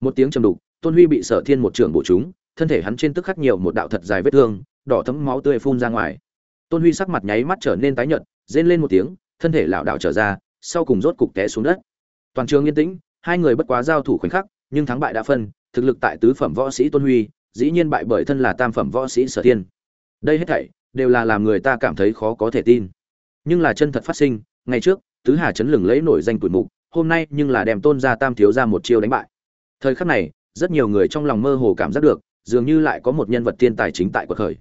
một tiếng trầm đục, tôn huy bị sở thiên một trường bổ trúng, thân thể hắn trên tức khắc nhiều một đạo thật dài vết thương, đỏ thấm máu tươi phun ra ngoài. Tôn huy sắc mặt nháy mắt trở nên tái nhợt, rên lên một tiếng, thân thể lảo đảo trở ra, sau cùng rốt cục té xuống đất. Toàn trường yên tĩnh, hai người bất quá giao thủ khoảnh khắc, nhưng thắng bại đã phân, thực lực tại tứ phẩm võ sĩ tôn huy, dĩ nhiên bại bởi thân là tam phẩm võ sĩ sở thiên. Đây hết thảy, đều là làm người ta cảm thấy khó có thể tin. Nhưng là chân thật phát sinh, ngày trước, tứ hà chấn lừng lấy nổi danh tuổi mục, hôm nay nhưng là đem tôn gia tam thiếu ra một chiêu đánh bại thời khắc này, rất nhiều người trong lòng mơ hồ cảm giác được, dường như lại có một nhân vật thiên tài chính tại cuộc khởi.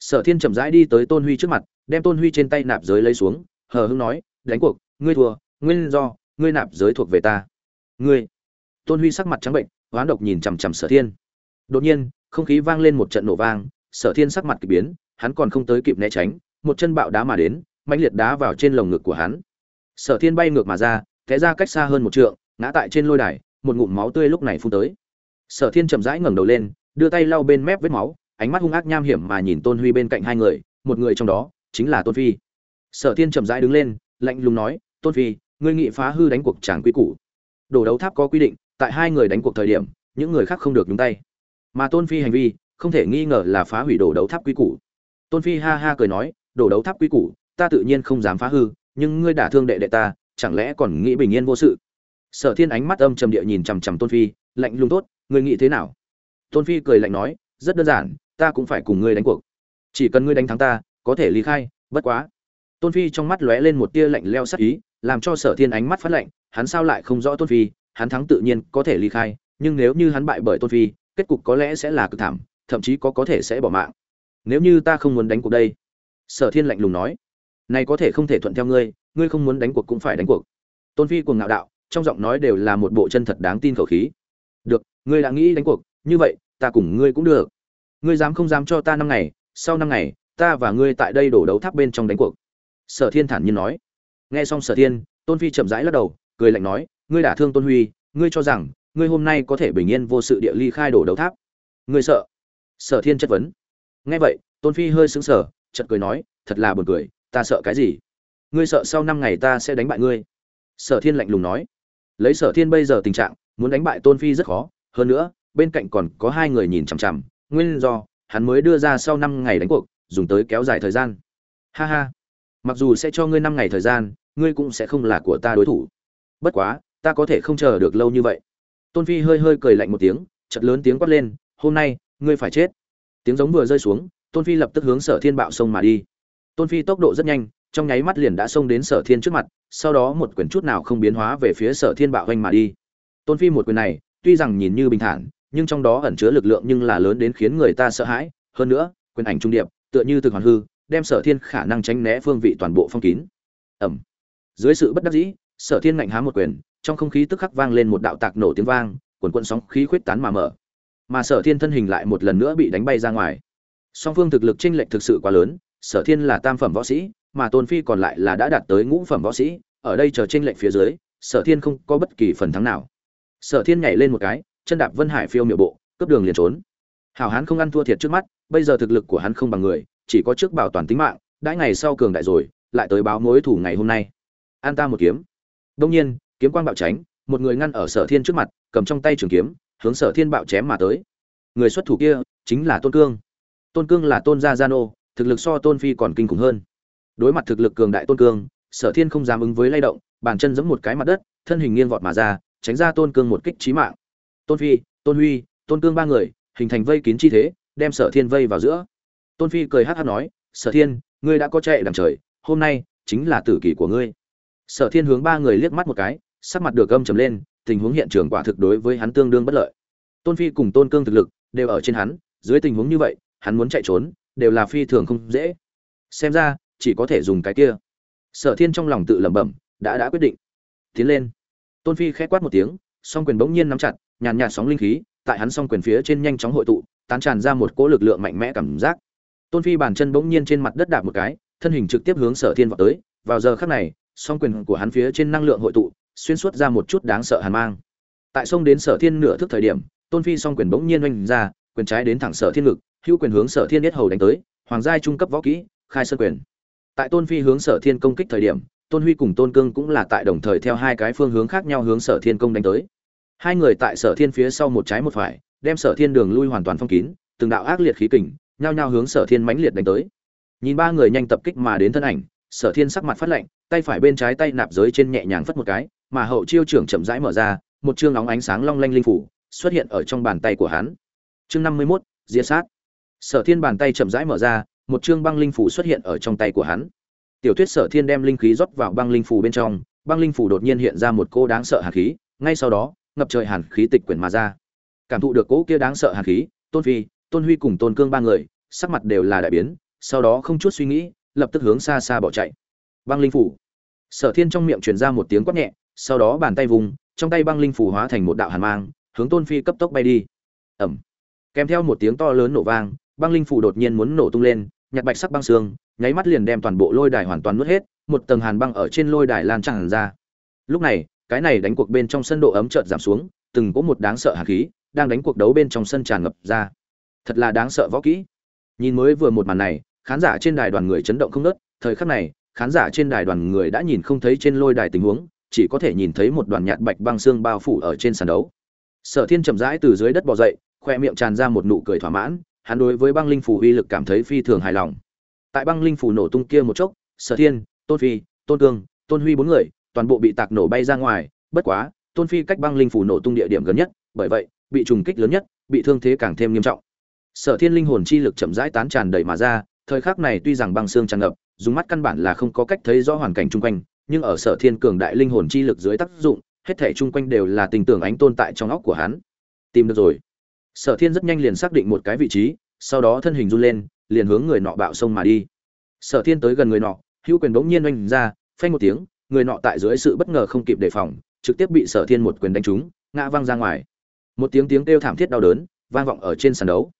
Sở thiên chậm rãi đi tới tôn huy trước mặt, đem tôn huy trên tay nạp giới lấy xuống, hờ hưng nói, đánh cuộc, ngươi thua, nguyên do, ngươi nạp giới thuộc về ta. Ngươi? Tôn huy sắc mặt trắng bệnh, hoán độc nhìn chằm chằm sở thiên. Đột nhiên, không khí vang lên một trận nổ vang, sở thiên sắc mặt k ỳ biến, hắn còn không tới kịp né tránh, một chân bạo đá mà đến mạnh liệt đá vào trên lồng ngực của hắn. Sở thiên bay ngược mà ra, té ra cách xa hơn một trượng, ngã tại trên lôi đài một ngụm máu tươi lúc này phun tới. Sở thiên chậm rãi ngẩng đầu lên, đưa tay lau bên mép vết máu, ánh mắt hung ác nham hiểm mà nhìn tôn huy bên cạnh hai người, một người trong đó chính là tôn phi. Sở thiên chậm rãi đứng lên, lạnh lùng nói, tôn phi, ngươi nghị phá hư đánh cuộc tràng quy củ. Đồ đấu tháp có quy định, tại hai người đánh cuộc thời điểm, những người khác không được nhúng tay. Mà tôn phi hành vi, không thể nghi ngờ là phá hủy đồ đấu tháp quy củ. Tôn phi ha ha cười nói, đồ đấu tháp quy củ, ta tự nhiên không dám phá hư, nhưng ngươi đả thương đệ đệ ta, chẳng lẽ còn nghĩ bình yên vô sự? Sở thiên ánh mắt âm trầm địa nhìn chằm chằm tôn phi, lạnh lùng tốt, ngươi nghĩ thế nào? Tôn phi cười lạnh nói, rất đơn giản, ta cũng phải cùng ngươi đánh cuộc. Chỉ cần ngươi đánh thắng ta, có thể ly khai, bất quá. Tôn phi trong mắt lóe lên một tia lạnh leo sắc ý, làm cho sở thiên ánh mắt phát lạnh, hắn sao lại không rõ tôn phi, hắn thắng tự nhiên có thể ly khai, nhưng nếu như hắn bại bởi tôn phi, kết cục có lẽ sẽ là cực thảm, thậm chí có có thể sẽ bỏ mạng. Nếu như ta không muốn đánh cuộc đây, sở thiên lạnh lùng nói, này có thể không thể thuận theo ngươi ngươi không muốn đánh cuộc cũng phải đánh cuộc. Tôn phi cuồng ngạo đạo trong giọng nói đều là một bộ chân thật đáng tin khẩu khí. Được, ngươi đã nghĩ đánh cuộc, như vậy, ta cùng ngươi cũng được. Ngươi dám không dám cho ta năm ngày, sau năm ngày, ta và ngươi tại đây đổ đấu tháp bên trong đánh cuộc. Sở thiên thản nhiên nói. Nghe xong sở thiên, tôn phi chậm rãi lắc đầu, cười lạnh nói, ngươi đả thương tôn huy, ngươi cho rằng, ngươi hôm nay có thể bình yên vô sự địa ly khai đổ đấu tháp. Ngươi sợ? Sở thiên chất vấn. Nghe vậy, tôn phi hơi sững sờ, chợt cười nói, thật là buồn cười, ta sợ cái gì? Ngươi sợ sau năm ngày ta sẽ đánh bại ngươi. Sở thiên lạnh lùng nói lấy sở thiên bây giờ tình trạng, muốn đánh bại tôn phi rất khó. Hơn nữa, bên cạnh còn có hai người nhìn chằm chằm. Nguyên do, hắn mới đưa ra sau năm ngày đánh cuộc, dùng tới kéo dài thời gian. Ha ha. Mặc dù sẽ cho ngươi năm ngày thời gian, ngươi cũng sẽ không là của ta đối thủ. Bất quá, ta có thể không chờ được lâu như vậy. Tôn phi hơi hơi cười lạnh một tiếng chật lớn tiếng quát lên, hôm nay, ngươi phải chết. Tiếng giống vừa rơi xuống, tôn phi lập tức hướng sở thiên bạo sông mà đi. Tôn phi tốc độ rất nhanh, trong nháy mắt liền đã xông đến sở thiên trước mặt sau đó một quyển chút nào không biến hóa về phía sở thiên bạo hoành mà đi. Tôn phi một quyền này, tuy rằng nhìn như bình thản, nhưng trong đó ẩn chứa lực lượng nhưng là lớn đến khiến người ta sợ hãi. Hơn nữa quyền ảnh trung điệp, tựa như thực hoàn hư, đem sở thiên khả năng tránh né phương vị toàn bộ phong kín. Ẩm. Dưới sự bất đắc dĩ, sở thiên ngạnh há một quyền trong không khí tức khắc vang lên một đạo tạc nổ tiếng vang, quần quận sóng khí khuyết tán mà mở. Mà sở thiên thân hình lại một lần nữa bị đánh bay ra ngoài. Song phương thực lực chênh lệch thực sự quá lớn, sở thiên là tam phẩm võ sĩ mà tôn phi còn lại là đã đạt tới ngũ phẩm võ sĩ, ở đây chờ trên lệnh phía dưới, sở thiên không có bất kỳ phần thắng nào. Sở thiên nhảy lên một cái, chân đạp vân hải phiêu miệu bộ, cướp đường liền trốn. Hảo hán không ăn thua thiệt trước mắt, bây giờ thực lực của hắn không bằng người, chỉ có trước bảo toàn tính mạng, đãi ngày sau cường đại rồi, lại tới báo mối thủ ngày hôm nay. An ta một kiếm. Đông nhiên, kiếm quang bạo tránh, một người ngăn ở sở thiên trước mặt, cầm trong tay trường kiếm, hướng sở thiên bạo chém mà tới. Người xuất thủ kia, chính là tôn cương. Tôn cương là tôn gia gia nô, thực lực so tôn phi còn kinh khủng hơn đối mặt thực lực cường đại tôn cương, sở thiên không dám ứng với lay động, bàn chân giẫm một cái mặt đất, thân hình nghiêng vọt mà ra, tránh ra tôn cương một kích trí mạng. Tôn phi, tôn huy, tôn cương ba người, hình thành vây kín chi thế, đem sở thiên vây vào giữa. Tôn phi cười hát hát nói, sở thiên, ngươi đã có chạy đằng trời, hôm nay chính là tử kỷ của ngươi. Sở thiên hướng ba người liếc mắt một cái, sắc mặt được gâm trầm lên, tình huống hiện trường quả thực đối với hắn tương đương bất lợi. Tôn phi cùng tôn cương thực lực đều ở trên hắn, dưới tình huống như vậy, hắn muốn chạy trốn, đều là phi thường không dễ. Xem ra chỉ có thể dùng cái kia. Sở thiên trong lòng tự lẩm bẩm, đã đã quyết định. Tiến lên. Tôn phi khẽ quát một tiếng, song quyền bỗng nhiên nắm chặt, nhàn nhạt sóng linh khí, tại hắn song quyền phía trên nhanh chóng hội tụ, tán tràn ra một cỗ lực lượng mạnh mẽ cảm giác. Tôn phi bàn chân bỗng nhiên trên mặt đất đạp một cái, thân hình trực tiếp hướng sở thiên vào tới. Vào giờ khắc này, song quyền của hắn phía trên năng lượng hội tụ, xuyên suốt ra một chút đáng sợ hàn mang. Tại sông đến sở thiên nửa thức thời điểm, tôn phi song quyền bỗng nhiên oanh ra, quyền trái đến thẳng sở thiên ngực, hữu quyền hướng sở thiên nhất hầu đánh tới, hoàng giai trung cấp võ kỹ, khai sơn quyền tại tôn phi hướng sở thiên công kích thời điểm, tôn huy cùng tôn cương cũng là tại đồng thời theo hai cái phương hướng khác nhau hướng sở thiên công đánh tới. Hai người tại sở thiên phía sau một trái một phải, đem sở thiên đường lui hoàn toàn phong kín, từng đạo ác liệt khí kình, nhao nhao hướng sở thiên mãnh liệt đánh tới. Nhìn ba người nhanh tập kích mà đến thân ảnh, sở thiên sắc mặt phát lạnh, tay phải bên trái tay nạp giới trên nhẹ nhàng phất một cái, mà hậu chiêu trưởng chậm rãi mở ra, một chương nóng ánh sáng long lanh linh phủ xuất hiện ở trong bàn tay của hắn. Chương năm mươi mốt, diệt sát. Sở thiên bàn tay chậm rãi mở ra một chương băng linh phủ xuất hiện ở trong tay của hắn. Tiểu Tuyết sở thiên đem linh khí rót vào băng linh phủ bên trong băng linh phủ đột nhiên hiện ra một cô đáng sợ hàn khí ngay sau đó ngập trời hàn khí tịch quyển mà ra. Cảm thụ được cỗ kia đáng sợ hàn khí tôn phi tôn huy cùng tôn cương ba người sắc mặt đều là đại biến sau đó không chút suy nghĩ lập tức hướng xa xa bỏ chạy. Băng linh phủ sở thiên trong miệng truyền ra một tiếng quát nhẹ sau đó bàn tay vùng trong tay băng linh phủ hóa thành một đạo hàn mang hướng tôn phi cấp tốc bay đi. Ầm, kèm theo một tiếng to lớn nổ vang băng linh phủ đột nhiên muốn nổ tung lên nhặt bạch sắc băng xương nháy mắt liền đem toàn bộ lôi đài hoàn toàn nuốt hết một tầng hàn băng ở trên lôi đài lan tràn ra. Lúc này cái này đánh cuộc bên trong sân độ ấm chợt giảm xuống từng có một đáng sợ hàn khí đang đánh cuộc đấu bên trong sân tràn ngập ra. Thật là đáng sợ võ kỹ. Nhìn mới vừa một màn này khán giả trên đài đoàn người chấn động không ngớt, thời khắc này khán giả trên đài đoàn người đã nhìn không thấy trên lôi đài tình huống chỉ có thể nhìn thấy một đoàn nhạt bạch băng xương bao phủ ở trên sàn đấu. Sở thiên chậm rãi từ dưới đất bò dậy khoe miệng tràn ra một nụ cười thỏa mãn hắn đối với băng linh phủ uy lực cảm thấy phi thường hài lòng. Tại băng linh phủ nổ tung kia một chốc, sở thiên, tôn phi, tôn cương, tôn huy bốn người, toàn bộ bị tạc nổ bay ra ngoài, bất quá, tôn phi cách băng linh phủ nổ tung địa điểm gần nhất, bởi vậy, bị trùng kích lớn nhất, bị thương thế càng thêm nghiêm trọng. Sở thiên linh hồn chi lực chậm rãi tán tràn đầy mà ra, thời khắc này tuy rằng băng xương tràn ngập, dùng mắt căn bản là không có cách thấy rõ hoàn cảnh chung quanh, nhưng ở sở thiên cường đại linh hồn chi lực dưới tác dụng, hết thể chung quanh đều là tình tưởng ánh tồn tại trong óc của hắn. Tìm được rồi sở thiên rất nhanh liền xác định một cái vị trí, sau đó thân hình run lên, liền hướng người nọ bạo sông mà đi. Sở thiên tới gần người nọ, hữu quyền bỗng nhiên oanh ra, phanh một tiếng, người nọ tại dưới sự bất ngờ không kịp đề phòng, trực tiếp bị sở thiên một quyền đánh trúng, ngã văng ra ngoài. Một tiếng tiếng kêu thảm thiết đau đớn, vang vọng ở trên sàn đấu.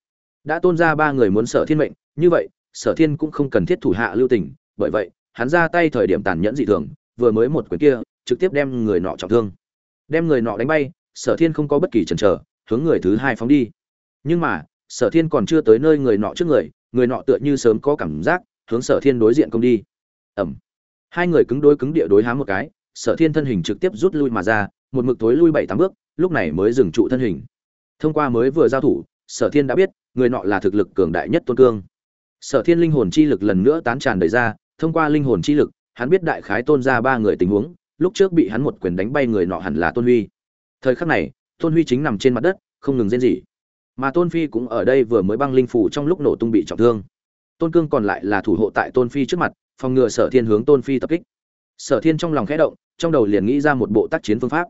Đã tôn ra ba người muốn sở thiên mệnh, như vậy, sở thiên cũng không cần thiết thủ hạ lưu tình, bởi vậy, hắn ra tay thời điểm tàn nhẫn dị thường, vừa mới một quyền kia, trực tiếp đem người nọ trọng thương. Đem người nọ đánh bay, sở thiên không có bất kỳ chần chờ hướng người thứ hai phóng đi. Nhưng mà, sở thiên còn chưa tới nơi người nọ trước người người nọ tựa như sớm có cảm giác, hướng sở thiên đối diện công đi. Ẩm. Hai người cứng đối cứng địa đối há một cái, sở thiên thân hình trực tiếp rút lui mà ra, một mực tối lui bảy tám bước, lúc này mới dừng trụ thân hình. Thông qua mới vừa giao thủ, sở thiên đã biết, người nọ là thực lực cường đại nhất tôn cương. Sở thiên linh hồn chi lực lần nữa tán tràn đầy ra, thông qua linh hồn chi lực, hắn biết đại khái tôn ra ba người tình huống, lúc trước bị hắn một quyền đánh bay người nọ hẳn là tôn huy. Thời khắc này tôn huy chính nằm trên mặt đất, không ngừng rên rỉ. Mà tôn phi cũng ở đây vừa mới băng linh phủ trong lúc nổ tung bị trọng thương. Tôn cương còn lại là thủ hộ tại tôn phi trước mặt, phòng ngừa sở thiên hướng tôn phi tập kích. Sở thiên trong lòng khẽ động, trong đầu liền nghĩ ra một bộ tác chiến phương pháp.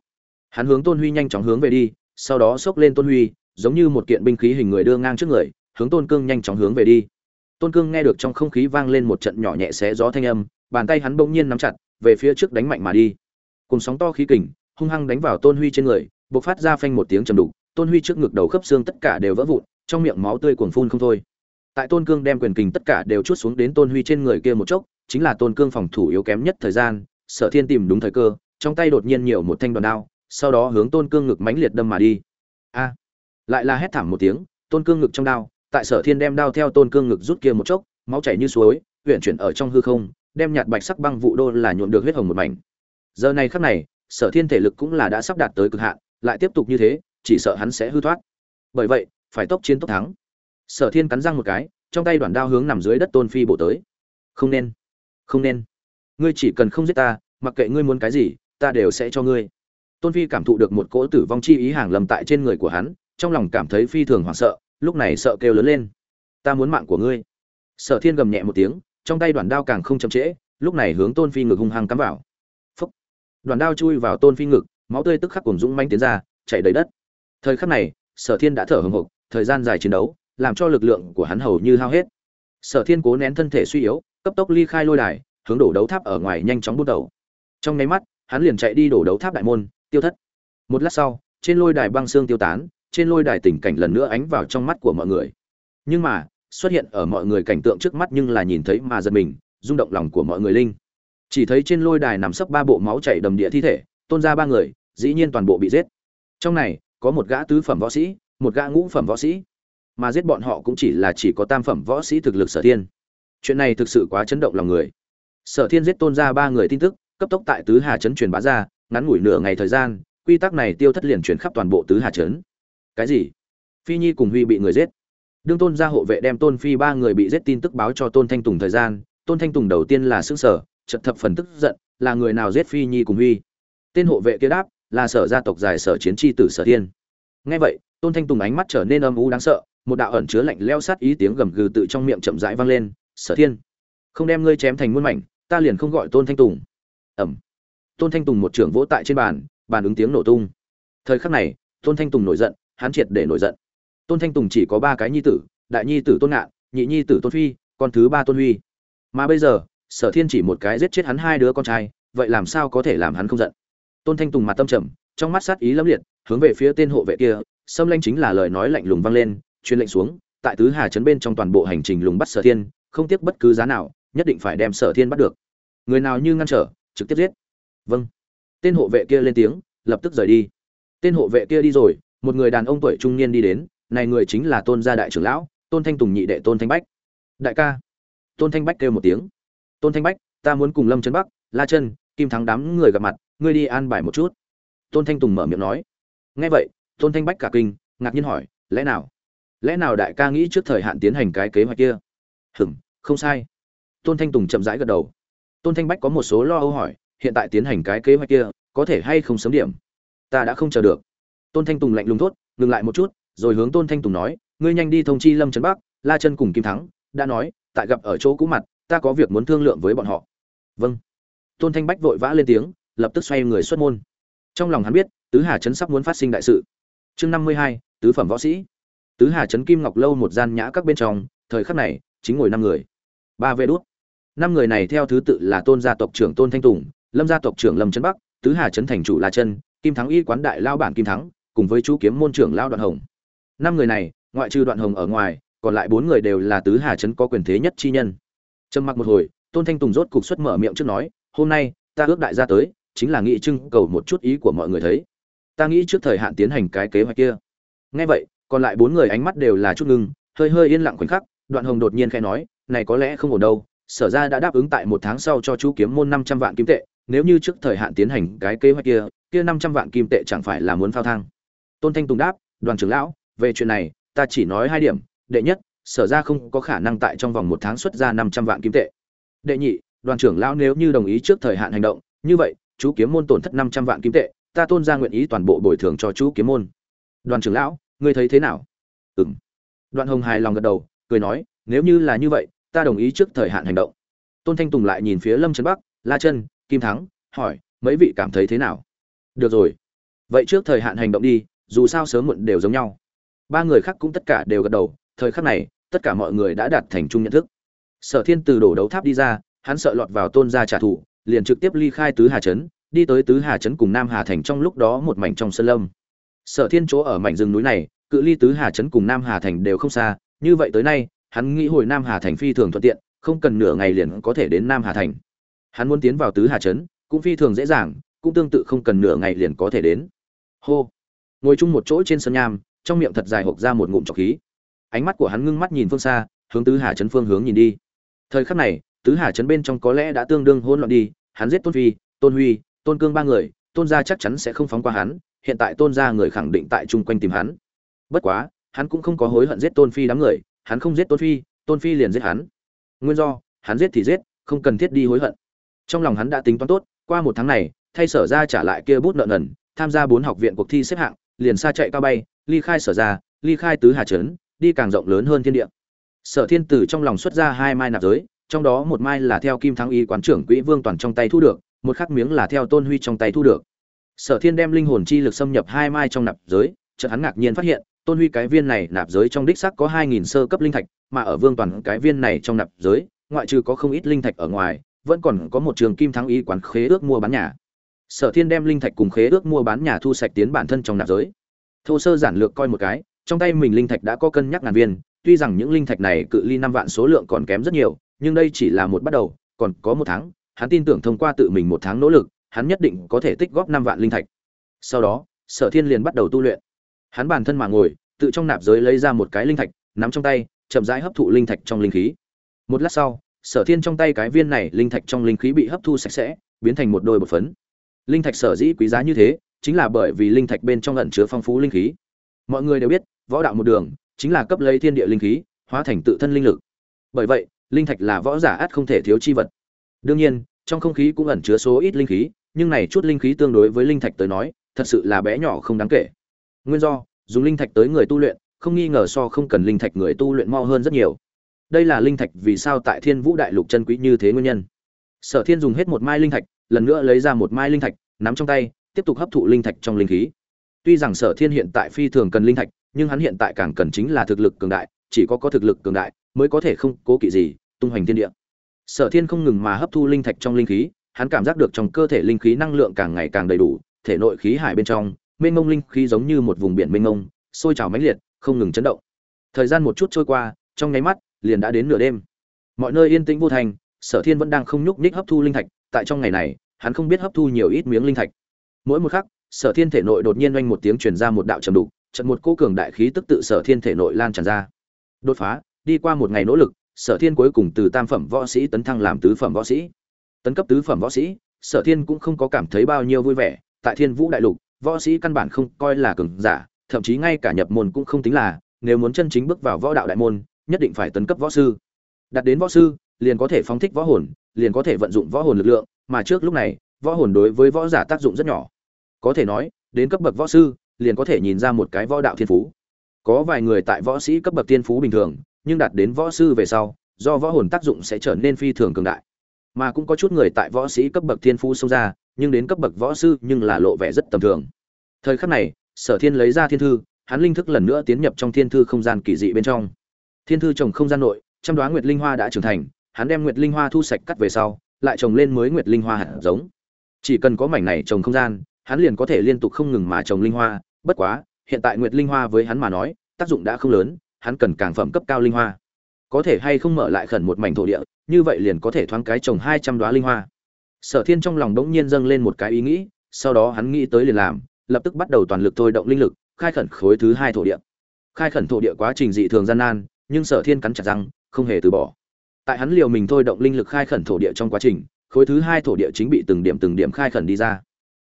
Hắn hướng tôn huy nhanh chóng hướng về đi, sau đó xốc lên tôn huy, giống như một kiện binh khí hình người đưa ngang trước người, hướng tôn cương nhanh chóng hướng về đi. Tôn cương nghe được trong không khí vang lên một trận nhỏ nhẹ xé gió thanh âm, bàn tay hắn bỗng nhiên nắm chặt, về phía trước đánh mạnh mà đi. Cùng sóng to khí kình, hung hăng đánh vào tôn huy trên người bộc phát ra phanh một tiếng trầm đục, tôn huy trước ngực đầu khớp xương tất cả đều vỡ vụn, trong miệng máu tươi cuồng phun không thôi. Tại tôn cương đem quyền kình tất cả đều chút xuống đến tôn huy trên người kia một chốc, chính là tôn cương phòng thủ yếu kém nhất thời gian, sở thiên tìm đúng thời cơ, trong tay đột nhiên nhiều một thanh đòn đao, sau đó hướng tôn cương ngực mãnh liệt đâm mà đi. A! Lại là hét thảm một tiếng, tôn cương ngực trong đao, tại sở thiên đem đao theo tôn cương ngực rút kia một chốc, máu chảy như suối huyện chuyển ở trong hư không, đem nhạt bạch sắc băng vụ đô là nhuộm được huyết hồng một mảnh. Giờ này khắc này, sở thiên thể lực cũng là đã sắp đạt tới cực hạn lại tiếp tục như thế, chỉ sợ hắn sẽ hư thoát. Bởi vậy, phải tốc chiến tốc thắng. Sở thiên cắn răng một cái, trong tay đoàn đao hướng nằm dưới đất tôn phi bổ tới. Không nên không nên. Ngươi chỉ cần không giết ta, mặc kệ ngươi muốn cái gì, ta đều sẽ cho ngươi. Tôn phi cảm thụ được một cỗ tử vong chi ý hàng lầm tại trên người của hắn, trong lòng cảm thấy phi thường hoảng sợ, lúc này sợ kêu lớn lên. Ta muốn mạng của ngươi. Sở thiên gầm nhẹ một tiếng, trong tay đoàn đao càng không chậm trễ, lúc này hướng tôn phi ngực hung hăng cắm vào. Phúc. Đoàn đao chui vào tôn phi ngực máu tươi tức khắc cùng dũng manh tiến ra chạy đầy đất. Thời khắc này, sở thiên đã thở hồng hộc, thời gian dài chiến đấu, làm cho lực lượng của hắn hầu như hao hết. Sở thiên cố nén thân thể suy yếu, cấp tốc ly khai lôi đài, hướng đổ đấu tháp ở ngoài nhanh chóng bút đầu. Trong nháy mắt, hắn liền chạy đi đổ đấu tháp đại môn, tiêu thất. Một lát sau, trên lôi đài băng xương tiêu tán, trên lôi đài tình cảnh lần nữa ánh vào trong mắt của mọi người. Nhưng mà, xuất hiện ở mọi người cảnh tượng trước mắt nhưng là nhìn thấy mà giật mình, rung động lòng của mọi người linh. Chỉ thấy trên lôi đài nằm sấp ba bộ máu chảy đầm địa thi thể tôn ra ba người, dĩ nhiên toàn bộ bị giết. Trong này, có một gã tứ phẩm võ sĩ, một gã ngũ phẩm võ sĩ. Mà giết bọn họ cũng chỉ là chỉ có tam phẩm võ sĩ thực lực sở thiên. Chuyện này thực sự quá chấn động lòng người. Sở thiên giết tôn ra ba người tin tức, cấp tốc tại tứ hà chấn truyền bá ra, ngắn ngủi nửa ngày thời gian, quy tắc này tiêu thất liền chuyển khắp toàn bộ tứ hà trấn. Cái gì? Phi nhi cùng huy bị người giết. Đương tôn gia hộ vệ đem tôn phi ba người bị giết tin tức báo cho tôn thanh tùng thời gian, tôn thanh tùng đầu tiên là xương sở chật thập phần tức giận, là người nào giết phi nhi cùng huy? Tên hộ vệ kia đáp, là sở gia tộc dài sở chiến tri tử sở thiên. Ngay vậy, tôn thanh tùng ánh mắt trở nên âm u đáng sợ, một đạo ẩn chứa lạnh leo sát ý tiếng gầm gừ tự trong miệng chậm rãi vang lên, sở thiên, không đem ngươi chém thành muôn mảnh, ta liền không gọi tôn thanh tùng. Ẩm tôn thanh tùng một trưởng vỗ tại trên bàn bàn ứng tiếng nổ tung. Thời khắc này, tôn thanh tùng nổi giận, hắn triệt để nổi giận. Tôn thanh tùng chỉ có ba cái nhi tử, đại nhi tử tôn ngạn, nhị nhi tử tôn phi, con thứ ba tôn huy. Mà bây giờ, sở thiên chỉ một cái giết chết hắn hai đứa con trai, vậy làm sao có thể làm hắn không giận? Tôn thanh tùng mặt tâm trầm, trong mắt sát ý lâm liệt, hướng về phía tên hộ vệ kia, xâm lanh chính là lời nói lạnh lùng vang lên, truyền lệnh xuống, tại tứ hà trấn bên trong toàn bộ hành trình lùng bắt sở thiên, không tiếc bất cứ giá nào, nhất định phải đem sở thiên bắt được. Người nào như ngăn trở, trực tiếp giết. Vâng. Tên hộ vệ kia lên tiếng, lập tức rời đi. Tên hộ vệ kia đi rồi, một người đàn ông tuổi trung niên đi đến, này người chính là tôn gia đại trưởng lão, tôn thanh tùng nhị đệ tôn thanh bách. Đại ca. Tôn thanh bách kêu một tiếng. Tôn thanh bách, ta muốn cùng lâm trấn bắc, la chân kim thắng đám người gặp mặt, ngươi đi an bài một chút. Tôn thanh tùng mở miệng nói. Nghe vậy, tôn thanh bách cả kinh, ngạc nhiên hỏi, lẽ nào lẽ nào đại ca nghĩ trước thời hạn tiến hành cái kế hoạch kia? Hừm không sai. Tôn thanh tùng chậm rãi gật đầu. Tôn thanh bách có một số lo âu hỏi, hiện tại tiến hành cái kế hoạch kia, có thể hay không sớm điểm? Ta đã không chờ được. Tôn thanh tùng lạnh lùng thốt, ngừng lại một chút. Rồi hướng tôn thanh tùng nói, ngươi nhanh đi thông chi lâm trấn bắc, la chân cùng kim thắng, đã nói, tại gặp ở chỗ cũ mặt, ta có việc muốn thương lượng với bọn họ. Vâng tôn thanh bách vội vã lên tiếng, lập tức xoay người xuất môn. Trong lòng hắn biết, tứ hà trấn sắp muốn phát sinh đại sự. Chương năm mươi hai, tứ phẩm võ sĩ. Tứ hà trấn kim ngọc lâu một gian nhã các bên trong, thời khắc này, chính ngồi năm người. Ba vê đốt năm người này theo thứ tự là tôn gia tộc trưởng tôn thanh tùng, lâm gia tộc trưởng lâm trấn bắc, tứ hà trấn thành chủ la chân, kim thắng y quán đại lao bản kim thắng, cùng với chú kiếm môn trưởng lao đoạn hồng. Năm người này, ngoại trừ đoạn hồng ở ngoài, còn lại bốn người đều là tứ hà trấn có quyền thế nhất chi nhân. Trầm mặc một hồi, tôn thanh tùng rốt cục xuất mở miệng trước nói hôm nay, ta ước đại gia tới, chính là nghị trưng cầu một chút ý của mọi người thấy. Ta nghĩ trước thời hạn tiến hành cái kế hoạch kia. Nghe vậy, còn lại bốn người ánh mắt đều là chút ngưng, hơi hơi yên lặng khoảnh khắc, đoạn hồng đột nhiên khẽ nói, này có lẽ không ổn đâu, sở ra đã đáp ứng tại một tháng sau cho chú kiếm môn năm trăm vạn kim tệ, nếu như trước thời hạn tiến hành cái kế hoạch kia kia năm trăm vạn kim tệ chẳng phải là muốn phao thang. Tôn thanh tùng đáp, đoàn trưởng lão, về chuyện này, ta chỉ nói hai điểm. Đệ nhất, sở ra không có khả năng tại trong vòng một tháng xuất ra năm trăm vạn kim tệ. Đệ nhị đoàn trưởng lão nếu như đồng ý trước thời hạn hành động, như vậy, chú kiếm môn tổn thất năm trăm vạn kim tệ, ta tôn ra nguyện ý toàn bộ bồi thường cho chú kiếm môn. Đoàn trưởng lão, ngươi thấy thế nào? Ừng đoạn hồng hài lòng gật đầu, cười nói, nếu như là như vậy, ta đồng ý trước thời hạn hành động. Tôn thanh tùng lại nhìn phía lâm trấn bắc, la chân, kim thắng, hỏi, mấy vị cảm thấy thế nào? Được rồi. Vậy trước thời hạn hành động đi, dù sao sớm muộn đều giống nhau. Ba người khác cũng tất cả đều gật đầu, thời khắc này, tất cả mọi người đã đạt thành chung nhận thức. Sở thiên từ đổ đấu tháp đi ra hắn sợ lọt vào tôn gia trả thù, liền trực tiếp ly khai tứ hà trấn, đi tới tứ hà trấn cùng nam hà thành trong lúc đó một mảnh trong sơn lâm. Sở thiên chỗ ở mảnh rừng núi này, cự ly tứ hà trấn cùng nam hà thành đều không xa, như vậy tới nay, hắn nghĩ hồi nam hà thành phi thường thuận tiện, không cần nửa ngày liền có thể đến nam hà thành. Hắn muốn tiến vào tứ hà trấn, cũng phi thường dễ dàng, cũng tương tự không cần nửa ngày liền có thể đến. Hô! Ngồi chung một chỗ trên sân nham, trong miệng thật dài hộp ra một ngụm trọc khí. Ánh mắt của hắn ngưng mắt nhìn phương xa, hướng tứ hà trấn phương hướng nhìn đi. Thời khắc này tứ hà trấn bên trong có lẽ đã tương đương hỗn loạn đi, hắn giết tôn phi, tôn huy, tôn cương ba người, tôn gia chắc chắn sẽ không phóng qua hắn, hiện tại tôn gia người khẳng định tại chung quanh tìm hắn. Bất quá, hắn cũng không có hối hận giết tôn phi đám người, hắn không giết tôn phi tôn phi liền giết hắn. Nguyên do, hắn giết thì giết, không cần thiết đi hối hận. Trong lòng hắn đã tính toán tốt, qua một tháng này, thay sở ra trả lại kia bút nợ nần, tham gia bốn học viện cuộc thi xếp hạng, liền xa chạy cao bay, ly khai sở ra, ly khai tứ hà trấn, đi càng rộng lớn hơn thiên địa. Sở thiên tử trong lòng xuất ra hai mai nạp giới trong đó một mai là theo kim thắng y quán trưởng quỹ vương toàn trong tay thu được, một khắc miếng là theo tôn huy trong tay thu được. Sở thiên đem linh hồn chi lực xâm nhập hai mai trong nạp giới, chợt hắn ngạc nhiên phát hiện, tôn huy cái viên này nạp giới trong đích sắc có hai nghìn sơ cấp linh thạch, mà ở vương toàn cái viên này trong nạp giới, ngoại trừ có không ít linh thạch ở ngoài, vẫn còn có một trường kim thắng y quán khế ước mua bán nhà. Sở thiên đem linh thạch cùng khế ước mua bán nhà thu sạch tiến bản thân trong nạp giới. Thô sơ giản lược coi một cái, trong tay mình linh thạch đã có cân nhắc ngàn viên, tuy rằng những linh thạch này cự ly năm vạn số lượng còn kém rất nhiều nhưng đây chỉ là một bắt đầu, còn có một tháng, hắn tin tưởng thông qua tự mình một tháng nỗ lực, hắn nhất định có thể tích góp năm vạn linh thạch. Sau đó, sở thiên liền bắt đầu tu luyện. Hắn bản thân mà ngồi, tự trong nạp giới lấy ra một cái linh thạch, nắm trong tay, chậm rãi hấp thụ linh thạch trong linh khí. Một lát sau, sở thiên trong tay cái viên này linh thạch trong linh khí bị hấp thu sạch sẽ, biến thành một đôi bột phấn. Linh thạch sở dĩ quý giá như thế, chính là bởi vì linh thạch bên trong ẩn chứa phong phú linh khí. Mọi người đều biết, võ đạo một đường, chính là cấp lấy thiên địa linh khí, hóa thành tự thân linh lực. Bởi vậy linh thạch là võ giả ắt không thể thiếu chi vật. Đương nhiên, trong không khí cũng ẩn chứa số ít linh khí, nhưng này chút linh khí tương đối với linh thạch tới nói, thật sự là bé nhỏ không đáng kể. Nguyên do, dùng linh thạch tới người tu luyện, không nghi ngờ so không cần linh thạch người tu luyện mau hơn rất nhiều. Đây là linh thạch vì sao tại thiên vũ đại lục chân quý như thế nguyên nhân. Sở thiên dùng hết một mai linh thạch, lần nữa lấy ra một mai linh thạch, nắm trong tay, tiếp tục hấp thụ linh thạch trong linh khí. Tuy rằng sở thiên hiện tại phi thường cần linh thạch, nhưng hắn hiện tại càng cần chính là thực lực cường đại chỉ có có thực lực cường đại, mới có thể không cố kỵ gì, tung hoành thiên địa. Sở thiên không ngừng mà hấp thu linh thạch trong linh khí, hắn cảm giác được trong cơ thể linh khí năng lượng càng ngày càng đầy đủ, thể nội khí hải bên trong, mênh mông linh khí giống như một vùng biển mênh mông, sôi trào mãnh liệt, không ngừng chấn động. Thời gian một chút trôi qua, trong nháy mắt, liền đã đến nửa đêm. Mọi nơi yên tĩnh vô thành, sở thiên vẫn đang không nhúc nhích hấp thu linh thạch, tại trong ngày này, hắn không biết hấp thu nhiều ít miếng linh thạch. Mỗi một khắc, sở thiên thể nội đột nhiên oanh một tiếng truyền ra một đạo trầm đục trận một cô cường đại khí tức tự sở thiên thể nội lan tràn ra đột phá, đi qua một ngày nỗ lực, sở thiên cuối cùng từ tam phẩm võ sĩ tấn thăng làm tứ phẩm võ sĩ. Tấn cấp tứ phẩm võ sĩ, sở thiên cũng không có cảm thấy bao nhiêu vui vẻ, tại thiên vũ đại lục, võ sĩ căn bản không coi là cường giả, thậm chí ngay cả nhập môn cũng không tính là, nếu muốn chân chính bước vào võ đạo đại môn, nhất định phải tấn cấp võ sư. Đạt đến võ sư, liền có thể phóng thích võ hồn, liền có thể vận dụng võ hồn lực lượng, mà trước lúc này, võ hồn đối với võ giả tác dụng rất nhỏ. Có thể nói, đến cấp bậc võ sư, liền có thể nhìn ra một cái võ đạo thiên phú có vài người tại võ sĩ cấp bậc thiên phú bình thường, nhưng đạt đến võ sư về sau, do võ hồn tác dụng sẽ trở nên phi thường cường đại. Mà cũng có chút người tại võ sĩ cấp bậc thiên phú xông ra, nhưng đến cấp bậc võ sư nhưng là lộ vẻ rất tầm thường. Thời khắc này, sở thiên lấy ra thiên thư, hắn linh thức lần nữa tiến nhập trong thiên thư không gian kỳ dị bên trong. Thiên thư trồng không gian nội, trăm đoá nguyệt linh hoa đã trưởng thành, hắn đem nguyệt linh hoa thu sạch cắt về sau, lại trồng lên mới nguyệt linh hoa hạt giống. Chỉ cần có mảnh này trồng không gian, hắn liền có thể liên tục không ngừng mà trồng linh hoa, bất quá hiện tại nguyệt linh hoa với hắn mà nói, tác dụng đã không lớn, hắn cần càng phẩm cấp cao linh hoa. Có thể hay không mở lại khẩn một mảnh thổ địa, như vậy liền có thể thoáng cái trồng hai trăm đoá linh hoa. Sở thiên trong lòng đống nhiên dâng lên một cái ý nghĩ, sau đó hắn nghĩ tới liền làm, lập tức bắt đầu toàn lực thôi động linh lực, khai khẩn khối thứ hai thổ địa. Khai khẩn thổ địa quá trình dị thường gian nan, nhưng sở thiên cắn chặt răng, không hề từ bỏ. Tại hắn liều mình thôi động linh lực khai khẩn thổ địa trong quá trình, khối thứ hai thổ địa chính bị từng điểm từng điểm khai khẩn đi ra.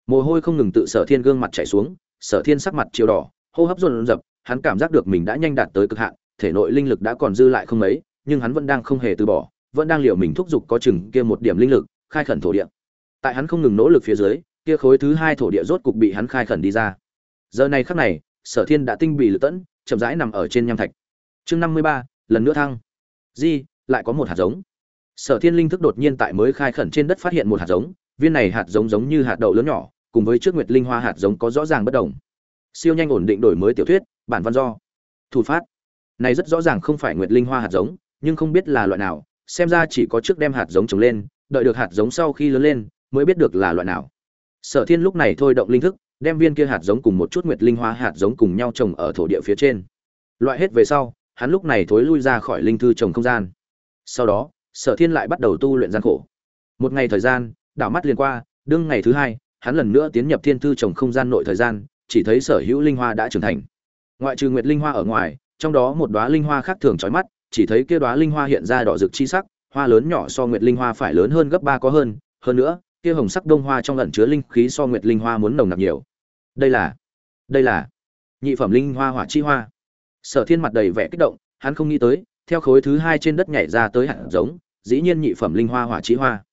Mồ hôi không ngừng tự sở thiên gương mặt chảy xuống, sở thiên sắc mặt chiều đỏ hô hấp dồn dập hắn cảm giác được mình đã nhanh đạt tới cực hạn, thể nội linh lực đã còn dư lại không mấy, nhưng hắn vẫn đang không hề từ bỏ, vẫn đang liệu mình thúc giục có chừng kia một điểm linh lực, khai khẩn thổ địa. Tại hắn không ngừng nỗ lực phía dưới, kia khối thứ hai thổ địa rốt cục bị hắn khai khẩn đi ra. Giờ này khắc này, sở thiên đã tinh bị lự tẫn, chậm rãi nằm ở trên nham thạch. Chương năm mươi ba, lần nữa thăng. Di, lại có một hạt giống. Sở thiên linh thức đột nhiên tại mới khai khẩn trên đất phát hiện một hạt giống, viên này hạt giống giống như hạt đậu lớn nhỏ, cùng với trước nguyệt linh hoa hạt giống có rõ ràng bất đồng siêu nhanh ổn định đổi mới tiểu thuyết, bản văn do, thủ phát. Này rất rõ ràng không phải nguyệt linh hoa hạt giống, nhưng không biết là loại nào, xem ra chỉ có trước đem hạt giống trồng lên, đợi được hạt giống sau khi lớn lên, mới biết được là loại nào. Sở thiên lúc này thôi động linh thức, đem viên kia hạt giống cùng một chút nguyệt linh hoa hạt giống cùng nhau trồng ở thổ địa phía trên. Loại hết về sau, hắn lúc này thối lui ra khỏi linh thư trồng không gian. Sau đó, sở thiên lại bắt đầu tu luyện gian khổ. Một ngày thời gian, đảo mắt liền qua, đương ngày thứ hai, hắn lần nữa tiến nhập thiên thư trồng không gian nội thời gian chỉ thấy sở hữu linh hoa đã trưởng thành. Ngoại trừ nguyệt linh hoa ở ngoài, trong đó một đóa linh hoa khác thường chói mắt, chỉ thấy kia đóa linh hoa hiện ra đỏ rực chi sắc, hoa lớn nhỏ so nguyệt linh hoa phải lớn hơn gấp ba có hơn hơn nữa, kia hồng sắc đông hoa trong ẩn chứa linh khí so nguyệt linh hoa muốn nồng nặc nhiều. Đây là đây là nhị phẩm linh hoa hỏa chi hoa. Sở thiên mặt đầy vẻ kích động, hắn không nghĩ tới, theo khối thứ hai trên đất nhảy ra tới hạt giống, dĩ nhiên nhị phẩm linh hoa hỏa chi hoa.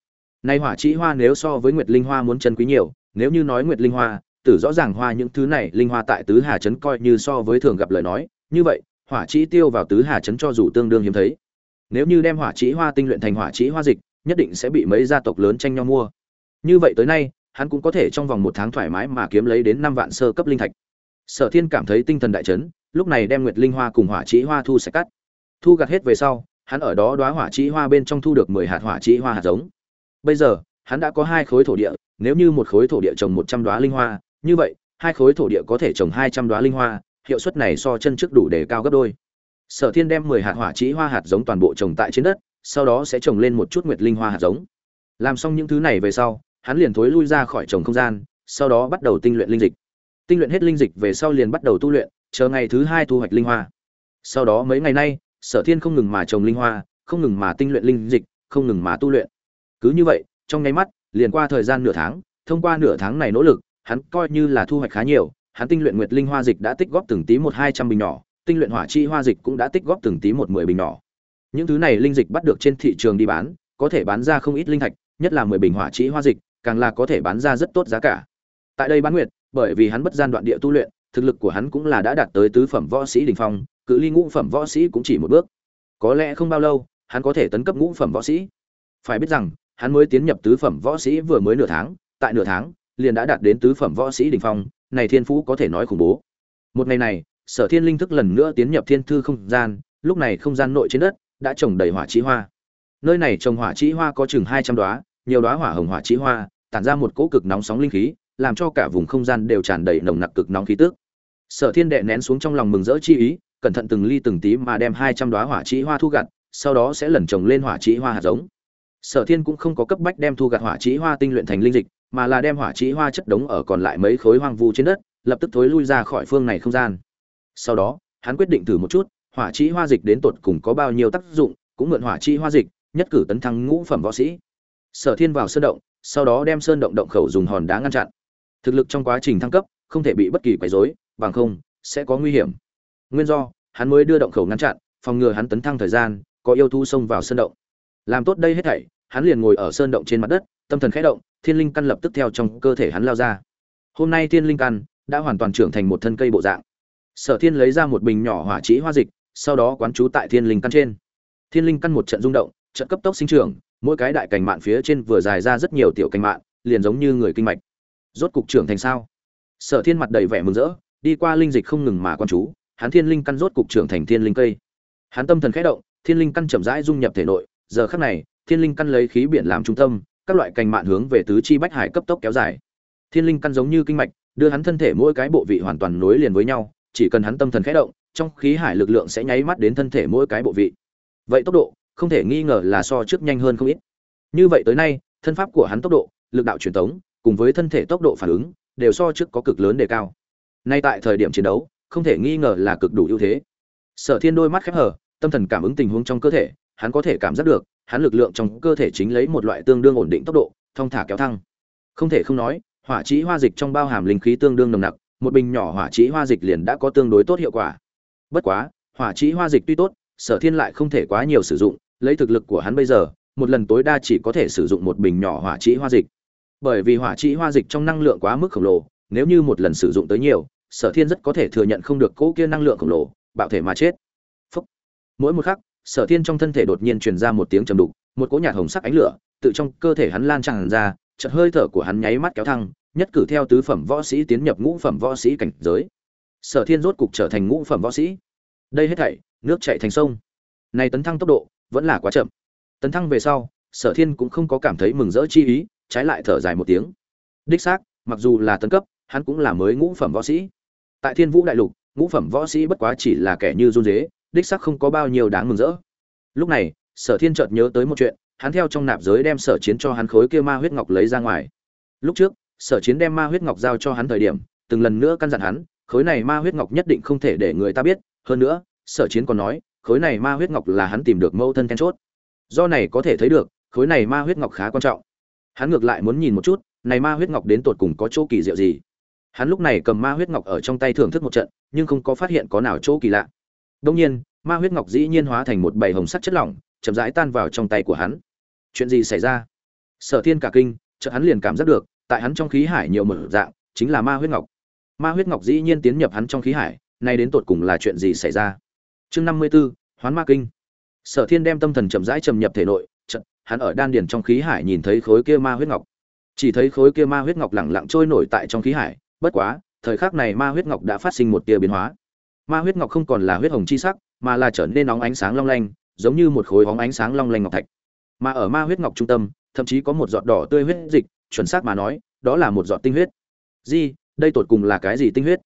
Nay hỏa chi hoa nếu so với nguyệt linh hoa muốn chân quý nhiều, nếu như nói nguyệt linh hoa tử rõ ràng hoa những thứ này, linh hoa tại tứ hà trấn coi như so với thường gặp lời nói. Như vậy, hỏa chỉ tiêu vào tứ hà trấn cho dù tương đương hiếm thấy. Nếu như đem hỏa chỉ hoa tinh luyện thành hỏa chỉ hoa dịch, nhất định sẽ bị mấy gia tộc lớn tranh nhau mua. Như vậy tới nay, hắn cũng có thể trong vòng một tháng thoải mái mà kiếm lấy đến năm vạn sơ cấp linh thạch. Sở thiên cảm thấy tinh thần đại chấn, lúc này đem nguyệt linh hoa cùng hỏa chỉ hoa thu sạch cắt. Thu gặt hết về sau, hắn ở đó đoá hỏa chỉ hoa bên trong thu được mười hạt hỏa chỉ hoa hạt giống. Bây giờ, hắn đã có hai khối thổ địa, nếu như một khối thổ địa trồng một trăm đoá linh hoa như vậy, hai khối thổ địa có thể trồng hai trăm đoá linh hoa, hiệu suất này so chân trước đủ để cao gấp đôi. Sở thiên đem mười hạt hỏa chỉ hoa hạt giống toàn bộ trồng tại trên đất, sau đó sẽ trồng lên một chút nguyệt linh hoa hạt giống. Làm xong những thứ này về sau, hắn liền thối lui ra khỏi trồng không gian, sau đó bắt đầu tinh luyện linh dịch. Tinh luyện hết linh dịch về sau liền bắt đầu tu luyện, chờ ngày thứ hai thu hoạch linh hoa. Sau đó mấy ngày nay, sở thiên không ngừng mà trồng linh hoa, không ngừng mà tinh luyện linh dịch, không ngừng mà tu luyện. Cứ như vậy, trong nháy mắt, liền qua thời gian nửa tháng, thông qua nửa tháng này nỗ lực hắn coi như là thu hoạch khá nhiều, hắn tinh luyện nguyệt linh hoa dịch đã tích góp từng tí một hai trăm bình nhỏ, tinh luyện hỏa chi hoa dịch cũng đã tích góp từng tí một mười bình nhỏ. Những thứ này linh dịch bắt được trên thị trường đi bán, có thể bán ra không ít linh thạch, nhất là mười bình hỏa chi hoa dịch, càng là có thể bán ra rất tốt giá cả. Tại đây bán nguyệt, bởi vì hắn bất gian đoạn địa tu luyện, thực lực của hắn cũng là đã đạt tới tứ phẩm võ sĩ đỉnh phong, cự ly ngũ phẩm võ sĩ cũng chỉ một bước. Có lẽ không bao lâu, hắn có thể tấn cấp ngũ phẩm võ sĩ. Phải biết rằng, hắn mới tiến nhập tứ phẩm võ sĩ vừa mới nửa tháng, tại nửa tháng liền đã đạt đến tứ phẩm võ sĩ đỉnh phong, này thiên phú có thể nói khủng bố. Một ngày này, sở thiên linh thức lần nữa tiến nhập thiên thư không gian, lúc này không gian nội trên đất đã trồng đầy hỏa chí hoa. Nơi này trồng hỏa chí hoa có chừng hai trăm nhiều đóa hỏa hồng hỏa chí hoa, tản ra một cỗ cực nóng sóng linh khí, làm cho cả vùng không gian đều tràn đầy nồng nặc cực nóng khí tức. Sở thiên đệ nén xuống trong lòng mừng rỡ chi ý, cẩn thận từng ly từng tí mà đem hai trăm hỏa chí hoa thu gặt, sau đó sẽ lần trồng lên hỏa chí hoa hạt giống. Sở thiên cũng không có cấp bách đem thu gặt hỏa chí hoa tinh luyện thành linh dịch mà là đem hỏa trí hoa chất đống ở còn lại mấy khối hoang vu trên đất, lập tức thối lui ra khỏi phương này không gian. Sau đó, hắn quyết định thử một chút, hỏa trí hoa dịch đến tột cùng có bao nhiêu tác dụng, cũng mượn hỏa trí hoa dịch, nhất cử tấn thăng ngũ phẩm võ sĩ. Sở thiên vào sơn động, sau đó đem sơn động động khẩu dùng hòn đá ngăn chặn. Thực lực trong quá trình thăng cấp, không thể bị bất kỳ quấy rối, bằng không, sẽ có nguy hiểm. Nguyên do, hắn mới đưa động khẩu ngăn chặn, phòng ngừa hắn tấn thăng thời gian, có yêu thú xông vào sơn động. Làm tốt đây hết thảy, hắn liền ngồi ở sơn động trên mặt đất tâm thần khẽ động, thiên linh căn lập tức theo trong cơ thể hắn lao ra. Hôm nay thiên linh căn đã hoàn toàn trưởng thành một thân cây bộ dạng. Sở thiên lấy ra một bình nhỏ hỏa chỉ hoa dịch, sau đó quán trú tại thiên linh căn trên. Thiên linh căn một trận rung động, trận cấp tốc sinh trưởng, mỗi cái đại cành mạn phía trên vừa dài ra rất nhiều tiểu cành mạn, liền giống như người kinh mạch. Rốt cục trưởng thành sao? Sở thiên mặt đầy vẻ mừng rỡ, đi qua linh dịch không ngừng mà quan chú, hắn thiên linh căn rốt cục trưởng thành thiên linh cây. Hắn tâm thần khẽ động, thiên linh căn chậm rãi dung nhập thể nội, giờ khắc này, thiên linh căn lấy khí biển làm trung tâm các loại cành mạn hướng về tứ chi bách hải cấp tốc kéo dài. Thiên linh căn giống như kinh mạch, đưa hắn thân thể mỗi cái bộ vị hoàn toàn nối liền với nhau, chỉ cần hắn tâm thần khẽ động, trong khí hải lực lượng sẽ nháy mắt đến thân thể mỗi cái bộ vị. Vậy tốc độ, không thể nghi ngờ là so trước nhanh hơn không ít. Như vậy tới nay, thân pháp của hắn tốc độ, lực đạo truyền tống, cùng với thân thể tốc độ phản ứng, đều so trước có cực lớn đề cao. Nay tại thời điểm chiến đấu, không thể nghi ngờ là cực đủ ưu thế. Sở thiên đôi mắt khép hờ, tâm thần cảm ứng tình huống trong cơ thể, hắn có thể cảm giác được hắn lực lượng trong cơ thể chính lấy một loại tương đương ổn định tốc độ, thong thả kéo thăng. Không thể không nói, hỏa trí hoa dịch trong bao hàm linh khí tương đương nồng nặc, một bình nhỏ hỏa trí hoa dịch liền đã có tương đối tốt hiệu quả. Bất quá, hỏa trí hoa dịch tuy tốt, sở thiên lại không thể quá nhiều sử dụng, lấy thực lực của hắn bây giờ, một lần tối đa chỉ có thể sử dụng một bình nhỏ hỏa trí hoa dịch. Bởi vì hỏa trí hoa dịch trong năng lượng quá mức khổng lồ, nếu như một lần sử dụng tới nhiều, sở thiên rất có thể thừa nhận không được cỗ kia năng lượng khổng lồ, bạo thể mà chết. Mỗi một khắc sở thiên trong thân thể đột nhiên truyền ra một tiếng trầm đục, một cỗ nhạt hồng sắc ánh lửa tự trong cơ thể hắn lan tràn ra, chợt hơi thở của hắn nháy mắt kéo thăng, nhất cử theo tứ phẩm võ sĩ tiến nhập ngũ phẩm võ sĩ cảnh giới. Sở thiên rốt cục trở thành ngũ phẩm võ sĩ. Đây hết thảy, nước chảy thành sông. Này tấn thăng tốc độ, vẫn là quá chậm. Tấn thăng về sau, sở thiên cũng không có cảm thấy mừng rỡ chi ý, trái lại thở dài một tiếng. Đích xác, mặc dù là tấn cấp, hắn cũng là mới ngũ phẩm võ sĩ. Tại thiên vũ đại lục, ngũ phẩm võ sĩ bất quá chỉ là kẻ như run dế đích xác không có bao nhiêu đáng mừng rỡ. Lúc này, sở thiên chợt nhớ tới một chuyện, hắn theo trong nạp giới đem sở chiến cho hắn khối kia ma huyết ngọc lấy ra ngoài. Lúc trước, sở chiến đem ma huyết ngọc giao cho hắn thời điểm, từng lần nữa căn dặn hắn, khối này ma huyết ngọc nhất định không thể để người ta biết. Hơn nữa, sở chiến còn nói, khối này ma huyết ngọc là hắn tìm được mâu thân then chốt. Do này có thể thấy được, khối này ma huyết ngọc khá quan trọng. Hắn ngược lại muốn nhìn một chút, này ma huyết ngọc đến tột cùng có chỗ kỳ diệu gì. Hắn lúc này cầm ma huyết ngọc ở trong tay thưởng thức một trận, nhưng không có phát hiện có nào chỗ kỳ lạ đông nhiên, ma huyết ngọc dĩ nhiên hóa thành một bầy hồng sắc chất lỏng, chậm rãi tan vào trong tay của hắn. Chuyện gì xảy ra? Sở thiên cả kinh, chợt hắn liền cảm giác được, tại hắn trong khí hải nhiều một dạng, chính là ma huyết ngọc. Ma huyết ngọc dĩ nhiên tiến nhập hắn trong khí hải, nay đến tột cùng là chuyện gì xảy ra? Chương năm mươi b ố hoán ma kinh. Sở thiên đem tâm thần chậm rãi trầm nhập thể nội, chợt, hắn ở đan điền trong khí hải nhìn thấy khối kia ma huyết ngọc. Chỉ thấy khối kia ma huyết ngọc lẳng lặng trôi nổi tại trong khí hải, bất quá, thời khắc này ma huyết ngọc đã phát sinh một tia biến hóa ma huyết ngọc không còn là huyết hồng chi sắc, mà là trở nên nóng ánh sáng long lanh, giống như một khối hóng ánh sáng long lanh ngọc thạch. Mà ở ma huyết ngọc trung tâm, thậm chí có một giọt đỏ tươi huyết dịch, chuẩn xác mà nói, đó là một giọt tinh huyết. Di, đây tột cùng là cái gì tinh huyết?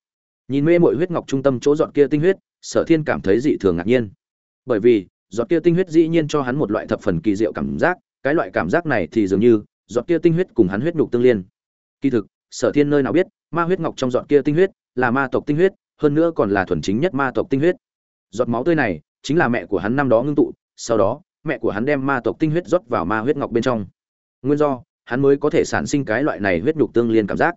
Nhìn mê mội huyết ngọc trung tâm chỗ giọt kia tinh huyết, sở thiên cảm thấy dị thường ngạc nhiên. Bởi vì, giọt kia tinh huyết dĩ nhiên cho hắn một loại thập phần kỳ diệu cảm giác, cái loại cảm giác này thì dường như, giọt kia tinh huyết cùng hắn huyết nhục tương liên. Kỳ thực, sở thiên nơi nào biết, ma huyết ngọc trong giọt kia tinh huyết là ma tộc tinh huyết hơn nữa còn là thuần chính nhất ma tộc tinh huyết. Giọt máu tươi này chính là mẹ của hắn năm đó ngưng tụ, sau đó, mẹ của hắn đem ma tộc tinh huyết rót vào ma huyết ngọc bên trong. Nguyên do, hắn mới có thể sản sinh cái loại này huyết nhục tương liên cảm giác.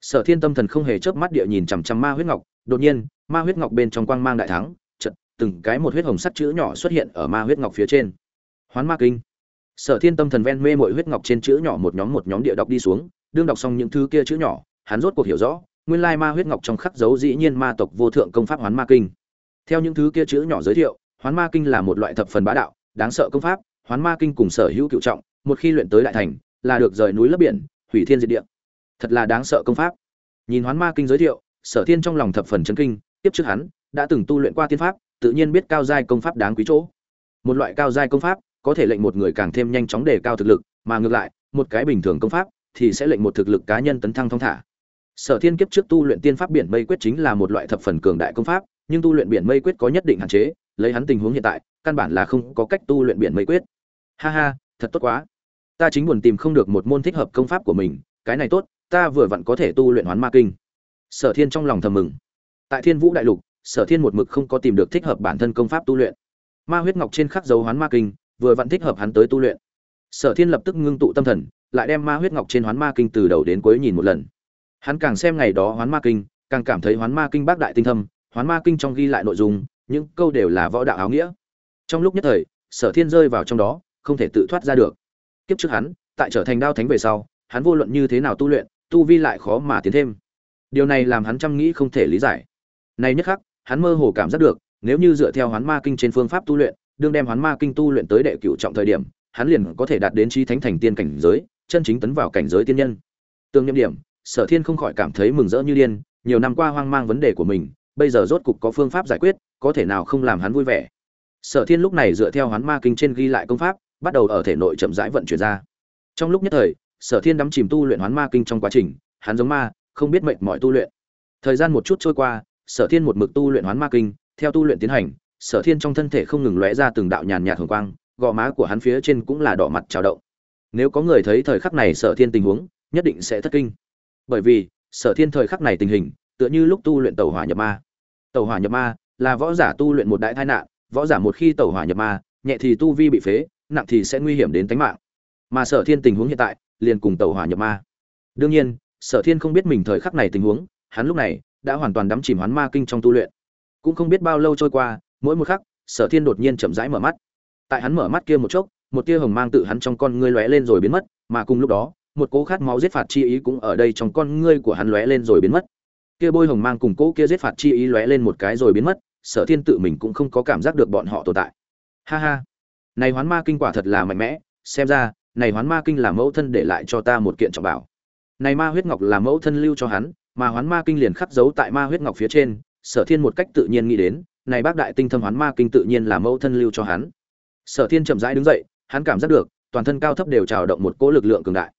Sở thiên tâm thần không hề chớp mắt địa nhìn chằm chằm ma huyết ngọc, đột nhiên, ma huyết ngọc bên trong quang mang đại thắng chật từng cái một huyết hồng sắt chữ nhỏ xuất hiện ở ma huyết ngọc phía trên. Hoán ma kinh. Sở thiên tâm thần ven mê mội huyết ngọc trên chữ nhỏ một nhóm một nhóm địa đọc đi xuống, đương đọc xong những thứ kia chữ nhỏ, hắn rốt cuộc hiểu rõ nguyên lai ma huyết ngọc trong khắc dấu dĩ nhiên ma tộc vô thượng công pháp hoán ma kinh. Theo những thứ kia chữ nhỏ giới thiệu, hoán ma kinh là một loại thập phần bá đạo, đáng sợ công pháp, hoán ma kinh cùng sở hữu cựu trọng, một khi luyện tới đại thành, là được rời núi lấp biển, hủy thiên diệt địa. Thật là đáng sợ công pháp. Nhìn hoán ma kinh giới thiệu, sở thiên trong lòng thập phần chấn kinh, tiếp trước hắn, đã từng tu luyện qua tiên pháp, tự nhiên biết cao giai công pháp đáng quý chỗ. Một loại cao giai công pháp, có thể lệnh một người càng thêm nhanh chóng đề cao thực lực, mà ngược lại, một cái bình thường công pháp, thì sẽ lệnh một thực lực cá nhân tấn thăng thong thả sở thiên kiếp trước tu luyện tiên pháp biển mây quyết chính là một loại thập phần cường đại công pháp, nhưng tu luyện biển mây quyết có nhất định hạn chế, lấy hắn tình huống hiện tại, căn bản là không có cách tu luyện biển mây quyết. Ha ha, thật tốt quá. Ta chính buồn tìm không được một môn thích hợp công pháp của mình, cái này tốt, ta vừa vặn có thể tu luyện hoán ma kinh. Sở thiên trong lòng thầm mừng. Tại thiên vũ đại lục, sở thiên một mực không có tìm được thích hợp bản thân công pháp tu luyện. Ma huyết ngọc trên khắc dấu hoán ma kinh, vừa vặn thích hợp hắn tới tu luyện. Sở thiên lập tức ngưng tụ tâm thần, lại đem ma huyết ngọc trên hoán ma kinh từ đầu đến cuối nhìn một lần hắn càng xem ngày đó hoán ma kinh, càng cảm thấy hoán ma kinh bác đại tinh thâm, hoán ma kinh trong ghi lại nội dung, những câu đều là võ đạo áo nghĩa. Trong lúc nhất thời, sở thiên rơi vào trong đó, không thể tự thoát ra được. Kiếp trước hắn, tại trở thành đao thánh về sau, hắn vô luận như thế nào tu luyện, tu vi lại khó mà tiến thêm. Điều này làm hắn chăm nghĩ không thể lý giải. Nay nhất khắc, hắn mơ hồ cảm giác được, nếu như dựa theo hoán ma kinh trên phương pháp tu luyện, đương đem hoán ma kinh tu luyện tới đệ cửu trọng thời điểm, hắn liền có thể đạt đến chi thánh thành tiên cảnh giới, chân chính tấn vào cảnh giới tiên nhân. Tương nhâm điểm sở thiên không khỏi cảm thấy mừng rỡ như điên, nhiều năm qua hoang mang vấn đề của mình, bây giờ rốt cục có phương pháp giải quyết, có thể nào không làm hắn vui vẻ. Sở thiên lúc này dựa theo hoán ma kinh trên ghi lại công pháp, bắt đầu ở thể nội chậm rãi vận chuyển ra. Trong lúc nhất thời, sở thiên đắm chìm tu luyện hoán ma kinh trong quá trình, hắn giống ma, không biết mệnh mọi tu luyện. Thời gian một chút trôi qua, sở thiên một mực tu luyện hoán ma kinh, theo tu luyện tiến hành, sở thiên trong thân thể không ngừng lóe ra từng đạo nhàn nhạt hồng quang, gò má của hắn phía trên cũng là đỏ mặt trào động. Nếu có người thấy thời khắc này sở thiên tình huống, nhất định sẽ thất kinh bởi vì, sở thiên thời khắc này tình hình, tựa như lúc tu luyện tàu hỏa nhập ma. Tàu hỏa nhập ma là võ giả tu luyện một đại tai nạn, võ giả một khi tàu hỏa nhập ma, nhẹ thì tu vi bị phế, nặng thì sẽ nguy hiểm đến tính mạng. Mà sở thiên tình huống hiện tại, liền cùng tàu hỏa nhập ma. Đương nhiên, sở thiên không biết mình thời khắc này tình huống, hắn lúc này đã hoàn toàn đắm chìm hoán ma kinh trong tu luyện. Cũng không biết bao lâu trôi qua, mỗi một khắc, sở thiên đột nhiên chậm rãi mở mắt. Tại hắn mở mắt kia một chốc, một tia hồng mang tự hắn trong con ngươi lóe lên rồi biến mất, mà cùng lúc đó một cỗ khát máu giết phạt chi ý cũng ở đây trong con ngươi của hắn lóe lên rồi biến mất. Kia bôi hồng mang cùng cỗ kia giết phạt chi ý lóe lên một cái rồi biến mất, sở thiên tự mình cũng không có cảm giác được bọn họ tồn tại. Ha ha. Này hoán ma kinh quả thật là mạnh mẽ, xem ra, này hoán ma kinh là mẫu thân để lại cho ta một kiện trọng bảo. Này ma huyết ngọc là mẫu thân lưu cho hắn, mà hoán ma kinh liền khắc dấu tại ma huyết ngọc phía trên, sở thiên một cách tự nhiên nghĩ đến, này bác đại tinh thâm hoán ma kinh tự nhiên là mẫu thân lưu cho hắn. Sở thiên chậm rãi đứng dậy, hắn cảm giác được, toàn thân cao thấp đều trào động một cỗ lực lượng cường đại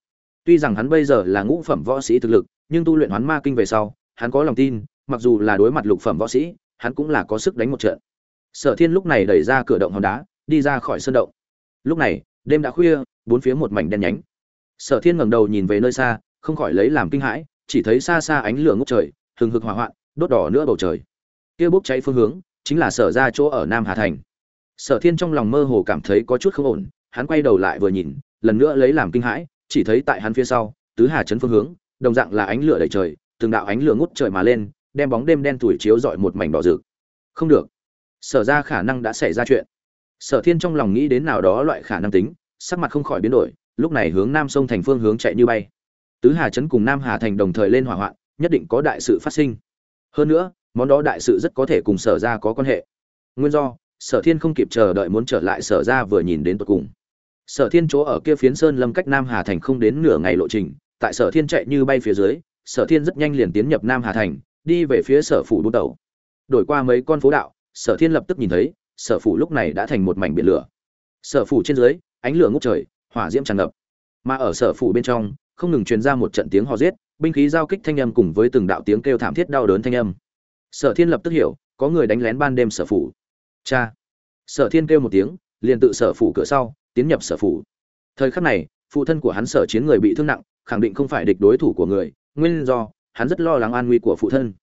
tuy rằng hắn bây giờ là ngũ phẩm võ sĩ thực lực, nhưng tu luyện hoán ma kinh về sau, hắn có lòng tin, mặc dù là đối mặt lục phẩm võ sĩ, hắn cũng là có sức đánh một trận. Sở thiên lúc này đẩy ra cửa động hòn đá, đi ra khỏi sân động. Lúc này, đêm đã khuya, bốn phía một mảnh đen nhánh. Sở thiên ngẩng đầu nhìn về nơi xa, không khỏi lấy làm kinh hãi, chỉ thấy xa xa ánh lửa ngút trời, hừng hực hỏa hoạn, đốt đỏ nữa bầu trời. Kia bốc cháy phương hướng, chính là sở ra chỗ ở nam hà thành. Sở thiên trong lòng mơ hồ cảm thấy có chút không ổn, hắn quay đầu lại vừa nhìn, lần nữa lấy làm kinh hãi chỉ thấy tại hắn phía sau, tứ hà chấn phương hướng, đồng dạng là ánh lửa đầy trời, từng đạo ánh lửa ngút trời mà lên, đem bóng đêm đen tuổi chiếu rọi một mảnh đỏ rực. Không được. Sở ra khả năng đã xảy ra chuyện. Sở thiên trong lòng nghĩ đến nào đó loại khả năng tính, sắc mặt không khỏi biến đổi, lúc này hướng nam sông thành phương hướng chạy như bay. Tứ hà chấn cùng nam hà thành đồng thời lên hỏa hoạn, nhất định có đại sự phát sinh. Hơn nữa, món đó đại sự rất có thể cùng sở ra có quan hệ. Nguyên do, sở thiên không kịp chờ đợi muốn trở lại sở ra vừa nhìn đến tột cùng sở thiên chỗ ở kia phiến sơn lâm cách nam hà thành không đến nửa ngày lộ trình, tại sở thiên chạy như bay phía dưới, sở thiên rất nhanh liền tiến nhập nam hà thành, đi về phía sở phủ bút đầu đổi qua mấy con phố đạo, sở thiên lập tức nhìn thấy, sở phủ lúc này đã thành một mảnh biển lửa. Sở phủ trên dưới, ánh lửa ngút trời, hỏa diễm tràn ngập. Mà ở sở phủ bên trong, không ngừng truyền ra một trận tiếng hò giết, binh khí giao kích thanh âm cùng với từng đạo tiếng kêu thảm thiết đau đớn thanh âm. Sở thiên lập tức hiểu, có người đánh lén ban đêm sở phủ. Cha! Sở thiên kêu một tiếng, liền tự sở phủ cửa sau tiến nhập sở phủ. Thời khắc này, phụ thân của hắn sở chiến người bị thương nặng, khẳng định không phải địch đối thủ của người, nguyên do, hắn rất lo lắng an nguy của phụ thân.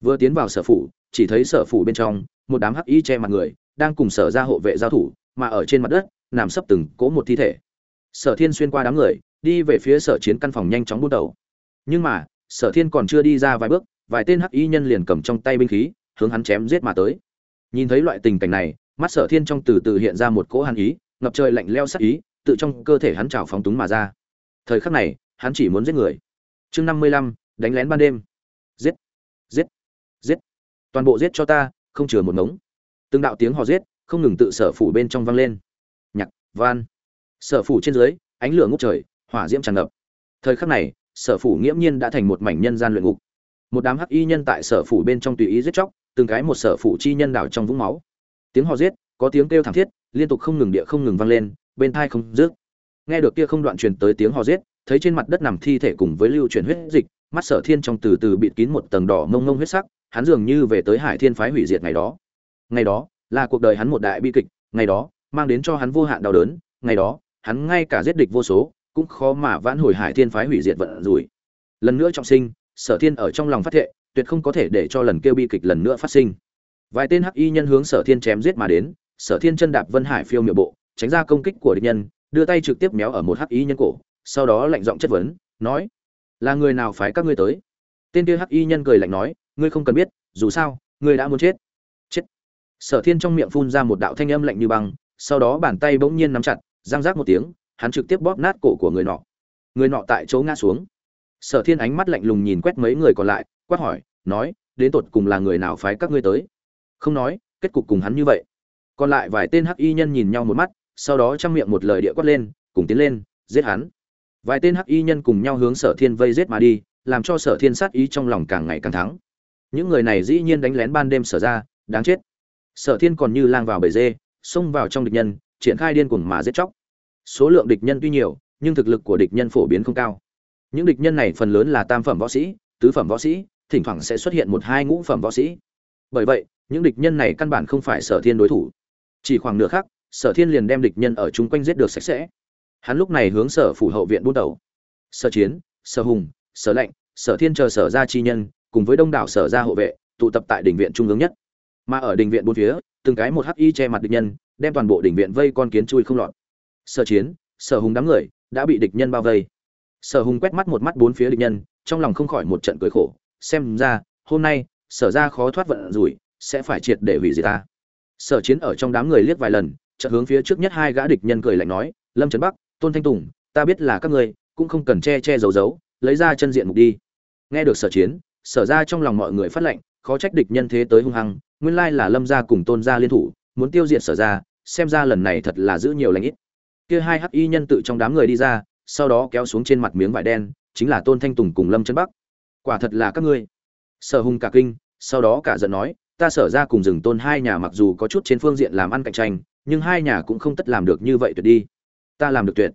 Vừa tiến vào sở phủ, chỉ thấy sở phủ bên trong, một đám hắc y che mặt người, đang cùng sở ra hộ vệ giao thủ, mà ở trên mặt đất, nằm sấp từng cố một thi thể. Sở thiên xuyên qua đám người, đi về phía sở chiến căn phòng nhanh chóng bút đầu. Nhưng mà, sở thiên còn chưa đi ra vài bước, vài tên hắc y nhân liền cầm trong tay binh khí, hướng hắn chém giết mà tới. Nhìn thấy loại tình cảnh này, mắt sở thiên trong từ từ hiện ra một cỗ hàn ý ngập trời lạnh leo sắc ý, tự trong cơ thể hắn trào phóng túng mà ra. Thời khắc này, hắn chỉ muốn giết người. Chương năm mươi lăm, đánh lén ban đêm. Giết giết giết. Toàn bộ giết cho ta, không chừa một ngống. Từng đạo tiếng hò giết, không ngừng tự sở phủ bên trong vang lên. Nhạc, van. Sở phủ trên dưới, ánh lửa ngốc trời, hỏa diễm tràn ngập. Thời khắc này, sở phủ nghiễm nhiên đã thành một mảnh nhân gian luyện ngục. Một đám hắc y nhân tại sở phủ bên trong tùy ý giết chóc, từng cái một sở phủ chi nhân đảo trong vũng máu. Tiếng hò giết có tiếng kêu thảm thiết, liên tục không ngừng địa không ngừng vang lên, bên thai không dứt. Nghe được kia không đoạn truyền tới tiếng hò giết, thấy trên mặt đất nằm thi thể cùng với lưu chuyển huyết dịch, mắt sở thiên trong từ từ bịt kín một tầng đỏ ngông ngông huyết sắc, hắn dường như về tới hải thiên phái hủy diệt ngày đó. Ngày đó, là cuộc đời hắn một đại bi kịch, ngày đó, mang đến cho hắn vô hạn đau đớn, ngày đó, hắn ngay cả giết địch vô số, cũng khó mà vãn hồi hải thiên phái hủy diệt vận rủi. Lần nữa trọng sinh, sở thiên ở trong lòng phát thệ, tuyệt không có thể để cho lần kêu bi kịch lần nữa phát sinh. Vài tên hắc y nhân hướng sở thiên chém giết mà đến sở thiên chân đạp vân hải phiêu miệu bộ, tránh ra công kích của địch nhân, đưa tay trực tiếp méo ở một hắc y nhân cổ, sau đó lạnh giọng chất vấn, nói, là người nào phái các ngươi tới? Tên kia hắc y nhân cười lạnh nói, ngươi không cần biết, dù sao, ngươi đã muốn chết. Chết. Sở thiên trong miệng phun ra một đạo thanh âm lạnh như băng, sau đó bàn tay bỗng nhiên nắm chặt giang rác một tiếng, hắn trực tiếp bóp nát cổ của người nọ. Người nọ tại chỗ ngã xuống. Sở thiên ánh mắt lạnh lùng nhìn quét mấy người còn lại, quát hỏi, nói, đến tột cùng là người nào phái các ngươi tới? Không nói, kết cục cùng hắn như vậy còn lại vài tên hắc y nhân nhìn nhau một mắt, sau đó trang miệng một lời địa quát lên, cùng tiến lên, giết hắn. Vài tên hắc y nhân cùng nhau hướng sở thiên vây giết mà đi, làm cho sở thiên sát ý trong lòng càng ngày càng thắng. Những người này dĩ nhiên đánh lén ban đêm sở ra, đáng chết. Sở thiên còn như lang vào bầy dê, xông vào trong địch nhân, triển khai điên cuồng mà giết chóc. Số lượng địch nhân tuy nhiều, nhưng thực lực của địch nhân phổ biến không cao. Những địch nhân này phần lớn là tam phẩm võ sĩ, tứ phẩm võ sĩ, thỉnh thoảng sẽ xuất hiện một hai ngũ phẩm võ sĩ. Bởi vậy, những địch nhân này căn bản không phải sở thiên đối thủ chỉ khoảng nửa khắc, sở thiên liền đem địch nhân ở chung quanh giết được sạch sẽ. Hắn lúc này hướng sở phủ hậu viện buôn đầu sở chiến, sở hùng, sở lệnh, sở thiên chờ sở ra chi nhân, cùng với đông đảo sở ra hộ vệ, tụ tập tại đình viện trung ương nhất. Mà ở đình viện bốn phía, từng cái một hắc y che mặt địch nhân, đem toàn bộ đình viện vây con kiến chui không lọt. Sở chiến, sở hùng đám người đã bị địch nhân bao vây. Sở hùng quét mắt một mắt bốn phía địch nhân, trong lòng không khỏi một trận cười khổ, xem ra, hôm nay, sở ra khó thoát vận rủi, sẽ phải triệt để hủy diệt ta sở chiến ở trong đám người liếc vài lần, chợt hướng phía trước nhất hai gã địch nhân cười lạnh nói, lâm trấn bắc, tôn thanh tùng, ta biết là các ngươi, cũng không cần che che giấu giấu, lấy ra chân diện mục đi. Nghe được sở chiến, sở ra trong lòng mọi người phát lệnh, khó trách địch nhân thế tới hung hăng, nguyên lai là lâm gia cùng tôn gia liên thủ, muốn tiêu diệt sở ra, xem ra lần này thật là giữ nhiều lãnh ít. Kia hai hắc y nhân tự trong đám người đi ra, sau đó kéo xuống trên mặt miếng vải đen, chính là tôn thanh tùng cùng lâm chân bắc. Quả thật là các ngươi. Sở hùng cả kinh, sau đó cả giận nói ta sở ra cùng rừng tôn hai nhà mặc dù có chút trên phương diện làm ăn cạnh tranh, nhưng hai nhà cũng không tất làm được như vậy tuyệt đi. Ta làm được tuyệt.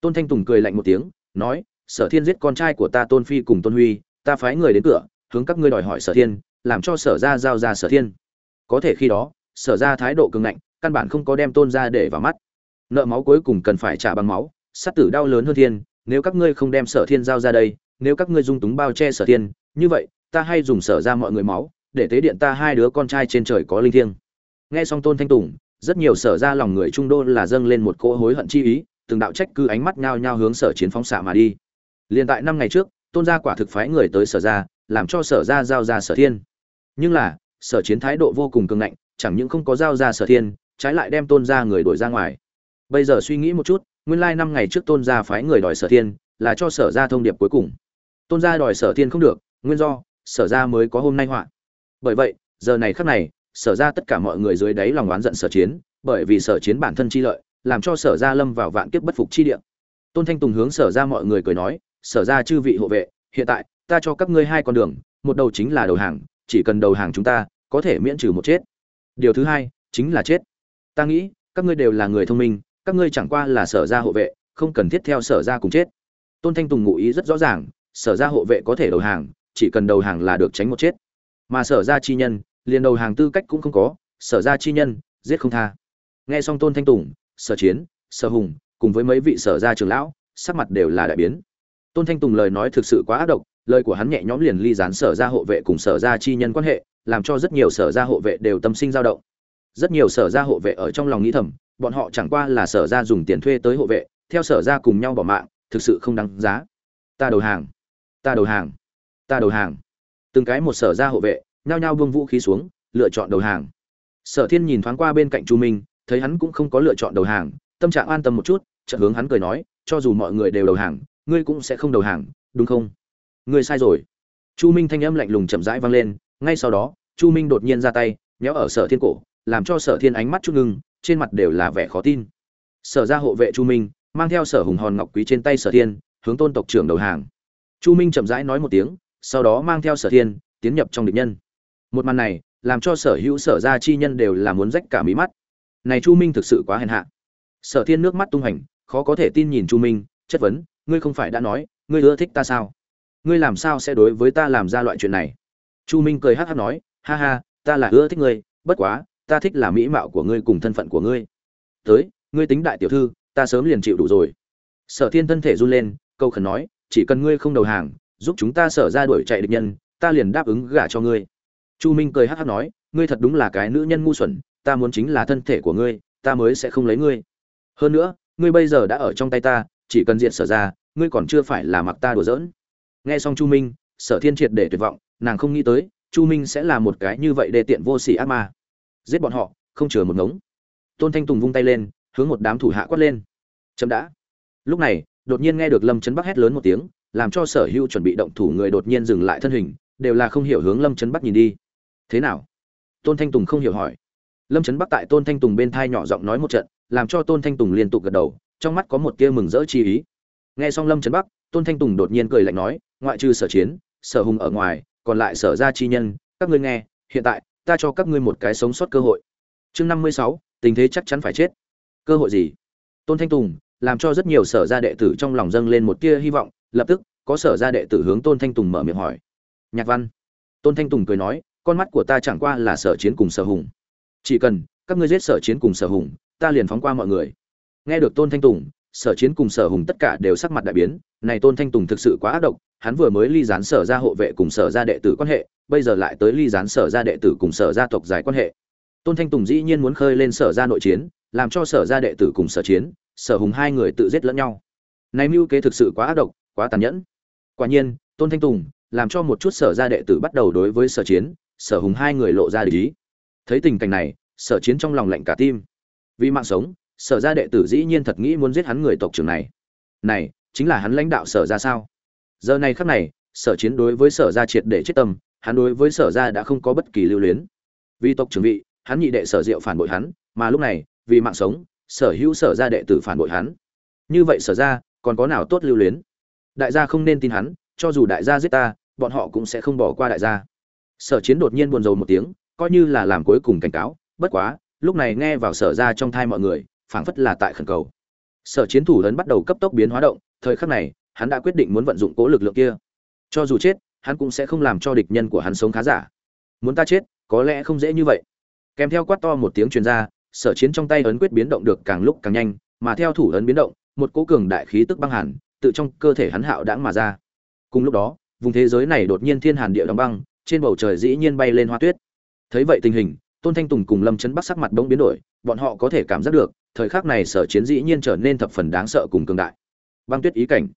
Tôn thanh tùng cười lạnh một tiếng, nói, sở thiên giết con trai của ta tôn phi cùng tôn huy, ta phái người đến cửa, hướng các ngươi đòi hỏi sở thiên, làm cho sở ra giao ra sở thiên. Có thể khi đó, sở ra thái độ cường ngạnh, căn bản không có đem tôn ra để vào mắt. Nợ máu cuối cùng cần phải trả bằng máu, sát tử đau lớn hơn thiên, nếu các ngươi không đem sở thiên giao ra đây, nếu các ngươi dung túng bao che sở thiên, như vậy, ta hay dùng sở ra mọi người máu để tế điện ta hai đứa con trai trên trời có linh thiêng. Nghe xong tôn thanh tùng, rất nhiều sở ra lòng người trung đô là dâng lên một cỗ hối hận chi ý, từng đạo trách cứ ánh mắt nhao nhao hướng sở chiến phóng xạ mà đi. Liền tại năm ngày trước, tôn gia quả thực phái người tới sở ra, làm cho sở ra giao ra sở thiên. Nhưng là, sở chiến thái độ vô cùng cường ngạnh, chẳng những không có giao ra sở thiên, trái lại đem tôn gia người đuổi ra ngoài. Bây giờ suy nghĩ một chút, nguyên lai năm ngày trước tôn gia phái người đòi sở thiên, là cho sở ra thông điệp cuối cùng. Tôn gia đòi sở thiên không được, nguyên do, sở ra mới có hôm nay họa bởi vậy, giờ này khắc này, sở ra tất cả mọi người dưới đáy lòng oán giận sở chiến, bởi vì sở chiến bản thân chi lợi, làm cho sở ra lâm vào vạn kiếp bất phục chi địa. Tôn thanh tùng hướng sở ra mọi người cười nói, sở ra chư vị hộ vệ, hiện tại, ta cho các ngươi hai con đường, một đầu chính là đầu hàng, chỉ cần đầu hàng chúng ta, có thể miễn trừ một chết. Điều thứ hai, chính là chết. Ta nghĩ, các ngươi đều là người thông minh, các ngươi chẳng qua là sở ra hộ vệ, không cần thiết theo sở ra cùng chết. Tôn thanh tùng ngụ ý rất rõ ràng, sở ra hộ vệ có thể đầu hàng, chỉ cần đầu hàng là được tránh một chết mà sở ra chi nhân, liền đầu hàng tư cách cũng không có, sở ra chi nhân, giết không tha. Nghe xong tôn thanh tùng, sở chiến, sở hùng, cùng với mấy vị sở gia trưởng lão, sắc mặt đều là đại biến. Tôn thanh tùng lời nói thực sự quá ác độc, lời của hắn nhẹ nhõm liền ly dán sở gia hộ vệ cùng sở gia chi nhân quan hệ, làm cho rất nhiều sở gia hộ vệ đều tâm sinh dao động. Rất nhiều sở gia hộ vệ ở trong lòng nghĩ thầm, bọn họ chẳng qua là sở gia dùng tiền thuê tới hộ vệ, theo sở gia cùng nhau bỏ mạng, thực sự không đáng giá. Ta đầu hàng, ta đầu hàng, ta đầu hàng từng cái một sở ra hộ vệ, nhao nhao buông vũ khí xuống, lựa chọn đầu hàng. Sở thiên nhìn thoáng qua bên cạnh chu minh, thấy hắn cũng không có lựa chọn đầu hàng, tâm trạng an tâm một chút, chợt hướng hắn cười nói, cho dù mọi người đều đầu hàng, ngươi cũng sẽ không đầu hàng, đúng không? Ngươi sai rồi. Chu minh thanh âm lạnh lùng chậm rãi vang lên, ngay sau đó, chu minh đột nhiên ra tay, nhéo ở sở thiên cổ, làm cho sở thiên ánh mắt chút ngưng, trên mặt đều là vẻ khó tin. Sở ra hộ vệ chu minh, mang theo sở hùng hòn ngọc quý trên tay sở thiên, hướng tôn tộc trưởng đầu hàng. Chu minh chậm rãi nói một tiếng sau đó mang theo sở thiên, tiến nhập trong địch nhân. Một màn này, làm cho sở hữu sở ra chi nhân đều là muốn rách cả mí mắt. Này chu minh thực sự quá hèn hạ. Sở thiên nước mắt tung hành, khó có thể tin nhìn chu minh, chất vấn, ngươi không phải đã nói, ngươi ưa thích ta sao? Ngươi làm sao sẽ đối với ta làm ra loại chuyện này? Chu minh cười hát hát nói, ha ha, ta là ưa thích ngươi, bất quá, ta thích là mỹ mạo của ngươi cùng thân phận của ngươi. Tới, ngươi tính đại tiểu thư, ta sớm liền chịu đủ rồi. Sở thiên thân thể run lên câu khẩn nói, chỉ cần ngươi không đầu hàng giúp chúng ta sở ra đuổi chạy địch nhân, ta liền đáp ứng gả cho ngươi. Chu minh cười hắc hắc nói, ngươi thật đúng là cái nữ nhân ngu xuẩn, ta muốn chính là thân thể của ngươi, ta mới sẽ không lấy ngươi. Hơn nữa, ngươi bây giờ đã ở trong tay ta, chỉ cần diện sở ra, ngươi còn chưa phải là mặc ta đùa giỡn. Nghe xong chu minh, sở thiên triệt để tuyệt vọng, nàng không nghĩ tới, chu minh sẽ là một cái như vậy để tiện vô sỉ ác ma. Giết bọn họ, không chừa một ngống. Tôn thanh tùng vung tay lên, hướng một đám thủ hạ quát lên. Chậm đã. Lúc này, đột nhiên nghe được lâm trấn bắc hét lớn một tiếng làm cho sở hữu chuẩn bị động thủ người đột nhiên dừng lại thân hình, đều là không hiểu hướng lâm trấn bắc nhìn đi. Thế nào? Tôn thanh tùng không hiểu hỏi. Lâm trấn bắc tại tôn thanh tùng bên thai nhỏ giọng nói một trận, làm cho tôn thanh tùng liên tục gật đầu, trong mắt có một tia mừng rỡ chi ý. Nghe xong lâm trấn bắc, tôn thanh tùng đột nhiên cười lạnh nói, ngoại trừ sở chiến, sở hùng ở ngoài, còn lại sở ra chi nhân, các ngươi nghe, hiện tại, ta cho các ngươi một cái sống sót cơ hội. Chương năm mươi sáu, tình thế chắc chắn phải chết. Cơ hội gì? Tôn thanh tùng, làm cho rất nhiều sở gia đệ tử trong lòng dâng lên một tia hy vọng lập tức, có sở gia đệ tử hướng tôn thanh tùng mở miệng hỏi. Nhạc văn. Tôn thanh tùng cười nói, con mắt của ta chẳng qua là sở chiến cùng sở hùng. Chỉ cần, các ngươi giết sở chiến cùng sở hùng, ta liền phóng qua mọi người. Nghe được tôn thanh tùng, sở chiến cùng sở hùng tất cả đều sắc mặt đại biến. Này tôn thanh tùng thực sự quá ác độc, hắn vừa mới ly gián sở gia hộ vệ cùng sở gia đệ tử quan hệ, bây giờ lại tới ly gián sở gia đệ tử cùng sở gia tộc giải quan hệ. Tôn thanh tùng dĩ nhiên muốn khơi lên sở gia nội chiến, làm cho sở gia đệ tử cùng sở chiến, sở hùng hai người tự giết lẫn nhau. Này mưu kế thực sự quá ác độc quá tàn nhẫn. Quả nhiên, tôn thanh tùng làm cho một chút sở gia đệ tử bắt đầu đối với sở chiến, sở hùng hai người lộ ra để ý. Thấy tình cảnh này, sở chiến trong lòng lạnh cả tim. Vì mạng sống, sở gia đệ tử dĩ nhiên thật nghĩ muốn giết hắn người tộc trưởng này. Này, chính là hắn lãnh đạo sở ra sao? Giờ này khắc này, sở chiến đối với sở gia triệt để chết tâm, hắn đối với sở gia đã không có bất kỳ lưu luyến. Vì tộc trưởng vị, hắn nhị đệ sở diệu phản bội hắn, mà lúc này, vì mạng sống, sở hữu sở gia đệ tử phản bội hắn. Như vậy sở gia, còn có nào tốt lưu luyến? Đại gia không nên tin hắn, cho dù đại gia giết ta, bọn họ cũng sẽ không bỏ qua đại gia. Sở chiến đột nhiên buồn rầu một tiếng, coi như là làm cuối cùng cảnh cáo, bất quá, lúc này nghe vào sở ra trong thai mọi người, phảng phất là tại khẩn cầu. Sở chiến thủ lớn bắt đầu cấp tốc biến hóa động, thời khắc này, hắn đã quyết định muốn vận dụng cố lực lượng kia. Cho dù chết, hắn cũng sẽ không làm cho địch nhân của hắn sống khá giả. Muốn ta chết, có lẽ không dễ như vậy. Kèm theo quát to một tiếng truyền ra, sở chiến trong tay ấn quyết biến động được càng lúc càng nhanh, mà theo thủ ấn biến động, một cố cường đại khí tức băng hẳn tự trong cơ thể hắn hạo đãng mà ra. Cùng lúc đó, vùng thế giới này đột nhiên thiên hàn địa đóng băng, trên bầu trời dĩ nhiên bay lên hoa tuyết. Thấy vậy tình hình, tôn thanh tùng cùng lâm chấn bắc sắc mặt bỗng biến đổi, bọn họ có thể cảm giác được, thời khắc này sở chiến dĩ nhiên trở nên thập phần đáng sợ cùng cường đại. Băng tuyết ý cảnh.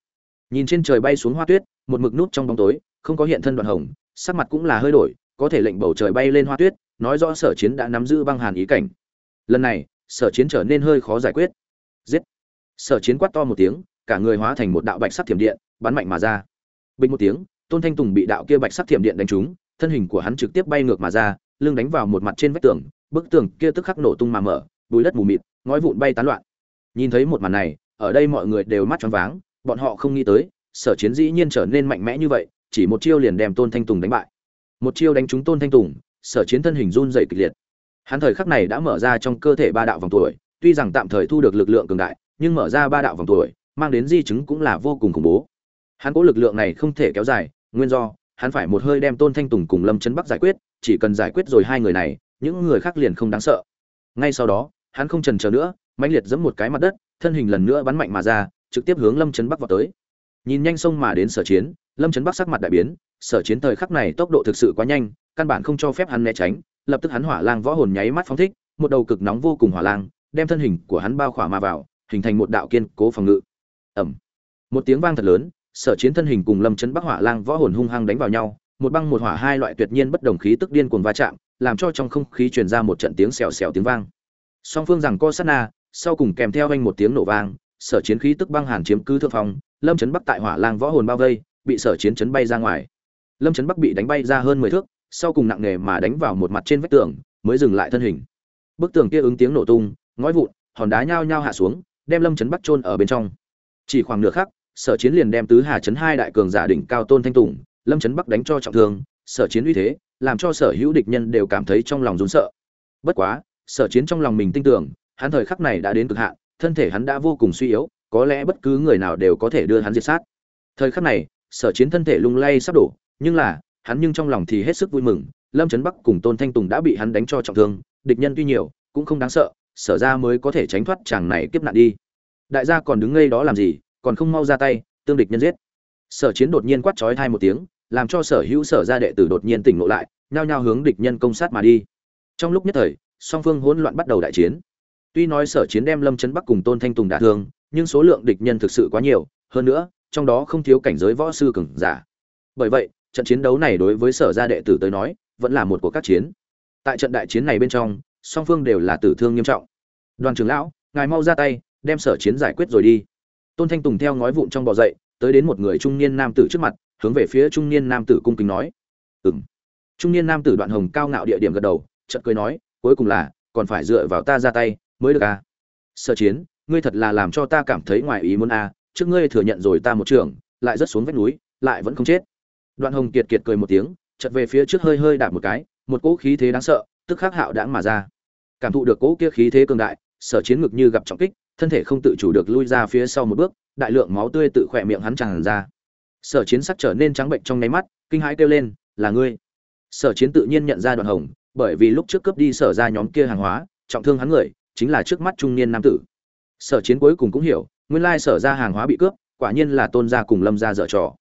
Nhìn trên trời bay xuống hoa tuyết, một mực nút trong bóng tối, không có hiện thân đoạn hồng, sắc mặt cũng là hơi đổi, có thể lệnh bầu trời bay lên hoa tuyết, nói rõ sở chiến đã nắm giữ băng hàn ý cảnh. Lần này, sở chiến trở nên hơi khó giải quyết. Giết. Sở chiến quát to một tiếng cả người hóa thành một đạo bạch sắc thiểm điện, bắn mạnh mà ra. Bình một tiếng, tôn thanh tùng bị đạo kia bạch sắc thiểm điện đánh trúng, thân hình của hắn trực tiếp bay ngược mà ra, lưng đánh vào một mặt trên vách tường, bức tường kia tức khắc nổ tung mà mở bụi đất mù mịt, ngói vụn bay tán loạn. Nhìn thấy một màn này, ở đây mọi người đều mắt tròn váng, bọn họ không nghĩ tới, sở chiến dĩ nhiên trở nên mạnh mẽ như vậy, chỉ một chiêu liền đem tôn thanh tùng đánh bại. Một chiêu đánh trúng tôn thanh tùng, sở chiến thân hình run rẩy kịch liệt. Hắn thời khắc này đã mở ra trong cơ thể ba đạo vòng tuổi, tuy rằng tạm thời thu được lực lượng cường đại, nhưng mở ra ba đạo vòng tuổi mang đến di chứng cũng là vô cùng khủng bố. Hắn cố lực lượng này không thể kéo dài, nguyên do, hắn phải một hơi đem tôn thanh tùng cùng lâm chấn bắc giải quyết, chỉ cần giải quyết rồi hai người này, những người khác liền không đáng sợ. Ngay sau đó, hắn không trần chờ nữa, mãnh liệt giẫm một cái mặt đất, thân hình lần nữa bắn mạnh mà ra, trực tiếp hướng lâm chấn bắc vào tới. Nhìn nhanh sông mà đến sở chiến, lâm chấn bắc sắc mặt đại biến, sở chiến thời khắc này tốc độ thực sự quá nhanh, căn bản không cho phép hắn né tránh, lập tức hắn hỏa lang võ hồn nháy mắt phóng thích, một đầu cực nóng vô cùng hỏa lang, đem thân hình của hắn bao khỏa mà vào, hình thành một đạo kiên cố phòng ngự ẩm một tiếng vang thật lớn, sở chiến thân hình cùng lâm chấn bắc hỏa lang võ hồn hung hăng đánh vào nhau, một băng một hỏa hai loại tuyệt nhiên bất đồng khí tức điên cuồng va chạm, làm cho trong không khí truyền ra một trận tiếng xèo xèo tiếng vang. Song phương rằng co sát na, sau cùng kèm theo anh một tiếng nổ vang, sở chiến khí tức băng hàn chiếm cứ thượng phong, lâm chấn bắc tại hỏa lang võ hồn bao vây, bị sở chiến chấn bay ra ngoài. Lâm chấn bắc bị đánh bay ra hơn mười thước, sau cùng nặng nề mà đánh vào một mặt trên vách tường, mới dừng lại thân hình. Bức tường kia ứng tiếng nổ tung, ngói vụn, hòn đá nhao nhao hạ xuống, đem lâm chấn bắc chôn ở bên trong chỉ khoảng nửa khắc, sở chiến liền đem tứ hà chấn hai đại cường giả đỉnh cao tôn thanh tùng, lâm chấn bắc đánh cho trọng thương. Sở chiến uy thế, làm cho sở hữu địch nhân đều cảm thấy trong lòng rốn sợ. Bất quá, sở chiến trong lòng mình tin tưởng, hắn thời khắc này đã đến cực hạn, thân thể hắn đã vô cùng suy yếu, có lẽ bất cứ người nào đều có thể đưa hắn diệt sát. Thời khắc này, sở chiến thân thể lung lay sắp đổ, nhưng là, hắn nhưng trong lòng thì hết sức vui mừng. Lâm trấn bắc cùng tôn thanh tùng đã bị hắn đánh cho trọng thương, địch nhân tuy nhiều, cũng không đáng sợ, sở ra mới có thể tránh thoát chàng này kiếp nạn đi đại gia còn đứng ngây đó làm gì, còn không mau ra tay, tương địch nhân giết. Sở chiến đột nhiên quát trói thai một tiếng, làm cho sở hữu sở ra đệ tử đột nhiên tỉnh ngộ lại, nhao nhao hướng địch nhân công sát mà đi. Trong lúc nhất thời, song phương hỗn loạn bắt đầu đại chiến. Tuy nói sở chiến đem lâm trấn bắc cùng tôn thanh tùng đả thương, nhưng số lượng địch nhân thực sự quá nhiều, hơn nữa, trong đó không thiếu cảnh giới võ sư cường giả. Bởi vậy, trận chiến đấu này đối với sở gia đệ tử tới nói, vẫn là một cuộc các chiến. Tại trận đại chiến này bên trong, song phương đều là tử thương nghiêm trọng. Đoàn trưởng lão, ngài mau ra tay đem sở chiến giải quyết rồi đi. Tôn thanh tùng theo ngói vụn trong bò dậy, tới đến một người trung niên nam tử trước mặt, hướng về phía trung niên nam tử cung kính nói. Ừng trung niên nam tử đoạn hồng cao ngạo địa điểm gật đầu, chợt cười nói, cuối cùng là, còn phải dựa vào ta ra tay mới được à? Sở chiến, ngươi thật là làm cho ta cảm thấy ngoài ý muốn à trước ngươi thừa nhận rồi ta một trường, lại rất xuống vách núi, lại vẫn không chết. Đoạn hồng kiệt kiệt cười một tiếng, chợt về phía trước hơi hơi đạp một cái, một cỗ khí thế đáng sợ, tức khắc hạo đãng mà ra. Cảm thụ được cỗ kia khí thế cường đại, sở chiến ngực như gặp trọng kích thân thể không tự chủ được lui ra phía sau một bước, đại lượng máu tươi tự khỏe miệng hắn tràn ra. Sở chiến sắc trở nên trắng bệnh trong nháy mắt, kinh hãi kêu lên, là ngươi? Sở chiến tự nhiên nhận ra đoạn hồng, bởi vì lúc trước cướp đi sở ra nhóm kia hàng hóa, trọng thương hắn người, chính là trước mắt trung niên nam tử. Sở chiến cuối cùng cũng hiểu, nguyên lai sở ra hàng hóa bị cướp, quả nhiên là tôn gia cùng lâm gia dở trò.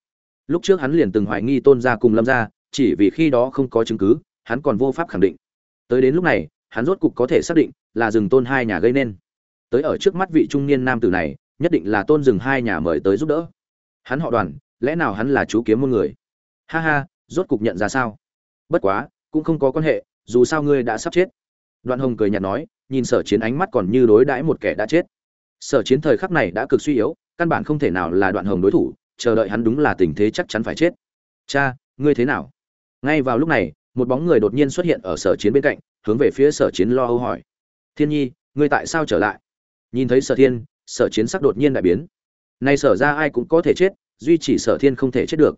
Lúc trước hắn liền từng hoài nghi tôn gia cùng lâm gia, chỉ vì khi đó không có chứng cứ, hắn còn vô pháp khẳng định. Tới đến lúc này, hắn rốt cục có thể xác định là rừng tôn hai nhà gây nên tới ở trước mắt vị trung niên nam tử này, nhất định là tôn dừng hai nhà mời tới giúp đỡ. Hắn họ đoàn, lẽ nào hắn là chú kiếm môn người? Ha ha, rốt cục nhận ra sao? Bất quá, cũng không có quan hệ, dù sao ngươi đã sắp chết. Đoạn hồng cười nhạt nói, nhìn sở chiến ánh mắt còn như đối đãi một kẻ đã chết. Sở chiến thời khắc này đã cực suy yếu, căn bản không thể nào là đoạn hồng đối thủ, chờ đợi hắn đúng là tình thế chắc chắn phải chết. Cha, ngươi thế nào? Ngay vào lúc này, một bóng người đột nhiên xuất hiện ở sở chiến bên cạnh, hướng về phía sở chiến lo âu hỏi. Thiên nhi, ngươi tại sao trở lại? Nhìn thấy sở thiên, sở chiến sắc đột nhiên đại biến. Nay sở ra ai cũng có thể chết, duy chỉ sở thiên không thể chết được.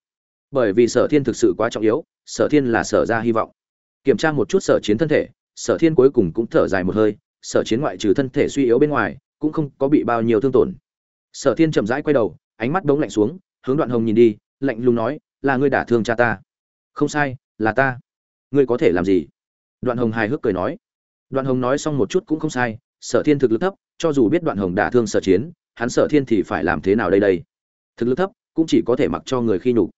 Bởi vì sở thiên thực sự quá trọng yếu, sở thiên là sở ra hy vọng. Kiểm tra một chút sở chiến thân thể, sở thiên cuối cùng cũng thở dài một hơi, sở chiến ngoại trừ thân thể suy yếu bên ngoài, cũng không có bị bao nhiêu thương tổn. Sở thiên chậm rãi quay đầu, ánh mắt bỗng lạnh xuống, hướng đoạn hồng nhìn đi, lạnh lùng nói, là ngươi đả thương cha ta. Không sai, là ta. Ngươi có thể làm gì? Đoạn hồng hài hước cười nói. Đoạn hồng nói xong một chút cũng không sai sở thiên thực lực thấp, cho dù biết đoạn hồng đả thương sở chiến, hắn sở thiên thì phải làm thế nào đây đây? Thực lực thấp, cũng chỉ có thể mặc cho người khi nhục.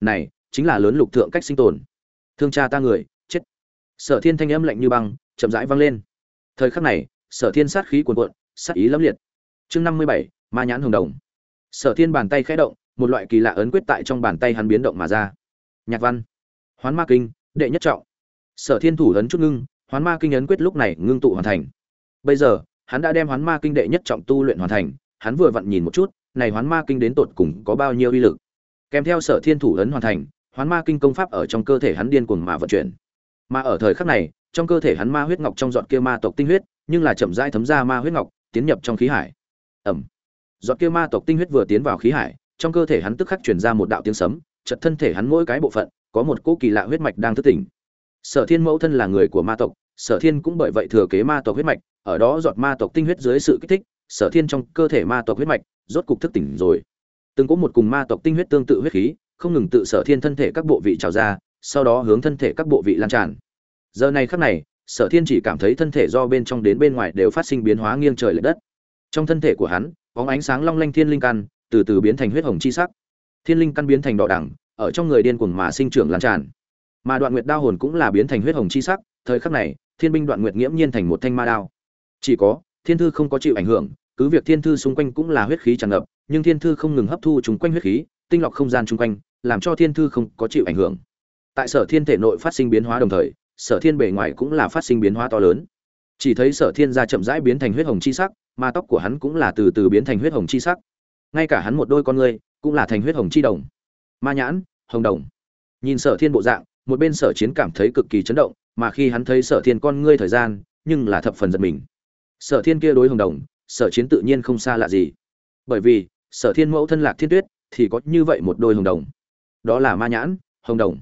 Này, chính là lớn lục thượng cách sinh tồn. Thương cha ta người, chết. Sở thiên thanh âm lạnh như băng, chậm rãi vang lên. Thời khắc này, sở thiên sát khí cuồn cuộn, sát ý lâm liệt. Chương năm mươi bảy, ma nhãn hồng đồng. Sở thiên bàn tay khẽ động, một loại kỳ lạ ấn quyết tại trong bàn tay hắn biến động mà ra. Nhạc văn. Hoán ma kinh, đệ nhất trọng. Sở thiên thủ ấn chút ngưng, hoán ma kinh ấn quyết lúc này ngưng tụ hoàn thành bây giờ, hắn đã đem hoán ma kinh đệ nhất trọng tu luyện hoàn thành, hắn vừa vặn nhìn một chút, này hoán ma kinh đến tột cùng có bao nhiêu uy lực. Kèm theo sở thiên thủ ấn hoàn thành, hoán ma kinh công pháp ở trong cơ thể hắn điên cuồng mà vận chuyển. Mà ở thời khắc này, trong cơ thể hắn ma huyết ngọc trong giọt kia ma tộc tinh huyết, nhưng là chậm rãi thấm ra ma huyết ngọc, tiến nhập trong khí hải. Ẩm giọt kia ma tộc tinh huyết vừa tiến vào khí hải, trong cơ thể hắn tức khắc truyền ra một đạo tiếng sấm chật thân thể hắn mỗi cái bộ phận, có một cỗ kỳ lạ huyết mạch đang thức tỉnh. Sở thiên mẫu thân là người của ma tộc sở thiên cũng bởi vậy thừa kế ma tộc huyết mạch, ở đó giọt ma tộc tinh huyết dưới sự kích thích, sở thiên trong cơ thể ma tộc huyết mạch rốt cục thức tỉnh rồi. Từng có một cùng ma tộc tinh huyết tương tự huyết khí, không ngừng tự sở thiên thân thể các bộ vị trào ra, sau đó hướng thân thể các bộ vị lan tràn. Giờ này khắc này, sở thiên chỉ cảm thấy thân thể do bên trong đến bên ngoài đều phát sinh biến hóa nghiêng trời l ệ đất. Trong thân thể của hắn có ánh sáng long lanh thiên linh căn từ từ biến thành huyết hồng chi sắc. Thiên linh căn biến thành đỏ đẳng, ở trong người điên cuồng mà sinh trưởng lan tràn. Mà đoạn nguyệt đao hồn cũng là biến thành huyết hồng chi sắc, thời khắc này thiên binh đoạn nguyệt nghiễm nhiên thành một thanh ma đao. Chỉ có, thiên thư không có chịu ảnh hưởng, cứ việc thiên thư xung quanh cũng là huyết khí tràn ngập, nhưng thiên thư không ngừng hấp thu chúng quanh huyết khí, tinh lọc không gian chung quanh, làm cho thiên thư không có chịu ảnh hưởng. Tại sở thiên thể nội phát sinh biến hóa đồng thời, sở thiên bề ngoài cũng là phát sinh biến hóa to lớn. Chỉ thấy sở thiên ra chậm rãi biến thành huyết hồng chi sắc, mà tóc của hắn cũng là từ từ biến thành huyết hồng chi sắc. Ngay cả hắn một đôi con ngươi, cũng là thành huyết hồng chi đồng. Ma nhãn, hồng đồng. Nhìn sở thiên bộ dạng, một bên sở chiến cảm thấy cực kỳ chấn động mà khi hắn thấy sở thiên con ngươi thời gian, nhưng là thập phần giật mình. Sở thiên kia đối hồng đồng, sở chiến tự nhiên không xa lạ gì. Bởi vì, sở thiên mẫu thân lạc thiên tuyết, thì có như vậy một đôi hồng đồng. Đó là ma nhãn, hồng đồng.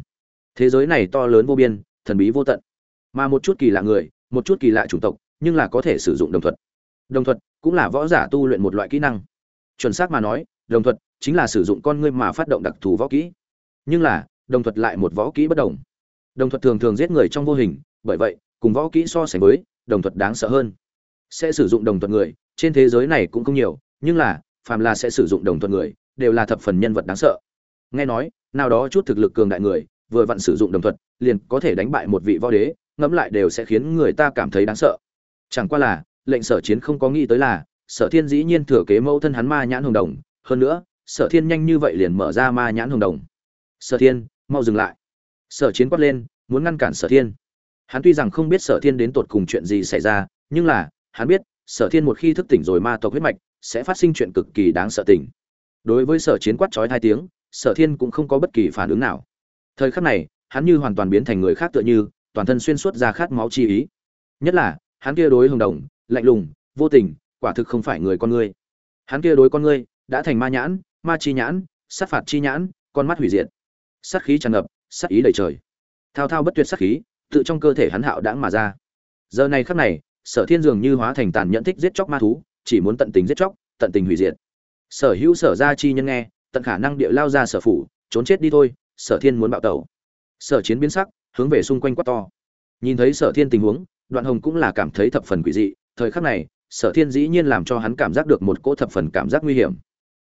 Thế giới này to lớn vô biên, thần bí vô tận. Mà một chút kỳ lạ người, một chút kỳ lạ chủng tộc, nhưng là có thể sử dụng đồng thuật. Đồng thuật cũng là võ giả tu luyện một loại kỹ năng. Chuẩn xác mà nói, đồng thuật chính là sử dụng con ngươi mà phát động đặc thù võ kỹ. Nhưng là, đồng thuật lại một võ kỹ bất đồng đồng thuật thường thường giết người trong vô hình, bởi vậy, cùng võ kỹ so sánh với, đồng thuật đáng sợ hơn. Sẽ sử dụng đồng thuật người, trên thế giới này cũng không nhiều, nhưng là, phàm là sẽ sử dụng đồng thuật người, đều là thập phần nhân vật đáng sợ. Nghe nói, nào đó chút thực lực cường đại người, vừa vặn sử dụng đồng thuật, liền có thể đánh bại một vị võ đế, ngẫm lại đều sẽ khiến người ta cảm thấy đáng sợ. Chẳng qua là, lệnh sở chiến không có nghĩ tới là, sở thiên dĩ nhiên thừa kế mẫu thân hắn ma nhãn hồng đồng, hơn nữa, sở thiên nhanh như vậy liền mở ra ma nhãn hồng đồng. Sở thiên, mau dừng lại sở chiến quát lên, muốn ngăn cản sở thiên. Hắn tuy rằng không biết sở thiên đến tột cùng chuyện gì xảy ra, nhưng là, hắn biết, sở thiên một khi thức tỉnh rồi ma tộc huyết mạch, sẽ phát sinh chuyện cực kỳ đáng sợ tỉnh đối với sở chiến quát trói hai tiếng, sở thiên cũng không có bất kỳ phản ứng nào. Thời khắc này, hắn như hoàn toàn biến thành người khác tựa như, toàn thân xuyên suốt ra khát máu chi ý. Nhất là, hắn kia đối hồng đồng, lạnh lùng, vô tình, quả thực không phải người con ngươi. Hắn kia đối con ngươi, đã thành ma nhãn, ma chi nhãn, sát phạt chi nhãn, con mắt hủy diệt. Sát khí tràn ngập sát ý đầy trời. Thao thao bất tuyệt sát khí, tự trong cơ thể hắn hạo đãng mà ra. Giờ này khắc này, sở thiên dường như hóa thành tàn nhẫn thích giết chóc ma thú, chỉ muốn tận tình giết chóc, tận tình hủy diệt. Sở hữu sở gia chi nhân nghe, tận khả năng địa lao ra sở phủ, trốn chết đi thôi, sở thiên muốn bạo tẩu. Sở chiến biến sắc, hướng về xung quanh quát to. Nhìn thấy sở thiên tình huống, đoạn hồng cũng là cảm thấy thập phần quỷ dị, thời khắc này, sở thiên dĩ nhiên làm cho hắn cảm giác được một cỗ thập phần cảm giác nguy hiểm.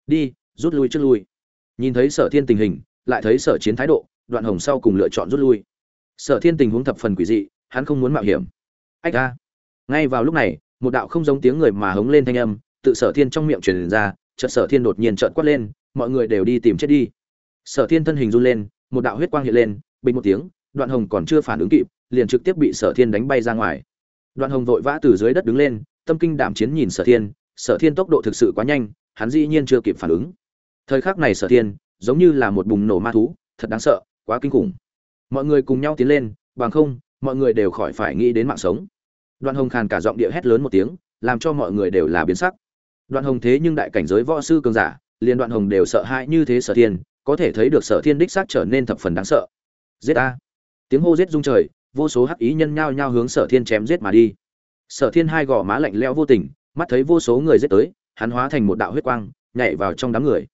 Đi, rút lui trước lui. Nhìn thấy sở thiên tình hình, lại thấy sở chiến thái độ đoạn hồng sau cùng lựa chọn rút lui. Sở thiên tình huống thập phần quỷ dị, hắn không muốn mạo hiểm. Ách ra ngay vào lúc này, một đạo không giống tiếng người mà hống lên thanh âm, tự sở thiên trong miệng truyền ra, chợt sở thiên đột nhiên trợn quát lên, mọi người đều đi tìm chết đi. Sở thiên thân hình run lên, một đạo huyết quang hiện lên, bình một tiếng, đoạn hồng còn chưa phản ứng kịp, liền trực tiếp bị sở thiên đánh bay ra ngoài. Đoạn hồng vội vã từ dưới đất đứng lên, tâm kinh đảm chiến nhìn sở thiên sở thiên tốc độ thực sự quá nhanh, hắn dĩ nhiên chưa kịp phản ứng. Thời khắc này sở thiên giống như là một bùng nổ ma thú, thật đáng sợ quá kinh khủng. Mọi người cùng nhau tiến lên, bằng không, mọi người đều khỏi phải nghĩ đến mạng sống. Đoạn hồng khàn cả giọng địa hét lớn một tiếng, làm cho mọi người đều là biến sắc. Đoạn hồng thế nhưng đại cảnh giới võ sư cường giả, liền đoạn hồng đều sợ hãi như thế sở thiên, có thể thấy được sở thiên đích xác trở nên thập phần đáng sợ. Giết a! Tiếng hô giết rung trời, vô số hắc ý nhân nhao nhao hướng sở thiên chém giết mà đi. Sở thiên hai gò má lạnh lẽo vô tình, mắt thấy vô số người giết tới, hắn hóa thành một đạo huyết quang, nhảy vào trong đám người.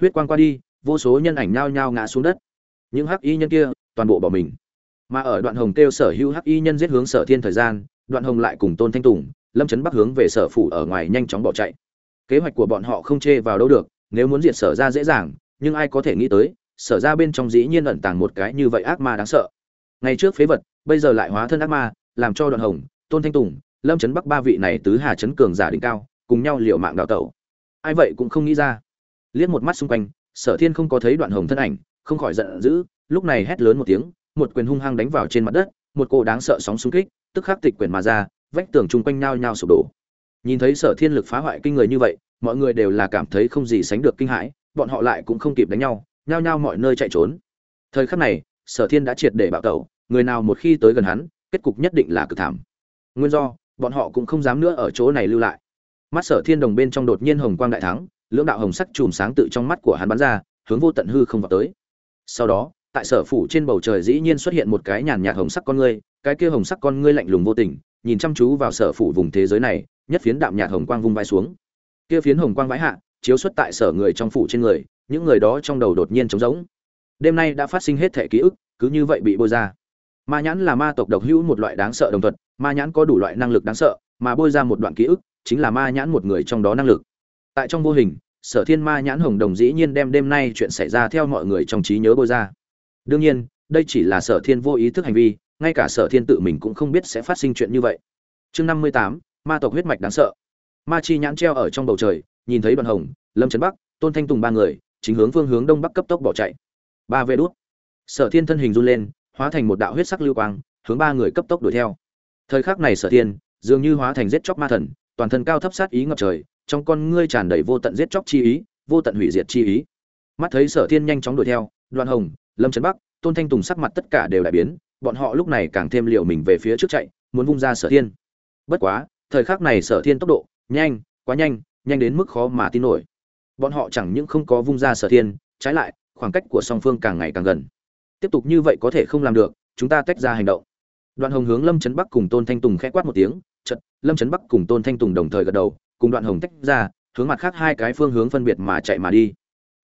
Huyết quang qua đi, vô số nhân ảnh nhao nhao ngã xuống đất những hắc y nhân kia, toàn bộ bỏ mình. Mà ở đoạn hồng kêu sở hữu hắc y nhân giết hướng sở thiên thời gian, đoạn hồng lại cùng tôn thanh tùng, lâm chấn bắc hướng về sở phủ ở ngoài nhanh chóng bỏ chạy. Kế hoạch của bọn họ không chê vào đâu được, nếu muốn diệt sở ra dễ dàng, nhưng ai có thể nghĩ tới, sở ra bên trong dĩ nhiên ẩn tàng một cái như vậy ác ma đáng sợ. Ngày trước phế vật, bây giờ lại hóa thân ác ma, làm cho đoạn hồng, tôn thanh tùng, lâm chấn bắc ba vị này tứ hà chấn cường giả đỉnh cao, cùng nhau liều mạng đào tẩu. Ai vậy cũng không nghĩ ra. Liếc một mắt xung quanh, sở thiên không có thấy đoạn hồng thân ảnh không khỏi giận dữ, lúc này hét lớn một tiếng, một quyền hung hăng đánh vào trên mặt đất, một cô đáng sợ sóng xung kích, tức khắc tịch quyền mà ra, vách tường chung quanh nhao nhao sụp đổ. Nhìn thấy sở thiên lực phá hoại kinh người như vậy, mọi người đều là cảm thấy không gì sánh được kinh hãi, bọn họ lại cũng không kịp đánh nhau, nhao nhao mọi nơi chạy trốn. Thời khắc này, sở thiên đã triệt để bạo tẩu, người nào một khi tới gần hắn, kết cục nhất định là cực thảm. Nguyên do, bọn họ cũng không dám nữa ở chỗ này lưu lại. Mắt sở thiên đồng bên trong đột nhiên hồng quang đại thắng, lưỡng đạo hồng sắc chùm sáng tự trong mắt của hắn bắn ra, hướng vô tận hư không vào tới sau đó, tại sở phủ trên bầu trời dĩ nhiên xuất hiện một cái nhàn nhạt hồng sắc con ngươi, cái kia hồng sắc con ngươi lạnh lùng vô tình, nhìn chăm chú vào sở phủ vùng thế giới này, nhất phiến đạm nhạt hồng quang vung vai xuống. Kia phiến hồng quang vãi hạ, chiếu xuất tại sở người trong phủ trên người, những người đó trong đầu đột nhiên trống rỗng. Đêm nay đã phát sinh hết thể ký ức, cứ như vậy bị bôi ra. Ma nhãn là ma tộc độc hữu một loại đáng sợ đồng thuật, ma nhãn có đủ loại năng lực đáng sợ, mà bôi ra một đoạn ký ức, chính là ma nhãn một người trong đó năng lực. Tại trong vô hình sở thiên ma nhãn hồng đồng dĩ nhiên đem đêm nay chuyện xảy ra theo mọi người trong trí nhớ bôi ra. Đương nhiên, đây chỉ là sở thiên vô ý thức hành vi, ngay cả sở thiên tự mình cũng không biết sẽ phát sinh chuyện như vậy. Chương năm mươi tám, ma tộc huyết mạch đáng sợ. Ma chi nhãn treo ở trong bầu trời, nhìn thấy đoàn hồng, lâm trấn bắc, tôn thanh tùng ba người, chính hướng phương hướng đông bắc cấp tốc bỏ chạy. Ba vê đốt sở thiên thân hình run lên, hóa thành một đạo huyết sắc lưu quang, hướng ba người cấp tốc đuổi theo. Thời khắc này sở thiên, dường như hóa thành giết chóc ma thần, toàn thân cao thấp sát ý ngập trời trong con ngươi tràn đầy vô tận giết chóc chi ý, vô tận hủy diệt chi ý. Mắt thấy sở thiên nhanh chóng đuổi theo đoàn hồng, lâm trấn bắc, tôn thanh tùng sắc mặt tất cả đều đại biến, bọn họ lúc này càng thêm liệu mình về phía trước chạy, muốn vung ra sở thiên. Bất quá, thời khắc này sở thiên tốc độ nhanh, quá nhanh nhanh đến mức khó mà tin nổi. Bọn họ chẳng những không có vung ra sở thiên, trái lại, khoảng cách của song phương càng ngày càng gần. Tiếp tục như vậy có thể không làm được, chúng ta tách ra hành động. Đoan hồng hướng lâm trấn bắc cùng tôn thanh tùng khẽ quát một tiếng chật lâm trấn bắc cùng tôn thanh tùng đồng thời gật đầu cùng đoạn hồng tách ra, hướng mặt khác hai cái phương hướng phân biệt mà chạy mà đi.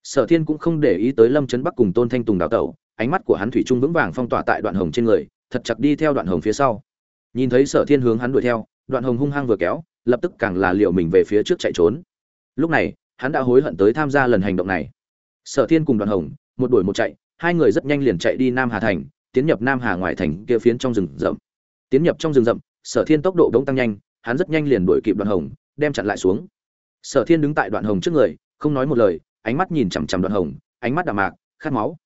Sở thiên cũng không để ý tới lâm trấn bắc cùng tôn thanh tùng đào tẩu, ánh mắt của hắn thủy trung vững vàng phong tỏa tại đoạn hồng trên người, thật chặt đi theo đoạn hồng phía sau. Nhìn thấy sở thiên hướng hắn đuổi theo, đoạn hồng hung hăng vừa kéo, lập tức càng là liệu mình về phía trước chạy trốn. Lúc này, hắn đã hối hận tới tham gia lần hành động này. Sở thiên cùng đoạn hồng, một đuổi một chạy, hai người rất nhanh liền chạy đi nam hà thành, tiến nhập nam hà ngoại thành kia phiến trong rừng rậm. Tiến nhập trong rừng rậm, sở thiên tốc độ đống tăng nhanh, hắn rất nhanh liền đuổi kịp đoạn hồng đem chặn lại xuống. Sở thiên đứng tại đoạn hồng trước người, không nói một lời, ánh mắt nhìn chằm chằm đoạn hồng, ánh mắt đạm mạc, khát máu.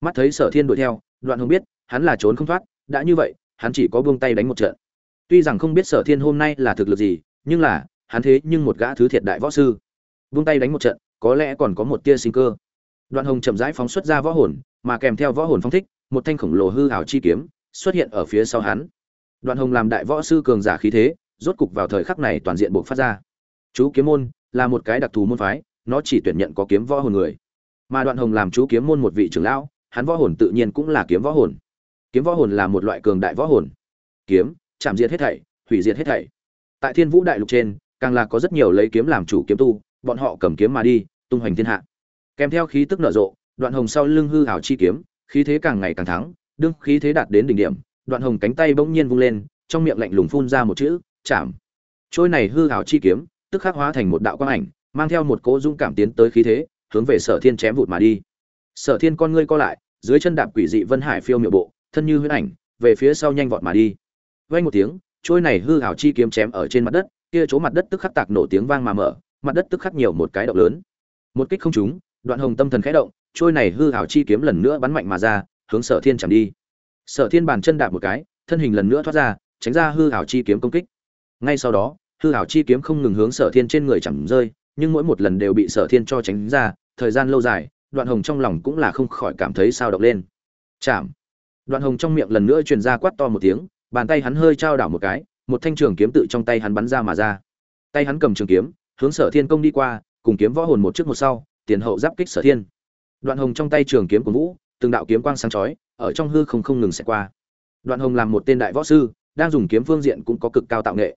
Mắt thấy sở thiên đuổi theo, đoạn hồng biết, hắn là trốn không thoát, đã như vậy, hắn chỉ có buông tay đánh một trận. Tuy rằng không biết sở thiên hôm nay là thực lực gì, nhưng là, hắn thế nhưng một gã thứ thiệt đại võ sư. Buông tay đánh một trận, có lẽ còn có một tia sinh cơ. Đoạn hồng chậm rãi phóng xuất ra võ hồn, mà kèm theo võ hồn phong thích, một thanh khổng lồ hư ảo chi kiếm xuất hiện ở phía sau hắn. Đoạn hồng làm đại võ sư cường giả khí thế rốt cục vào thời khắc này toàn diện buộc phát ra. Chú kiếm môn là một cái đặc thù môn phái, nó chỉ tuyển nhận có kiếm võ hồn người. Mà đoạn hồng làm chú kiếm môn một vị trưởng lão, hắn võ hồn tự nhiên cũng là kiếm võ hồn. Kiếm võ hồn là một loại cường đại võ hồn. Kiếm, chạm diệt hết thảy, hủy diệt hết thảy. Tại thiên vũ đại lục trên, càng là có rất nhiều lấy kiếm làm chủ kiếm tu, bọn họ cầm kiếm mà đi, tung hoành thiên hạ. Kèm theo khí tức nở rộ, đoạn hồng sau lưng hư hảo chi kiếm, khí thế càng ngày càng thắng, đương khí thế đạt đến đỉnh điểm, đoạn hồng cánh tay bỗng nhiên vung lên, trong miệng lạnh lùng phun ra một chữ chạm. Trôi này hư hảo chi kiếm, tức khắc hóa thành một đạo quang ảnh, mang theo một cỗ dung cảm tiến tới khí thế, hướng về sở thiên chém vụt mà đi. Sở thiên con ngươi co lại, dưới chân đạp quỷ dị vân hải phiêu miệu bộ, thân như huyễn ảnh, về phía sau nhanh vọt mà đi. Vang một tiếng, trôi này hư hảo chi kiếm chém ở trên mặt đất, kia chỗ mặt đất tức khắc tạc nổ tiếng vang mà mở, mặt đất tức khắc nhiều một cái động lớn. Một kích không trúng, đoạn hồng tâm thần khẽ động, trôi này hư hảo chi kiếm lần nữa bắn mạnh mà ra, hướng sở thiên chạm đi. Sở thiên bàn chân đạp một cái, thân hình lần nữa thoát ra, tránh ra hư hảo chi kiếm công kích ngay sau đó, hư hảo chi kiếm không ngừng hướng sở thiên trên người chẳng rơi, nhưng mỗi một lần đều bị sở thiên cho tránh ra, thời gian lâu dài, đoạn hồng trong lòng cũng là không khỏi cảm thấy sao động lên. Chạm. Đoạn hồng trong miệng lần nữa truyền ra quát to một tiếng, bàn tay hắn hơi trao đảo một cái, một thanh trường kiếm tự trong tay hắn bắn ra mà ra. Tay hắn cầm trường kiếm, hướng sở thiên công đi qua, cùng kiếm võ hồn một trước một sau, tiền hậu giáp kích sở thiên. Đoạn hồng trong tay trường kiếm của vũ, từng đạo kiếm quang sáng chói, ở trong hư không không ngừng sẽ qua. Đoạn hồng làm một tên đại võ sư, đang dùng kiếm phương diện cũng có cực cao tạo nghệ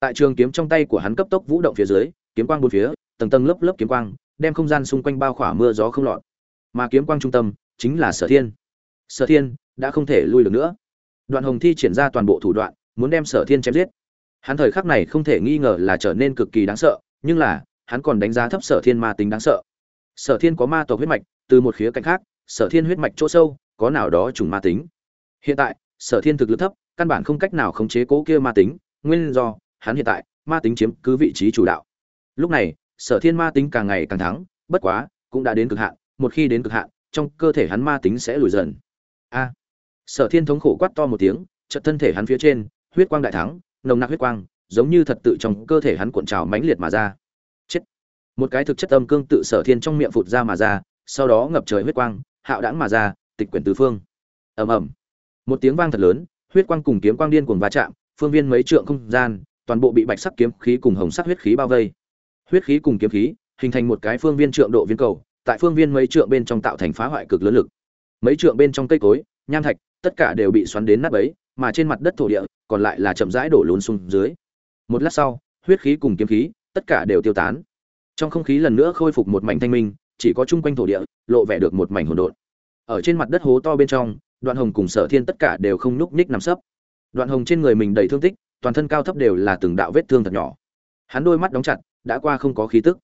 tại trường kiếm trong tay của hắn cấp tốc vũ động phía dưới, kiếm quang bốn phía, tầng tầng lớp lớp kiếm quang, đem không gian xung quanh bao khỏa mưa gió không lọt. Mà kiếm quang trung tâm chính là sở thiên. Sở thiên đã không thể lui được nữa. Đoạn hồng thi triển ra toàn bộ thủ đoạn, muốn đem sở thiên chém giết. Hắn thời khắc này không thể nghi ngờ là trở nên cực kỳ đáng sợ, nhưng là, hắn còn đánh giá thấp sở thiên ma tính đáng sợ. Sở thiên có ma tộc huyết mạch, từ một khía cạnh khác, sở thiên huyết mạch chỗ sâu, có nào đó trùng ma tính. Hiện tại, sở thiên thực lực thấp, căn bản không cách nào khống chế cố kia ma tính, nguyên do hắn hiện tại, ma tính chiếm cứ vị trí chủ đạo. Lúc này, sở thiên ma tính càng ngày càng thắng, bất quá, cũng đã đến cực hạn, một khi đến cực hạn, trong cơ thể hắn ma tính sẽ lùi dần. A. Sở thiên thống khổ quát to một tiếng, chợt thân thể hắn phía trên, huyết quang đại thắng, nồng nặc huyết quang, giống như thật tự trong cơ thể hắn cuộn trào mãnh liệt mà ra. Chết. Một cái thực chất âm cương tự sở thiên trong miệng phụt ra mà ra, sau đó ngập trời huyết quang, hạo đãng mà ra, tịch quyển tứ phương. Ầm ầm. Một tiếng vang thật lớn, huyết quang cùng kiếm quang điên cuồng va chạm, phương viên mấy trượng không gian toàn bộ bị bạch sắc kiếm khí cùng hồng sắc huyết khí bao vây. Huyết khí cùng kiếm khí hình thành một cái phương viên trượng độ viên cầu, tại phương viên mấy trượng bên trong tạo thành phá hoại cực lớn lực. Mấy trượng bên trong cây cối, nham thạch, tất cả đều bị xoắn đến nát bấy, mà trên mặt đất thổ địa còn lại là chậm rãi đổ lún xuống dưới. Một lát sau, huyết khí cùng kiếm khí tất cả đều tiêu tán. Trong không khí lần nữa khôi phục một mảnh thanh minh, chỉ có chung quanh thổ địa lộ vẻ được một mảnh hỗn độn. Ở trên mặt đất hố to bên trong, đoạn hồng cùng sở thiên tất cả đều không nhúc nhích nằm sấp. Đoạn hồng trên người mình đầy thương tích toàn thân cao thấp đều là từng đạo vết thương thật nhỏ. Hắn đôi mắt đóng chặt, đã qua không có khí tức.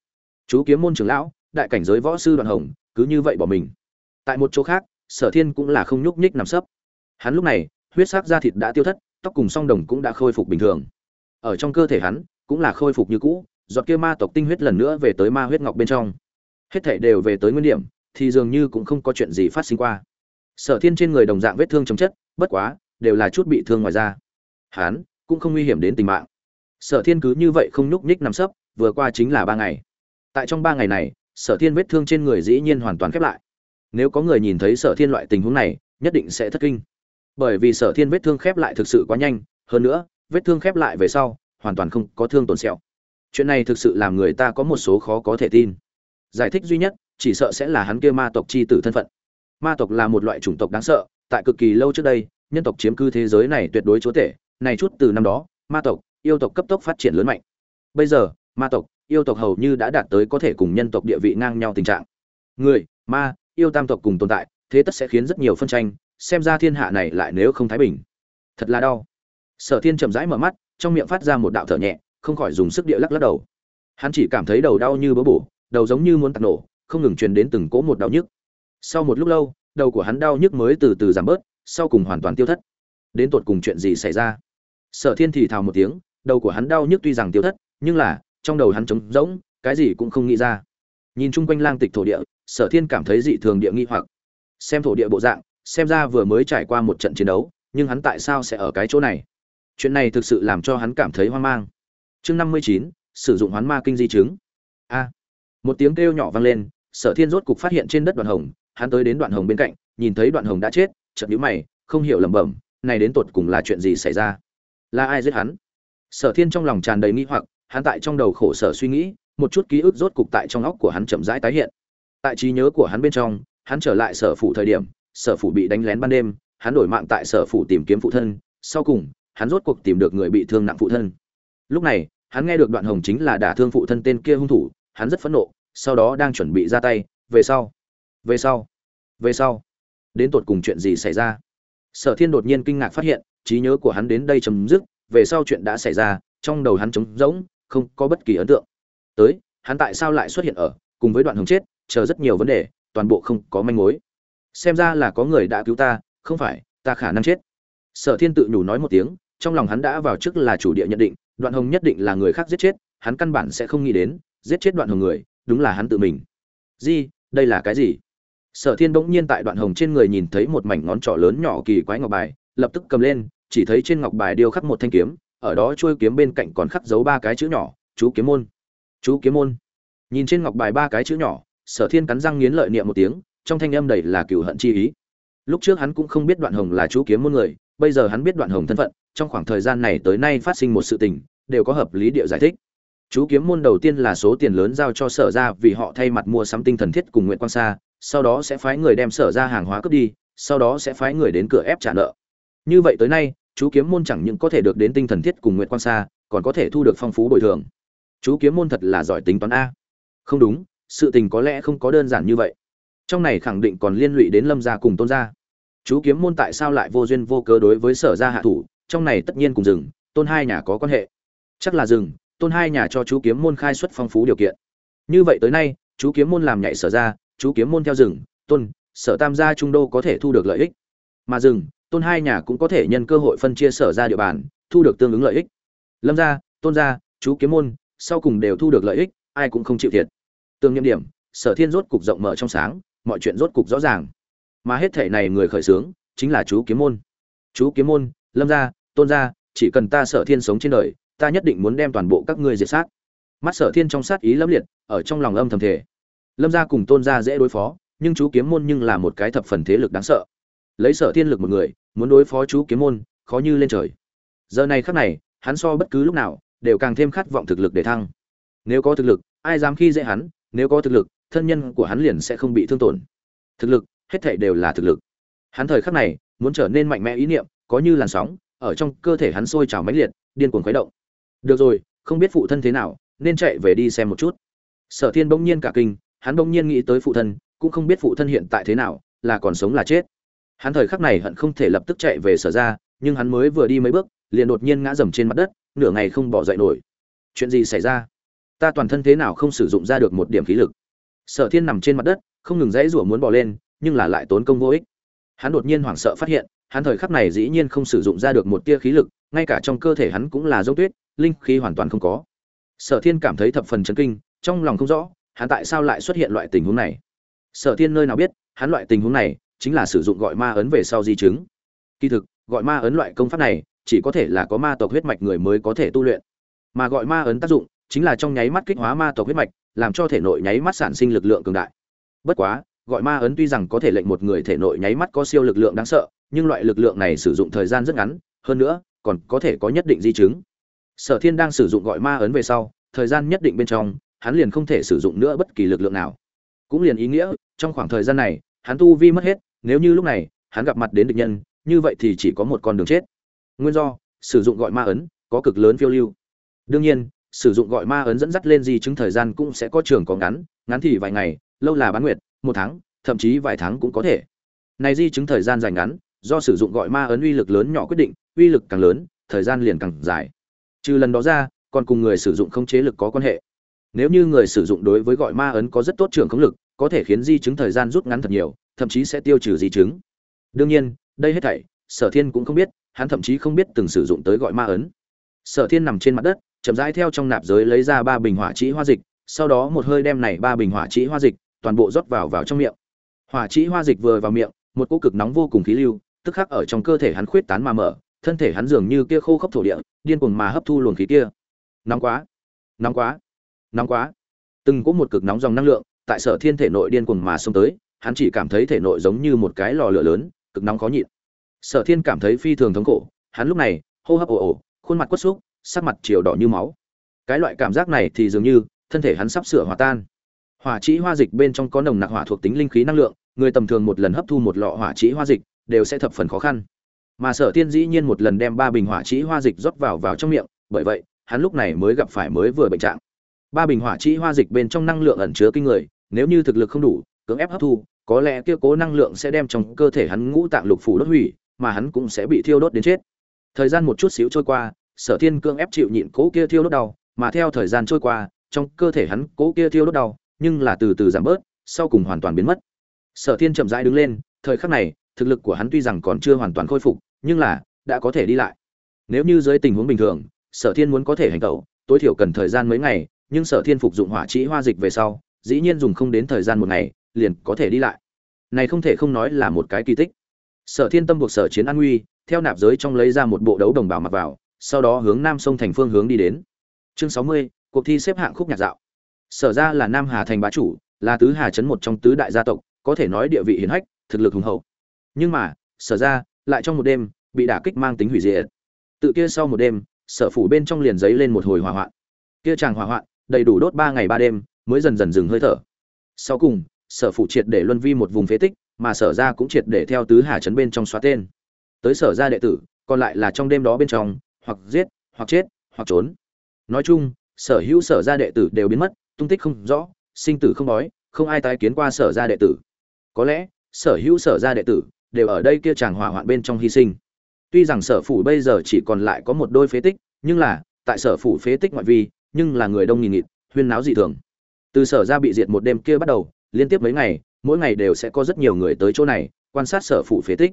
Chú kiếm môn trưởng lão, đại cảnh giới võ sư đoạn hồng, cứ như vậy bỏ mình. Tại một chỗ khác, sở thiên cũng là không nhúc nhích nằm sấp. Hắn lúc này, huyết sắc da thịt đã tiêu thất, tóc cùng song đồng cũng đã khôi phục bình thường. Ở trong cơ thể hắn, cũng là khôi phục như cũ, giọt kia ma tộc tinh huyết lần nữa về tới ma huyết ngọc bên trong. Hết thảy đều về tới nguyên điểm, thì dường như cũng không có chuyện gì phát sinh qua. Sở thiên trên người đồng dạng vết thương chống chất, bất quá, đều là chút bị thương ngoài da. Hắn cũng không nguy hiểm đến tính mạng. Sở thiên cứ như vậy không nhúc nhích nằm sấp, vừa qua chính là ba ngày. Tại trong ba ngày này, sở thiên vết thương trên người dĩ nhiên hoàn toàn khép lại. Nếu có người nhìn thấy sở thiên loại tình huống này, nhất định sẽ thất kinh. Bởi vì sở thiên vết thương khép lại thực sự quá nhanh, hơn nữa, vết thương khép lại về sau, hoàn toàn không có thương tổn sẹo. Chuyện này thực sự làm người ta có một số khó có thể tin. Giải thích duy nhất, chỉ sợ sẽ là hắn kia ma tộc chi tử thân phận. Ma tộc là một loại chủng tộc đáng sợ, tại cực kỳ lâu trước đây, nhân tộc chiếm cư thế giới này tuyệt đối chúa tể này chút từ năm đó, ma tộc, yêu tộc cấp tốc phát triển lớn mạnh. Bây giờ, ma tộc, yêu tộc hầu như đã đạt tới có thể cùng nhân tộc địa vị ngang nhau tình trạng. Người, ma, yêu tam tộc cùng tồn tại, thế tất sẽ khiến rất nhiều phân tranh, xem ra thiên hạ này lại nếu không thái bình. Thật là đau. Sở thiên chậm rãi mở mắt, trong miệng phát ra một đạo thở nhẹ, không khỏi dùng sức địa lắc lắc đầu. Hắn chỉ cảm thấy đầu đau như bớ bổ, đầu giống như muốn tạt nổ, không ngừng truyền đến từng cỗ một đau nhức. Sau một lúc lâu, đầu của hắn đau nhức mới từ từ giảm bớt, sau cùng hoàn toàn tiêu thất. Đến tột cùng chuyện gì xảy ra? Sở thiên thì thào một tiếng, đầu của hắn đau nhức tuy rằng tiêu thất, nhưng là, trong đầu hắn trống rỗng, cái gì cũng không nghĩ ra. Nhìn chung quanh lang tịch thổ địa, sở thiên cảm thấy dị thường địa nghi hoặc. Xem thổ địa bộ dạng, xem ra vừa mới trải qua một trận chiến đấu, nhưng hắn tại sao sẽ ở cái chỗ này? Chuyện này thực sự làm cho hắn cảm thấy hoang mang. Chương năm mươi chín, sử dụng hoán ma kinh di chứng. A. Một tiếng kêu nhỏ vang lên, sở thiên rốt cục phát hiện trên đất đoạn hồng, hắn tới đến đoạn hồng bên cạnh, nhìn thấy đoạn hồng đã chết, chợt nhíu mày, không hiểu lẩm bẩm, này đến tột cùng là chuyện gì xảy ra? Là ai giết hắn? Sở thiên trong lòng tràn đầy nghi hoặc, hắn tại trong đầu khổ sở suy nghĩ, một chút ký ức rốt cục tại trong óc của hắn chậm rãi tái hiện. Tại trí nhớ của hắn bên trong, hắn trở lại sở phủ thời điểm, sở phủ bị đánh lén ban đêm, hắn đổi mạng tại sở phủ tìm kiếm phụ thân, sau cùng, hắn rốt cuộc tìm được người bị thương nặng phụ thân. Lúc này, hắn nghe được đoạn hồng chính là đả thương phụ thân tên kia hung thủ, hắn rất phẫn nộ, sau đó đang chuẩn bị ra tay, về sau về sau về sau, đến tột cùng chuyện gì xảy ra? Sở thiên đột nhiên kinh ngạc phát hiện trí nhớ của hắn đến đây chấm dứt, về sau chuyện đã xảy ra, trong đầu hắn trống rỗng, không có bất kỳ ấn tượng. Tới, hắn tại sao lại xuất hiện ở, cùng với đoạn hồng chết, chờ rất nhiều vấn đề, toàn bộ không có manh mối. Xem ra là có người đã cứu ta, không phải, ta khả năng chết. Sở thiên tự nhủ nói một tiếng, trong lòng hắn đã vào trước là chủ địa nhận định, đoạn hồng nhất định là người khác giết chết, hắn căn bản sẽ không nghĩ đến, giết chết đoạn hồng người, đúng là hắn tự mình. Di, đây là cái gì? Sở thiên bỗng nhiên tại đoạn hồng trên người nhìn thấy một mảnh ngón trỏ lớn nhỏ kỳ quái ngọc bài, lập tức cầm lên chỉ thấy trên ngọc bài điêu khắc một thanh kiếm, ở đó trôi kiếm bên cạnh còn khắc dấu ba cái chữ nhỏ, chú kiếm môn. Chú kiếm môn. Nhìn trên ngọc bài ba cái chữ nhỏ, sở thiên cắn răng nghiến lợi niệm một tiếng, trong thanh âm đầy là cựu hận chi ý. Lúc trước hắn cũng không biết đoạn hồng là chú kiếm môn người, bây giờ hắn biết đoạn hồng thân phận, trong khoảng thời gian này tới nay phát sinh một sự tình, đều có hợp lý địa giải thích. Chú kiếm môn đầu tiên là số tiền lớn giao cho sở ra vì họ thay mặt mua sắm tinh thần thiết cùng nguyện quang sa, sau đó sẽ phái người đem sở ra hàng hóa cướp đi, sau đó sẽ phái người đến cửa ép trả nợ như vậy tới nay chú kiếm môn chẳng những có thể được đến tinh thần thiết cùng nguyện quang xa, còn có thể thu được phong phú bồi thường. Chú kiếm môn thật là giỏi tính toán a. Không đúng sự tình có lẽ không có đơn giản như vậy. Trong này khẳng định còn liên lụy đến lâm gia cùng tôn gia. Chú kiếm môn tại sao lại vô duyên vô cớ đối với sở gia hạ thủ trong này tất nhiên cùng rừng tôn hai nhà có quan hệ. Chắc là rừng tôn hai nhà cho chú kiếm môn khai xuất phong phú điều kiện. Như vậy tới nay chú kiếm môn làm nhảy sở ra chú kiếm môn theo rừng tôn sở tam gia trung đô có thể thu được lợi ích. Mà rừng tôn hai nhà cũng có thể nhân cơ hội phân chia sở ra địa bàn, thu được tương ứng lợi ích. Lâm gia, tôn gia, chú kiếm môn, sau cùng đều thu được lợi ích, ai cũng không chịu thiệt. Tương nhiệm điểm, sở thiên rốt cục rộng mở trong sáng, mọi chuyện rốt cục rõ ràng. Mà hết thể này người khởi xướng, chính là chú kiếm môn. Chú kiếm môn, lâm gia, tôn gia, chỉ cần ta sở thiên sống trên đời, ta nhất định muốn đem toàn bộ các ngươi diệt sát. Mắt sở thiên trong sát ý lâm liệt, ở trong lòng âm thầm thể lâm gia cùng tôn gia dễ đối phó, nhưng chú kiếm môn nhưng là một cái thập phần thế lực đáng sợ. Lấy sở thiên lực một người muốn đối phó chú kiếm môn, khó như lên trời. Giờ này khắc này, hắn so bất cứ lúc nào, đều càng thêm khát vọng thực lực để thăng. Nếu có thực lực, ai dám khi dễ hắn, nếu có thực lực, thân nhân của hắn liền sẽ không bị thương tổn. Thực lực, hết thảy đều là thực lực. Hắn thời khắc này, muốn trở nên mạnh mẽ ý niệm, có như làn sóng, ở trong cơ thể hắn sôi trào mãnh liệt, điên cuồng khuấy động. Được rồi, không biết phụ thân thế nào, nên chạy về đi xem một chút. Sở thiên bỗng nhiên cả kinh, hắn bỗng nhiên nghĩ tới phụ thân, cũng không biết phụ thân hiện tại thế nào, là còn sống là chết hắn thời khắc này hận không thể lập tức chạy về sở ra, nhưng hắn mới vừa đi mấy bước, liền đột nhiên ngã dầm trên mặt đất, nửa ngày không bỏ dậy nổi. Chuyện gì xảy ra? Ta toàn thân thế nào không sử dụng ra được một điểm khí lực? Sở thiên nằm trên mặt đất, không ngừng dãy rủa muốn bỏ lên, nhưng là lại tốn công vô ích. Hắn đột nhiên hoảng sợ phát hiện, hắn thời khắc này dĩ nhiên không sử dụng ra được một tia khí lực, ngay cả trong cơ thể hắn cũng là dấu tuyết, linh khí hoàn toàn không có. Sở thiên cảm thấy thập phần chấn kinh, trong lòng không rõ, hắn tại sao lại xuất hiện loại tình huống này? Sở thiên nơi nào biết, hắn loại tình huống này chính là sử dụng gọi ma ấn về sau di chứng. Kỳ thực, gọi ma ấn loại công pháp này, chỉ có thể là có ma tộc huyết mạch người mới có thể tu luyện. Mà gọi ma ấn tác dụng, chính là trong nháy mắt kích hóa ma tộc huyết mạch, làm cho thể nội nháy mắt sản sinh lực lượng cường đại. Bất quá, gọi ma ấn tuy rằng có thể lệnh một người thể nội nháy mắt có siêu lực lượng đáng sợ, nhưng loại lực lượng này sử dụng thời gian rất ngắn, hơn nữa, còn có thể có nhất định di chứng. Sở thiên đang sử dụng gọi ma ấn về sau, thời gian nhất định bên trong, hắn liền không thể sử dụng nữa bất kỳ lực lượng nào. Cũng liền ý nghĩa, trong khoảng thời gian này, hắn tu vi mất hết nếu như lúc này, hắn gặp mặt đến địch nhân, như vậy thì chỉ có một con đường chết. Nguyên do, sử dụng gọi ma ấn, có cực lớn phiêu lưu. Đương nhiên, sử dụng gọi ma ấn dẫn dắt lên di chứng thời gian cũng sẽ có trường có ngắn ngắn thì vài ngày, lâu là bán nguyệt, một tháng, thậm chí vài tháng cũng có thể. Này di chứng thời gian dài ngắn, do sử dụng gọi ma ấn uy lực lớn nhỏ quyết định, uy lực càng lớn, thời gian liền càng dài. Trừ lần đó ra, còn cùng người sử dụng không chế lực có quan hệ. Nếu như người sử dụng đối với gọi ma ấn có rất tốt trường khống lực, có thể khiến di chứng thời gian rút ngắn thật nhiều thậm chí sẽ tiêu trừ di chứng. Đương nhiên, đây hết thảy, sở thiên cũng không biết, hắn thậm chí không biết từng sử dụng tới gọi ma ấn. Sở thiên nằm trên mặt đất, chậm rãi theo trong nạp giới lấy ra ba bình hỏa trĩ hoa dịch, sau đó một hơi đem này ba bình hỏa trĩ hoa dịch toàn bộ rót vào vào trong miệng. Hỏa trĩ hoa dịch vừa vào miệng, một cỗ cực nóng vô cùng khí lưu, tức khắc ở trong cơ thể hắn khuyết tán mà mở, thân thể hắn dường như kia khô khốc thổ địa, điên cuồng mà hấp thu luồng khí kia. Nóng quá nóng quá nóng quá. Từng có một cực nóng dòng năng lượng, tại sở thiên thể nội điên cuồng mà xông tới hắn chỉ cảm thấy thể nội giống như một cái lò lửa lớn, cực nóng khó nhịn. Sở thiên cảm thấy phi thường thống khổ, hắn lúc này, hô hấp ồ ồ, khuôn mặt quất xúc, sắc mặt chiều đỏ như máu. Cái loại cảm giác này thì dường như, thân thể hắn sắp sửa hòa tan. Hỏa trĩ hoa dịch bên trong có nồng nặc hỏa thuộc tính linh khí năng lượng, người tầm thường một lần hấp thu một lọ hỏa trĩ hoa dịch, đều sẽ thập phần khó khăn. Mà sở tiên dĩ nhiên một lần đem ba bình hỏa trĩ hoa dịch rót vào vào trong miệng, bởi vậy, hắn lúc này mới gặp phải mới vừa bệnh trạng. Ba bình hỏa trĩ hoa dịch bên trong năng lượng ẩn chứa kinh người, nếu như thực lực không đủ, cưỡng ép hấp thu có lẽ kia cố năng lượng sẽ đem trong cơ thể hắn ngũ tạng lục phủ đốt hủy, mà hắn cũng sẽ bị thiêu đốt đến chết. Thời gian một chút xíu trôi qua, sở thiên cương ép chịu nhịn cố kia thiêu đốt đau, mà theo thời gian trôi qua, trong cơ thể hắn cố kia thiêu đốt đau, nhưng là từ từ giảm bớt, sau cùng hoàn toàn biến mất. Sở thiên chậm rãi đứng lên, thời khắc này, thực lực của hắn tuy rằng còn chưa hoàn toàn khôi phục, nhưng là, đã có thể đi lại. Nếu như dưới tình huống bình thường, sở thiên muốn có thể hành tẩu, tối thiểu cần thời gian mấy ngày, nhưng sở thiên phục dụng hỏa trĩ hoa dịch về sau, dĩ nhiên dùng không đến thời gian một ngày liền có thể đi lại. Này không thể không nói là một cái kỳ tích. Sở thiên tâm buộc sở chiến an nguy theo nạp giới trong lấy ra một bộ đấu đồng bào mặc vào, sau đó hướng nam sông thành phương hướng đi đến. Chương sáu mươi, cuộc thi xếp hạng khúc nhạc dạo. Sở ra là nam hà thành bá chủ, là tứ hà trấn một trong tứ đại gia tộc, có thể nói địa vị hiển hách, thực lực hùng hậu. Nhưng mà, sở ra lại trong một đêm bị đả kích mang tính hủy diệt. Tự kia sau một đêm, sở phủ bên trong liền giấy lên một hồi hỏa hoạn. Kia chàng hỏa hoạn, đầy đủ đốt ba ngày ba đêm, mới dần dần dừng hơi thở. Sau cùng sở phủ triệt để luân vi một vùng phế tích, mà sở ra cũng triệt để theo tứ hà trấn bên trong xóa tên. Tới sở ra đệ tử, còn lại là trong đêm đó bên trong, hoặc giết, hoặc chết, hoặc trốn. Nói chung, sở hữu sở ra đệ tử đều biến mất, tung tích không rõ, sinh tử không đói không ai tái kiến qua sở ra đệ tử. Có lẽ, sở hữu sở ra đệ tử đều ở đây kia chàng hỏa hoạn bên trong hy sinh. Tuy rằng sở phủ bây giờ chỉ còn lại có một đôi phế tích, nhưng là, tại sở phủ phế tích ngoại vi, nhưng là người đông nghìn nghịt, huyên náo dị thường. Từ sở ra bị diệt một đêm kia bắt đầu liên tiếp mấy ngày, mỗi ngày đều sẽ có rất nhiều người tới chỗ này, quan sát sở phủ phế tích.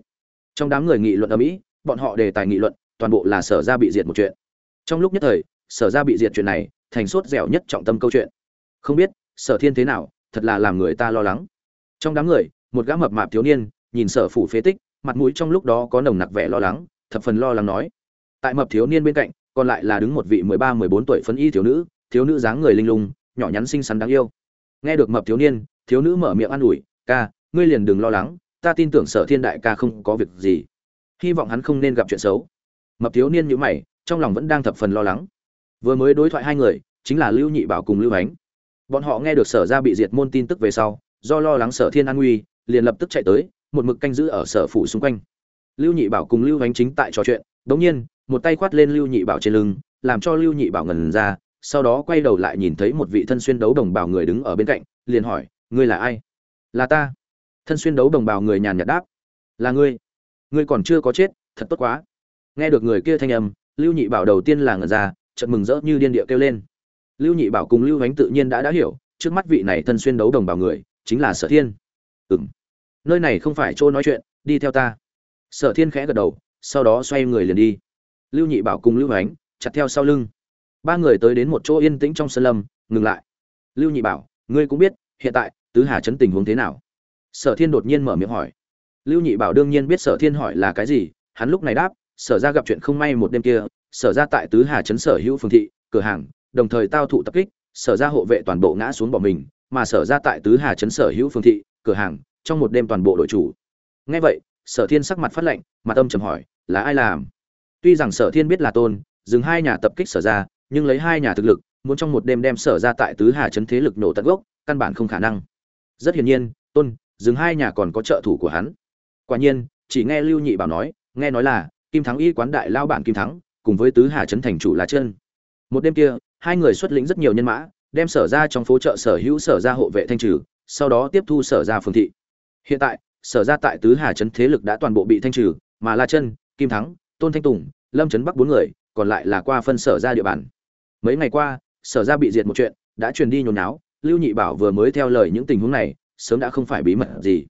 Trong đám người nghị luận ở mỹ bọn họ đề tài nghị luận, toàn bộ là sở ra bị diệt một chuyện. Trong lúc nhất thời, sở ra bị diệt chuyện này, thành sốt dẻo nhất trọng tâm câu chuyện. Không biết, sở thiên thế nào, thật là làm người ta lo lắng. Trong đám người, một gã mập mạp thiếu niên, nhìn sở phủ phế tích, mặt mũi trong lúc đó có nồng nặc vẻ lo lắng, thập phần lo lắng nói. Tại mập thiếu niên bên cạnh, còn lại là đứng một vị mười ba, mười bốn tuổi phấn y thiếu nữ thiếu nữ dáng người linh lung, nhỏ nhắn xinh xắn đáng yêu. Nghe được mập thiếu niên thiếu nữ mở miệng an ủi, ca, ngươi liền đừng lo lắng, ta tin tưởng sở thiên đại ca không có việc gì. Hy vọng hắn không nên gặp chuyện xấu. Mập thiếu niên nhữ mày, trong lòng vẫn đang thập phần lo lắng. Vừa mới đối thoại hai người, chính là lưu nhị bảo cùng lưu ánh. Bọn họ nghe được sở ra bị diệt môn tin tức về sau, do lo lắng sở thiên an nguy, liền lập tức chạy tới, một mực canh giữ ở sở phủ xung quanh. Lưu nhị bảo cùng lưu ánh chính tại trò chuyện, đống nhiên, một tay khoát lên lưu nhị bảo trên lưng, làm cho lưu nhị bảo ngần ra, sau đó quay đầu lại nhìn thấy một vị thân xuyên đấu đồng bào người đứng ở bên cạnh, liền hỏi ngươi là ai? Là ta. Thân xuyên đấu đồng bào người nhàn nhạt đáp. Là ngươi. Ngươi còn chưa có chết, thật tốt quá. Nghe được người kia thanh âm, lưu nhị bảo đầu tiên là ngẩn ra, chợt mừng rỡ như điên địa kêu lên. Lưu nhị bảo cùng lưu ánh tự nhiên đã đã hiểu, trước mắt vị này thân xuyên đấu đồng bào người, chính là sở thiên. Ừng nơi này không phải chỗ nói chuyện, đi theo ta. Sở thiên khẽ gật đầu, sau đó xoay người liền đi. Lưu nhị bảo cùng lưu ánh chặt theo sau lưng. Ba người tới đến một chỗ yên tĩnh trong sân lâm, ngừng lại. Lưu nhị bảo, ngươi cũng biết, hiện tại tứ hà chấn tình huống thế nào? Sở thiên đột nhiên mở miệng hỏi. Lưu nhị bảo đương nhiên biết sở thiên hỏi là cái gì, hắn lúc này đáp, sở ra gặp chuyện không may một đêm kia, sở ra tại tứ hà chấn sở hữu phương thị, cửa hàng, đồng thời tao thụ tập kích, sở ra hộ vệ toàn bộ ngã xuống bỏ mình, mà sở ra tại tứ hà chấn sở hữu phương thị, cửa hàng, trong một đêm toàn bộ đội chủ. Nghe vậy, sở thiên sắc mặt phát lệnh mặt âm trầm hỏi, là ai làm? Tuy rằng sở thiên biết là tôn, dừng hai nhà tập kích sở ra, nhưng lấy hai nhà thực lực, muốn trong một đêm đem sở ra tại tứ hà chấn thế lực nổ tận gốc, căn bản không khả năng rất hiển nhiên, tôn, dừng hai nhà còn có trợ thủ của hắn. Quả nhiên, chỉ nghe lưu nhị bảo nói, nghe nói là, kim thắng y quán đại lao bản kim thắng, cùng với tứ hà trấn thành chủ là chân một đêm kia, hai người xuất lĩnh rất nhiều nhân mã, đem sở ra trong phố chợ sở hữu sở ra hộ vệ thanh trừ, sau đó tiếp thu sở ra phương thị. Hiện tại, sở ra tại tứ hà trấn thế lực đã toàn bộ bị thanh trừ, mà la chân kim thắng, tôn thanh tùng, lâm trấn bắc bốn người, còn lại là qua phân sở ra địa bàn. Mấy ngày qua, sở ra bị diệt một chuyện, đã truyền đi nhồi náo lưu nhị bảo vừa mới theo lời những tình huống này, sớm đã không phải bí mật gì.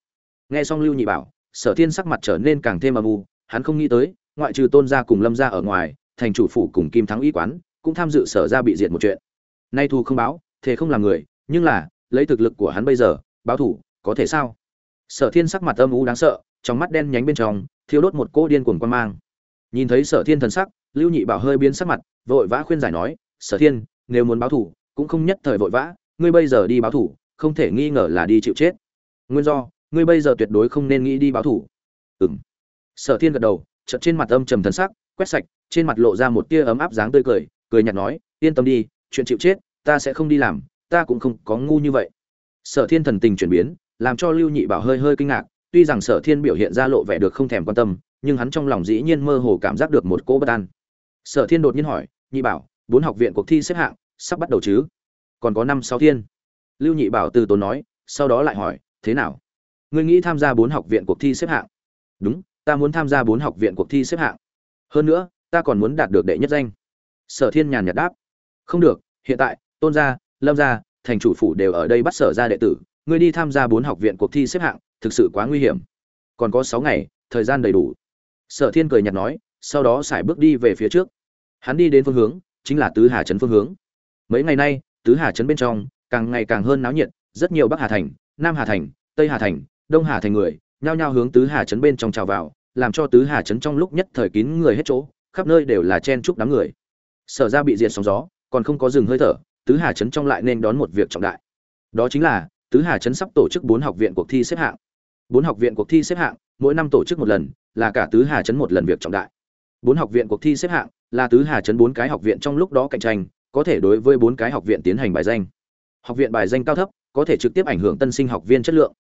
Nghe xong lưu nhị bảo, sở thiên sắc mặt trở nên càng thêm âm u, hắn không nghĩ tới, ngoại trừ tôn gia cùng lâm gia ở ngoài, thành chủ phủ cùng kim thắng y quán, cũng tham dự sở ra bị diệt một chuyện. Nay thu không báo thế không làm người, nhưng là, lấy thực lực của hắn bây giờ, báo thủ có thể sao? Sở thiên sắc mặt âm u đáng sợ, trong mắt đen nhánh bên trong thiếu đốt một cô điên cuồng quan mang. Nhìn thấy sở thiên thần sắc, lưu nhị bảo hơi biến sắc mặt, vội vã khuyên giải nói, sở thiên, nếu muốn báo thủ cũng không nhất thời vội vã ngươi bây giờ đi báo thủ, không thể nghi ngờ là đi chịu chết. Nguyên do, ngươi bây giờ tuyệt đối không nên nghĩ đi báo thủ. Ừng sở thiên gật đầu, chợt trên mặt âm trầm thần sắc, quét sạch, trên mặt lộ ra một tia ấm áp dáng tươi cười cười nhạt nói, yên tâm đi, chuyện chịu chết, ta sẽ không đi làm, ta cũng không có ngu như vậy. Sở thiên thần tình chuyển biến, làm cho lưu nhị bảo hơi hơi kinh ngạc, tuy rằng sở thiên biểu hiện ra lộ vẻ được không thèm quan tâm, nhưng hắn trong lòng dĩ nhiên mơ hồ cảm giác được một cỗ bất an. Sở thiên đột nhiên hỏi, nhị bảo, bốn học viện cuộc thi xếp hạng sắp bắt đầu chứ? Còn có năm sáu thiên. Lưu nhị bảo từ tốn nói, sau đó lại hỏi, thế nào? Ngươi nghĩ tham gia bốn học viện cuộc thi xếp hạng? Đúng, ta muốn tham gia bốn học viện cuộc thi xếp hạng. Hơn nữa, ta còn muốn đạt được đệ nhất danh. Sở thiên nhàn nhạt đáp, không được, hiện tại, tôn gia, lâm gia, thành chủ phủ đều ở đây bắt sở ra đệ tử, ngươi đi tham gia bốn học viện cuộc thi xếp hạng, thực sự quá nguy hiểm. Còn có sáu ngày, thời gian đầy đủ. Sở thiên cười nhạt nói, sau đó sải bước đi về phía trước. Hắn đi đến phương hướng, chính là tứ hà trấn phương hướng. Mấy ngày nay tứ hà trấn bên trong, càng ngày càng hơn náo nhiệt, rất nhiều bắc hà thành, nam hà thành, tây hà thành, đông hà thành người, nhao nhao hướng tứ hà trấn bên trong trào vào, làm cho tứ hà trấn trong lúc nhất thời kín người hết chỗ, khắp nơi đều là chen chúc đám người. Sở ra bị diệt sóng gió, còn không có dừng hơi thở, tứ hà trấn trong lại nên đón một việc trọng đại. Đó chính là, tứ hà trấn sắp tổ chức bốn học viện cuộc thi xếp hạng. Bốn học viện cuộc thi xếp hạng, mỗi năm tổ chức một lần, là cả tứ hà trấn một lần việc trọng đại. Bốn học viện cuộc thi xếp hạng, là tứ hà trấn bốn cái học viện trong lúc đó cạnh tranh có thể đối với bốn cái học viện tiến hành bài danh. Học viện bài danh cao thấp, có thể trực tiếp ảnh hưởng tân sinh học viên chất lượng.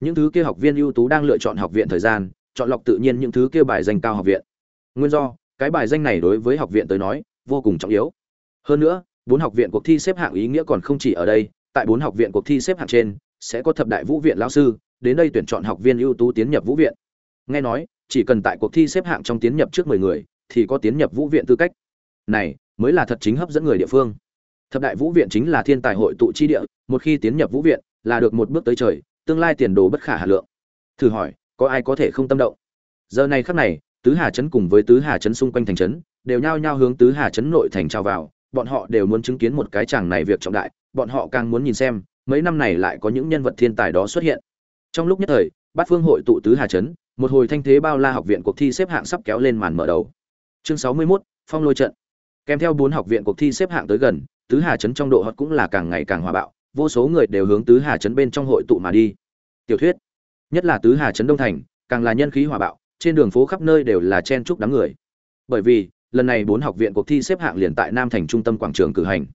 Những thứ kia học viên ưu tú đang lựa chọn học viện thời gian, chọn lọc tự nhiên những thứ kia bài danh cao học viện. Nguyên do, cái bài danh này đối với học viện tới nói, vô cùng trọng yếu. Hơn nữa, bốn học viện cuộc thi xếp hạng ý nghĩa còn không chỉ ở đây, tại bốn học viện cuộc thi xếp hạng trên, sẽ có thập đại vũ viện lão sư, đến đây tuyển chọn học viên ưu tú tiến nhập vũ viện. Nghe nói, chỉ cần tại cuộc thi xếp hạng trong tiến nhập trước mười người, thì có tiến nhập vũ viện tư cách. Này mới là thật chính hấp dẫn người địa phương. Thập đại vũ viện chính là thiên tài hội tụ chi địa một khi tiến nhập vũ viện là được một bước tới trời tương lai tiền đồ bất khả hà lượng. Thử hỏi có ai có thể không tâm động? Giờ này khắc này tứ hà trấn cùng với tứ hà trấn xung quanh thành trấn đều nhao nhao hướng tứ hà trấn nội thành trao vào bọn họ đều muốn chứng kiến một cái chàng này việc trọng đại bọn họ càng muốn nhìn xem mấy năm này lại có những nhân vật thiên tài đó xuất hiện. Trong lúc nhất thời bát phương hội tụ tứ hà trấn một hồi thanh thế bao la học viện cuộc thi xếp hạng sắp kéo lên màn mở đầu. Chương sáu mươi 61, phong lôi trận kèm theo bốn học viện cuộc thi xếp hạng tới gần, tứ hà trấn trong độ hot cũng là càng ngày càng hòa bạo, vô số người đều hướng tứ hà trấn bên trong hội tụ mà đi. Tiểu thuyết, nhất là tứ hà trấn đông thành, càng là nhân khí hòa bạo, trên đường phố khắp nơi đều là chen chúc đám người. Bởi vì, lần này bốn học viện cuộc thi xếp hạng liền tại nam thành trung tâm quảng trường cử hành.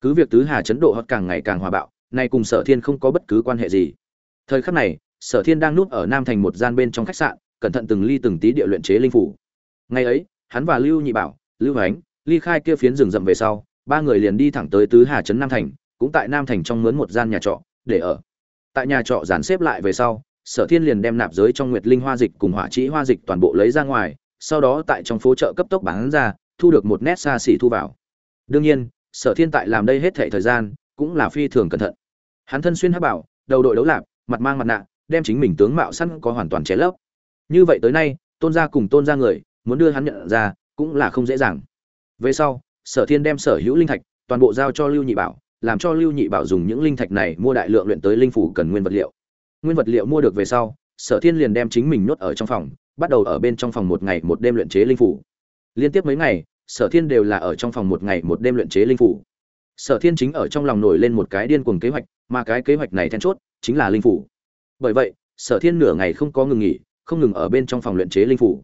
Cứ việc tứ hà chấn độ hot càng ngày càng hòa bạo, nay cùng sở thiên không có bất cứ quan hệ gì. Thời khắc này, sở thiên đang núp ở nam thành một gian bên trong khách sạn, cẩn thận từng ly từng tí địa luyện chế linh phủ. Ngày ấy, hắn và lưu nhị bảo, lưu ánh ly khai kia phiến rừng rậm về sau, ba người liền đi thẳng tới tứ hà trấn nam thành, cũng tại nam thành trong mướn một gian nhà trọ, để ở. Tại nhà trọ dàn xếp lại về sau, sở thiên liền đem nạp giới trong nguyệt linh hoa dịch cùng hỏa trĩ hoa dịch toàn bộ lấy ra ngoài, sau đó tại trong phố chợ cấp tốc bán ra, thu được một nét xa xỉ thu vào. Đương nhiên, sở thiên tại làm đây hết thệ thời gian, cũng là phi thường cẩn thận. Hắn thân xuyên hát bảo, đầu đội đấu lạp, mặt mang mặt nạ, đem chính mình tướng mạo sẵn có hoàn toàn che lấp. Như vậy tới nay, tôn gia cùng tôn gia người, muốn đưa hắn nhận ra, cũng là không dễ dàng về sau, sở thiên đem sở hữu linh thạch toàn bộ giao cho lưu nhị bảo, làm cho lưu nhị bảo dùng những linh thạch này mua đại lượng luyện tới linh phủ cần nguyên vật liệu. Nguyên vật liệu mua được về sau, sở thiên liền đem chính mình nhốt ở trong phòng, bắt đầu ở bên trong phòng một ngày một đêm luyện chế linh phủ. Liên tiếp mấy ngày, sở thiên đều là ở trong phòng một ngày một đêm luyện chế linh phủ. Sở thiên chính ở trong lòng nổi lên một cái điên cuồng kế hoạch, mà cái kế hoạch này then chốt chính là linh phủ. Bởi vậy, sở thiên nửa ngày không có ngừng nghỉ, không ngừng ở bên trong phòng luyện chế linh phủ.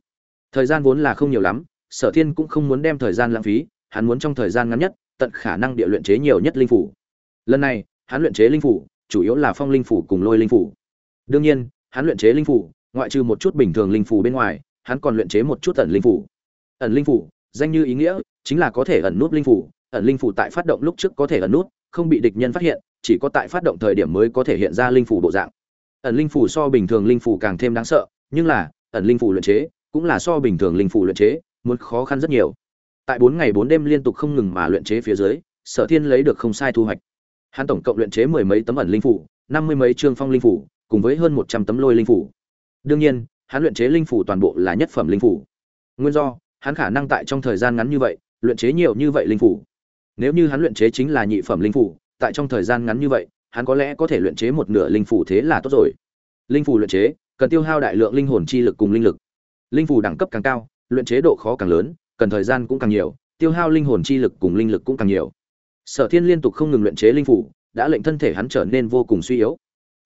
Thời gian vốn là không nhiều lắm sở thiên cũng không muốn đem thời gian lãng phí, hắn muốn trong thời gian ngắn nhất, tận khả năng địa luyện chế nhiều nhất linh phủ. Lần này, hắn luyện chế linh phủ, chủ yếu là phong linh phủ cùng lôi linh phủ. Đương nhiên, hắn luyện chế linh phủ, ngoại trừ một chút bình thường linh phủ bên ngoài, hắn còn luyện chế một chút ẩn linh phủ. Ẩn linh phủ, danh như ý nghĩa, chính là có thể ẩn nút linh phủ. Ẩn linh phủ tại phát động lúc trước có thể ẩn nút, không bị địch nhân phát hiện, chỉ có tại phát động thời điểm mới có thể hiện ra linh phủ bộ dạng. Ẩn linh phủ so bình thường linh phủ càng thêm đáng sợ, nhưng là, ẩn linh phủ luyện chế cũng là so bình thường linh phủ luyện chế muốn khó khăn rất nhiều. Tại bốn ngày bốn đêm liên tục không ngừng mà luyện chế phía dưới, sở thiên lấy được không sai thu hoạch. Hắn tổng cộng luyện chế mười mấy tấm ẩn linh phủ, năm mươi mấy trương phong linh phủ, cùng với hơn một trăm tấm lôi linh phủ. Đương nhiên, hắn luyện chế linh phủ toàn bộ là nhất phẩm linh phủ. Nguyên do, hắn khả năng tại trong thời gian ngắn như vậy, luyện chế nhiều như vậy linh phủ. Nếu như hắn luyện chế chính là nhị phẩm linh phủ, tại trong thời gian ngắn như vậy, hắn có lẽ có thể luyện chế một nửa linh phủ thế là tốt rồi. Linh phủ luyện chế, cần tiêu hao đại lượng linh hồn chi lực cùng linh lực. Linh phủ đẳng cấp càng cao luyện chế độ khó càng lớn, cần thời gian cũng càng nhiều, tiêu hao linh hồn chi lực cùng linh lực cũng càng nhiều. Sở thiên liên tục không ngừng luyện chế linh phủ, đã lệnh thân thể hắn trở nên vô cùng suy yếu.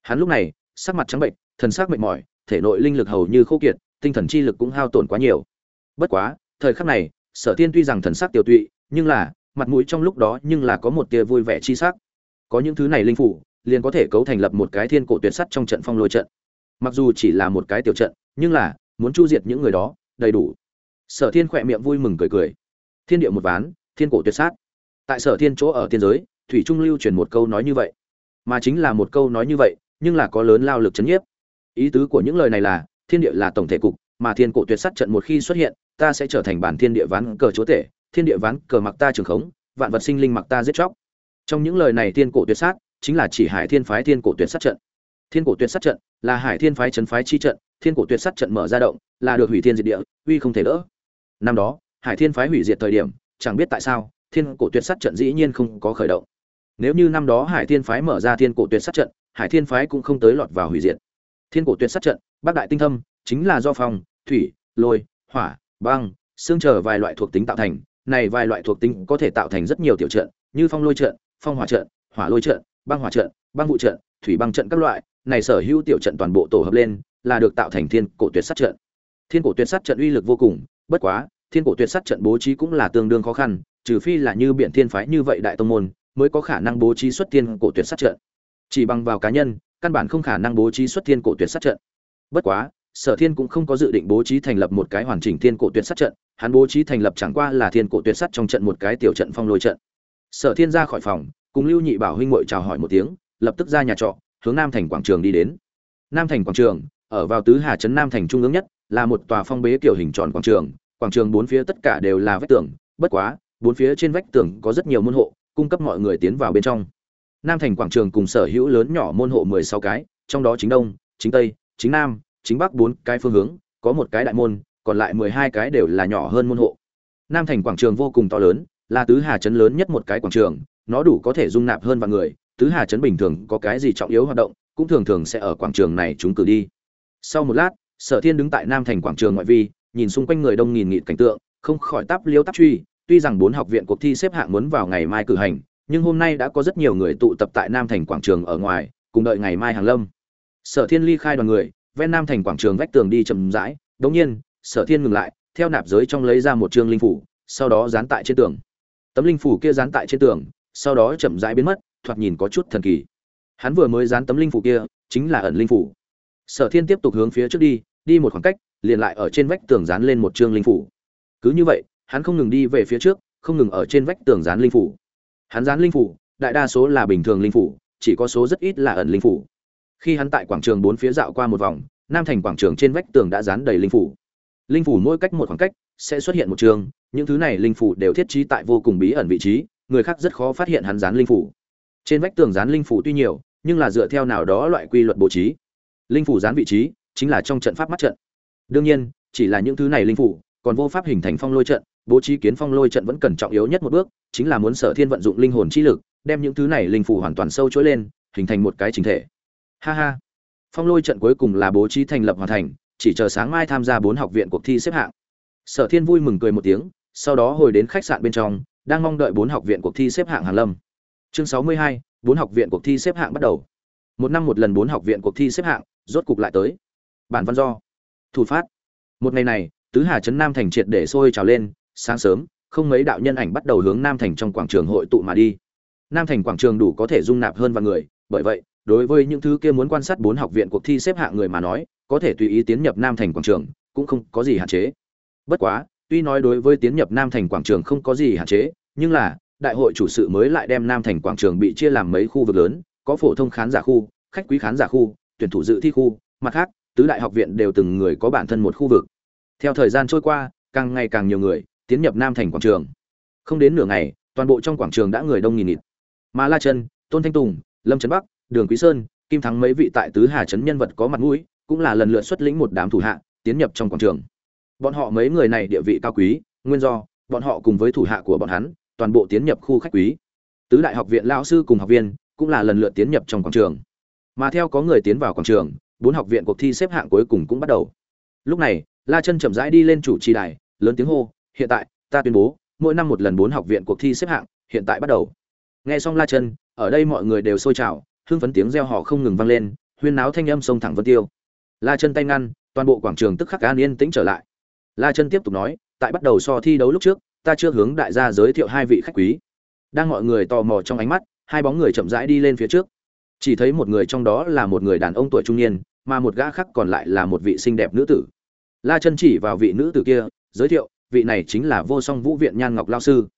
Hắn lúc này, sắc mặt trắng bệnh, thần sắc mệt mỏi, thể nội linh lực hầu như khô kiệt, tinh thần chi lực cũng hao tổn quá nhiều. Bất quá, thời khắc này, sở thiên tuy rằng thần sắc tiêu tụy, nhưng là, mặt mũi trong lúc đó nhưng là có một tia vui vẻ chi sắc. Có những thứ này linh phủ, liền có thể cấu thành lập một cái thiên cổ tuyệt sắt trong trận phong lôi trận. Mặc dù chỉ là một cái tiểu trận, nhưng là, muốn chu diệt những người đó, đầy đủ sở thiên khỏe miệng vui mừng cười cười. Thiên địa một ván, thiên cổ tuyệt sát. Tại sở thiên chỗ ở tiên giới, thủy trung lưu truyền một câu nói như vậy. Mà chính là một câu nói như vậy, nhưng là có lớn lao lực chấn nhiếp. Ý tứ của những lời này là, thiên địa là tổng thể cục, mà thiên cổ tuyệt sát trận một khi xuất hiện, ta sẽ trở thành bản thiên địa ván cờ chúa tể, thiên địa ván cờ mặc ta trường khống, vạn vật sinh linh mặc ta giết chóc. Trong những lời này thiên cổ tuyệt sát, chính là chỉ hải thiên phái thiên cổ tuyệt sát trận. Thiên cổ tuyệt sát trận là hải thiên phái trấn phái chi trận, thiên cổ tuyệt sát trận mở ra động, là được hủy thiên diệt địa, uy không thể đỡ năm đó, hải thiên phái hủy diệt thời điểm, chẳng biết tại sao, thiên cổ tuyệt sát trận dĩ nhiên không có khởi động. Nếu như năm đó hải thiên phái mở ra thiên cổ tuyệt sát trận, hải thiên phái cũng không tới lọt vào hủy diệt. Thiên cổ tuyệt sát trận bác đại tinh thâm, chính là do phong, thủy, lôi, hỏa, băng, xương chờ vài loại thuộc tính tạo thành. Này vài loại thuộc tính có thể tạo thành rất nhiều tiểu trận, như phong lôi trận, phong hỏa trận, hỏa lôi trận, băng hỏa trận, băng vụ trận, thủy băng trận các loại. Này sở hữu tiểu trận toàn bộ tổ hợp lên, là được tạo thành thiên cổ tuyệt sát trận. Thiên cổ tuyệt sát trận uy lực vô cùng bất quá, thiên cổ tuyệt sát trận bố trí cũng là tương đương khó khăn, trừ phi là như biển thiên phái như vậy đại tông môn, mới có khả năng bố trí xuất thiên cổ tuyệt sát trận. Chỉ bằng vào cá nhân, căn bản không khả năng bố trí xuất thiên cổ tuyệt sát trận. Bất quá, sở thiên cũng không có dự định bố trí thành lập một cái hoàn chỉnh thiên cổ tuyệt sát trận, hắn bố trí thành lập chẳng qua là thiên cổ tuyệt sát trong trận một cái tiểu trận phong lôi trận. Sở thiên ra khỏi phòng, cùng lưu nhị bảo huynh ngội chào hỏi một tiếng, lập tức ra nhà trọ, hướng nam thành quảng trường đi đến. Nam thành quảng trường, ở vào tứ hà trấn nam thành trung ương nhất là một tòa phong bế kiểu hình tròn quảng trường quảng trường bốn phía tất cả đều là vách tường, bất quá, bốn phía trên vách tường có rất nhiều môn hộ, cung cấp mọi người tiến vào bên trong. Nam thành quảng trường cùng sở hữu lớn nhỏ môn hộ mười sáu cái, trong đó chính đông, chính tây, chính nam, chính bắc bốn cái phương hướng, có một cái đại môn, còn lại mười hai cái đều là nhỏ hơn môn hộ. Nam thành quảng trường vô cùng to lớn, là tứ hà trấn lớn nhất một cái quảng trường, nó đủ có thể dung nạp hơn vạn người, tứ hà trấn bình thường có cái gì trọng yếu hoạt động, cũng thường thường sẽ ở quảng trường này chúng cử đi. Sau một lát sở thiên đứng tại nam thành quảng trường ngoại vi, nhìn xung quanh người đông nghìn nghịt cảnh tượng, không khỏi táp liêu táp truy. Tuy rằng bốn học viện cuộc thi xếp hạng muốn vào ngày mai cử hành, nhưng hôm nay đã có rất nhiều người tụ tập tại nam thành quảng trường ở ngoài, cùng đợi ngày mai hàng lâm. Sở thiên ly khai đoàn người, ven nam thành quảng trường vách tường đi chậm rãi. Đống nhiên, sở thiên ngừng lại, theo nạp giới trong lấy ra một trương linh phủ, sau đó dán tại trên tường. Tấm linh phủ kia dán tại trên tường, sau đó chậm rãi biến mất, thoạt nhìn có chút thần kỳ. Hắn vừa mới dán tấm linh phủ kia, chính là ẩn linh phủ. Sở thiên tiếp tục hướng phía trước đi đi một khoảng cách, liền lại ở trên vách tường dán lên một chương linh phủ. Cứ như vậy, hắn không ngừng đi về phía trước, không ngừng ở trên vách tường dán linh phủ. Hắn dán linh phủ, đại đa số là bình thường linh phủ, chỉ có số rất ít là ẩn linh phủ. Khi hắn tại quảng trường bốn phía dạo qua một vòng, nam thành quảng trường trên vách tường đã dán đầy linh phủ. Linh phủ mỗi cách một khoảng cách, sẽ xuất hiện một trường những thứ này linh phủ đều thiết trí tại vô cùng bí ẩn vị trí, người khác rất khó phát hiện hắn dán linh phủ. Trên vách tường dán linh phủ tuy nhiều, nhưng là dựa theo nào đó loại quy luật bố trí. Linh phủ dán vị trí chính là trong trận pháp mắt trận. Đương nhiên, chỉ là những thứ này linh phủ, còn vô pháp hình thành phong lôi trận, bố trí kiến phong lôi trận vẫn cần trọng yếu nhất một bước, chính là muốn sở thiên vận dụng linh hồn chi lực, đem những thứ này linh phủ hoàn toàn sâu chối lên, hình thành một cái chỉnh thể. Ha ha. Phong lôi trận cuối cùng là bố trí thành lập hoàn thành, chỉ chờ sáng mai tham gia bốn học viện cuộc thi xếp hạng. Sở thiên vui mừng cười một tiếng, sau đó hồi đến khách sạn bên trong, đang mong đợi bốn học viện cuộc thi xếp hạng hàn lâm. Chương sáu mươi hai, bốn học viện cuộc thi xếp hạng bắt đầu. Một năm một lần bốn học viện cuộc thi xếp hạng, rốt cục lại tới bản văn do. Thủ phát. Một ngày này, tứ hà trấn nam thành triệt để sôi trào lên, sáng sớm, không mấy đạo nhân ảnh bắt đầu hướng nam thành trong quảng trường hội tụ mà đi. Nam thành quảng trường đủ có thể dung nạp hơn vài người, bởi vậy, đối với những thứ kia muốn quan sát bốn học viện cuộc thi xếp hạng người mà nói, có thể tùy ý tiến nhập nam thành quảng trường, cũng không có gì hạn chế. Bất quá, tuy nói đối với tiến nhập nam thành quảng trường không có gì hạn chế, nhưng là, đại hội chủ sự mới lại đem nam thành quảng trường bị chia làm mấy khu vực lớn, có phổ thông khán giả khu, khách quý khán giả khu, tuyển thủ dự thi khu, mặt khác tứ đại học viện đều từng người có bản thân một khu vực. Theo thời gian trôi qua, càng ngày càng nhiều người tiến nhập nam thành quảng trường. Không đến nửa ngày, toàn bộ trong quảng trường đã người đông nghìn nghịt. Mà la chân, tôn thanh tùng, lâm trấn bắc, đường quý sơn, kim thắng mấy vị tại tứ hà trấn nhân vật có mặt mũi, cũng là lần lượt xuất lĩnh một đám thủ hạ, tiến nhập trong quảng trường. Bọn họ mấy người này địa vị cao quý, nguyên do, bọn họ cùng với thủ hạ của bọn hắn, toàn bộ tiến nhập khu khách quý. Tứ đại học viện lão sư cùng học viên cũng là lần lượt tiến nhập trong quảng trường. Mà theo có người tiến vào quảng trường bốn học viện cuộc thi xếp hạng cuối cùng cũng bắt đầu. Lúc này, la chân chậm rãi đi lên chủ trì đài, lớn tiếng hô, hiện tại, ta tuyên bố, mỗi năm một lần bốn học viện cuộc thi xếp hạng hiện tại bắt đầu. Nghe xong la chân, ở đây mọi người đều sôi trào, hưng phấn tiếng reo hò không ngừng vang lên, huyên náo thanh âm sông thẳng vân tiêu. La chân tay ngăn, toàn bộ quảng trường tức khắc an yên tĩnh trở lại. La chân tiếp tục nói, tại bắt đầu so thi đấu lúc trước, ta chưa hướng đại gia giới thiệu hai vị khách quý. Đang mọi người tò mò trong ánh mắt, hai bóng người chậm rãi đi lên phía trước. Chỉ thấy một người trong đó là một người đàn ông tuổi trung niên mà một gã khác còn lại là một vị xinh đẹp nữ tử. La chân chỉ vào vị nữ tử kia, giới thiệu, vị này chính là vô song vũ viện nhan ngọc lao sư.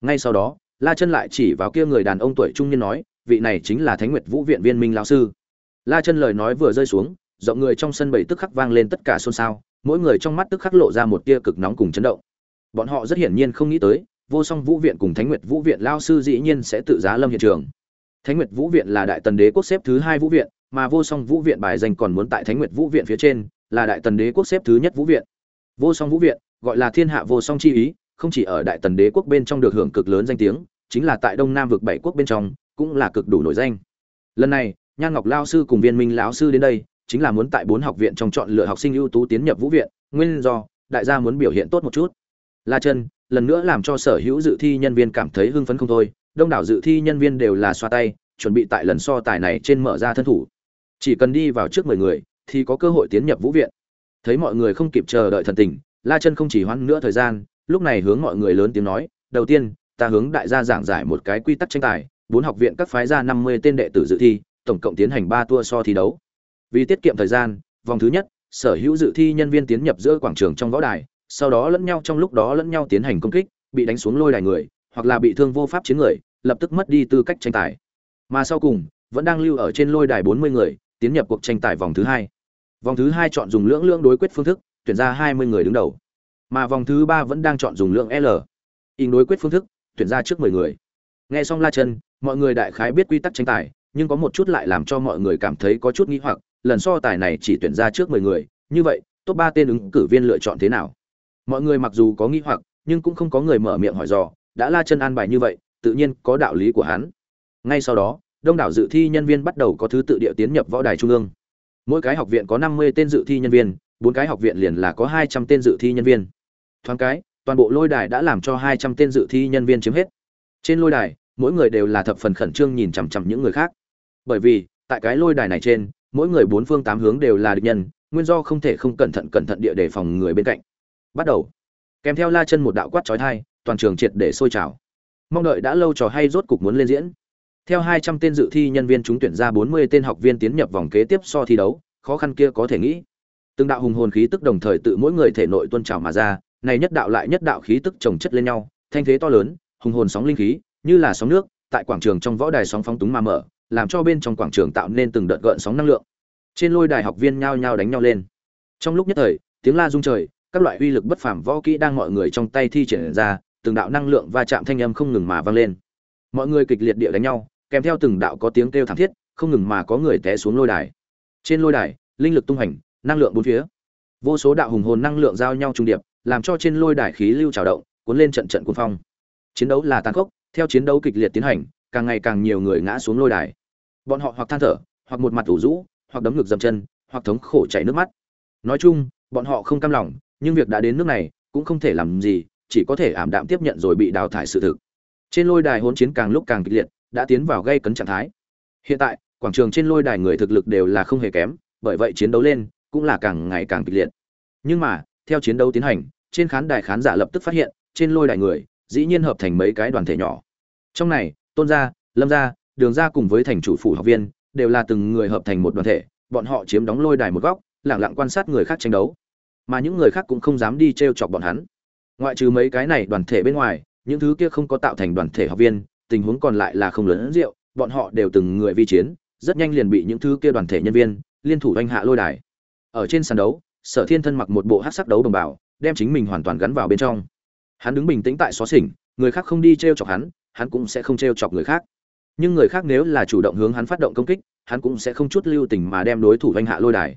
Ngay sau đó, la chân lại chỉ vào kia người đàn ông tuổi trung niên nói, vị này chính là thánh nguyệt vũ viện viên minh lao sư. La chân lời nói vừa rơi xuống, giọng người trong sân bầy tức khắc vang lên tất cả xôn xao, mỗi người trong mắt tức khắc lộ ra một tia cực nóng cùng chấn động. Bọn họ rất hiển nhiên không nghĩ tới, vô song vũ viện cùng thánh nguyệt vũ viện lao sư dĩ nhiên sẽ tự giá lâm hiện trường. Thánh nguyệt vũ viện là đại tần đế quốc xếp thứ hai vũ viện mà vô song vũ viện bài danh còn muốn tại thánh nguyệt vũ viện phía trên, là đại tần đế quốc xếp thứ nhất vũ viện. Vô song vũ viện, gọi là thiên hạ vô song chi ý, không chỉ ở đại tần đế quốc bên trong được hưởng cực lớn danh tiếng, chính là tại đông nam vực bảy quốc bên trong, cũng là cực đủ nổi danh. Lần này, nhan ngọc lao sư cùng viên minh lão sư đến đây, chính là muốn tại bốn học viện trong chọn lựa học sinh ưu tú tiến nhập vũ viện, nguyên do, đại gia muốn biểu hiện tốt một chút. La chân, lần nữa làm cho sở hữu dự thi nhân viên cảm thấy hưng phấn không thôi, đông đảo dự thi nhân viên đều là xoa tay, chuẩn bị tại lần so tài này trên mở ra thân thủ chỉ cần đi vào trước mười người, thì có cơ hội tiến nhập vũ viện. Thấy mọi người không kịp chờ đợi thần tình, la chân không chỉ hoãn nữa thời gian, lúc này hướng mọi người lớn tiếng nói, đầu tiên, ta hướng đại gia giảng giải một cái quy tắc tranh tài, bốn học viện các phái ra năm mươi tên đệ tử dự thi, tổng cộng tiến hành ba tour so thi đấu. Vì tiết kiệm thời gian, vòng thứ nhất, sở hữu dự thi nhân viên tiến nhập giữa quảng trường trong võ đài, sau đó lẫn nhau trong lúc đó lẫn nhau tiến hành công kích, bị đánh xuống lôi đài người, hoặc là bị thương vô pháp chiến người, lập tức mất đi tư cách tranh tài. Mà sau cùng, vẫn đang lưu ở trên lôi đài bốn mươi người tiến nhập cuộc tranh tài vòng thứ hai. Vòng thứ hai chọn dùng lưỡng lưỡng đối quyết phương thức, tuyển ra hai mươi người đứng đầu. Mà vòng thứ ba vẫn đang chọn dùng lượng l. In đối quyết phương thức, tuyển ra trước mười người. Nghe xong la chân mọi người đại khái biết quy tắc tranh tài, nhưng có một chút lại làm cho mọi người cảm thấy có chút nghi hoặc, lần so tài này chỉ tuyển ra trước mười người, như vậy, top ba tên ứng cử viên lựa chọn thế nào? Mọi người mặc dù có nghi hoặc, nhưng cũng không có người mở miệng hỏi dò, đã la chân an bài như vậy, tự nhiên có đạo lý của hắn. Ngay sau đó đông đảo dự thi nhân viên bắt đầu có thứ tự địa tiến nhập võ đài trung ương. Mỗi cái học viện có năm mươi tên dự thi nhân viên, bốn cái học viện liền là có hai trăm tên dự thi nhân viên. Thoáng cái, toàn bộ lôi đài đã làm cho hai trăm tên dự thi nhân viên chiếm hết. Trên lôi đài, mỗi người đều là thập phần khẩn trương nhìn chằm chằm những người khác. Bởi vì, tại cái lôi đài này trên, mỗi người bốn phương tám hướng đều là địch nhân, nguyên do không thể không cẩn thận cẩn thận địa đề phòng người bên cạnh. Bắt đầu. Kèm theo la chân một đạo quát trói thai toàn trường triệt để sôi trào. Mong đợi đã lâu trò hay rốt cục muốn lên diễn theo hai trăm tên dự thi nhân viên chúng tuyển ra bốn mươi tên học viên tiến nhập vòng kế tiếp so thi đấu, khó khăn kia có thể nghĩ. Từng đạo hùng hồn khí tức đồng thời tự mỗi người thể nội tuôn trào mà ra, này nhất đạo lại nhất đạo khí tức chồng chất lên nhau, thanh thế to lớn, hùng hồn sóng linh khí, như là sóng nước, tại quảng trường trong võ đài sóng phóng túng mà mở, làm cho bên trong quảng trường tạo nên từng đợt gợn sóng năng lượng. Trên lôi đài học viên nhao nhao đánh nhau lên. Trong lúc nhất thời, tiếng la rung trời, các loại uy lực bất phàm võ kỹ đang mọi người trong tay thi triển ra, từng đạo năng lượng va chạm thanh âm không ngừng mà vang lên. Mọi người kịch liệt địa đánh nhau kèm theo từng đạo có tiếng kêu thảm thiết, không ngừng mà có người té xuống lôi đài. Trên lôi đài, linh lực tung hành, năng lượng bốn phía. Vô số đạo hùng hồn năng lượng giao nhau trung điệp, làm cho trên lôi đài khí lưu trào động, cuốn lên trận trận cuồng phong. Chiến đấu là tàn khốc, theo chiến đấu kịch liệt tiến hành, càng ngày càng nhiều người ngã xuống lôi đài. Bọn họ hoặc than thở, hoặc một mặt ủ rũ, hoặc đấm ngực dầm chân, hoặc thống khổ chảy nước mắt. Nói chung, bọn họ không cam lòng, nhưng việc đã đến nước này, cũng không thể làm gì, chỉ có thể ảm đạm tiếp nhận rồi bị đào thải sự thực. Trên lôi đài hỗn chiến càng lúc càng kịch liệt đã tiến vào gây cấn trạng thái. Hiện tại, quảng trường trên lôi đài người thực lực đều là không hề kém, bởi vậy chiến đấu lên cũng là càng ngày càng kịch liệt. Nhưng mà, theo chiến đấu tiến hành, trên khán đài khán giả lập tức phát hiện, trên lôi đài người dĩ nhiên hợp thành mấy cái đoàn thể nhỏ. Trong này, tôn gia, lâm gia, đường gia cùng với thành chủ phủ học viên đều là từng người hợp thành một đoàn thể, bọn họ chiếm đóng lôi đài một góc, lặng lặng quan sát người khác tranh đấu. Mà những người khác cũng không dám đi trêu chọc bọn hắn. Ngoại trừ mấy cái này đoàn thể bên ngoài, những thứ kia không có tạo thành đoàn thể học viên tình huống còn lại là không lớn rượu, bọn họ đều từng người vi chiến, rất nhanh liền bị những thứ kia đoàn thể nhân viên, liên thủ oanh hạ lôi đài. Ở trên sàn đấu, sở thiên thân mặc một bộ hắc sắc đấu đồng bào, đem chính mình hoàn toàn gắn vào bên trong. Hắn đứng bình tĩnh tại xó xỉnh, người khác không đi trêu chọc hắn hắn cũng sẽ không trêu chọc người khác. Nhưng người khác nếu là chủ động hướng hắn phát động công kích, hắn cũng sẽ không chút lưu tình mà đem đối thủ oanh hạ lôi đài.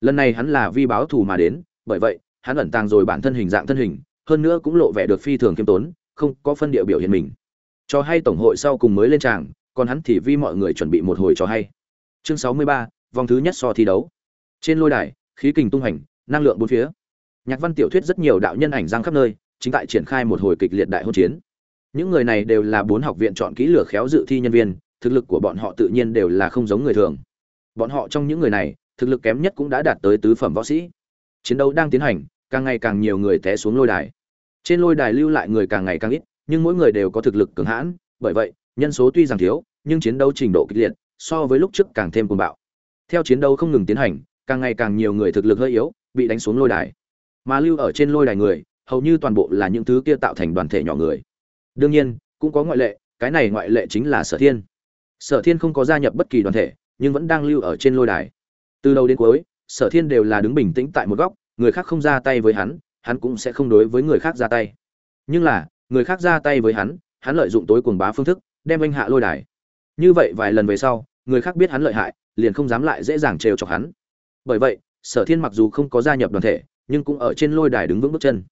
Lần này hắn là vi báo thù mà đến, bởi vậy, hắn ẩn tàng rồi bản thân hình dạng thân hình, hơn nữa cũng lộ vẻ được phi thường kiêm tốn, không có phân địa biểu hiện mình cho hay tổng hội sau cùng mới lên tràng, còn hắn thì vi mọi người chuẩn bị một hồi cho hay. Chương sáu mươi ba, vòng thứ nhất so thi đấu. Trên lôi đài, khí kình tung hành năng lượng bốn phía. Nhạc văn tiểu thuyết rất nhiều đạo nhân ảnh giang khắp nơi, chính tại triển khai một hồi kịch liệt đại hôn chiến. Những người này đều là bốn học viện chọn kỹ lửa khéo dự thi nhân viên, thực lực của bọn họ tự nhiên đều là không giống người thường. Bọn họ trong những người này, thực lực kém nhất cũng đã đạt tới tứ phẩm võ sĩ. Chiến đấu đang tiến hành, càng ngày càng nhiều người té xuống lôi đài. Trên lôi đài lưu lại người càng ngày càng ít nhưng mỗi người đều có thực lực cường hãn, bởi vậy, nhân số tuy rằng thiếu, nhưng chiến đấu trình độ kịch liệt, so với lúc trước càng thêm cuồng bạo. Theo chiến đấu không ngừng tiến hành, càng ngày càng nhiều người thực lực hơi yếu, bị đánh xuống lôi đài. Mà lưu ở trên lôi đài người, hầu như toàn bộ là những thứ kia tạo thành đoàn thể nhỏ người. Đương nhiên, cũng có ngoại lệ, cái này ngoại lệ chính là sở thiên. Sở thiên không có gia nhập bất kỳ đoàn thể, nhưng vẫn đang lưu ở trên lôi đài. Từ đầu đến cuối, sở thiên đều là đứng bình tĩnh tại một góc, người khác không ra tay với hắn hắn cũng sẽ không đối với người khác ra tay. Nhưng là người khác ra tay với hắn hắn lợi dụng tối cuồng bá phương thức đem anh hạ lôi đài. Như vậy vài lần về sau người khác biết hắn lợi hại liền không dám lại dễ dàng trêu chọc hắn. Bởi vậy sở thiên mặc dù không có gia nhập đoàn thể nhưng cũng ở trên lôi đài đứng vững bước chân.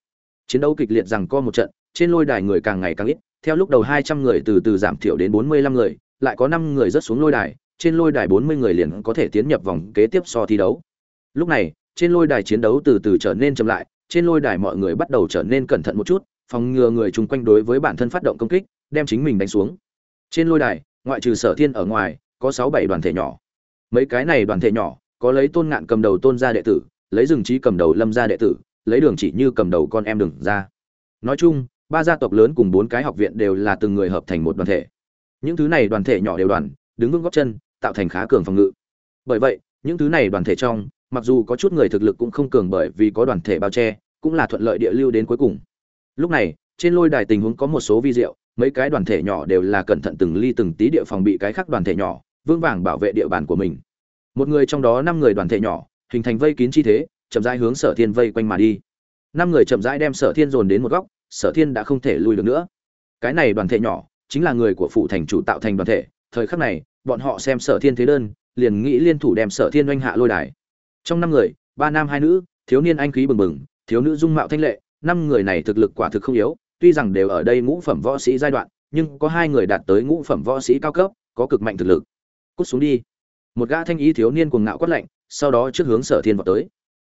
Chiến đấu kịch liệt rằng co một trận trên lôi đài người càng ngày càng ít theo lúc đầu hai trăm người từ từ giảm thiểu đến bốn mươi lăm người lại có năm người rớt xuống lôi đài trên lôi đài 40 người liền có thể tiến nhập vòng kế tiếp so thi đấu. Lúc này, trên lôi đài chiến đấu từ từ trở nên chậm lại, trên lôi đài mọi người bắt đầu trở nên cẩn thận một chút, phòng ngừa người chung quanh đối với bản thân phát động công kích, đem chính mình đánh xuống. Trên lôi đài, ngoại trừ Sở Thiên ở ngoài, có 6 7 đoàn thể nhỏ. Mấy cái này đoàn thể nhỏ, có lấy Tôn Ngạn cầm đầu Tôn gia đệ tử, lấy Dừng Chí cầm đầu Lâm gia đệ tử, lấy Đường Chỉ Như cầm đầu con em Đường gia. Nói chung, ba gia tộc lớn cùng bốn cái học viện đều là từng người hợp thành một đoàn thể. Những thứ này đoàn thể nhỏ đều đoàn, đứng vững gót chân, tạo thành khá cường phòng ngự. Bởi vậy, những thứ này đoàn thể trong, mặc dù có chút người thực lực cũng không cường bởi vì có đoàn thể bao che, cũng là thuận lợi địa lưu đến cuối cùng. Lúc này, trên lôi đài tình huống có một số vi diệu, mấy cái đoàn thể nhỏ đều là cẩn thận từng ly từng tí địa phòng bị cái khác đoàn thể nhỏ, vững vàng bảo vệ địa bàn của mình. Một người trong đó năm người đoàn thể nhỏ, hình thành vây kín chi thế, chậm rãi hướng Sở Thiên vây quanh mà đi. Năm người chậm rãi đem Sở Thiên dồn đến một góc, Sở Thiên đã không thể lui được nữa. Cái này đoàn thể nhỏ, chính là người của phụ thành chủ tạo thành đoàn thể, thời khắc này, bọn họ xem sở thiên thế đơn liền nghĩ liên thủ đem sở thiên oanh hạ lôi đài trong năm người ba nam hai nữ thiếu niên anh khí bừng bừng thiếu nữ dung mạo thanh lệ năm người này thực lực quả thực không yếu, tuy rằng đều ở đây ngũ phẩm võ sĩ giai đoạn, nhưng có hai người đạt tới ngũ phẩm võ sĩ cao cấp, có cực mạnh thực lực. Cút xuống đi. Một gã thanh y thiếu niên cuồng ngạo quát lạnh, sau đó trước hướng sở thiên vọt tới.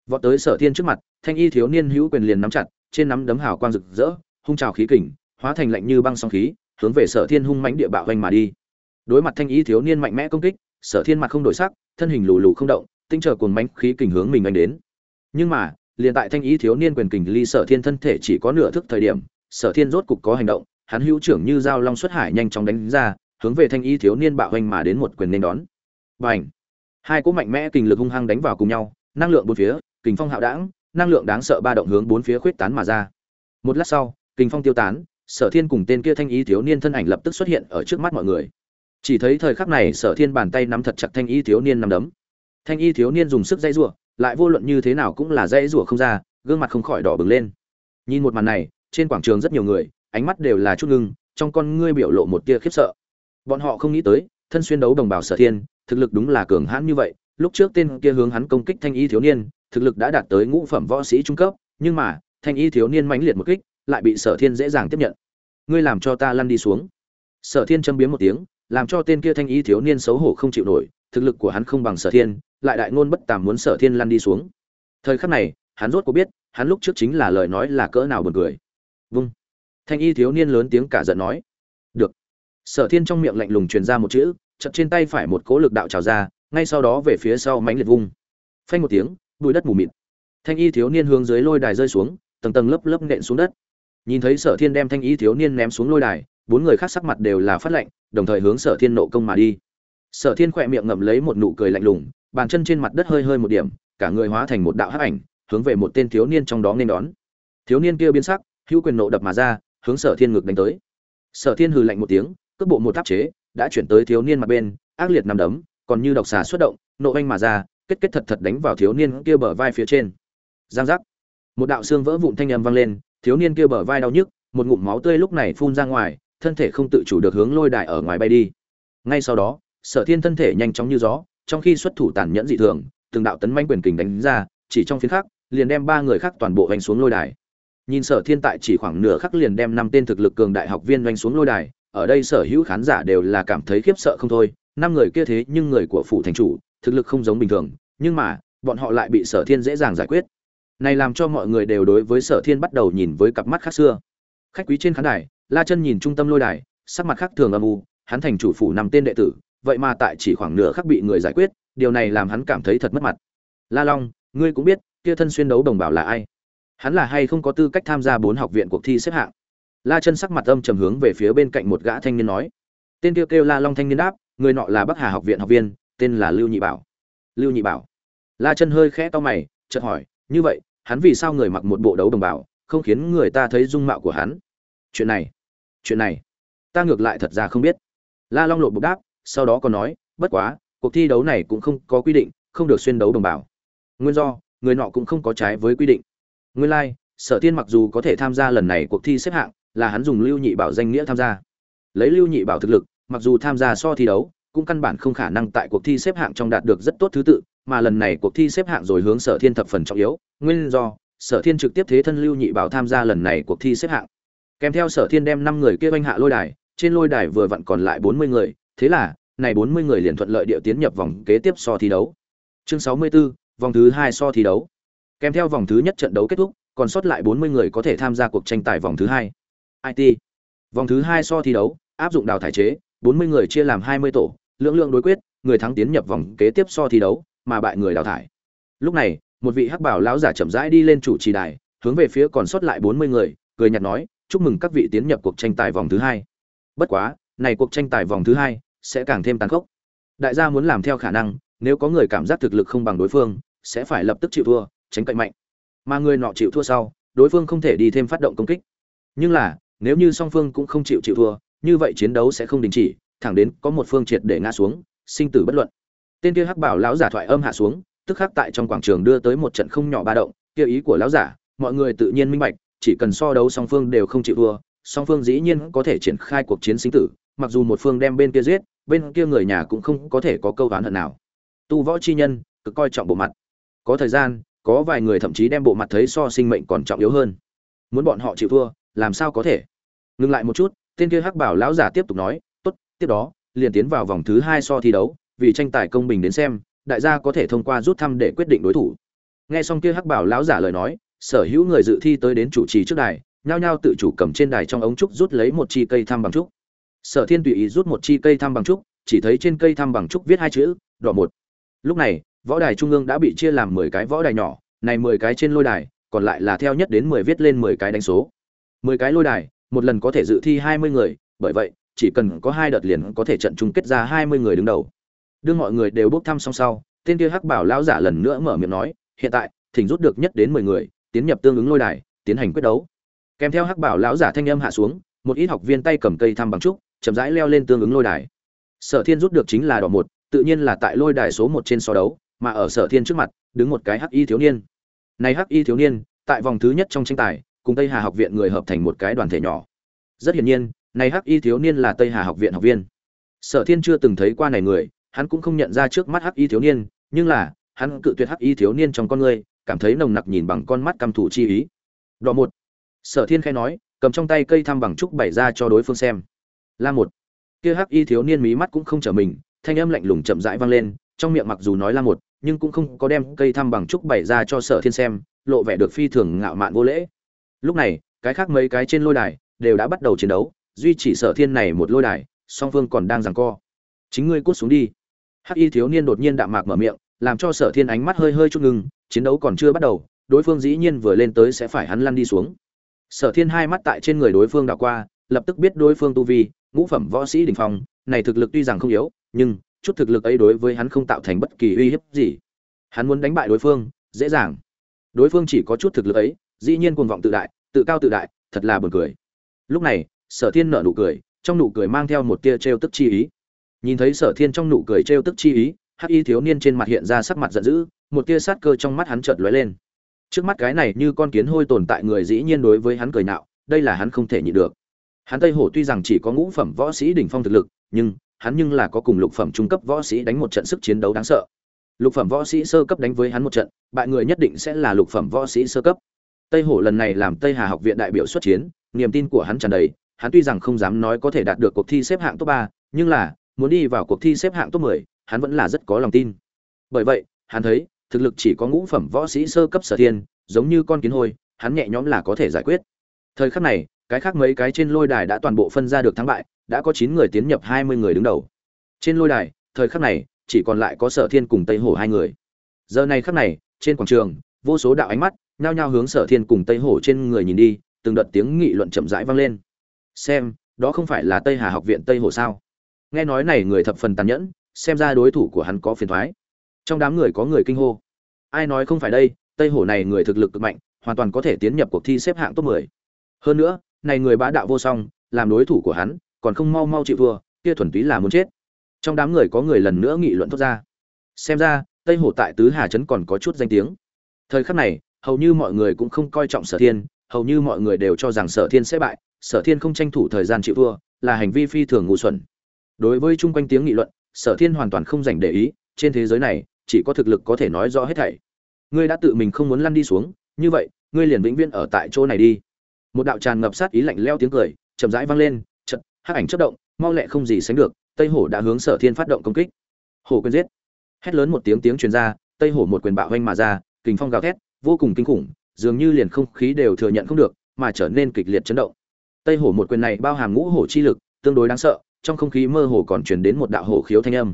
Vọt tới sở thiên trước mặt, thanh y thiếu niên hữu quyền liền nắm chặt, trên nắm đấm hào quang rực rỡ, hung trào khí kình, hóa thành lạnh như băng sóng khí, hướng về sở thiên hung mãnh địa bạo vành mà đi. Đối mặt thanh y thiếu niên mạnh mẽ công kích, sở thiên mặt không đổi sắc, thân hình lù lù không động, tinh chờ cuồng mãnh khí kình hướng mình anh đến. Nhưng mà liền tại thanh ý thiếu niên quyền kình ly sở thiên thân thể chỉ có nửa thức thời điểm, sở thiên rốt cục có hành động, hắn hữu trưởng như dao long xuất hải nhanh chóng đánh ra, hướng về thanh ý thiếu niên bạo hoành mà đến một quyền nên đón. Và ảnh hai cỗ mạnh mẽ kình lực hung hăng đánh vào cùng nhau, năng lượng bốn phía, kình phong hạo đảng năng lượng đáng sợ ba động hướng bốn phía khuyết tán mà ra. Một lát sau, kình phong tiêu tán, sở thiên cùng tên kia thanh ý thiếu niên thân ảnh lập tức xuất hiện ở trước mắt mọi người. Chỉ thấy thời khắc này, sở thiên bàn tay nắm thật chặt thanh ý thiếu niên nắm đấm. Thanh y thiếu niên dùng sức dây rủa lại vô luận như thế nào cũng là dây rủa không ra, gương mặt không khỏi đỏ bừng lên. Nhìn một màn này, trên quảng trường rất nhiều người, ánh mắt đều là chút ngưng, trong con ngươi biểu lộ một tia khiếp sợ. Bọn họ không nghĩ tới, thân xuyên đấu đồng bào sở thiên, thực lực đúng là cường hãn như vậy. Lúc trước tên kia hướng hắn công kích thanh y thiếu niên, thực lực đã đạt tới ngũ phẩm võ sĩ trung cấp, nhưng mà, thanh y thiếu niên mãnh liệt một kích, lại bị sở thiên dễ dàng tiếp nhận. Ngươi làm cho ta lăn đi xuống. Sở thiên châm biếm một tiếng, làm cho tên kia thanh y thiếu niên xấu hổ không chịu nổi thực lực của hắn không bằng sở thiên, lại đại ngôn bất tàm muốn sở thiên lăn đi xuống. Thời khắc này, hắn rốt có biết, hắn lúc trước chính là lời nói là cỡ nào buồn cười. Vung. Thanh y thiếu niên lớn tiếng cả giận nói. Được. Sở thiên trong miệng lạnh lùng truyền ra một chữ chật trên tay phải một cỗ lực đạo trào ra, ngay sau đó về phía sau mánh liệt vung. Phanh một tiếng, bụi đất mù mịt. Thanh y thiếu niên hướng dưới lôi đài rơi xuống, tầng tầng lớp lớp nện xuống đất. Nhìn thấy sở thiên đem thanh y thiếu niên ném xuống lôi đài, bốn người khác sắc mặt đều là phát lạnh, đồng thời hướng sở thiên nộ công mà đi sở thiên khỏe miệng ngậm lấy một nụ cười lạnh lùng, bàn chân trên mặt đất hơi hơi một điểm, cả người hóa thành một đạo hắc ảnh, hướng về một tên thiếu niên trong đó nên đón. Thiếu niên kia biến sắc, hữu quyền nộ đập mà ra, hướng sở thiên ngược đánh tới. Sở thiên hừ lạnh một tiếng, cước bộ một tháp chế, đã chuyển tới thiếu niên mặt bên, ác liệt nằm đấm, còn như độc xà xuất động, nộ anh mà ra, kết kết thật thật đánh vào thiếu niên kia bờ vai phía trên. Giang giác. Một đạo xương vỡ vụn thanh âm vang lên, thiếu niên kia bờ vai đau nhức, một ngụm máu tươi lúc này phun ra ngoài, thân thể không tự chủ được hướng lôi đài ở ngoài bay đi. Ngay sau đó sở thiên thân thể nhanh chóng như gió, trong khi xuất thủ tàn nhẫn dị thường, từng đạo tấn manh quyền kình đánh ra, chỉ trong phiến khắc, liền đem ba người khác toàn bộ vành xuống lôi đài. Nhìn sở thiên tại chỉ khoảng nửa khắc liền đem năm tên thực lực cường đại học viên vành xuống lôi đài, ở đây sở hữu khán giả đều là cảm thấy khiếp sợ không thôi. Năm người kia thế nhưng người của phủ thành chủ, thực lực không giống bình thường, nhưng mà, bọn họ lại bị sở thiên dễ dàng giải quyết. Này làm cho mọi người đều đối với sở thiên bắt đầu nhìn với cặp mắt khác xưa. Khách quý trên khán đài, la chân nhìn trung tâm lôi đài, sắc mặt khác thường âm u, hắn thành chủ phủ năm tên đệ tử vậy mà tại chỉ khoảng nửa khắc bị người giải quyết, điều này làm hắn cảm thấy thật mất mặt. La long, ngươi cũng biết, kia thân xuyên đấu đồng bào là ai? Hắn là hay không có tư cách tham gia bốn học viện cuộc thi xếp hạng? La chân sắc mặt âm trầm hướng về phía bên cạnh một gã thanh niên nói. Tên kêu kêu la long thanh niên đáp, người nọ là bắc hà học viện học viên, tên là lưu nhị bảo. Lưu nhị bảo. La chân hơi khẽ to mày, chợt hỏi, như vậy, hắn vì sao người mặc một bộ đấu đồng bào, không khiến người ta thấy dung mạo của hắn? Chuyện này chuyện này, ta ngược lại thật ra không biết. La long lộ bục đáp sau đó còn nói bất quá cuộc thi đấu này cũng không có quy định không được xuyên đấu đồng bào. Nguyên do người nọ cũng không có trái với quy định. Nguyên lai like, sở tiên mặc dù có thể tham gia lần này cuộc thi xếp hạng là hắn dùng lưu nhị bảo danh nghĩa tham gia. Lấy lưu nhị bảo thực lực mặc dù tham gia so thi đấu cũng căn bản không khả năng tại cuộc thi xếp hạng trong đạt được rất tốt thứ tự mà lần này cuộc thi xếp hạng rồi hướng sở thiên thập phần trọng yếu. Nguyên do sở thiên trực tiếp thế thân lưu nhị bảo tham gia lần này cuộc thi xếp hạng. Kèm theo sở thiên đem năm người kia oanh hạ lôi đài trên lôi đài vừa vặn còn lại bốn mươi người thế là này bốn mươi người liền thuận lợi địa tiến nhập vòng kế tiếp so thi đấu. Chương sáu mươi 64, vòng thứ hai so thi đấu. Kèm theo vòng thứ nhất trận đấu kết thúc còn sót lại bốn mươi người có thể tham gia cuộc tranh tài vòng thứ hai. It vòng thứ hai so thi đấu áp dụng đào thải chế bốn mươi người chia làm hai mươi tổ lượng lượng đối quyết người thắng tiến nhập vòng kế tiếp so thi đấu mà bại người đào thải. Lúc này một vị hắc bảo lão giả chậm rãi đi lên chủ trì đài hướng về phía còn sót lại bốn mươi người cười nhạt nói chúc mừng các vị tiến nhập cuộc tranh tài vòng thứ hai. Bất quá này cuộc tranh tài vòng thứ hai sẽ càng thêm tàn khốc. Đại gia muốn làm theo khả năng, nếu có người cảm giác thực lực không bằng đối phương, sẽ phải lập tức chịu thua, tránh cạnh mạnh. Mà người nọ chịu thua sau, đối phương không thể đi thêm phát động công kích. Nhưng là, nếu như song phương cũng không chịu chịu thua, như vậy chiến đấu sẽ không đình chỉ, thẳng đến có một phương triệt để ngã xuống, sinh tử bất luận. Tên kia hắc bảo lão giả thoại âm hạ xuống, tức khắc tại trong quảng trường đưa tới một trận không nhỏ ba động, kia ý của lão giả, mọi người tự nhiên minh bạch, chỉ cần so đấu song phương đều không chịu thua, song phương dĩ nhiên có thể triển khai cuộc chiến sinh tử, mặc dù một phương đem bên kia giết bên kia người nhà cũng không có thể có câu oán hận nào. Tu võ chi nhân, cực coi trọng bộ mặt. Có thời gian, có vài người thậm chí đem bộ mặt thấy so sinh mệnh còn trọng yếu hơn. Muốn bọn họ chịu thua, làm sao có thể? Ngừng lại một chút, tên kia hắc bảo lão giả tiếp tục nói, tốt, tiếp đó, liền tiến vào vòng thứ hai so thi đấu, vì tranh tài công bình đến xem, đại gia có thể thông qua rút thăm để quyết định đối thủ. Nghe xong kia hắc bảo lão giả lời nói, sở hữu người dự thi tới đến chủ trì trước đài, nhao nhao tự chủ cầm trên đài trong ống trúc rút lấy một chi cây thăm bằng trúc sở thiên tùy ý rút một chi cây thăm bằng trúc, chỉ thấy trên cây thăm bằng trúc viết hai chữ, đỏ một. Lúc này, võ đài trung ương đã bị chia làm mười cái võ đài nhỏ, này mười cái trên lôi đài, còn lại là theo nhất đến mười viết lên mười cái đánh số. Mười cái lôi đài, một lần có thể dự thi hai mươi người, bởi vậy, chỉ cần có hai đợt liền có thể trận chung kết ra hai mươi người đứng đầu. Đương mọi người đều bốc thăm xong sau, tên kia hắc bảo lão giả lần nữa mở miệng nói, hiện tại, thỉnh rút được nhất đến mười người, tiến nhập tương ứng lôi đài, tiến hành quyết đấu. Kèm theo hắc bảo lão giả thanh âm hạ xuống, một ít học viên tay cầm cây thăm bằng trúc chậm rãi leo lên tương ứng lôi đài. Sở thiên rút được chính là đỏ một, tự nhiên là tại lôi đài số một trên so đấu, mà ở sở thiên trước mặt, đứng một cái hắc y thiếu niên. Này hắc y thiếu niên, tại vòng thứ nhất trong tranh tài, cùng tây hà học viện người hợp thành một cái đoàn thể nhỏ. Rất hiển nhiên, này hắc y thiếu niên là tây hà học viện học viên. Sở thiên chưa từng thấy qua này người, hắn cũng không nhận ra trước mắt hắc y thiếu niên, nhưng là, hắn cự tuyệt hắc y thiếu niên trong con người cảm thấy nồng nặc nhìn bằng con mắt căm thủ chi ý. Đỏ một. Sở thiên khai nói, cầm trong tay cây thăm bằng trúc bày ra cho đối phương xem la một. Kia hắc y thiếu niên mí mắt cũng không trở mình, thanh âm lạnh lùng chậm rãi vang lên, trong miệng mặc dù nói La một, nhưng cũng không có đem cây thăm bằng trúc bày ra cho sở thiên xem, lộ vẻ được phi thường ngạo mạn vô lễ. Lúc này, cái khác mấy cái trên lôi đài đều đã bắt đầu chiến đấu, duy chỉ sở thiên này một lôi đài, song phương còn đang giằng co. Chính ngươi cút xuống đi. Hắc y thiếu niên đột nhiên đạm mạc mở miệng, làm cho sở thiên ánh mắt hơi hơi chút ngừng chiến đấu còn chưa bắt đầu, đối phương dĩ nhiên vừa lên tới sẽ phải hắn lăn đi xuống. Sở thiên hai mắt tại trên người đối phương đảo qua, lập tức biết đối phương tu vi ngũ phẩm võ sĩ đỉnh phong, này thực lực tuy rằng không yếu, nhưng chút thực lực ấy đối với hắn không tạo thành bất kỳ uy hiếp gì. Hắn muốn đánh bại đối phương, dễ dàng. Đối phương chỉ có chút thực lực ấy, dĩ nhiên cuồng vọng tự đại, tự cao tự đại, thật là buồn cười. Lúc này, sở thiên nở nụ cười, trong nụ cười mang theo một tia trêu tức chi ý. Nhìn thấy sở thiên trong nụ cười trêu tức chi ý, hắc y thiếu niên trên mặt hiện ra sắc mặt giận dữ, một tia sát cơ trong mắt hắn chợt lóe lên. Trước mắt cái này như con kiến hôi tồn tại người dĩ nhiên đối với hắn cười nạo, đây là hắn không thể nhịn được hắn tây hổ tuy rằng chỉ có ngũ phẩm võ sĩ đỉnh phong thực lực nhưng hắn nhưng là có cùng lục phẩm trung cấp võ sĩ đánh một trận sức chiến đấu đáng sợ lục phẩm võ sĩ sơ cấp đánh với hắn một trận bại người nhất định sẽ là lục phẩm võ sĩ sơ cấp tây hổ lần này làm tây hà học viện đại biểu xuất chiến niềm tin của hắn tràn đầy hắn tuy rằng không dám nói có thể đạt được cuộc thi xếp hạng top ba nhưng là muốn đi vào cuộc thi xếp hạng top 10, hắn vẫn là rất có lòng tin. Bởi vậy, hắn thấy, thực lực chỉ có ngũ phẩm võ sĩ sơ cấp sở thiên, giống như con kiến hôi, hắn nhẹ nhõm là có thể giải quyết. Thời khắc này, cái khác mấy cái trên lôi đài đã toàn bộ phân ra được thắng bại, đã có 9 người tiến nhập 20 người đứng đầu. Trên lôi đài, thời khắc này, chỉ còn lại có Sở Thiên cùng Tây Hổ hai người. Giờ này khắc này, trên quảng trường, vô số đạo ánh mắt nhao nhao hướng Sở Thiên cùng Tây Hổ trên người nhìn đi, từng đợt tiếng nghị luận chậm rãi vang lên. Xem, đó không phải là Tây Hà học viện Tây Hổ sao? nghe nói này người thập phần tàn nhẫn xem ra đối thủ của hắn có phiền toái. trong đám người có người kinh hô ai nói không phải đây tây hổ này người thực lực cực mạnh hoàn toàn có thể tiến nhập cuộc thi xếp hạng top 10. hơn nữa này người bá đạo vô song làm đối thủ của hắn còn không mau mau chịu vừa, kia thuần túy là muốn chết. Trong đám người có người lần nữa nghị luận thốt ra. Xem ra tây hồ tại tứ hà trấn còn có chút danh tiếng. Thời khắc này hầu như mọi người cũng không coi trọng sở thiên hầu như mọi người đều cho rằng sở thiên sẽ bại sở thiên không tranh thủ thời gian chịu thua là hành vi phi thường ngu xuẩn. Đối với chung quanh tiếng nghị luận sở thiên hoàn toàn không dành để ý trên thế giới này chỉ có thực lực có thể nói rõ hết thảy. Ngươi đã tự mình không muốn lăn đi xuống như vậy ngươi liền vĩnh viễn ở tại chỗ này đi một đạo tràn ngập sát ý lạnh leo tiếng cười chậm rãi vang lên chật hắc ảnh chất động mau lẹ không gì sánh được tây hổ đã hướng sở thiên phát động công kích hổ quyền giết hét lớn một tiếng tiếng truyền ra tây hổ một quyền bạo hoanh mà ra kình phong gào thét vô cùng kinh khủng dường như liền không khí đều thừa nhận không được mà trở nên kịch liệt chấn động tây hổ một quyền này bao hàm ngũ hổ chi lực tương đối đáng sợ trong không khí mơ hồ còn truyền đến một đạo hổ khiếu thanh âm.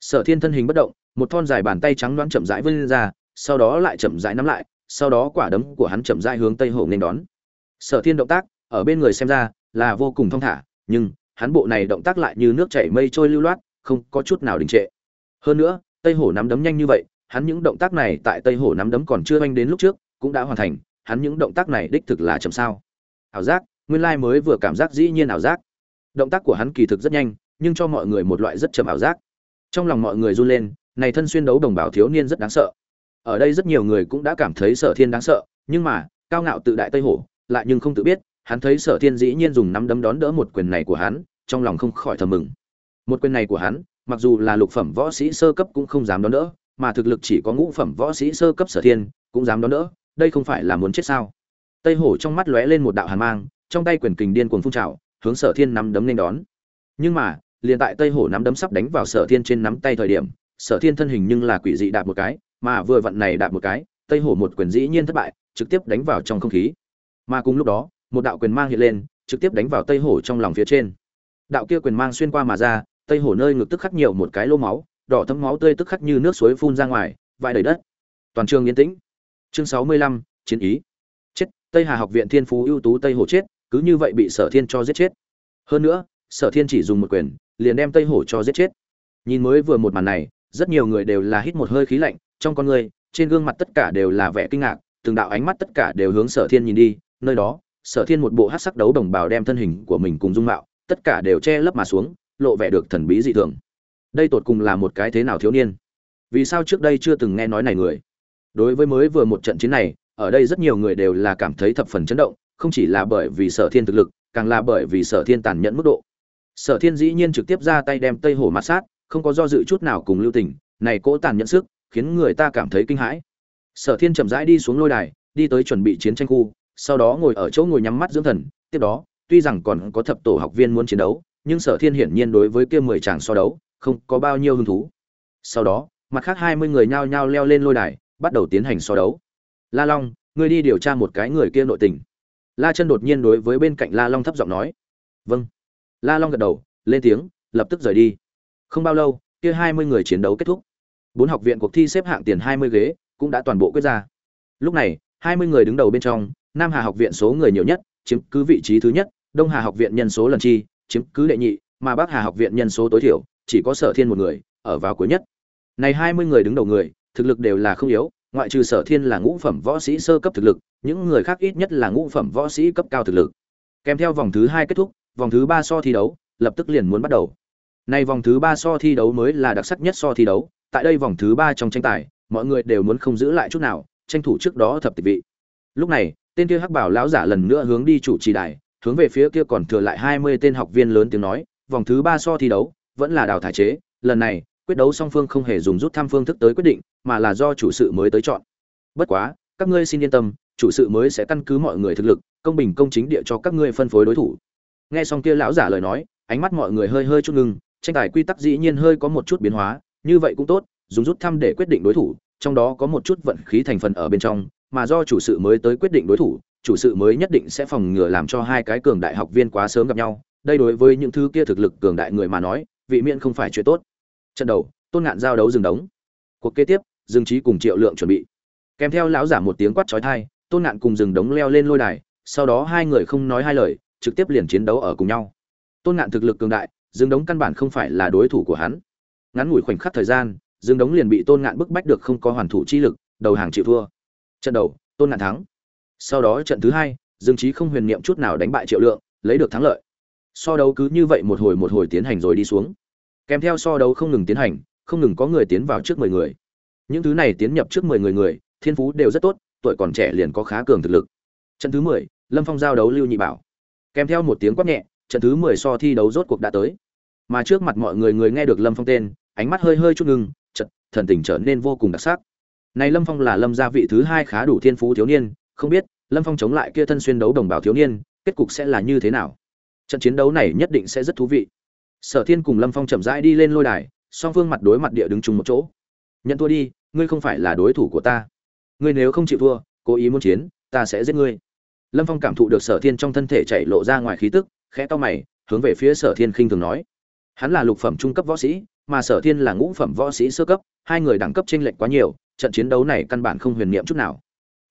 Sở Thiên thân hình bất động, một thon dài bàn tay trắng loáng chậm rãi vươn ra, sau đó lại chậm rãi nắm lại, sau đó quả đấm của hắn chậm rãi hướng Tây Hổ nên đón. Sở Thiên động tác, ở bên người xem ra là vô cùng thông thả, nhưng hắn bộ này động tác lại như nước chảy mây trôi lưu loát, không có chút nào đình trệ. Hơn nữa, Tây Hổ nắm đấm nhanh như vậy, hắn những động tác này tại Tây Hổ nắm đấm còn chưa anh đến lúc trước, cũng đã hoàn thành, hắn những động tác này đích thực là chậm sao? Ảo giác, nguyên lai mới vừa cảm giác dĩ nhiên ảo giác động tác của hắn kỳ thực rất nhanh nhưng cho mọi người một loại rất chậm ảo giác trong lòng mọi người run lên này thân xuyên đấu đồng bào thiếu niên rất đáng sợ ở đây rất nhiều người cũng đã cảm thấy sở thiên đáng sợ nhưng mà cao ngạo tự đại tây hổ lại nhưng không tự biết, hắn thấy sở thiên dĩ nhiên dùng nắm đấm đón đỡ một quyền này của hắn, trong lòng không khỏi thầm mừng. Một quyền này của hắn, mặc dù là lục phẩm võ sĩ sơ cấp cũng không dám đón đỡ, mà thực lực chỉ có ngũ phẩm võ sĩ sơ cấp sở thiên cũng dám đón đỡ, đây không phải là muốn chết sao? Tây hổ trong mắt lóe lên một đạo hàn mang, trong tay quyền kình điên cuồng phun trào, hướng sở thiên nắm đấm lên đón. Nhưng mà, liền tại tây hổ nắm đấm sắp đánh vào sở thiên trên nắm tay thời điểm, sở thiên thân hình nhưng là quỷ dị đạp một cái, mà vừa vặn này đạp một cái, tây hổ một quyền dĩ nhiên thất bại, trực tiếp đánh vào trong không khí mà cùng lúc đó, một đạo quyền mang hiện lên, trực tiếp đánh vào tây hổ trong lòng phía trên. Đạo kia quyền mang xuyên qua mà ra, tây hổ nơi ngực tức khắc nhiều một cái lô máu, đỏ thấm máu tươi tức khắc như nước suối phun ra ngoài, vãi đầy đất. Toàn trường yên tĩnh. Chương sáu mươi lăm, chiến ý. Chết, tây hà học viện thiên phú ưu tú tây hổ chết, cứ như vậy bị sở thiên cho giết chết. Hơn nữa, sở thiên chỉ dùng một quyền, liền đem tây hổ cho giết chết. Nhìn mới vừa một màn này, rất nhiều người đều là hít một hơi khí lạnh, trong con người, trên gương mặt tất cả đều là vẻ kinh ngạc, từng đạo ánh mắt tất cả đều hướng sở thiên nhìn đi nơi đó, sở thiên một bộ hát sắc đấu đồng bào đem thân hình của mình cùng dung mạo, tất cả đều che lấp mà xuống, lộ vẻ được thần bí dị thường. Đây tột cùng là một cái thế nào thiếu niên? Vì sao trước đây chưa từng nghe nói này người? Đối với mới vừa một trận chiến này, ở đây rất nhiều người đều là cảm thấy thập phần chấn động, không chỉ là bởi vì sở thiên thực lực, càng là bởi vì sở thiên tàn nhẫn mức độ. Sở thiên dĩ nhiên trực tiếp ra tay đem tây hổ mát sát, không có do dự chút nào cùng lưu tình, này cỗ tàn nhẫn sức, khiến người ta cảm thấy kinh hãi. Sở thiên chậm rãi đi xuống lôi đài, đi tới chuẩn bị chiến tranh khu sau đó ngồi ở chỗ ngồi nhắm mắt dưỡng thần, tiếp đó, tuy rằng còn có thập tổ học viên muốn chiến đấu, nhưng sở thiên hiển nhiên đối với kia mười chàng so đấu, không có bao nhiêu hứng thú. Sau đó, mặt khác hai mươi người nhao nhao leo lên lôi đài, bắt đầu tiến hành so đấu. La long, ngươi đi điều tra một cái người kia nội tình. La chân đột nhiên đối với bên cạnh la long thấp giọng nói. Vâng. La long gật đầu, lên tiếng, lập tức rời đi. Không bao lâu, kia hai mươi người chiến đấu kết thúc. Bốn học viện cuộc thi xếp hạng tiền hai mươi ghế, cũng đã toàn bộ quyết ra. Lúc này, hai mươi người đứng đầu bên trong nam hà học viện số người nhiều nhất, chiếm cứ vị trí thứ nhất, đông hà học viện nhân số lần chi, chiếm cứ đệ nhị, mà bắc hà học viện nhân số tối thiểu, chỉ có sở thiên một người, ở vào cuối nhất. Này hai mươi người đứng đầu người, thực lực đều là không yếu, ngoại trừ sở thiên là ngũ phẩm võ sĩ sơ cấp thực lực, những người khác ít nhất là ngũ phẩm võ sĩ cấp cao thực lực. Kèm theo vòng thứ hai kết thúc, vòng thứ ba so thi đấu, lập tức liền muốn bắt đầu. Nay vòng thứ ba so thi đấu mới là đặc sắc nhất so thi đấu, tại đây vòng thứ ba trong tranh tài, mọi người đều muốn không giữ lại chút nào, tranh thủ trước đó thập tịch vị. Lúc này tên kia hắc bảo lão giả lần nữa hướng đi chủ trì đài, hướng về phía kia còn thừa lại hai mươi tên học viên lớn tiếng nói, vòng thứ ba so thi đấu, vẫn là đào thải chế, lần này, quyết đấu song phương không hề dùng rút thăm phương thức tới quyết định, mà là do chủ sự mới tới chọn. Bất quá, các ngươi xin yên tâm, chủ sự mới sẽ căn cứ mọi người thực lực, công bình công chính địa cho các ngươi phân phối đối thủ. Nghe xong kia lão giả lời nói, ánh mắt mọi người hơi hơi chút ngưng, tranh tài quy tắc dĩ nhiên hơi có một chút biến hóa, như vậy cũng tốt, dùng rút thăm để quyết định đối thủ, trong đó có một chút vận khí thành phần ở bên trong mà do chủ sự mới tới quyết định đối thủ, chủ sự mới nhất định sẽ phòng ngừa làm cho hai cái cường đại học viên quá sớm gặp nhau. Đây đối với những thứ kia thực lực cường đại người mà nói, vị miễn không phải chuyện tốt. Trận đầu, tôn ngạn giao đấu dừng đống. Cuộc kế tiếp, dương trí cùng triệu lượng chuẩn bị. Kèm theo lão giả một tiếng quát chói tai, tôn ngạn cùng dừng đống leo lên lôi đài, sau đó hai người không nói hai lời, trực tiếp liền chiến đấu ở cùng nhau. Tôn ngạn thực lực cường đại dương đống căn bản không phải là đối thủ của hắn. Ngắn ngủi khoảnh khắc thời gian dương đống liền bị tôn ngạn bức bách được không có hoàn thủ chi lực, đầu hàng chịu thua trận đầu, tôn ngạn thắng. Sau đó trận thứ hai, dương trí không huyền niệm chút nào đánh bại triệu lượng, lấy được thắng lợi. So đấu cứ như vậy một hồi một hồi tiến hành rồi đi xuống. Kèm theo so đấu không ngừng tiến hành, không ngừng có người tiến vào trước mười người. Những thứ này tiến nhập trước mười người người, thiên phú đều rất tốt, tuổi còn trẻ liền có khá cường thực lực. Trận thứ mười, lâm phong giao đấu lưu nhị bảo. Kèm theo một tiếng quát nhẹ, trận thứ mười so thi đấu rốt cuộc đã tới. Mà trước mặt mọi người người nghe được lâm phong tên, ánh mắt hơi hơi chút ngưng, trận, thần tình trở nên vô cùng đặc sắc này lâm phong là lâm gia vị thứ hai khá đủ thiên phú thiếu niên, không biết lâm phong chống lại kia thân xuyên đấu đồng bào thiếu niên, kết cục sẽ là như thế nào? Trận chiến đấu này nhất định sẽ rất thú vị. Sở thiên cùng lâm phong chậm rãi đi lên lôi đài, song phương mặt đối mặt địa đứng chung một chỗ. Nhận thua đi, ngươi không phải là đối thủ của ta. Ngươi nếu không chịu thua, cố ý muốn chiến, ta sẽ giết ngươi. Lâm phong cảm thụ được sở thiên trong thân thể chảy lộ ra ngoài khí tức, khẽ to mày, hướng về phía sở thiên khinh thường nói. Hắn là lục phẩm trung cấp võ sĩ, mà sở thiên là ngũ phẩm võ sĩ sơ cấp, hai người đẳng cấp chênh lệch quá nhiều trận chiến đấu này căn bản không huyền niệm chút nào.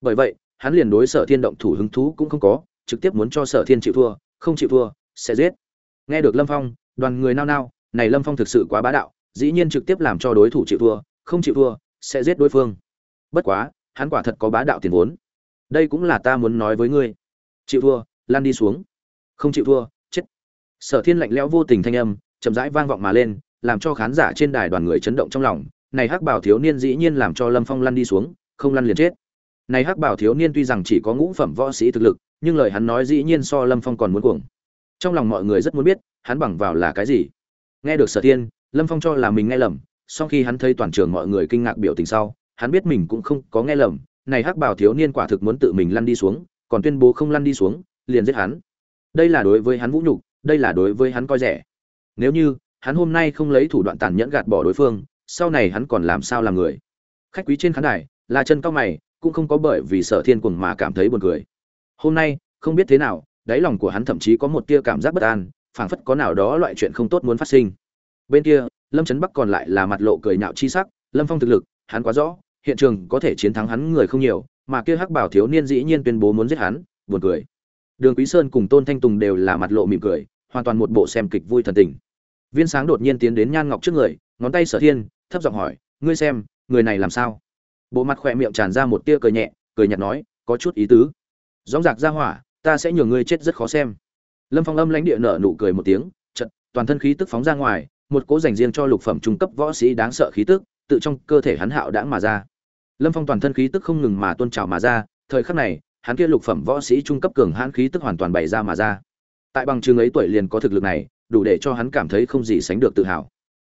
Bởi vậy, hắn liền đối sở thiên động thủ hứng thú cũng không có, trực tiếp muốn cho sở thiên chịu thua, không chịu thua, sẽ giết. Nghe được lâm phong, đoàn người nao nao, này lâm phong thực sự quá bá đạo, dĩ nhiên trực tiếp làm cho đối thủ chịu thua, không chịu thua, sẽ giết đối phương. Bất quá, hắn quả thật có bá đạo tiền vốn. Đây cũng là ta muốn nói với ngươi. Chịu thua lan đi xuống. Không chịu thua, chết. Sở thiên lạnh lẽo vô tình thanh âm, chậm rãi vang vọng mà lên, làm cho khán giả trên đài đoàn người chấn động trong lòng này hắc bảo thiếu niên dĩ nhiên làm cho lâm phong lăn đi xuống, không lăn liền chết. Này hắc bảo thiếu niên tuy rằng chỉ có ngũ phẩm võ sĩ thực lực, nhưng lời hắn nói dĩ nhiên so lâm phong còn muốn cuồng. Trong lòng mọi người rất muốn biết, hắn bằng vào là cái gì. Nghe được sở thiên, lâm phong cho là mình nghe lầm, sau khi hắn thấy toàn trường mọi người kinh ngạc biểu tình sau, hắn biết mình cũng không có nghe lầm, này hắc bảo thiếu niên quả thực muốn tự mình lăn đi xuống, còn tuyên bố không lăn đi xuống, liền giết hắn. Đây là đối với hắn vũ nhục, đây là đối với hắn coi rẻ. Nếu như hắn hôm nay không lấy thủ đoạn tàn nhẫn gạt bỏ đối phương sau này hắn còn làm sao làm người? Khách quý trên khán đài là chân cao mày, cũng không có bởi vì sở thiên cuồng mà cảm thấy buồn cười. Hôm nay, không biết thế nào, đáy lòng của hắn thậm chí có một tia cảm giác bất an, phảng phất có nào đó loại chuyện không tốt muốn phát sinh. Bên kia, lâm trấn bắc còn lại là mặt lộ cười nhạo chi sắc, lâm phong thực lực, hắn quá rõ, hiện trường có thể chiến thắng hắn người không nhiều, mà kia hắc bảo thiếu niên dĩ nhiên tuyên bố muốn giết hắn, buồn cười. Đường quý sơn cùng tôn thanh tùng đều là mặt lộ mỉm cười, hoàn toàn một bộ xem kịch vui thần tình. Viên sáng đột nhiên tiến đến nhan ngọc trước người, ngón tay sở thiên thấp giọng hỏi, ngươi xem, người này làm sao? Bộ mặt khỏe miệng tràn ra một tia cười nhẹ, cười nhạt nói, có chút ý tứ. Dóng dạc ra hỏa, ta sẽ nhường ngươi chết rất khó xem. Lâm phong âm lãnh địa nở nụ cười một tiếng chật toàn thân khí tức phóng ra ngoài, một cố dành riêng cho lục phẩm trung cấp võ sĩ đáng sợ khí tức, tự trong cơ thể hắn hạo đãng mà ra. Lâm phong toàn thân khí tức không ngừng mà tuôn trào mà ra, thời khắc này, hắn kia lục phẩm võ sĩ trung cấp cường hãn khí tức hoàn toàn bày ra mà ra. Tại bằng chứng ấy tuổi liền có thực lực này, đủ để cho hắn cảm thấy không gì sánh được tự hào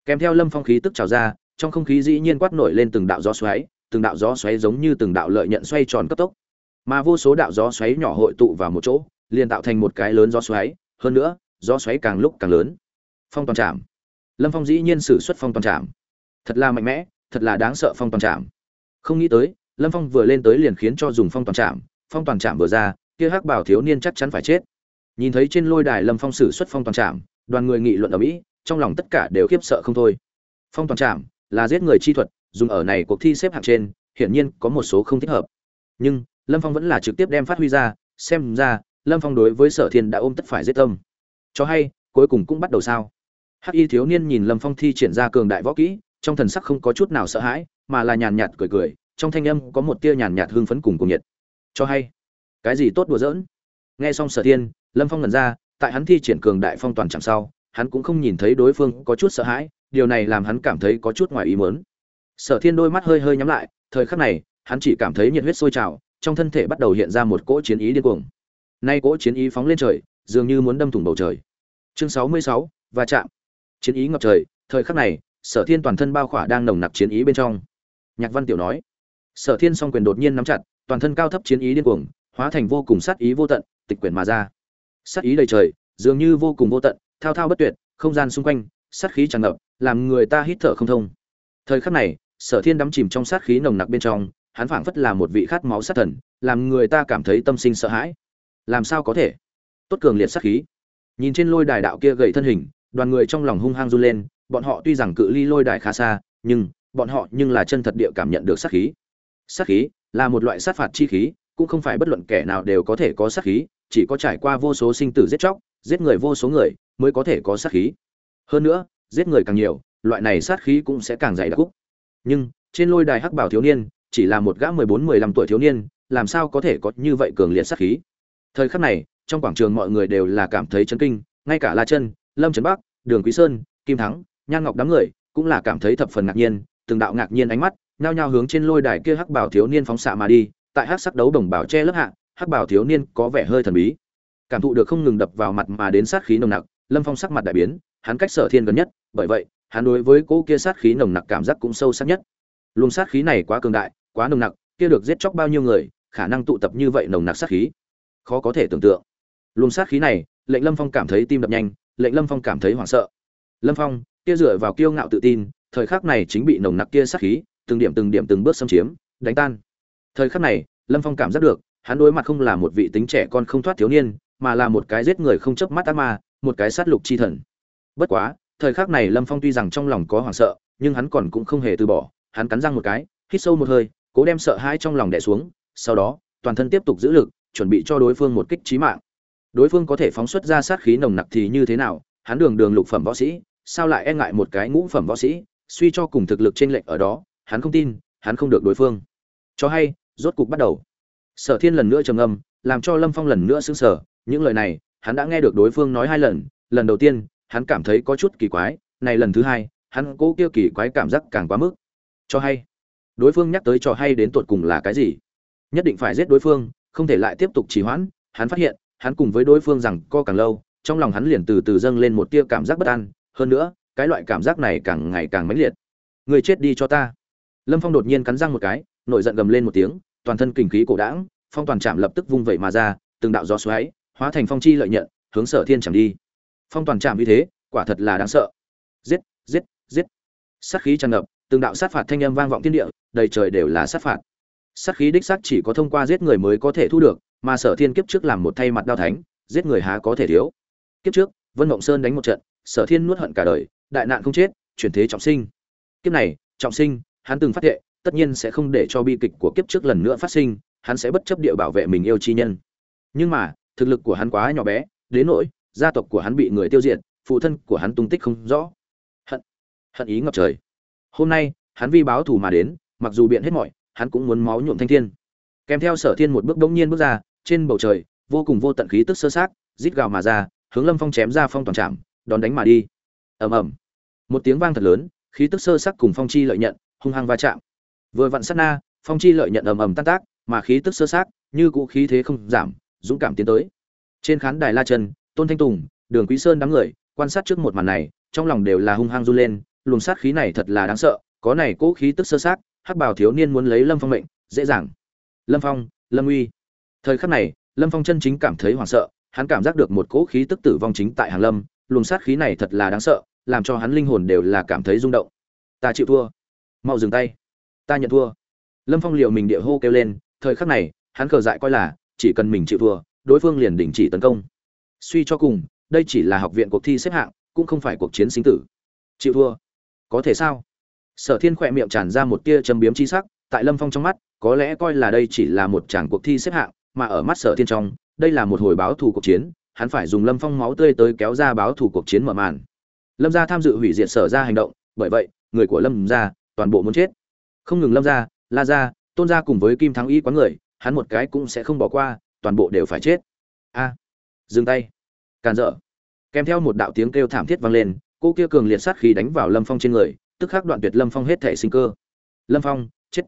kèm theo lâm phong khí tức trào ra, trong không khí dĩ nhiên quát nổi lên từng đạo gió xoáy, từng đạo gió xoáy giống như từng đạo lợi nhận xoay tròn cấp tốc. Mà vô số đạo gió xoáy nhỏ hội tụ vào một chỗ, liền tạo thành một cái lớn gió xoáy, hơn nữa, gió xoáy càng lúc càng lớn. Phong toàn trạm lâm phong dĩ nhiên sử xuất phong toàn trạm thật là mạnh mẽ, thật là đáng sợ phong toàn trạm không nghĩ tới, lâm phong vừa lên tới liền khiến cho dùng phong toàn trạm phong toàn trạm vừa ra, kia hắc bảo thiếu niên chắc chắn phải chết. Nhìn thấy trên lôi đài lâm phong sử xuất phong toàn trạm đoàn người nghị luận ở mỹ trong lòng tất cả đều khiếp sợ không thôi. Phong toàn trạm là giết người chi thuật, dùng ở này cuộc thi xếp hạng trên, hiển nhiên có một số không thích hợp. Nhưng, lâm phong vẫn là trực tiếp đem phát huy ra, xem ra, lâm phong đối với sở thiên đã ôm tất phải giết tâm. Cho hay, cuối cùng cũng bắt đầu sao? Hắc y thiếu niên nhìn lâm phong thi triển ra cường đại võ kỹ, trong thần sắc không có chút nào sợ hãi, mà là nhàn nhạt cười cười, trong thanh âm có một tia nhàn nhạt hương phấn cùng cùng nhiệt. Cho hay, cái gì tốt đùa giỡn? Nghe xong sở thiên, lâm phong ngẩn ra, tại hắn thi triển cường đại phong toàn chẳng sau hắn cũng không nhìn thấy đối phương có chút sợ hãi, điều này làm hắn cảm thấy có chút ngoài ý muốn. sở thiên đôi mắt hơi hơi nhắm lại, thời khắc này, hắn chỉ cảm thấy nhiệt huyết sôi trào, trong thân thể bắt đầu hiện ra một cỗ chiến ý điên cuồng. Nay cỗ chiến ý phóng lên trời, dường như muốn đâm thủng bầu trời. Chương sáu mươi sáu và chạm. Chiến ý ngập trời, thời khắc này, sở thiên toàn thân bao khỏa đang nồng nặc chiến ý bên trong. Nhạc văn tiểu nói. Sở thiên song quyền đột nhiên nắm chặt, toàn thân cao thấp chiến ý điên cuồng, hóa thành vô cùng sát ý vô tận, tịch quyền mà ra. Sát ý đầy trời, dường như vô cùng vô tận thao thao bất tuyệt, không gian xung quanh, sát khí tràn ngập, làm người ta hít thở không thông. Thời khắc này, sở thiên đắm chìm trong sát khí nồng nặc bên trong, hắn phảng phất là một vị khát máu sát thần, làm người ta cảm thấy tâm sinh sợ hãi. Làm sao có thể? Tốt cường liệt sát khí. Nhìn trên lôi đài đạo kia gầy thân hình, đoàn người trong lòng hung hăng run lên, bọn họ tuy rằng cự ly lôi đài khá xa, nhưng bọn họ nhưng là chân thật địa cảm nhận được sát khí. Sát khí là một loại sát phạt chi khí, cũng không phải bất luận kẻ nào đều có thể có sát khí, chỉ có trải qua vô số sinh tử giết chóc, giết người vô số người mới có thể có sát khí. Hơn nữa, giết người càng nhiều, loại này sát khí cũng sẽ càng dày đặc. Cúc nhưng, trên lôi đài hắc bảo thiếu niên, chỉ là một gã mười bốn, mười lăm tuổi thiếu niên, làm sao có thể có như vậy cường liệt sát khí? Thời khắc này, trong quảng trường mọi người đều là cảm thấy chấn kinh, ngay cả la chân, lâm trấn bắc, đường quý sơn, kim thắng, nhan ngọc đám người cũng là cảm thấy thập phần ngạc nhiên, từng đạo ngạc nhiên ánh mắt nhao nhao hướng trên lôi đài kia hắc bảo thiếu niên phóng xạ mà đi, tại hắc sắc đấu đồng bảo che lớp hạ, hắc bảo thiếu niên có vẻ hơi thần bí, cảm thụ được không ngừng đập vào mặt mà đến sát khí nồng nặc lâm phong sắc mặt đại biến, hắn cách sở thiên gần nhất, bởi vậy, hắn đối với cỗ kia sát khí nồng nặc cảm giác cũng sâu sắc nhất. Luồng sát khí này quá cường đại, quá nồng nặc, kia được giết chóc bao nhiêu người, khả năng tụ tập như vậy nồng nặc sát khí, khó có thể tưởng tượng. Luồng sát khí này, lệnh lâm phong cảm thấy tim đập nhanh, lệnh lâm phong cảm thấy hoảng sợ. Lâm phong, kia dựa vào kiêu ngạo tự tin, thời khắc này chính bị nồng nặc kia sát khí, từng điểm từng điểm từng bước xâm chiếm, đánh tan. Thời khắc này, lâm phong cảm giác được, hắn đối mặt không là một vị tính trẻ con không thoát thiếu niên, mà là một cái giết người không chớp mắt ác ma một cái sát lục chi thần. Bất quá, thời khắc này lâm phong tuy rằng trong lòng có hoảng sợ, nhưng hắn còn cũng không hề từ bỏ, hắn cắn răng một cái, hít sâu một hơi, cố đem sợ hãi trong lòng đè xuống, sau đó, toàn thân tiếp tục giữ lực, chuẩn bị cho đối phương một kích chí mạng. Đối phương có thể phóng xuất ra sát khí nồng nặc thì như thế nào, hắn đường đường lục phẩm võ sĩ, sao lại e ngại một cái ngũ phẩm võ sĩ, suy cho cùng thực lực trên lệnh ở đó, hắn không tin, hắn không được đối phương. Cho hay, rốt cục bắt đầu. Sở thiên lần nữa trầm ngâm, làm cho lâm phong lần nữa sững sờ, những lời này hắn đã nghe được đối phương nói hai lần lần đầu tiên, hắn cảm thấy có chút kỳ quái, này lần thứ hai, hắn cố kia kỳ quái cảm giác càng quá mức. Cho hay. Đối phương nhắc tới trò hay đến tột cùng là cái gì? Nhất định phải giết đối phương, không thể lại tiếp tục trì hoãn, hắn phát hiện, hắn cùng với đối phương rằng co càng lâu, trong lòng hắn liền từ từ dâng lên một tia cảm giác bất an, hơn nữa, cái loại cảm giác này càng ngày càng mãnh liệt. Người chết đi cho ta. Lâm phong đột nhiên cắn răng một cái, nổi giận gầm lên một tiếng, toàn thân kinh khí cổ đãng, phong toàn chạm lập tức vung vẩy mà ra, từng đạo gió xoáy hóa thành phong chi lợi nhận, hướng sở thiên chẳng đi. Phong toàn chạm như thế, quả thật là đáng sợ. Giết giết giết. Sát khí tràn ngập, từng đạo sát phạt thanh âm vang vọng thiên địa, đầy trời đều là sát phạt. Sát khí đích sát chỉ có thông qua giết người mới có thể thu được, mà sở thiên kiếp trước làm một thay mặt đao thánh, giết người há có thể thiếu. Kiếp trước, vân mộng sơn đánh một trận, sở thiên nuốt hận cả đời, đại nạn không chết, chuyển thế trọng sinh. Kiếp này, trọng sinh, hắn từng phát hiện tất nhiên sẽ không để cho bi kịch của kiếp trước lần nữa phát sinh, hắn sẽ bất chấp địa bảo vệ mình yêu chi nhân. Nhưng mà thực lực của hắn quá nhỏ bé, đến nỗi gia tộc của hắn bị người tiêu diệt, phụ thân của hắn tung tích không rõ. Hận hận ý ngập trời. Hôm nay, hắn vi báo thù mà đến, mặc dù biện hết mọi, hắn cũng muốn máu nhuộm thanh thiên. Kèm theo sở thiên một bước đông nhiên bước ra, trên bầu trời, vô cùng vô tận khí tức sơ sát, rít gào mà ra, hướng lâm phong chém ra phong toàn trạm đón đánh mà đi. Ầm ầm. Một tiếng vang thật lớn, khí tức sơ sắc cùng phong chi lợi nhận, hung hăng va chạm. Vừa vặn sát na, phong chi lợi nhận ầm ầm tan tác, mà khí tức sơ sát, như cũ khí thế không giảm dũng cảm tiến tới. Trên khán đài la chân, tôn thanh tùng, đường quý sơn đám người, quan sát trước một màn này, trong lòng đều là hung hăng run lên, luồng sát khí này thật là đáng sợ, có này cố khí tức sơ sát, hắc bảo thiếu niên muốn lấy lâm phong mệnh, dễ dàng. Lâm phong, lâm uy. Thời khắc này, lâm phong chân chính cảm thấy hoảng sợ, hắn cảm giác được một cỗ khí tức tử vong chính tại hàng lâm, luồng sát khí này thật là đáng sợ, làm cho hắn linh hồn đều là cảm thấy rung động. Ta chịu thua. Mau dừng tay. Ta nhận thua. Lâm phong liều mình địa hô kêu lên, thời khắc này, hắn cờ dại coi là chỉ cần mình chịu thua, đối phương liền đình chỉ tấn công. Suy cho cùng, đây chỉ là học viện cuộc thi xếp hạng, cũng không phải cuộc chiến sinh tử. Chịu thua. Có thể sao? Sở thiên khỏe miệng tràn ra một tia châm biếm chi sắc, tại lâm phong trong mắt, có lẽ coi là đây chỉ là một tràng cuộc thi xếp hạng, mà ở mắt sở thiên trong, đây là một hồi báo thù cuộc chiến, hắn phải dùng lâm phong máu tươi tới kéo ra báo thù cuộc chiến mở màn. Lâm gia tham dự hủy diệt sở ra hành động, bởi vậy, người của lâm gia toàn bộ muốn chết. Không ngừng lâm gia, la gia, tôn gia cùng với kim thắng y quán người hắn một cái cũng sẽ không bỏ qua, toàn bộ đều phải chết. A, dừng tay. Càn dở. Kèm theo một đạo tiếng kêu thảm thiết vang lên, cô kia cường liệt sát khí đánh vào lâm phong trên người, tức khắc đoạn tuyệt lâm phong hết thể sinh cơ. Lâm phong, chết.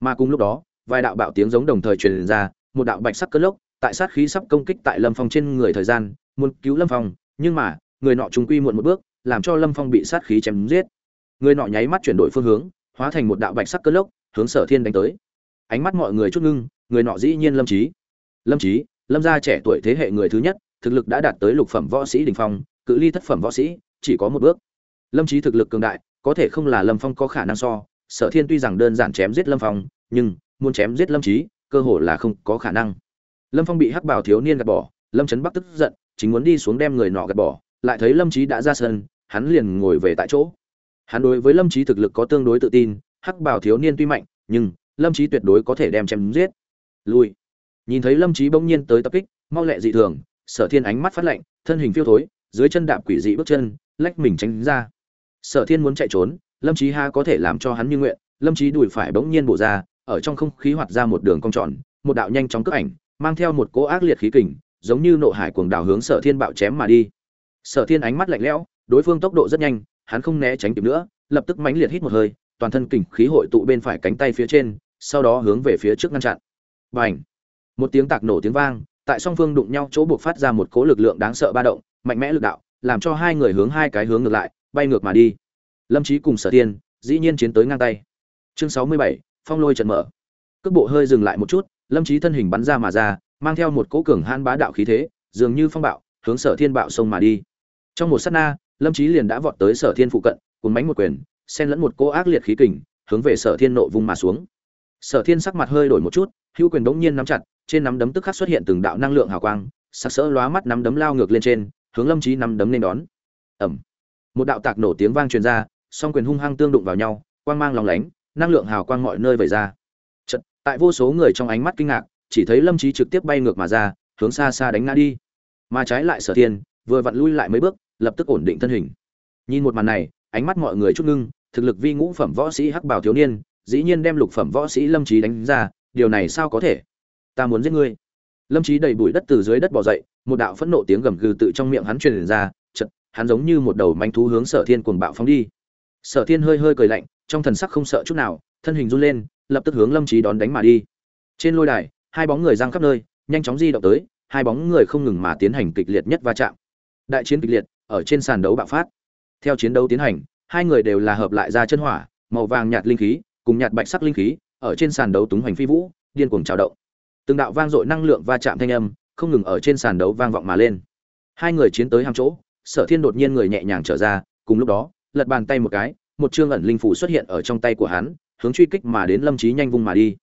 Mà cùng lúc đó, vài đạo bạo tiếng giống đồng thời truyền ra, một đạo bạch sắc cơn lốc, tại sát khí sắp công kích tại lâm phong trên người thời gian, muốn cứu lâm phong, nhưng mà, người nọ trùng quy muộn một bước, làm cho lâm phong bị sát khí chém giết. Người nọ nháy mắt chuyển đổi phương hướng, hóa thành một đạo bạch sắc cơn lốc, hướng sở thiên đánh tới. Ánh mắt mọi người chút ngưng người nọ dĩ nhiên lâm trí lâm trí lâm gia trẻ tuổi thế hệ người thứ nhất, thực lực đã đạt tới lục phẩm võ sĩ đình phong, cự ly thất phẩm võ sĩ, chỉ có một bước. Lâm trí thực lực cường đại, có thể không là lâm phong có khả năng so, sở thiên tuy rằng đơn giản chém giết lâm phong, nhưng muốn chém giết lâm trí cơ hồ là không có khả năng. Lâm phong bị hắc bảo thiếu niên gạt bỏ, lâm trấn bắc tức giận, chính muốn đi xuống đem người nọ gạt bỏ, lại thấy lâm trí đã ra sân, hắn liền ngồi về tại chỗ. Hắn đối với lâm trí thực lực có tương đối tự tin, hắc bảo thiếu niên tuy mạnh, nhưng lâm trí tuyệt đối có thể đem chém giết lui. Nhìn thấy lâm trí bỗng nhiên tới tập kích, mau lẹ dị thường, sở thiên ánh mắt phát lạnh, thân hình phiêu thối, dưới chân đạp quỷ dị bước chân, lách mình tránh ra. Sở thiên muốn chạy trốn, lâm trí ha có thể làm cho hắn như nguyện, lâm trí đùi phải bỗng nhiên bổ ra, ở trong không khí hoạt ra một đường cong tròn, một đạo nhanh chóng cướp ảnh, mang theo một cỗ ác liệt khí kình, giống như nộ hải cuồng đảo hướng sở thiên bạo chém mà đi. Sở thiên ánh mắt lạnh lẽo, đối phương tốc độ rất nhanh, hắn không né tránh kịp nữa, lập tức mãnh liệt hít một hơi, toàn thân kình khí hội tụ bên phải cánh tay phía trên, sau đó hướng về phía trước ngăn chặn bành! Một tiếng tạc nổ tiếng vang, tại song phương đụng nhau chỗ buộc phát ra một cỗ lực lượng đáng sợ ba động, mạnh mẽ lực đạo, làm cho hai người hướng hai cái hướng ngược lại, bay ngược mà đi. Lâm trí cùng sở tiên dĩ nhiên chiến tới ngang tay. Chương sáu mươi bảy, phong lôi trận mở. Cước bộ hơi dừng lại một chút, lâm trí thân hình bắn ra mà ra, mang theo một cỗ cường hãn bá đạo khí thế, dường như phong bạo, hướng sở thiên bạo sông mà đi. Trong một sát na, lâm trí liền đã vọt tới sở thiên phụ cận cùng bánh một quyền, xen lẫn một cỗ ác liệt khí kình, hướng về sở thiên nộ vung mà xuống sở thiên sắc mặt hơi đổi một chút hữu quyền đống nhiên nắm chặt trên nắm đấm tức khắc xuất hiện từng đạo năng lượng hào quang sắc sỡ lóa mắt nắm đấm lao ngược lên trên hướng lâm trí nắm đấm nên đón. Ẩm một đạo tạc nổ tiếng vang truyền ra song quyền hung hăng tương đụng vào nhau quang mang lòng lánh năng lượng hào quang mọi nơi vẩy ra. Chật, tại vô số người trong ánh mắt kinh ngạc chỉ thấy lâm trí trực tiếp bay ngược mà ra hướng xa xa đánh ngã đi. Mà trái lại sở thiên vừa vặn lui lại mấy bước lập tức ổn định thân hình. Nhìn một màn này ánh mắt mọi người chút ngưng thực lực vi ngũ phẩm võ sĩ hắc bảo thiếu niên dĩ nhiên đem lục phẩm võ sĩ lâm trí đánh ra, điều này sao có thể? Ta muốn giết ngươi. Lâm trí đầy bụi đất từ dưới đất bỏ dậy, một đạo phẫn nộ tiếng gầm gừ tự trong miệng hắn truyền ra chật hắn giống như một đầu manh thú hướng sở thiên cuồng bạo phóng đi. Sở thiên hơi hơi cười lạnh, trong thần sắc không sợ chút nào, thân hình run lên, lập tức hướng lâm trí đón đánh mà đi. Trên lôi đài, hai bóng người giang khắp nơi, nhanh chóng di động tới, hai bóng người không ngừng mà tiến hành kịch liệt nhất va chạm. Đại chiến kịch liệt, ở trên sàn đấu bạo phát. Theo chiến đấu tiến hành, hai người đều là hợp lại ra chân hỏa, màu vàng nhạt linh khí cùng nhạt bạch sắc linh khí, ở trên sàn đấu túng hoành phi vũ, điên cuồng trào động. Từng đạo vang dội năng lượng va chạm thanh âm, không ngừng ở trên sàn đấu vang vọng mà lên. Hai người chiến tới hàng chỗ, sở thiên đột nhiên người nhẹ nhàng trở ra, cùng lúc đó, lật bàn tay một cái, một chương ẩn linh phủ xuất hiện ở trong tay của hắn, hướng truy kích mà đến lâm trí nhanh vung mà đi.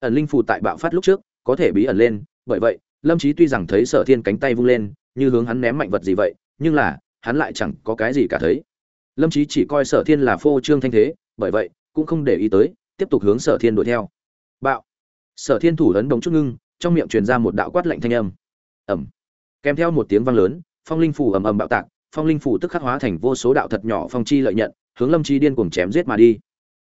Ẩn linh phủ tại bạo phát lúc trước, có thể bí ẩn lên, bởi vậy, lâm trí tuy rằng thấy sở thiên cánh tay vung lên, như hướng hắn ném mạnh vật gì vậy, nhưng là, hắn lại chẳng có cái gì cả thấy. Lâm trí chỉ coi sở thiên là phô trương thanh thế, bởi vậy cũng không để ý tới, tiếp tục hướng sở thiên đuổi theo. Bạo. Sở thiên thủ ấn đồng chút ngưng, trong miệng truyền ra một đạo quát lạnh thanh âm. Ẩm kèm theo một tiếng vang lớn, phong linh phủ ầm ầm bạo tạc, phong linh phủ tức khắc hóa thành vô số đạo thật nhỏ phong chi lợi nhận, hướng lâm chi điên cuồng chém giết mà đi.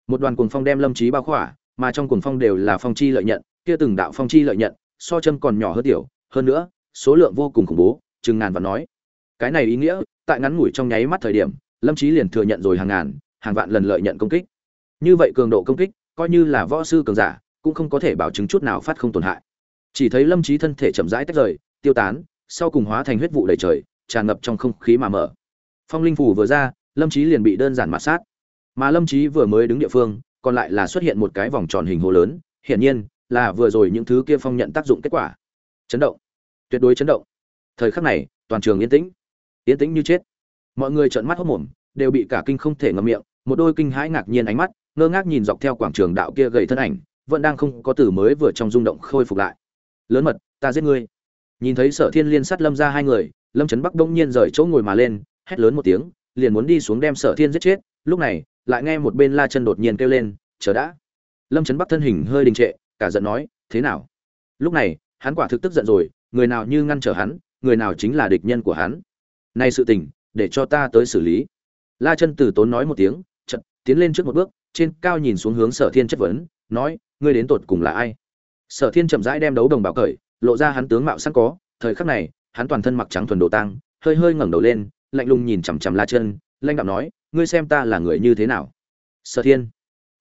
Một đoàn cuồng phong đem lâm trí bao khỏa, mà trong cuồng phong đều là phong chi lợi nhận, kia từng đạo phong chi lợi nhận, so châm còn nhỏ hơn tiểu, hơn nữa, số lượng vô cùng khủng bố chừng ngàn và nói. Cái này ý nghĩa, tại ngắn ngủi trong nháy mắt thời điểm, lâm trí liền thừa nhận rồi hàng ngàn, hàng vạn lần lợi nhận công kích như vậy cường độ công kích, coi như là võ sư cường giả, cũng không có thể bảo chứng chút nào phát không tổn hại. Chỉ thấy lâm trí thân thể chậm rãi tách rời, tiêu tán, sau cùng hóa thành huyết vụ đầy trời, tràn ngập trong không khí mà mở. Phong linh phủ vừa ra, lâm trí liền bị đơn giản mạt sát. Mà lâm trí vừa mới đứng địa phương, còn lại là xuất hiện một cái vòng tròn hình hồ lớn, hiển nhiên là vừa rồi những thứ kia phong nhận tác dụng kết quả. Chấn động. Tuyệt đối chấn động. Thời khắc này, toàn trường yên tĩnh. Yên tĩnh như chết. Mọi người trợn mắt hốc mồm, đều bị cả kinh không thể ngậm miệng, một đôi kinh hãi ngạc nhiên ánh mắt ngơ ngác nhìn dọc theo quảng trường đạo kia gầy thân ảnh, vẫn đang không có từ mới vừa trong rung động khôi phục lại. Lớn mật, ta giết ngươi. Nhìn thấy sở thiên liên sát lâm ra hai người, lâm trấn bắc đông nhiên rời chỗ ngồi mà lên, hét lớn một tiếng, liền muốn đi xuống đem sở thiên giết chết. Lúc này, lại nghe một bên la chân đột nhiên kêu lên, chờ đã. Lâm trấn bắc thân hình hơi đình trệ, cả giận nói, thế nào? Lúc này, hắn quả thực tức giận rồi, người nào như ngăn trở hắn, người nào chính là địch nhân của hắn. Nay sự tình, để cho ta tới xử lý. La chân từ tốn nói một tiếng, chật, tiến lên trước một bước trên cao nhìn xuống hướng sở thiên chất vấn, nói, ngươi đến tột cùng là ai? Sở thiên chậm rãi đem đấu đồng bảo cởi, lộ ra hắn tướng mạo sẵn có, thời khắc này, hắn toàn thân mặc trắng thuần đồ tang, hơi hơi ngẩng đầu lên, lạnh lùng nhìn chằm chằm la chân lanh đạo nói, ngươi xem ta là người như thế nào? Sở thiên,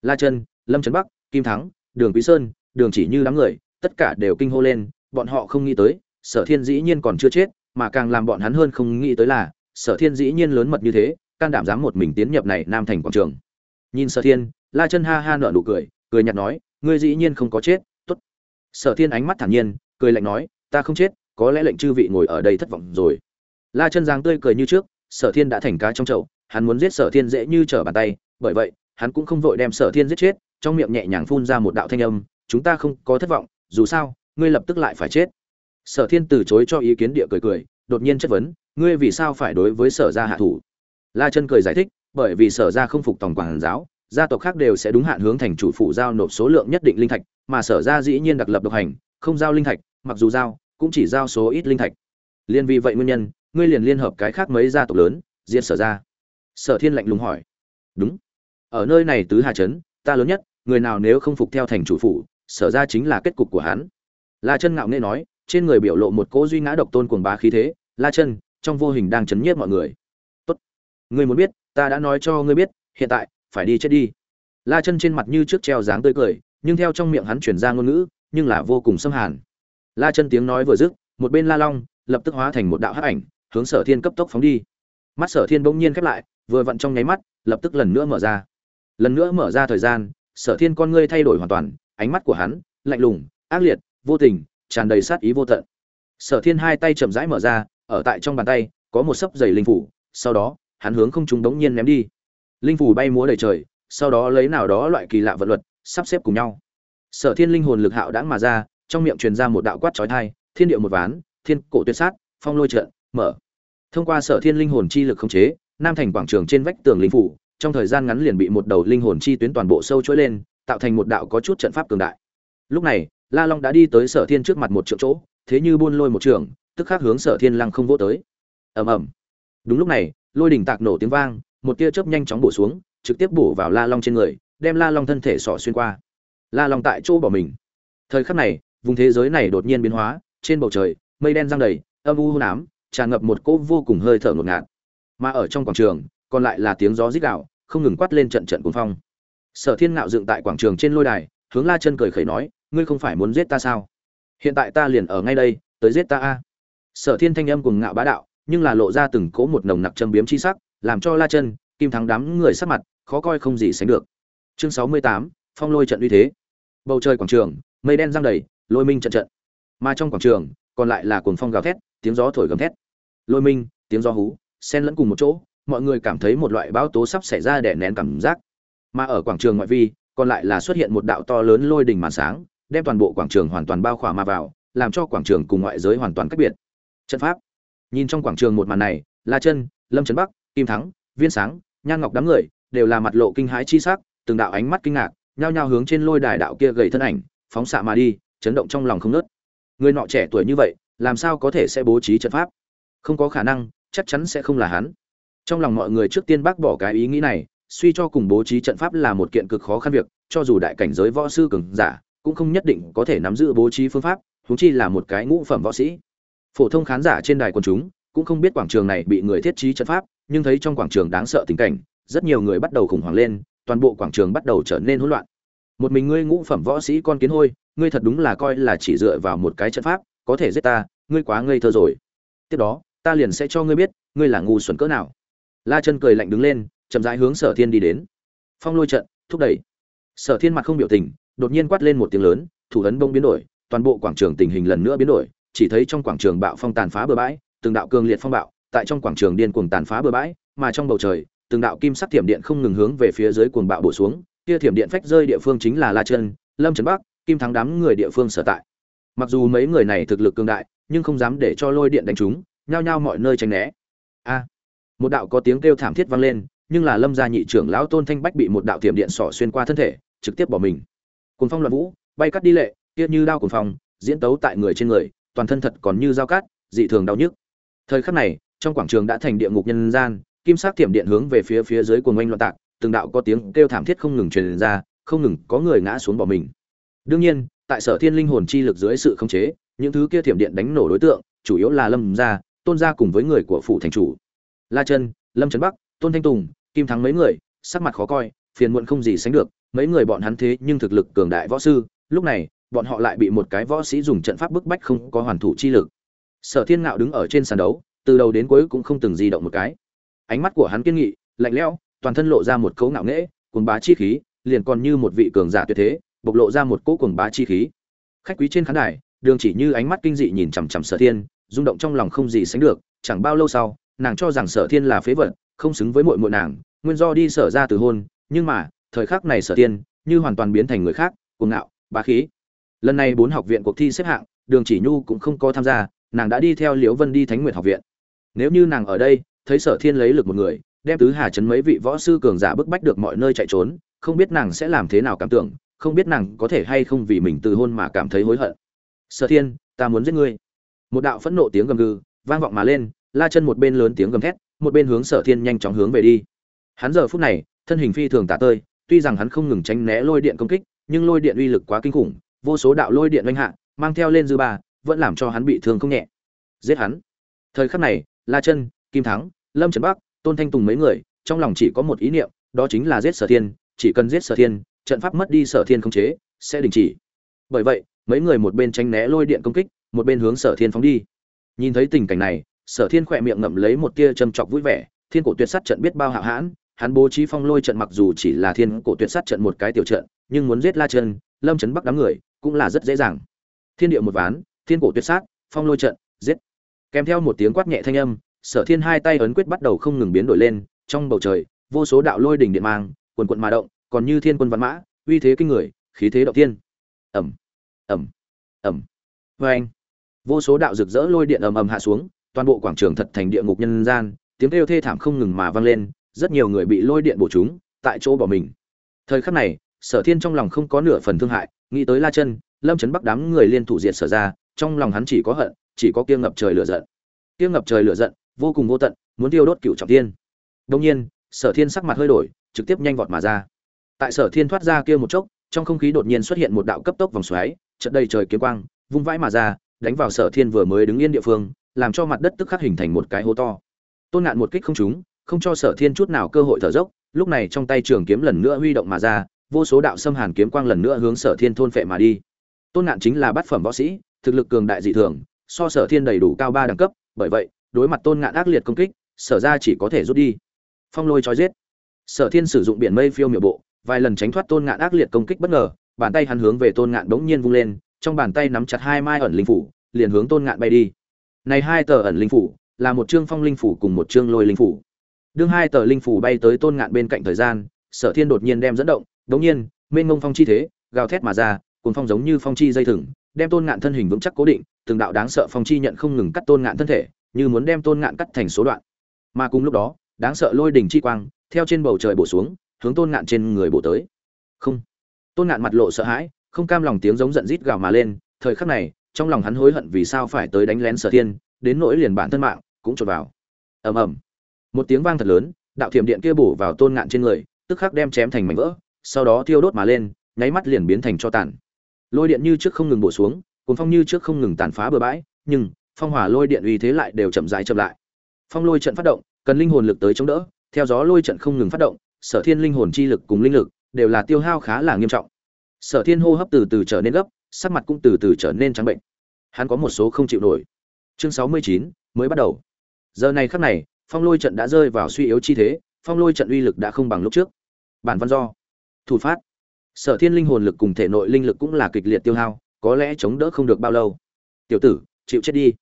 la chân, lâm trấn bắc, kim thắng, đường quý sơn, đường chỉ như đám người, tất cả đều kinh hô lên, bọn họ không nghĩ tới, sở thiên dĩ nhiên còn chưa chết, mà càng làm bọn hắn hơn không nghĩ tới là, sở thiên dĩ nhiên lớn mật như thế, can đảm dám một mình tiến nhập này nam thành quảng trường nhìn sở thiên, la chân ha ha nở nụ cười cười nhạt nói, ngươi dĩ nhiên không có chết, tốt. Sở thiên ánh mắt thản nhiên, cười lạnh nói, ta không chết, có lẽ lệnh chư vị ngồi ở đây thất vọng rồi. La chân giang tươi cười như trước, sở thiên đã thành cá trong chậu, hắn muốn giết sở thiên dễ như trở bàn tay, bởi vậy, hắn cũng không vội đem sở thiên giết chết, trong miệng nhẹ nhàng phun ra một đạo thanh âm, chúng ta không có thất vọng, dù sao, ngươi lập tức lại phải chết. Sở thiên từ chối cho ý kiến địa cười cười, đột nhiên chất vấn, ngươi vì sao phải đối với sở gia hạ thủ? La chân cười giải thích bởi vì sở gia không phục tổng quản giáo, gia tộc khác đều sẽ đúng hạn hướng thành chủ phụ giao nộp số lượng nhất định linh thạch, mà sở gia dĩ nhiên đặc lập độc hành, không giao linh thạch, mặc dù giao, cũng chỉ giao số ít linh thạch. Liên vì vậy nguyên nhân, ngươi liền liên hợp cái khác mấy gia tộc lớn, diệt sở gia sở thiên lạnh lùng hỏi. Đúng. Ở nơi này tứ hà trấn, ta lớn nhất, người nào nếu không phục theo thành chủ phụ sở ra chính là kết cục của hắn. La chân ngạo nghễ nói, trên người biểu lộ một cỗ duy ngã độc tôn cuồng bá khí thế. La chân, trong vô hình đang chấn nhiếp mọi người. Tốt. Ngươi muốn biết ta đã nói cho ngươi biết, hiện tại, phải đi chết đi. La chân trên mặt như trước treo dáng tươi cười, nhưng theo trong miệng hắn chuyển ra ngôn ngữ, nhưng là vô cùng xâm hàn. La chân tiếng nói vừa dứt, một bên la long lập tức hóa thành một đạo hắc ảnh, hướng sở thiên cấp tốc phóng đi. Mắt sở thiên bỗng nhiên khép lại, vừa vặn trong nháy mắt, lập tức lần nữa mở ra. Lần nữa mở ra thời gian, sở thiên con ngươi thay đổi hoàn toàn, ánh mắt của hắn lạnh lùng, ác liệt, vô tình, tràn đầy sát ý vô tận. Sở thiên hai tay chậm rãi mở ra, ở tại trong bàn tay, có một sấp giày linh phủ, sau đó hắn hướng không trung đống nhiên ném đi. Linh phủ bay múa đầy trời, sau đó lấy nào đó loại kỳ lạ vật luật, sắp xếp cùng nhau. Sở thiên linh hồn lực hạo đãng mà ra, trong miệng truyền ra một đạo quát chói tai, thiên địa một ván, thiên cổ tuyệt sát, phong lôi trận, mở. Thông qua sở thiên linh hồn chi lực khống chế, nam thành quảng trường trên vách tường linh phủ, trong thời gian ngắn liền bị một đầu linh hồn chi tuyến toàn bộ sâu chuỗi lên, tạo thành một đạo có chút trận pháp cường đại. Lúc này, la long đã đi tới sở thiên trước mặt một triệu chỗ, thế như buôn lôi một trường, tức khắc hướng sở thiên lăng không vỗ tới. Ầm ầm. Đúng lúc này lôi đỉnh tạc nổ tiếng vang, một tia chớp nhanh chóng bổ xuống, trực tiếp bổ vào la long trên người, đem la long thân thể sỏ xuyên qua. La long tại chỗ bỏ mình. Thời khắc này, vùng thế giới này đột nhiên biến hóa, trên bầu trời, mây đen giăng đầy, âm u hôn ám, tràn ngập một cỗ vô cùng hơi thở ngột ngạt. Mà ở trong quảng trường, còn lại là tiếng gió rít gạo không ngừng quát lên trận trận cuồng phong. Sở thiên ngạo dựng tại quảng trường trên lôi đài, hướng la chân cười khẩy nói, ngươi không phải muốn giết ta sao? Hiện tại ta liền ở ngay đây, tới giết ta a. Sở thiên thanh âm cùng ngạo bá đạo nhưng là lộ ra từng cỗ một nồng nặc châm biếm chi sắc, làm cho la chân, kim thắng đám người sắc mặt khó coi không gì sánh được. Chương sáu mươi tám, phong lôi trận uy thế. Bầu trời quảng trường, mây đen giăng đầy, lôi minh trận trận. Mà trong quảng trường, còn lại là cuồng phong gào thét, tiếng gió thổi gầm thét. Lôi minh, tiếng gió hú, xen lẫn cùng một chỗ, mọi người cảm thấy một loại báo tố sắp xảy ra đè nén cảm giác. Mà ở quảng trường ngoại vi, còn lại là xuất hiện một đạo to lớn lôi đỉnh màn sáng, đem toàn bộ quảng trường hoàn toàn bao khỏa mà vào, làm cho quảng trường cùng ngoại giới hoàn toàn cách biệt. Trận pháp nhìn trong quảng trường một màn này, la chân, lâm trấn bắc, kim thắng, viên sáng, nhan ngọc đám người đều là mặt lộ kinh hãi chi sắc, từng đạo ánh mắt kinh ngạc, nhao nhao hướng trên lôi đài đạo kia gầy thân ảnh, phóng xạ mà đi, chấn động trong lòng không nớt người nọ trẻ tuổi như vậy, làm sao có thể sẽ bố trí trận pháp? Không có khả năng, chắc chắn sẽ không là hắn. Trong lòng mọi người trước tiên bác bỏ cái ý nghĩ này, suy cho cùng bố trí trận pháp là một kiện cực khó khăn việc, cho dù đại cảnh giới võ sư cường giả, cũng không nhất định có thể nắm giữ bố trí phương pháp, huống chi là một cái ngũ phẩm võ sĩ phổ thông khán giả trên đài quần chúng cũng không biết quảng trường này bị người thiết trí trận pháp, nhưng thấy trong quảng trường đáng sợ tình cảnh, rất nhiều người bắt đầu khủng hoảng lên, toàn bộ quảng trường bắt đầu trở nên hỗn loạn. Một mình ngươi ngũ phẩm võ sĩ con kiến hôi, ngươi thật đúng là coi là chỉ dựa vào một cái trận pháp, có thể giết ta, ngươi quá ngây thơ rồi. Tiếp đó, ta liền sẽ cho ngươi biết, ngươi là ngu xuẩn cỡ nào. La chân cười lạnh đứng lên, chậm rãi hướng sở thiên đi đến. Phong lôi trận, thúc đẩy. Sở thiên mặt không biểu tình, đột nhiên quát lên một tiếng lớn, thủ ấn bông biến đổi, toàn bộ quảng trường tình hình lần nữa biến đổi chỉ thấy trong quảng trường bạo phong tàn phá bừa bãi, từng đạo cường liệt phong bạo, tại trong quảng trường điên cuồng tàn phá bừa bãi, mà trong bầu trời, từng đạo kim sắc thiểm điện không ngừng hướng về phía dưới cuồng bạo bổ xuống, kia thiểm điện phách rơi địa phương chính là la chân, lâm trấn bắc, kim thắng đám người địa phương sở tại. Mặc dù mấy người này thực lực cường đại, nhưng không dám để cho lôi điện đánh chúng, nhao nhao mọi nơi tránh né. A! Một đạo có tiếng kêu thảm thiết vang lên, nhưng là lâm gia nhị trưởng lão tôn thanh bách bị một đạo thiểm điện sỏ xuyên qua thân thể, trực tiếp bỏ mình. Cuồng phong loạn vũ, bay cắt đi lệ, kia như đao cuồng phong, diễn tấu tại người trên người toàn thân thật còn như dao cát, dị thường đau nhức. Thời khắc này, trong quảng trường đã thành địa ngục nhân gian, kim sắc thiểm điện hướng về phía phía dưới cuồng oanh loạn tạc, từng đạo có tiếng kêu thảm thiết không ngừng truyền ra, không ngừng có người ngã xuống bỏ mình. Đương nhiên, tại sở thiên linh hồn chi lực dưới sự khống chế, những thứ kia thiểm điện đánh nổ đối tượng, chủ yếu là lâm gia, tôn gia cùng với người của phủ thành chủ. La chân, lâm trấn bắc, tôn thanh tùng, kim thắng mấy người, sắc mặt khó coi, phiền muộn không gì sánh được, mấy người bọn hắn thế nhưng thực lực cường đại võ sư, lúc này bọn họ lại bị một cái võ sĩ dùng trận pháp bức bách không có hoàn thủ chi lực. Sở thiên ngạo đứng ở trên sàn đấu, từ đầu đến cuối cũng không từng di động một cái. Ánh mắt của hắn kiên nghị, lạnh lẽo, toàn thân lộ ra một cấu ngạo nghễ, cuồng bá chi khí, liền còn như một vị cường giả tuyệt thế, bộc lộ ra một cỗ cuồng bá chi khí. Khách quý trên khán đài, đường chỉ như ánh mắt kinh dị nhìn chằm chằm sở thiên, rung động trong lòng không gì sánh được, chẳng bao lâu sau, nàng cho rằng sở thiên là phế vật, không xứng với muội muội nàng, nguyên do đi sở ra từ hôn, nhưng mà, thời khắc này sở thiên, như hoàn toàn biến thành người khác, cuồng ngạo, bá khí lần này bốn học viện cuộc thi xếp hạng, đường chỉ nhu cũng không có tham gia, nàng đã đi theo liễu vân đi thánh nguyệt học viện. Nếu như nàng ở đây, thấy sở thiên lấy lực một người, đem tứ hà chấn mấy vị võ sư cường giả bức bách được mọi nơi chạy trốn, không biết nàng sẽ làm thế nào cảm tưởng, không biết nàng có thể hay không vì mình từ hôn mà cảm thấy hối hận. Sở thiên, ta muốn giết ngươi. Một đạo phẫn nộ tiếng gầm gừ vang vọng mà lên, la chân một bên lớn tiếng gầm thét, một bên hướng sở thiên nhanh chóng hướng về đi. Hắn giờ phút này, thân hình phi thường tả tơi, tuy rằng hắn không ngừng tránh né lôi điện công kích, nhưng lôi điện uy lực quá kinh khủng vô số đạo lôi điện oanh hạ, mang theo lên dư ba, vẫn làm cho hắn bị thương không nhẹ. Giết hắn. Thời khắc này, la chân, kim thắng, lâm trấn bắc, tôn thanh tùng mấy người, trong lòng chỉ có một ý niệm, đó chính là giết sở thiên, chỉ cần giết sở thiên, trận pháp mất đi sở thiên không chế, sẽ đình chỉ. Bởi vậy, mấy người một bên tránh né lôi điện công kích, một bên hướng sở thiên phóng đi. Nhìn thấy tình cảnh này, sở thiên khỏe miệng ngậm lấy một tia châm chọc vui vẻ, thiên cổ tuyệt sắt trận biết bao hạo hãn, hắn bố trí phong lôi trận mặc dù chỉ là thiên cổ tuyệt sát trận một cái tiểu trận, nhưng muốn giết la chân, lâm chấn bắc đám người cũng là rất dễ dàng. Thiên địa một ván, thiên cổ tuyệt sát, phong lôi trận, giết. Kèm theo một tiếng quát nhẹ thanh âm, sở thiên hai tay ấn quyết bắt đầu không ngừng biến đổi lên, trong bầu trời, vô số đạo lôi đỉnh điện mang, quần quận mà động, còn như thiên quân văn mã, uy thế kinh người, khí thế động tiên ẩm ẩm ẩm vê anh, vô số đạo rực rỡ lôi điện ầm ầm hạ xuống, toàn bộ quảng trường thật thành địa ngục nhân gian, tiếng kêu thê thảm không ngừng mà vang lên, rất nhiều người bị lôi điện bổ chúng, tại chỗ bỏ mình. Thời khắc này, sở thiên trong lòng không có nửa phần thương hại nghĩ tới la chân, lâm chấn bắc đám người liên thủ diệt sở ra, trong lòng hắn chỉ có hận, chỉ có kiêng ngập trời lửa giận. Kiêng ngập trời lửa giận, vô cùng vô tận, muốn tiêu đốt cựu trọng thiên. Đông nhiên, sở thiên sắc mặt hơi đổi, trực tiếp nhanh vọt mà ra. Tại sở thiên thoát ra kia một chốc, trong không khí đột nhiên xuất hiện một đạo cấp tốc vòng xoáy trận đầy trời kiếm quang, vung vãi mà ra, đánh vào sở thiên vừa mới đứng yên địa phương, làm cho mặt đất tức khắc hình thành một cái hố to. Tôn ngạn một kích không trúng, không cho sở thiên chút nào cơ hội thở dốc, lúc này trong tay trường kiếm lần nữa huy động mà ra vô số đạo xâm hàn kiếm quang lần nữa hướng sở thiên thôn phệ mà đi. Tôn ngạn chính là bát phẩm võ sĩ, thực lực cường đại dị thường, so sở thiên đầy đủ cao ba đẳng cấp, bởi vậy, đối mặt tôn ngạn ác liệt công kích, sở ra chỉ có thể rút đi. Phong lôi trói giết. Sở thiên sử dụng biển mây phiêu miểu bộ, vài lần tránh thoát tôn ngạn ác liệt công kích bất ngờ, bàn tay hắn hướng về tôn ngạn bỗng nhiên vung lên, trong bàn tay nắm chặt hai mai ẩn linh phủ, liền hướng tôn ngạn bay đi. Này hai tờ ẩn linh phủ, là một chương phong linh phủ cùng một chương lôi linh phủ. Đương hai tờ linh phủ bay tới tôn ngạn bên cạnh thời gian, sở thiên đột nhiên đem dẫn động đống nhiên, mênh ngông phong chi thế, gào thét mà ra cuốn phong giống như phong chi dây thừng, đem tôn ngạn thân hình vững chắc cố định, từng đạo đáng sợ phong chi nhận không ngừng cắt tôn ngạn thân thể, như muốn đem tôn ngạn cắt thành số đoạn. Mà cùng lúc đó, đáng sợ lôi đỉnh chi quang, theo trên bầu trời bổ xuống, hướng tôn ngạn trên người bổ tới. Không. Tôn ngạn mặt lộ sợ hãi, không cam lòng tiếng giống giận rít gào mà lên, thời khắc này, trong lòng hắn hối hận vì sao phải tới đánh lén sở thiên, đến nỗi liền bản thân mạng, cũng trột vào. Ầm ầm. Một tiếng vang thật lớn, đạo thiểm điện kia bổ vào tôn ngạn trên người, tức khắc đem chém thành mảnh vỡ sau đó thiêu đốt mà lên, nháy mắt liền biến thành cho tàn. Lôi điện như trước không ngừng bổ xuống cuốn phong như trước không ngừng tàn phá bừa bãi, nhưng phong hỏa lôi điện uy thế lại đều chậm rãi chậm lại. Phong lôi trận phát động, cần linh hồn lực tới chống đỡ, theo gió lôi trận không ngừng phát động, sở thiên linh hồn chi lực cùng linh lực đều là tiêu hao khá là nghiêm trọng. Sở thiên hô hấp từ từ trở nên gấp, sắc mặt cũng từ từ trở nên trắng bệnh. Hắn có một số không chịu nổi. Chương sáu mươi chín, mới bắt đầu. Giờ này khắc này, phong lôi trận đã rơi vào suy yếu chi thế, phong lôi trận uy lực đã không bằng lúc trước. Bản văn do thủ phát. Sở thiên linh hồn lực cùng thể nội linh lực cũng là kịch liệt tiêu hao, có lẽ chống đỡ không được bao lâu. Tiểu tử, chịu chết đi.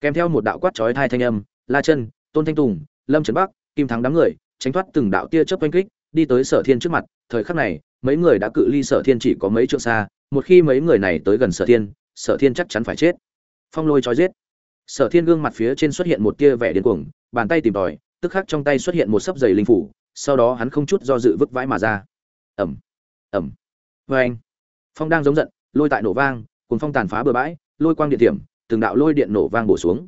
Kèm theo một đạo quát chói thai thanh âm, la chân, tôn thanh tùng, lâm trấn bắc, kim thắng đám người, tránh thoát từng đạo tia chớp oanh kích, đi tới sở thiên trước mặt. Thời khắc này, mấy người đã cự ly sở thiên chỉ có mấy trượng xa. Một khi mấy người này tới gần sở thiên sở thiên chắc chắn phải chết. Phong lôi trói giết. Sở thiên gương mặt phía trên xuất hiện một tia vẻ điên cuồng, bàn tay tìm tòi, tức khắc trong tay xuất hiện một sấp giày linh phủ, sau đó hắn không chút do dự vứt vãi mà ra ẩm. Ẩm. Vê anh. Phong đang giống giận, lôi tại nổ vang cùng phong tàn phá bừa bãi, lôi quang điện điểm từng đạo lôi điện nổ vang bổ xuống.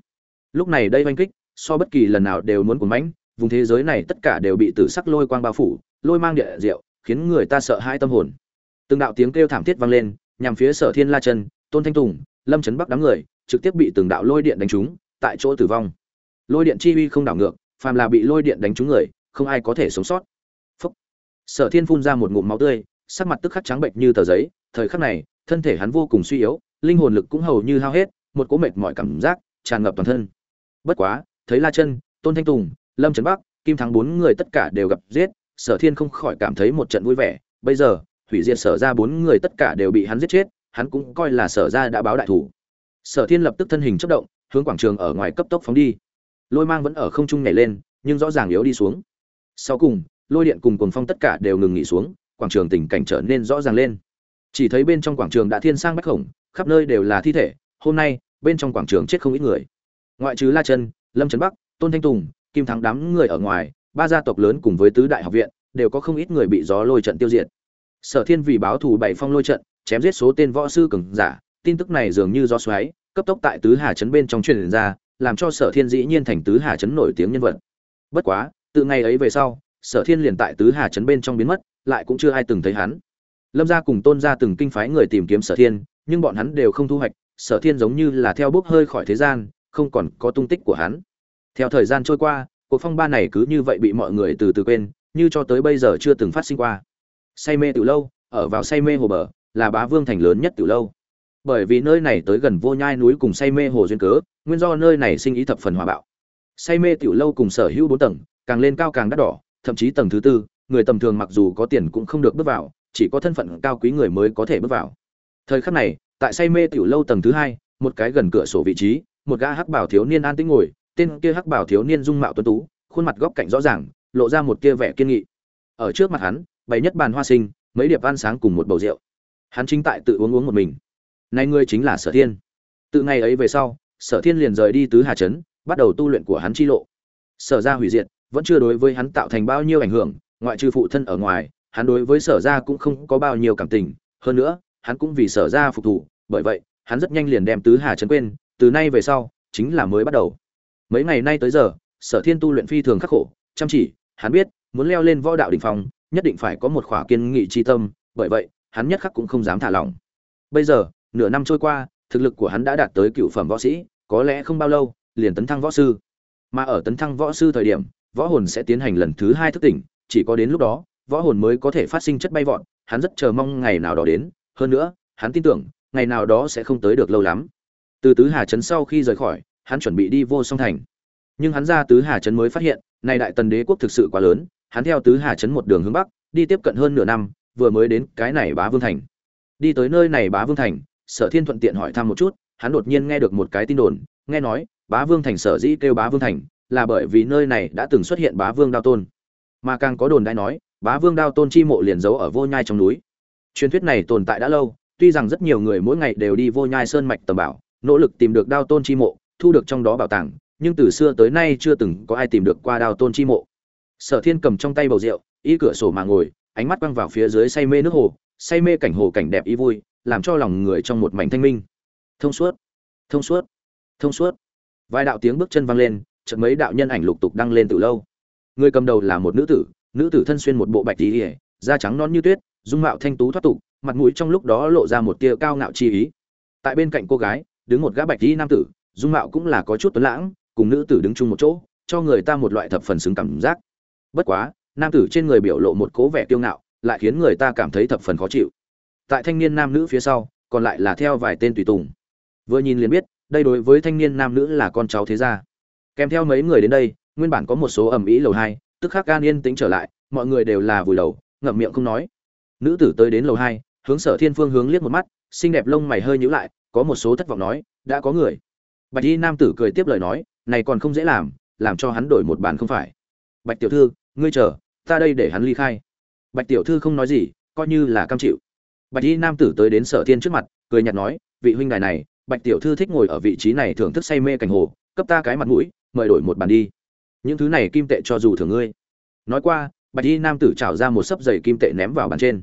Lúc này đây oanh kích, so bất kỳ lần nào đều muốn cuốn mánh vùng thế giới này tất cả đều bị tử sắc lôi quang bao phủ, lôi mang địa diệu, khiến người ta sợ hai tâm hồn. Từng đạo tiếng kêu thảm thiết vang lên, nhằm phía sở thiên la chân, tôn thanh tùng, lâm trấn bắc đám người, trực tiếp bị từng đạo lôi điện đánh trúng, tại chỗ tử vong. Lôi điện chi uy không đảo ngược, phàm là bị lôi điện đánh trúng người, không ai có thể sống sót sở thiên phun ra một ngụm máu tươi, sắc mặt tức khắc trắng bệnh như tờ giấy, thời khắc này, thân thể hắn vô cùng suy yếu, linh hồn lực cũng hầu như hao hết, một cỗ mệt mỏi cảm giác tràn ngập toàn thân. Bất quá, thấy la chân, tôn thanh tùng, lâm trấn bắc, kim thắng bốn người tất cả đều gặp giết, sở thiên không khỏi cảm thấy một trận vui vẻ. Bây giờ, hủy diệt sở ra bốn người tất cả đều bị hắn giết chết, hắn cũng coi là sở ra đã báo đại thủ. Sở thiên lập tức thân hình chất động, hướng quảng trường ở ngoài cấp tốc phóng đi. Lôi mang vẫn ở không trung nhảy lên, nhưng rõ ràng yếu đi xuống. Sau cùng lôi điện cùng cồn phong tất cả đều ngừng nghỉ xuống, quảng trường tình cảnh trở nên rõ ràng lên. Chỉ thấy bên trong quảng trường đã thiên sang bách khổng, khắp nơi đều là thi thể, hôm nay, bên trong quảng trường chết không ít người. Ngoại trừ la chân, lâm trấn bắc, tôn thanh tùng, kim thắng đám người ở ngoài, ba gia tộc lớn cùng với tứ đại học viện, đều có không ít người bị gió lôi trận tiêu diệt. Sở thiên vì báo thù bảy phong lôi trận, chém giết số tên võ sư cường giả, tin tức này dường như gió xoáy, cấp tốc tại tứ hà trấn bên trong truyền ra, làm cho sở thiên dĩ nhiên thành tứ hà trấn nổi tiếng nhân vật. Bất quá, từ ngày ấy về sau sở thiên liền tại tứ hà trấn bên trong biến mất, lại cũng chưa ai từng thấy hắn. Lâm gia cùng tôn gia từng kinh phái người tìm kiếm sở thiên, nhưng bọn hắn đều không thu hoạch, sở thiên giống như là theo bốc hơi khỏi thế gian, không còn có tung tích của hắn. Theo thời gian trôi qua, cuộc phong ba này cứ như vậy bị mọi người từ từ quên, như cho tới bây giờ chưa từng phát sinh qua. Say mê từ lâu, ở vào say mê hồ bờ, là bá vương thành lớn nhất từ lâu. Bởi vì nơi này tới gần vô nhai núi cùng say mê hồ duyên cớ, nguyên do nơi này sinh ý thập phần hòa bạo. Say mê tiểu lâu cùng sở hữu bốn tầng, càng lên cao càng đắt đỏ thậm chí tầng thứ tư, người tầm thường mặc dù có tiền cũng không được bước vào, chỉ có thân phận cao quý người mới có thể bước vào. Thời khắc này, tại say mê tiểu lâu tầng thứ hai, một cái gần cửa sổ vị trí, một gã hắc bảo thiếu niên an tĩnh ngồi, tên kia hắc bảo thiếu niên dung mạo tuấn tú, khuôn mặt góc cạnh rõ ràng, lộ ra một kia vẻ kiên nghị. Ở trước mặt hắn, bày nhất bàn hoa sinh, mấy điệp ăn sáng cùng một bầu rượu. Hắn chính tại tự uống uống một mình. Nay ngươi chính là sở thiên. Từ ngày ấy về sau, sở thiên liền rời đi tứ hà trấn, bắt đầu tu luyện của hắn chi lộ. Sở ra hủy diệt vẫn chưa đối với hắn tạo thành bao nhiêu ảnh hưởng, ngoại trừ phụ thân ở ngoài, hắn đối với sở Gia cũng không có bao nhiêu cảm tình. Hơn nữa, hắn cũng vì sở Gia phục thủ bởi vậy, hắn rất nhanh liền đem tứ hà trấn quên, từ nay về sau, chính là mới bắt đầu. Mấy ngày nay tới giờ, sở thiên tu luyện phi thường khắc khổ, chăm chỉ, hắn biết, muốn leo lên võ đạo đỉnh phong, nhất định phải có một khỏa kiên nghị chi tâm, bởi vậy, hắn nhất khắc cũng không dám thả lỏng. Bây giờ, nửa năm trôi qua, thực lực của hắn đã đạt tới cựu phẩm võ sĩ, có lẽ không bao lâu, liền tấn thăng võ sư. Mà ở tấn thăng võ sư thời điểm võ hồn sẽ tiến hành lần thứ hai thức tỉnh, chỉ có đến lúc đó, võ hồn mới có thể phát sinh chất bay vọt, hắn rất chờ mong ngày nào đó đến, hơn nữa, hắn tin tưởng, ngày nào đó sẽ không tới được lâu lắm. Từ tứ hà trấn sau khi rời khỏi, hắn chuẩn bị đi vô song thành. Nhưng hắn ra tứ hà trấn mới phát hiện, nay đại tần đế quốc thực sự quá lớn, hắn theo tứ hà trấn một đường hướng bắc, đi tiếp cận hơn nửa năm, vừa mới đến cái này bá vương thành. Đi tới nơi này bá vương thành, sở thiên thuận tiện hỏi thăm một chút, hắn đột nhiên nghe được một cái tin đồn, nghe nói, bá vương thành sở dĩ kêu bá vương thành là bởi vì nơi này đã từng xuất hiện bá vương đao tôn. Mà càng có đồn đại nói, bá vương đao tôn chi mộ liền giấu ở vô nhai trong núi. Truyền thuyết này tồn tại đã lâu, tuy rằng rất nhiều người mỗi ngày đều đi vô nhai sơn mạch tầm bảo, nỗ lực tìm được đao tôn chi mộ, thu được trong đó bảo tàng, nhưng từ xưa tới nay chưa từng có ai tìm được qua đao tôn chi mộ. Sở thiên cầm trong tay bầu rượu y cửa sổ mà ngồi, ánh mắt quăng vào phía dưới say mê nước hồ, say mê cảnh hồ cảnh đẹp y vui, làm cho lòng người trong một mảnh thanh minh. Thông suốt thông suốt thông suốt. Vài đạo tiếng bước chân vang lên chợt mấy đạo nhân ảnh lục tục đăng lên từ lâu. Người cầm đầu là một nữ tử nữ tử thân xuyên một bộ bạch y, da trắng non như tuyết dung mạo thanh tú thoát tục mặt mũi trong lúc đó lộ ra một tia cao ngạo chi ý. Tại bên cạnh cô gái đứng một gã bạch y nam tử dung mạo cũng là có chút tuấn lãng cùng nữ tử đứng chung một chỗ cho người ta một loại thập phần xứng cảm giác. Bất quá nam tử trên người biểu lộ một cố vẻ kiêu ngạo lại khiến người ta cảm thấy thập phần khó chịu. Tại thanh niên nam nữ phía sau còn lại là theo vài tên tùy tùng. Vừa nhìn liền biết đây đối với thanh niên nam nữ là con cháu thế gia kèm theo mấy người đến đây, nguyên bản có một số ẩm ý lầu hai, tức khắc gan yên tĩnh trở lại, mọi người đều là vùi đầu, ngậm miệng không nói. Nữ tử tới đến lầu hai, hướng sở thiên phương hướng liếc một mắt, xinh đẹp lông mày hơi nhíu lại, có một số thất vọng nói, đã có người. Bạch y nam tử cười tiếp lời nói, này còn không dễ làm làm cho hắn đổi một bàn không phải. Bạch tiểu thư, ngươi chờ, ta đây để hắn ly khai. Bạch tiểu thư không nói gì, coi như là cam chịu. Bạch y nam tử tới đến sở thiên trước mặt, cười nhạt nói, vị huynh đài này, bạch tiểu thư thích ngồi ở vị trí này thưởng thức say mê cảnh hồ, cấp ta cái mặt mũi mời đổi một bàn đi. Những thứ này kim tệ cho dù thường ngươi. Nói qua, bạch y nam tử trào ra một sấp giày kim tệ ném vào bàn trên.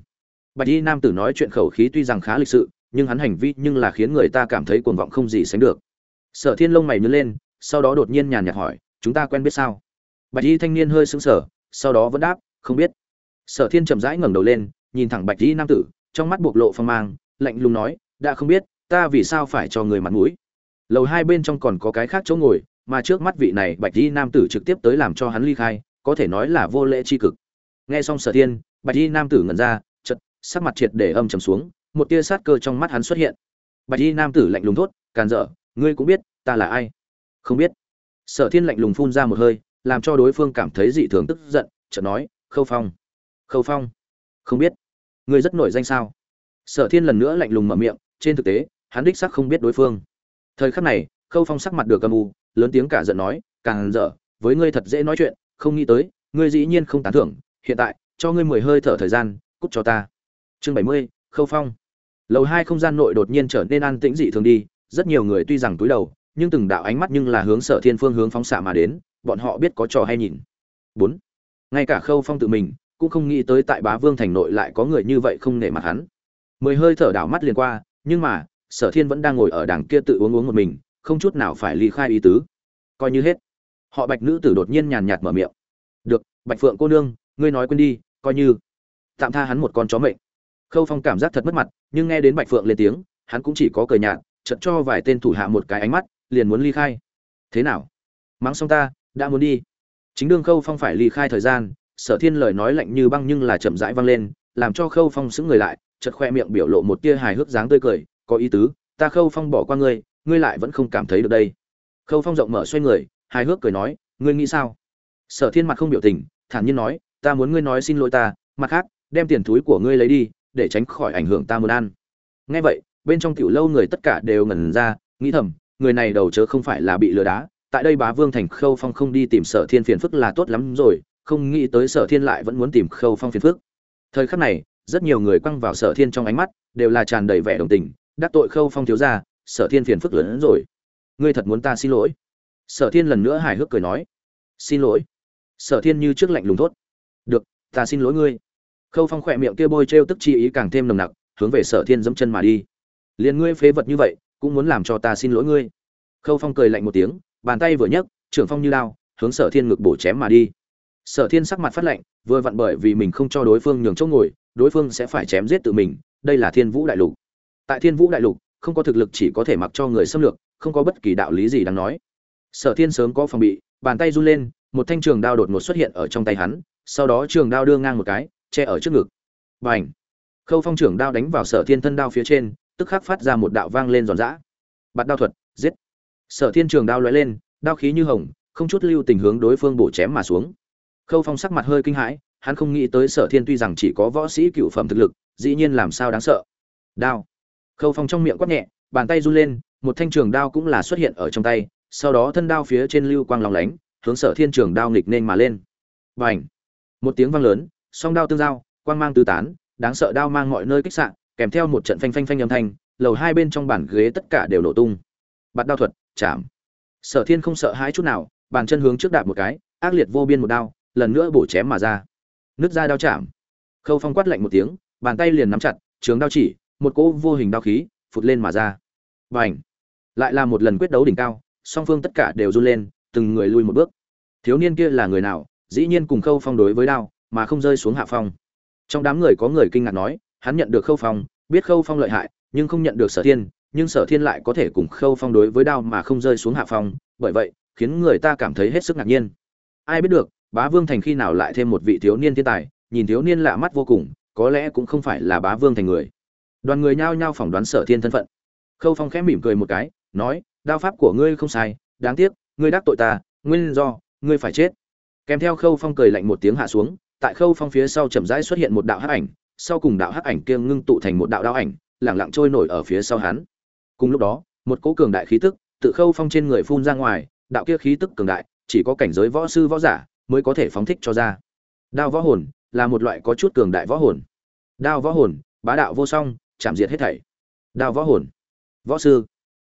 Bạch y nam tử nói chuyện khẩu khí tuy rằng khá lịch sự, nhưng hắn hành vi nhưng là khiến người ta cảm thấy cuồng vọng không gì sánh được. Sở thiên lông mày nhớ lên, sau đó đột nhiên nhàn nhạt hỏi, chúng ta quen biết sao? Bạch y thanh niên hơi sững sờ, sau đó vẫn đáp, không biết. Sở thiên chậm rãi ngẩng đầu lên, nhìn thẳng bạch y nam tử, trong mắt bộc lộ phong mang, lạnh lùng nói, đã không biết, ta vì sao phải cho người mặt mũi? Lầu hai bên trong còn có cái khác chỗ ngồi mà trước mắt vị này bạch y nam tử trực tiếp tới làm cho hắn ly khai, có thể nói là vô lễ chi cực. Nghe xong sở thiên, bạch y nam tử ngẩn ra chật sắc mặt triệt để âm trầm xuống, một tia sát cơ trong mắt hắn xuất hiện. Bạch y nam tử lạnh lùng thốt, càn dở, ngươi cũng biết, ta là ai? Không biết. Sở thiên lạnh lùng phun ra một hơi, làm cho đối phương cảm thấy dị thường tức giận, chợt nói, khâu phong khâu phong, không biết, ngươi rất nổi danh sao? Sở thiên lần nữa lạnh lùng mở miệng, trên thực tế, hắn đích sắc không biết đối phương. Thời khắc này khâu phong sắc mặt được âm u, lớn tiếng cả giận nói, càng dở với ngươi thật dễ nói chuyện, không nghĩ tới, ngươi dĩ nhiên không tán thưởng, hiện tại, cho ngươi mười hơi thở thời gian, cút cho ta. Chương bảy mươi, khâu phong. Lầu hai không gian nội đột nhiên trở nên an tĩnh dị thường đi, rất nhiều người tuy rằng túi đầu, nhưng từng đạo ánh mắt nhưng là hướng sở thiên phương hướng phóng xạ mà đến, bọn họ biết có trò hay nhìn. Bốn. Ngay cả khâu phong tự mình, cũng không nghĩ tới tại bá vương thành nội lại có người như vậy không nể mặt hắn. Mười hơi thở đảo mắt liền qua, nhưng mà, sở thiên vẫn đang ngồi ở đằng kia tự uống uống một mình không chút nào phải ly khai ý tứ. Coi như hết. Họ bạch nữ tử đột nhiên nhàn nhạt mở miệng. Được, bạch phượng cô nương, ngươi nói quên đi, coi như. Tạm tha hắn một con chó mệnh. Khâu phong cảm giác thật mất mặt, nhưng nghe đến bạch phượng lên tiếng, hắn cũng chỉ có cười nhạt chật cho vài tên thủ hạ một cái ánh mắt, liền muốn ly khai. Thế nào? Mắng xong ta, đã muốn đi. Chính đương khâu phong phải ly khai thời gian, sở thiên lời nói lạnh như băng nhưng là chậm rãi vang lên, làm cho khâu phong xứng người lại chật khoe miệng biểu lộ một tia hài hước dáng tươi cười, có ý tứ, ta khâu phong bỏ qua ngươi ngươi lại vẫn không cảm thấy được đây. Khâu phong rộng mở xoay người, hài hước cười nói, ngươi nghĩ sao? Sở thiên mặt không biểu tình, thản nhiên nói, ta muốn ngươi nói xin lỗi ta, mặt khác, đem tiền túi của ngươi lấy đi, để tránh khỏi ảnh hưởng ta muốn ăn. Nghe vậy, bên trong tiểu lâu người tất cả đều ngẩn ra, nghĩ thầm, người này đầu chớ không phải là bị lừa đá, tại đây bá vương thành khâu phong không đi tìm sở thiên phiền phức là tốt lắm rồi, không nghĩ tới sở thiên lại vẫn muốn tìm khâu phong phiền phức. Thời khắc này, rất nhiều người quăng vào sở thiên trong ánh mắt, đều là tràn đầy vẻ đồng tình, đắc tội khâu phong thiếu ra sở thiên phiền phức lớn hơn rồi. Ngươi thật muốn ta xin lỗi? Sở thiên lần nữa hài hước cười nói. Xin lỗi. Sở thiên như trước lạnh lùng thốt. Được, ta xin lỗi ngươi. Khâu phong khỏe miệng kia bôi t r e o tức chi ý càng thêm nồng nặc, hướng về sở thiên dẫm chân mà đi. Liền ngươi phế vật như vậy, cũng muốn làm cho ta xin lỗi ngươi. Khâu phong cười lạnh một tiếng, bàn tay vừa nhấc, trưởng phong như lao, hướng sở thiên ngực bổ chém mà đi. Sở thiên sắc mặt phát lạnh, vừa vặn bởi vì mình không cho đối phương nhường chỗ ngồi, đối phương sẽ phải chém giết tự mình, đây là thiên vũ đại lục. Tại thiên vũ đại lục không có thực lực chỉ có thể mặc cho người xâm lược, không có bất kỳ đạo lý gì đáng nói. Sở thiên sớm có phòng bị, bàn tay run lên, một thanh trường đao đột ngột xuất hiện ở trong tay hắn, sau đó trường đao đưa ngang một cái, che ở trước ngực. B à n h khâu phong trưởng đao đánh vào sở thiên thân đao phía trên, tức khắc phát ra một đạo vang lên giòn giã. Bạt đao thuật, giết! Sở thiên trường đao lóe lên, đao khí như hồng, không chút lưu tình hướng đối phương bổ chém mà xuống. Khâu phong sắc mặt hơi kinh hãi, hắn không nghĩ tới sở thiên tuy rằng chỉ có võ sĩ cựu phẩm thực lực, dĩ nhiên làm sao đáng sợ. Đao! Khâu phong trong miệng quát nhẹ, bàn tay run lên, một thanh trường đao cũng là xuất hiện ở trong tay, sau đó thân đao phía trên lưu quang lòng lánh, hướng sở thiên trường đao nghịch nên mà lên. B à n h một tiếng vang lớn, song đao tương giao, quang mang tứ tán, đáng sợ đao mang mọi nơi kích sạn kèm theo một trận phanh phanh phanh âm thanh, lầu hai bên trong bàn ghế tất cả đều nổ tung. Bạt đao thuật, chạm. Sở thiên không sợ hãi chút nào, bàn chân hướng trước đạp một cái, ác liệt vô biên một đao, lần nữa bổ chém mà ra. Nứt ra đao chạm. Khâu phong quát lạnh một tiếng, bàn tay liền nắm chặt, trường đao chỉ một cỗ vô hình đao khí phụt lên mà ra. Và ảnh lại là một lần quyết đấu đỉnh cao, song phương tất cả đều run lên, từng người lui một bước. Thiếu niên kia là người nào? Dĩ nhiên cùng khâu phong đối với đao, mà không rơi xuống hạ phong. Trong đám người có người kinh ngạc nói, hắn nhận được khâu phong, biết khâu phong lợi hại, nhưng không nhận được sở thiên, nhưng sở thiên lại có thể cùng khâu phong đối với đao mà không rơi xuống hạ phong, bởi vậy, khiến người ta cảm thấy hết sức ngạc nhiên. Ai biết được, bá vương thành khi nào lại thêm một vị thiếu niên thiên tài, nhìn thiếu niên lạ mắt vô cùng, có lẽ cũng không phải là bá vương thành người đoàn người nhao nhao phỏng đoán sở thiên thân phận. Khâu phong khẽ mỉm cười một cái, nói, đao pháp của ngươi không sai, đáng tiếc, ngươi đắc tội ta, nguyên do, ngươi phải chết. Kèm theo khâu phong cười lạnh một tiếng hạ xuống, tại khâu phong phía sau chậm rãi xuất hiện một đạo hắc ảnh, sau cùng đạo hắc ảnh kia ngưng tụ thành một đạo đao ảnh lẳng lặng trôi nổi ở phía sau hắn. Cùng lúc đó, một cỗ cường đại khí tức tự khâu phong trên người phun ra ngoài, đạo kia khí tức cường đại, chỉ có cảnh giới võ sư võ giả mới có thể phóng thích cho ra. Đao võ hồn là một loại có chút cường đại võ hồn. Đao võ hồn, bá đạo vô song chạm diệt hết thảy. Đao võ hồn. Võ sư.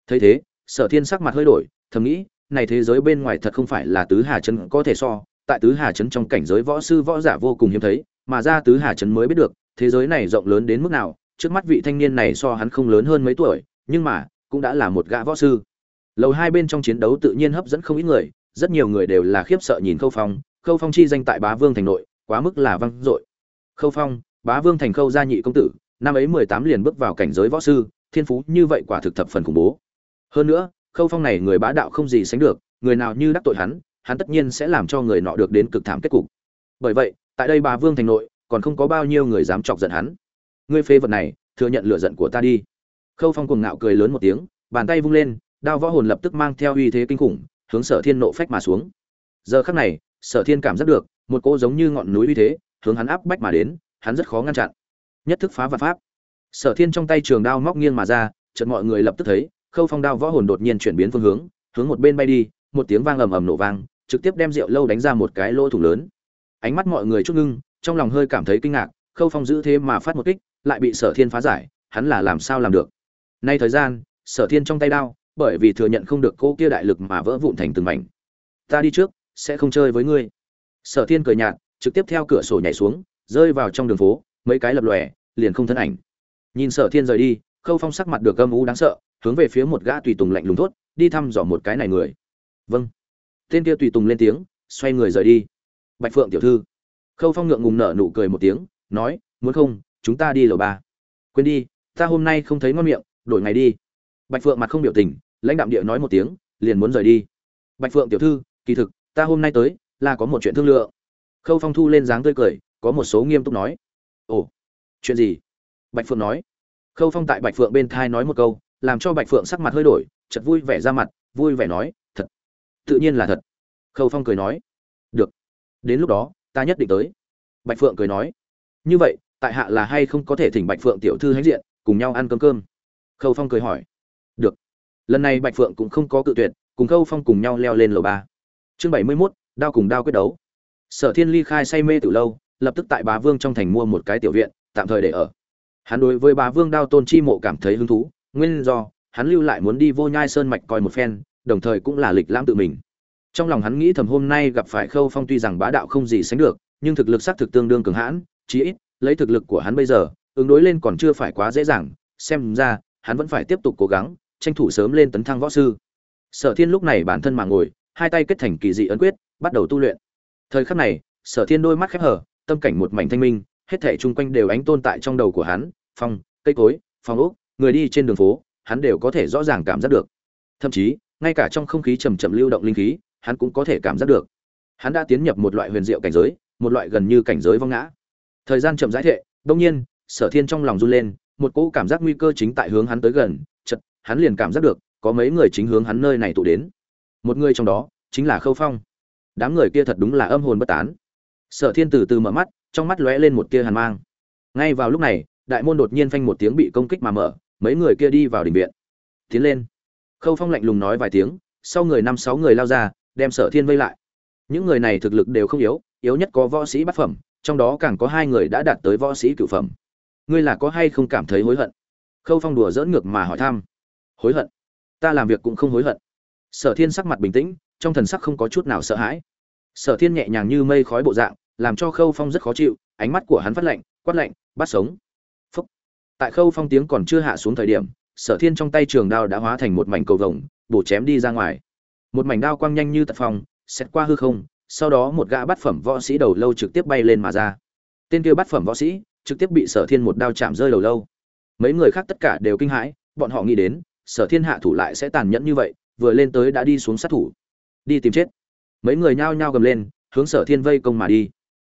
Thấy thế, sở thiên sắc mặt hơi đổi, thầm nghĩ, này thế giới bên ngoài thật không phải là tứ hà trấn có thể so, tại tứ hà trấn trong cảnh giới võ sư võ giả vô cùng hiếm thấy, mà ra tứ hà trấn mới biết được, thế giới này rộng lớn đến mức nào, trước mắt vị thanh niên này so hắn không lớn hơn mấy tuổi, nhưng mà, cũng đã là một gã võ sư. Lầu hai bên trong chiến đấu tự nhiên hấp dẫn không ít người, rất nhiều người đều là khiếp sợ nhìn khâu phong khâu phong chi danh tại bá vương thành nội, quá mức là văng dội. Khâu phong, bá vương thành khâu gia nhị công tử năm ấy mười tám liền bước vào cảnh giới võ sư, thiên phú như vậy quả thực thập phần khủng bố. Hơn nữa, khâu phong này người bá đạo không gì sánh được, người nào như đắc tội hắn hắn tất nhiên sẽ làm cho người nọ được đến cực thảm kết cục. Bởi vậy, tại đây bà vương thành nội, còn không có bao nhiêu người dám chọc giận hắn. Ngươi phê vật này, thừa nhận lựa giận của ta đi. Khâu phong cuồng ngạo cười lớn một tiếng, bàn tay vung lên, đao võ hồn lập tức mang theo uy thế kinh khủng, hướng sở thiên nộ phách mà xuống. Giờ khắc này, sở thiên cảm giác được, một cỗ giống như ngọn núi uy thế, hướng hắn áp bách mà đến, hắn rất khó ngăn chặn nhất thức phá vật pháp. Sở thiên trong tay trường đao móc nghiêng mà ra, chợt mọi người lập tức thấy, khâu phong đao võ hồn đột nhiên chuyển biến phương hướng hướng một bên bay đi, một tiếng vang ầm ầm nổ vang, trực tiếp đem rượu lâu đánh ra một cái lỗ thủng lớn. Ánh mắt mọi người chút ngưng, trong lòng hơi cảm thấy kinh ngạc, khâu phong giữ thế mà phát một kích, lại bị sở thiên phá giải, hắn là làm sao làm được? Nay thời gian, sở thiên trong tay đao, bởi vì thừa nhận không được cô kia đại lực mà vỡ vụn thành từng mảnh. Ta đi trước, sẽ không chơi với ngươi. Sở thiên cười nhạt, trực tiếp theo cửa sổ nhảy xuống, rơi vào trong đường phố mấy cái lập lòe, liền không thân ảnh. Nhìn sở thiên rời đi, khâu phong sắc mặt được âm u đáng sợ, hướng về phía một gã tùy tùng lạnh lùng thốt, đi thăm dò một cái này người. Vâng. Tên kia tùy tùng lên tiếng, xoay người rời đi. Bạch phượng tiểu thư. Khâu phong ngượng ngùng nở nụ cười một tiếng, nói, muốn không, chúng ta đi lầu ba. Quên đi, ta hôm nay không thấy ngon miệng, đổi ngày đi. Bạch phượng mặt không biểu tình, lãnh đạm địa nói một tiếng, liền muốn rời đi. Bạch phượng tiểu thư, kỳ thực, ta hôm nay tới, là có một chuyện thương lượng. Khâu phong thu lên dáng tươi cười, có một số nghiêm túc nói ồ, chuyện gì? Bạch phượng nói. Khâu phong tại bạch phượng bên thai nói một câu, làm cho bạch phượng sắc mặt hơi đổi chật vui vẻ ra mặt, vui vẻ nói, thật, tự nhiên là thật. Khâu phong cười nói, được, đến lúc đó, ta nhất định tới. Bạch phượng cười nói, như vậy, tại hạ là hay không có thể thỉnh bạch phượng tiểu thư hãnh diện, cùng nhau ăn cơm cơm? Khâu phong cười hỏi, được. Lần này bạch phượng cũng không có cự tuyệt, cùng khâu phong cùng nhau leo lên lầu ba. Chương bảy mươi mốt, đao cùng đao quyết đấu. Sở thiên ly khai say mê từ lâu lập tức tại bá vương trong thành mua một cái tiểu viện, tạm thời để ở. Hắn đối với bá vương đao tôn chi mộ cảm thấy hứng thú, nguyên do, hắn lưu lại muốn đi vô nhai sơn mạch coi một phen, đồng thời cũng là lịch lãm tự mình. Trong lòng hắn nghĩ thầm hôm nay gặp phải khâu phong tuy rằng bá đạo không gì sánh được, nhưng thực lực xác thực tương đương cường hãn, chí ít, lấy thực lực của hắn bây giờ, ứng đối lên còn chưa phải quá dễ dàng, xem ra, hắn vẫn phải tiếp tục cố gắng, tranh thủ sớm lên tấn thăng võ sư. Sở thiên lúc này bản thân mà ngồi, hai tay kết thành kỳ dị ấn quyết, bắt đầu tu luyện. Thời khắc này, sở thiên đôi mắt khép hở tâm cảnh một mảnh thanh minh hết thảy chung quanh đều ánh tôn tại trong đầu của hắn phong cây cối phong ốc người đi trên đường phố hắn đều có thể rõ ràng cảm giác được. Thậm chí ngay cả trong không khí trầm chậm lưu động linh khí hắn cũng có thể cảm giác được. Hắn đã tiến nhập một loại huyền diệu cảnh giới một loại gần như cảnh giới vong ngã. Thời gian chậm rãi thệ đương nhiên sở thiên trong lòng run lên một cỗ cảm giác nguy cơ chính tại hướng hắn tới gần chợt, hắn liền cảm giác được có mấy người chính hướng hắn nơi này tụ đến. Một người trong đó chính là khâu phong. Đám người kia thật đúng là âm hồn bất tán sở thiên từ từ mở mắt, trong mắt lóe lên một tia hàn mang. Ngay vào lúc này, đại môn đột nhiên phanh một tiếng bị công kích mà mở, mấy người kia đi vào đình viện. Tiến lên. Khâu phong lạnh lùng nói vài tiếng, sau người năm sáu người lao ra, đem sở thiên vây lại. Những người này thực lực đều không yếu yếu nhất có võ sĩ bát phẩm, trong đó càng có hai người đã đạt tới võ sĩ cửu phẩm. Ngươi là có hay không cảm thấy hối hận? Khâu phong đùa dỡn ngược mà hỏi thăm. Hối hận? Ta làm việc cũng không hối hận. Sở thiên sắc mặt bình tĩnh, trong thần sắc không có chút nào sợ hãi sở thiên nhẹ nhàng như mây khói bộ dạng, làm cho khâu phong rất khó chịu, ánh mắt của hắn phát lạnh, quát lạnh, bắt sống! Phúc. Tại khâu phong tiếng còn chưa hạ xuống thời điểm, sở thiên trong tay trường đao đã hóa thành một mảnh cầu vồng, bổ chém đi ra ngoài. Một mảnh đao quang nhanh như tật phong xét qua hư không, sau đó một gã bát phẩm võ sĩ đầu lâu trực tiếp bay lên mà ra. Tên kia bát phẩm võ sĩ trực tiếp bị sở thiên một đao chạm rơi đầu lâu. Mấy người khác tất cả đều kinh hãi, bọn họ nghĩ đến, sở thiên hạ thủ lại sẽ tàn nhẫn như vậy, vừa lên tới đã đi xuống sát thủ. Đi tìm chết mấy người nhao nhao gầm lên, hướng sở thiên vây công mà đi.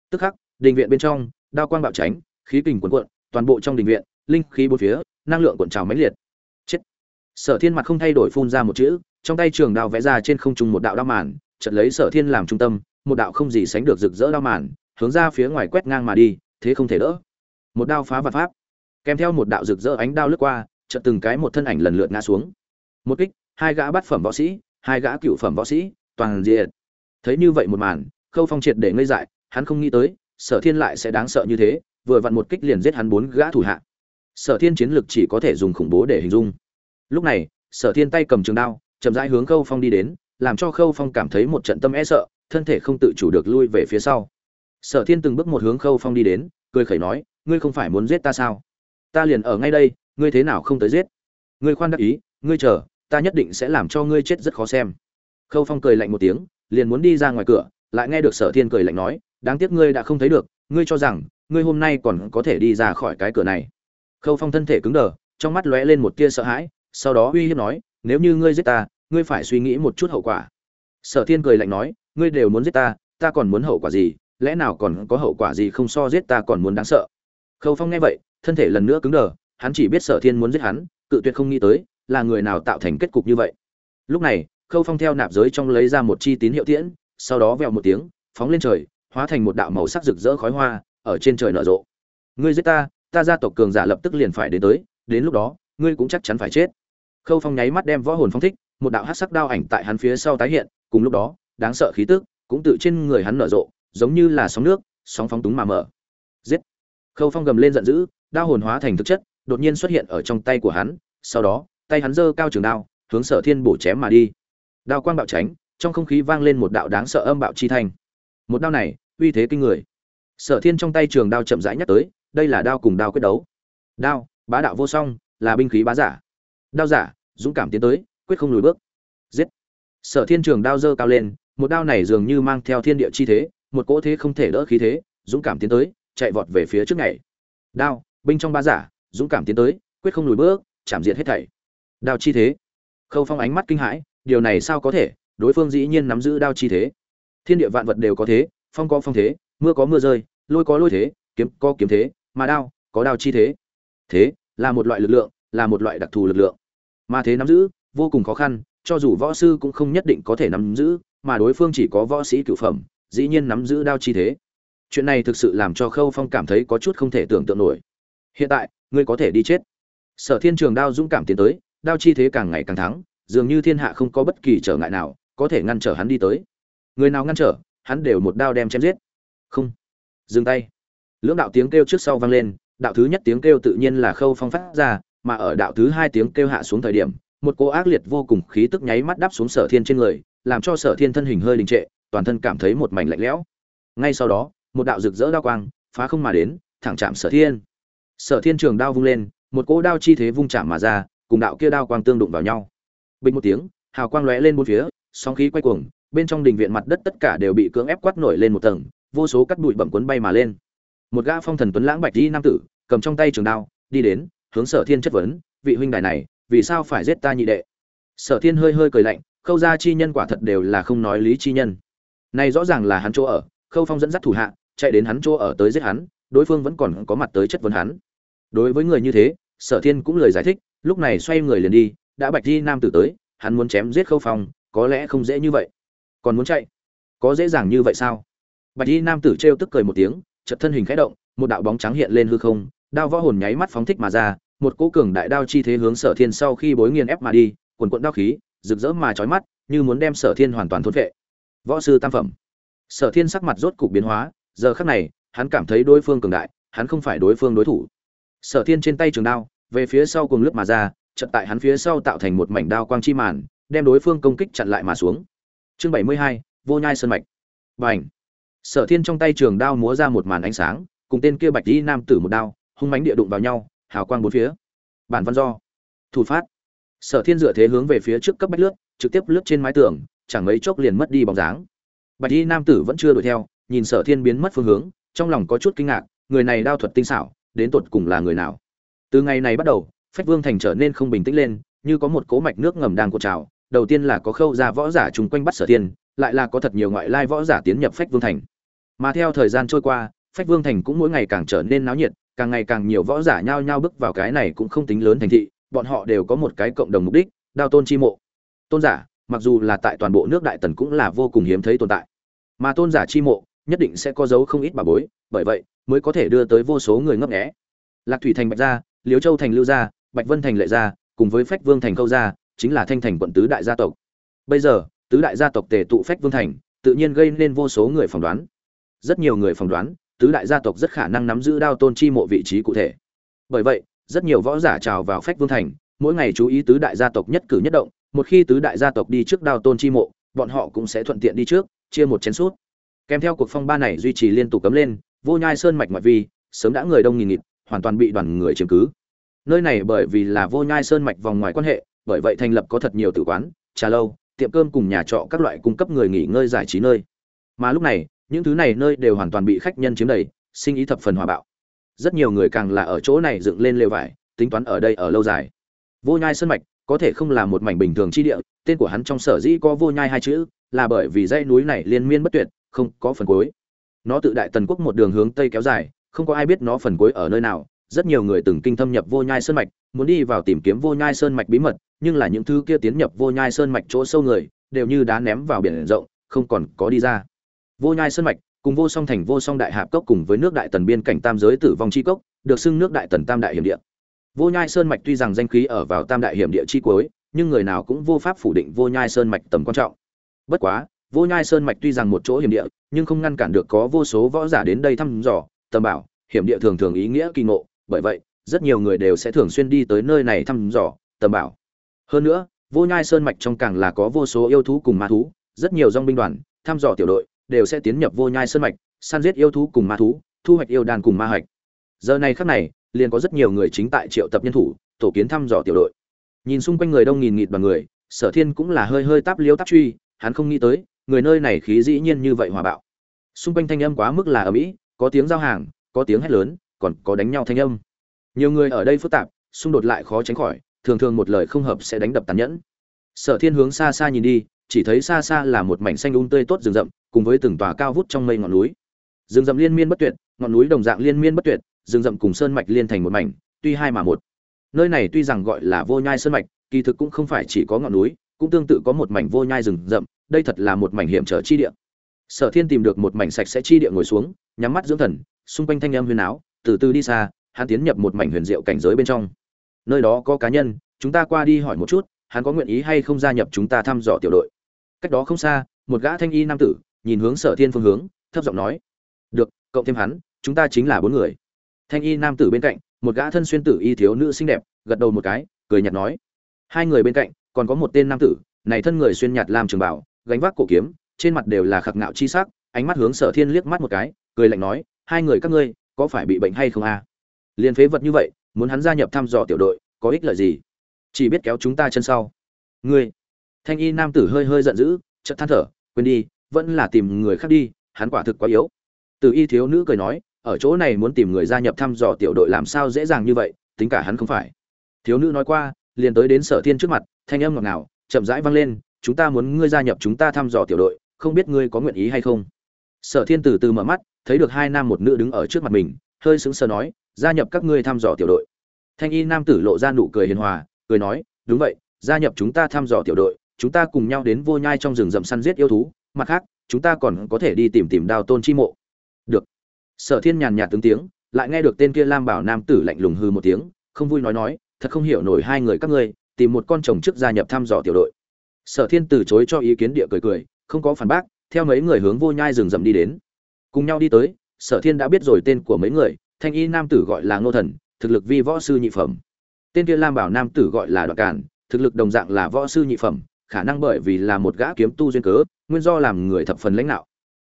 Tức khắc, đình viện bên trong, đao quang bạo tránh, khí kình cuồn cuộn, toàn bộ trong đình viện, linh khí bốn phía, năng lượng cuộn trào mãnh liệt. Chết. Sở thiên mặt không thay đổi phun ra một chữ, trong tay trường đao vẽ ra trên không trung một đạo đao màn, chợt lấy sở thiên làm trung tâm, một đạo không gì sánh được rực rỡ đao màn, hướng ra phía ngoài quét ngang mà đi, thế không thể đỡ. Một đao phá vật pháp, kèm theo một đạo rực rỡ ánh đao lướt qua, chợt từng cái một thân ảnh lần lượt ngã xuống. Một kích, hai gã bát phẩm võ sĩ, hai gã cựu phẩm võ sĩ, toàn diện thấy như vậy một màn, khâu phong triệt để ngây dại, hắn không nghĩ tới, sở thiên lại sẽ đáng sợ như thế, vừa vặn một kích liền giết hắn bốn gã thủ hạ. Sở thiên chiến lực chỉ có thể dùng khủng bố để hình dung. Lúc này, sở thiên tay cầm trường đao, chậm rãi hướng khâu phong đi đến, làm cho khâu phong cảm thấy một trận tâm e sợ, thân thể không tự chủ được lui về phía sau. Sở thiên từng bước một hướng khâu phong đi đến, cười khẩy nói, ngươi không phải muốn giết ta sao? Ta liền ở ngay đây, ngươi thế nào không tới giết? Ngươi khoan đắc ý, ngươi chờ, ta nhất định sẽ làm cho ngươi chết rất khó xem khâu phong cười lạnh một tiếng, liền muốn đi ra ngoài cửa, lại nghe được sở thiên cười lạnh nói, đáng tiếc ngươi đã không thấy được, ngươi cho rằng, ngươi hôm nay còn có thể đi ra khỏi cái cửa này. Khâu phong thân thể cứng đờ, trong mắt lóe lên một tia sợ hãi, sau đó uy hiếp nói, nếu như ngươi giết ta, ngươi phải suy nghĩ một chút hậu quả. Sở thiên cười lạnh nói, ngươi đều muốn giết ta ta còn muốn hậu quả gì? Lẽ nào còn có hậu quả gì không so giết ta còn muốn đáng sợ? Khâu phong nghe vậy, thân thể lần nữa cứng đờ, hắn chỉ biết sở thiên muốn giết hắn, cự tuyệt không nghĩ tới, là người nào tạo thành kết cục như vậy. Lúc này khâu phong theo nạp giới trong lấy ra một chi tín hiệu tiễn, sau đó vèo một tiếng, phóng lên trời, hóa thành một đạo màu sắc rực rỡ khói hoa, ở trên trời nở rộ. Ngươi giết ta ta gia tộc cường giả lập tức liền phải đến tới, đến lúc đó, ngươi cũng chắc chắn phải chết. Khâu phong nháy mắt đem võ hồn phong thích, một đạo hắc sắc đao ảnh tại hắn phía sau tái hiện, cùng lúc đó, đáng sợ khí tức cũng tự trên người hắn nở rộ, giống như là sóng nước, sóng phóng túng mà mở. Giết! Khâu phong gầm lên giận dữ, đao hồn hóa thành thực chất, đột nhiên xuất hiện ở trong tay của hắn, sau đó, tay hắn giơ cao trường đao, hướng sở thiên bổ chém mà đi đao quang bạo tránh, trong không khí vang lên một đạo đáng sợ âm bạo chi thanh. Một đao này, uy thế kinh người. Sở thiên trong tay trường đao chậm rãi nhắc tới, đây là đao cùng đao quyết đấu. Đao, bá đạo vô song, là binh khí bá giả. Đao giả, dũng cảm tiến tới, quyết không lùi bước. Giết. Sở thiên trường đao dơ cao lên, một đao này dường như mang theo thiên địa chi thế, một cỗ thế không thể đỡ khí thế, dũng cảm tiến tới, chạy vọt về phía trước ngày đao, binh trong bá giả, dũng cảm tiến tới, quyết không lùi bước, chạm diệt hết thảy. Đao chi thế. Khâu phong ánh mắt kinh hãi điều này sao có thể? Đối phương dĩ nhiên nắm giữ đao chi thế. Thiên địa vạn vật đều có thế, phong có phong thế, mưa có mưa rơi, lôi có lôi thế, kiếm có kiếm thế, mà đao có đao chi thế. Thế là một loại lực lượng, là một loại đặc thù lực lượng. Mà thế nắm giữ, vô cùng khó khăn, cho dù võ sư cũng không nhất định có thể nắm giữ, mà đối phương chỉ có võ sĩ cửu phẩm, dĩ nhiên nắm giữ đao chi thế. Chuyện này thực sự làm cho khâu phong cảm thấy có chút không thể tưởng tượng nổi. Hiện tại, ngươi có thể đi chết. Sở thiên trường đao dũng cảm tiến tới, đao chi thế càng ngày càng thắng dường như thiên hạ không có bất kỳ trở ngại nào, có thể ngăn trở hắn đi tới. Người nào ngăn trở, hắn đều một đao đem chém giết. Không. Dừng tay. Lưỡng đạo tiếng kêu trước sau vang lên, đạo thứ nhất tiếng kêu tự nhiên là khâu phong phát ra, mà ở đạo thứ hai tiếng kêu hạ xuống thời điểm, một cô ác liệt vô cùng khí tức nháy mắt đắp xuống sở thiên trên người, làm cho sở thiên thân hình hơi đình trệ, toàn thân cảm thấy một mảnh lạnh lẽo. Ngay sau đó, một đạo rực rỡ đao quang phá không mà đến, thẳng chạm sở thiên. Sở thiên trường đao vung lên, một cỗ đao chi thế vung chạm mà ra, cùng đạo kia đao quang tương đụng vào nhau bình một tiếng, hào quang lóe lên bốn phía, sóng khí quay cuồng, bên trong đình viện mặt đất tất cả đều bị cưỡng ép quát nổi lên một tầng, vô số cắt bụi bẩm cuốn bay mà lên. Một gã phong thần tuấn lãng bạch y nam tử, cầm trong tay trường đao, đi đến, hướng sở thiên chất vấn, vị huynh đài này, vì sao phải giết ta nhị đệ? Sở thiên hơi hơi cười lạnh, khâu gia chi nhân quả thật đều là không nói lý chi nhân. Này rõ ràng là hắn chỗ ở. Khâu phong dẫn dắt thủ hạ, chạy đến hắn chỗ ở tới giết hắn, đối phương vẫn còn có mặt tới chất vấn hắn. Đối với người như thế, sở thiên cũng lời giải thích, lúc này xoay người liền đi đã bạch di nam tử tới, hắn muốn chém giết khâu phong, có lẽ không dễ như vậy. Còn muốn chạy? Có dễ dàng như vậy sao? Bạch di nam tử trêu tức cười một tiếng chật thân hình khẽ động, một đạo bóng trắng hiện lên hư không, đao võ hồn nháy mắt phóng thích mà ra, một cỗ cường đại đao chi thế hướng sở thiên sau khi bối nghiền ép mà đi quần quận đao khí, rực rỡ mà trói mắt, như muốn đem sở thiên hoàn toàn thốt vệ võ sư tam phẩm. Sở thiên sắc mặt rốt cục biến hóa, giờ khắc này, hắn cảm thấy đối phương cường đại, hắn không phải đối phương đối thủ. Sở thiên trên tay trường đao, về phía sau cùng lướt mà ra chợt tại hắn phía sau tạo thành một mảnh đao quang chi màn, đem đối phương công kích chặn lại mà xuống. Chương bảy mươi hai, vô nhai sơn mạch. Bành. sở thiên trong tay trường đao múa ra một màn ánh sáng, cùng tên kia bạch y nam tử một đao, hung mãnh địa đụng vào nhau, hào quang bốn phía. Bản văn do. Thủ phát. Sở thiên dựa thế hướng về phía trước cấp bách lướt, trực tiếp lướt trên mái tường, chẳng mấy chốc liền mất đi bóng dáng. Bạch y nam tử vẫn chưa đuổi theo, nhìn sở thiên biến mất phương hướng, trong lòng có chút kinh ngạc, người này đao thuật tinh xảo, đến tột cùng là người nào? Từ ngày này bắt đầu phách vương thành trở nên không bình tĩnh lên, như có một cố mạch nước ngầm đang cột trào. Đầu tiên là có khâu ra võ giả chung quanh bắt sở tiên lại là có thật nhiều ngoại lai võ giả tiến nhập phách vương thành. Mà theo thời gian trôi qua, phách vương thành cũng mỗi ngày càng trở nên náo nhiệt, càng ngày càng nhiều võ giả nhao nhao bước vào cái này cũng không tính lớn thành thị, bọn họ đều có một cái cộng đồng mục đích, đao tôn chi mộ. Tôn giả, mặc dù là tại toàn bộ nước đại tần cũng là vô cùng hiếm thấy tồn tại. Mà tôn giả chi mộ, nhất định sẽ có dấu không ít bà bối, bởi vậy mới có thể đưa tới vô số người ngấp nghé. Lạc thủy thành bạch gia liếu châu thành lưu gia bạch vân thành lệ gia, cùng với phách vương thành câu gia, chính là thanh thành quận tứ đại gia tộc. Bây giờ, tứ đại gia tộc tề tụ phách vương thành, tự nhiên gây nên vô số người phỏng đoán. Rất nhiều người phỏng đoán, tứ đại gia tộc rất khả năng nắm giữ đao tôn chi mộ vị trí cụ thể. Bởi vậy, rất nhiều võ giả trào vào phách vương thành, mỗi ngày chú ý tứ đại gia tộc nhất cử nhất động, một khi tứ đại gia tộc đi trước đao tôn chi mộ, bọn họ cũng sẽ thuận tiện đi trước, chia một chén suốt kèm theo cuộc phong ba này duy trì liên tục cấm lên, vô nhai sơn mạch ngoại vi, sớm đã người đông nghìn nghịt, hoàn toàn bị đoàn người chiếm cứ nơi này bởi vì là vô nhai sơn mạch vòng ngoài quan hệ, bởi vậy thành lập có thật nhiều tử quán, trà lâu, tiệm cơm cùng nhà trọ các loại cung cấp người nghỉ ngơi giải trí nơi. Mà lúc này, những thứ này nơi đều hoàn toàn bị khách nhân chiếm đầy, sinh ý thập phần hòa bạo. Rất nhiều người càng là ở chỗ này dựng lên lều vải, tính toán ở đây ở lâu dài. Vô nhai sơn mạch có thể không là một mảnh bình thường chi địa, tên của hắn trong sở dĩ có vô nhai hai chữ là bởi vì dãy núi này liên miên bất tuyệt, không có phần cuối. Nó tự đại tần quốc một đường hướng tây kéo dài, không có ai biết nó phần cuối ở nơi nào rất nhiều người từng kinh thâm nhập vô nhai sơn mạch, muốn đi vào tìm kiếm vô nhai sơn mạch bí mật, nhưng là những thứ kia tiến nhập vô nhai sơn mạch chỗ sâu người, đều như đá ném vào biển rộng, không còn có đi ra. Vô nhai sơn mạch, cùng vô song thành vô song đại hạp cốc cùng với nước đại tần biên cảnh tam giới tử vong chi cốc, được xưng nước đại tần tam đại hiểm địa. Vô nhai sơn mạch tuy rằng danh khí ở vào tam đại hiểm địa chi cuối, nhưng người nào cũng vô pháp phủ định vô nhai sơn mạch tầm quan trọng. Bất quá, vô nhai sơn mạch tuy rằng một chỗ hiểm địa, nhưng không ngăn cản được có vô số võ giả đến đây thăm dò, tầm bảo, hiểm địa thường thường ý nghĩa kỳ ngộ bởi vậy, rất nhiều người đều sẽ thường xuyên đi tới nơi này thăm dò, tầm bảo. Hơn nữa, vô nhai sơn mạch trong càng là có vô số yêu thú cùng ma thú, rất nhiều dòng binh đoàn, thăm dò tiểu đội, đều sẽ tiến nhập vô nhai sơn mạch, săn giết yêu thú cùng ma thú, thu hoạch yêu đàn cùng ma hoạch giờ này khắc này, liền có rất nhiều người chính tại triệu tập nhân thủ, tổ kiến thăm dò tiểu đội. Nhìn xung quanh người đông nghìn nghịt bằng người, sở thiên cũng là hơi hơi táp liêu táp truy, hắn không nghĩ tới, người nơi này khí dĩ nhiên như vậy hòa bạo. Xung quanh thanh âm quá mức là ở mỹ có tiếng giao hàng, có tiếng hét lớn còn có đánh nhau thanh âm. Nhiều người ở đây phức tạp, xung đột lại khó tránh khỏi, thường thường một lời không hợp sẽ đánh đập tàn nhẫn. Sở thiên hướng xa xa nhìn đi, chỉ thấy xa xa là một mảnh xanh um tươi tốt rừng rậm, cùng với từng tòa cao vút trong mây ngọn núi. Rừng rậm liên miên bất tuyệt, ngọn núi đồng dạng liên miên bất tuyệt, rừng rậm cùng sơn mạch liên thành một mảnh, tuy hai mà một. Nơi này tuy rằng gọi là vô nhai sơn mạch, kỳ thực cũng không phải chỉ có ngọn núi, cũng tương tự có một mảnh vô nhai rừng rậm, đây thật là một mảnh hiểm trở chi địa. Sở thiên tìm được một mảnh sạch sẽ chi địa ngồi xuống, nhắm mắt dưỡng thần, xung quanh thanh âm huyền áo từ từ đi xa, hắn tiến nhập một mảnh huyền diệu cảnh giới bên trong. Nơi đó có cá nhân, chúng ta qua đi hỏi một chút, hắn có nguyện ý hay không gia nhập chúng ta thăm dò tiểu đội. Cách đó không xa, một gã thanh y nam tử, nhìn hướng sở thiên phương hướng, thấp giọng nói, được, cộng thêm hắn, chúng ta chính là bốn người. Thanh y nam tử bên cạnh, một gã thân xuyên tử y thiếu nữ xinh đẹp, gật đầu một cái, cười nhạt nói, hai người bên cạnh, còn có một tên nam tử, này thân người xuyên nhạt làm trường bảo, gánh vác cổ kiếm, trên mặt đều là khạc ngạo chi sắc, ánh mắt hướng sở thiên liếc mắt một cái, cười lạnh nói, hai người các ngươi có phải bị bệnh hay không a? À? liền phế vật như vậy, muốn hắn gia nhập thăm dò tiểu đội, có ích lợi gì? Chỉ biết kéo chúng ta chân sau. Ngươi. Thanh y nam tử hơi hơi giận dữ, chợt than thở, quên đi, vẫn là tìm người khác đi, hắn quả thực quá yếu. Từ y thiếu nữ cười nói, ở chỗ này muốn tìm người gia nhập thăm dò tiểu đội làm sao dễ dàng như vậy, tính cả hắn không phải. Thiếu nữ nói qua, liền tới đến sở thiên trước mặt, thanh âm ngọt ngào, chậm rãi vang lên, chúng ta muốn ngươi gia nhập chúng ta thăm dò tiểu đội, không biết ngươi có nguyện ý hay không? Sở thiên từ từ mở mắt thấy được hai nam một nữ đứng ở trước mặt mình, hơi sững sờ nói, gia nhập các ngươi thăm dò tiểu đội. Thanh y nam tử lộ ra nụ cười hiền hòa, cười nói, đúng vậy, gia nhập chúng ta thăm dò tiểu đội, chúng ta cùng nhau đến vô nhai trong rừng rậm săn giết yêu thú, mặt khác, chúng ta còn có thể đi tìm tìm đào tôn chi mộ. Được. Sở thiên nhàn nhạt tướng tiếng, lại nghe được tên kia lam bảo nam tử lạnh lùng hư một tiếng, không vui nói nói, thật không hiểu nổi hai người các ngươi, tìm một con chồng trước gia nhập thăm dò tiểu đội. Sở thiên từ chối cho ý kiến địa cười cười, không có phản bác, theo mấy người hướng vô nhai rừng rậm đi đến cùng nhau đi tới, sở thiên đã biết rồi tên của mấy người, thanh y nam tử gọi là ngô thần, thực lực vi võ sư nhị phẩm. Tên kia lam bảo nam tử gọi là đoạn cản thực lực đồng dạng là võ sư nhị phẩm, khả năng bởi vì là một gã kiếm tu duyên cớ, nguyên do làm người thập phần lãnh đạo.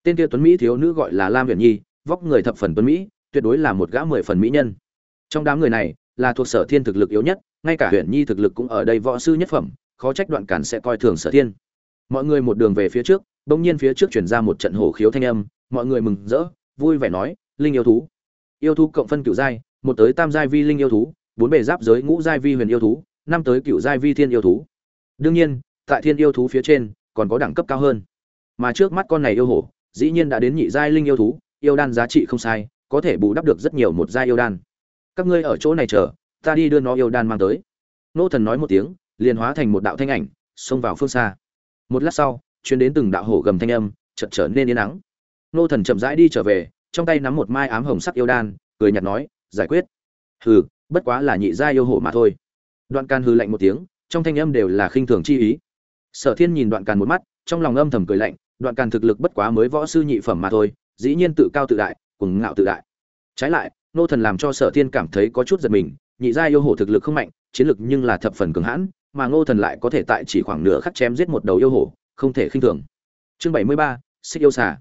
Tên kia tuấn mỹ thiếu nữ gọi là lam huyền nhi, vóc người thập phần tuấn mỹ, tuyệt đối là một gã mười phần mỹ nhân. Trong đám người này, là thuộc sở thiên thực lực yếu nhất, ngay cả huyền nhi thực lực cũng ở đây võ sư nhất phẩm, khó trách đoạn cản sẽ coi thường sở thiên. Mọi người một đường về phía trước, bỗng nhiên phía trước chuyển ra một trận hổ khiếu thanh âm mọi người mừng rỡ, vui vẻ nói, linh yêu thú. Yêu thú cộng phân cựu giai, một tới tam giai vi linh yêu thú, bốn bề giáp giới ngũ giai vi huyền yêu thú, năm tới cựu giai vi thiên yêu thú. Đương nhiên, tại thiên yêu thú phía trên, còn có đẳng cấp cao hơn. Mà trước mắt con này yêu hổ, dĩ nhiên đã đến nhị giai linh yêu thú, yêu đan giá trị không sai, có thể bù đắp được rất nhiều một giai yêu đan. Các ngươi ở chỗ này chờ, ta đi đưa nó yêu đan mang tới. Nô thần nói một tiếng, liền hóa thành một đạo thanh ảnh, xông vào phương xa. Một lát sau chuyến đến từng đạo hổ gầm thanh âm, chợt trở nên yên nắng nô thần chậm rãi đi trở về, trong tay nắm một mai ám hồng sắc yêu đan, cười nhạt nói, giải quyết. Hừ, bất quá là nhị gia yêu hổ mà thôi. Đoạn can hừ lạnh một tiếng, trong thanh âm đều là khinh thường chi ý. Sở thiên nhìn đoạn can một mắt, trong lòng âm thầm cười lạnh, đoạn càn thực lực bất quá mới võ sư nhị phẩm mà thôi, dĩ nhiên tự cao tự đại, cuồng ngạo tự đại. Trái lại, nô thần làm cho sở thiên cảm thấy có chút giật mình, nhị gia yêu hổ thực lực không mạnh, chiến lực nhưng là thập phần cường hãn, mà ngô thần lại có thể tại chỉ khoảng nửa khắc chém giết một đầu yêu hổ, không thể khinh thường. Chương bảy mươi ba, xích yêu xà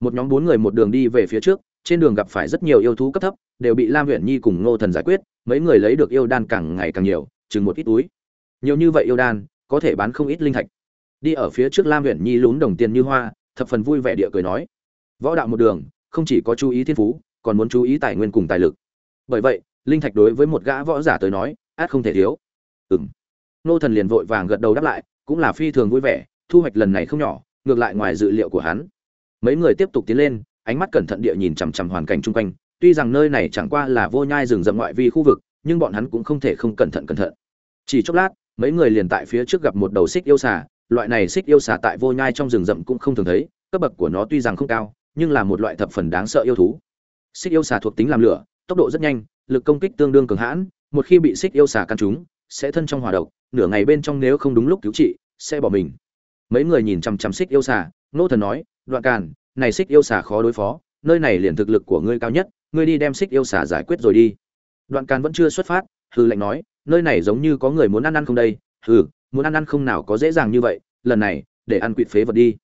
một nhóm bốn người một đường đi về phía trước, trên đường gặp phải rất nhiều yêu thú cấp thấp, đều bị lam huyện nhi cùng ngô thần giải quyết, mấy người lấy được yêu đan càng ngày càng nhiều, chừng một ít túi. Nhiều như vậy yêu đan, có thể bán không ít linh thạch. Đi ở phía trước lam huyện nhi lún đồng tiền như hoa, thập phần vui vẻ địa cười nói, võ đạo một đường, không chỉ có chú ý thiên phú, còn muốn chú ý tài nguyên cùng tài lực. Bởi vậy, linh thạch đối với một gã võ giả tới nói, át không thể thiếu. Ừng nô thần liền vội vàng gật đầu đáp lại, cũng là phi thường vui vẻ, thu hoạch lần này không nhỏ, ngược lại ngoài dự liệu của hắn mấy người tiếp tục tiến lên, ánh mắt cẩn thận địa nhìn chằm chằm hoàn cảnh chung quanh. Tuy rằng nơi này chẳng qua là vô nhai rừng rậm ngoại vi khu vực, nhưng bọn hắn cũng không thể không cẩn thận cẩn thận. Chỉ chốc lát, mấy người liền tại phía trước gặp một đầu xích yêu xà. Loại này xích yêu xà tại vô nhai trong rừng rậm cũng không thường thấy, cấp bậc của nó tuy rằng không cao, nhưng là một loại thập phần đáng sợ yêu thú. Xích yêu xà thuộc tính làm lửa, tốc độ rất nhanh, lực công kích tương đương cường hãn, một khi bị xích yêu xà căn trúng, sẽ thân trong hỏa độc, nửa ngày bên trong nếu không đúng lúc cứu trị, sẽ bỏ mình. Mấy người nhìn chằm chằm xích yêu xà, nô thần nói đoạn càn, này xích yêu xà khó đối phó, nơi này liền thực lực của ngươi cao nhất, ngươi đi đem xích yêu xà giải quyết rồi đi. Đoạn càn vẫn chưa xuất phát hư lệnh nói, nơi này giống như có người muốn ăn ăn không đây? Hừ, muốn ăn ăn không nào có dễ dàng như vậy, lần này, để ăn quỵt phế vật đi.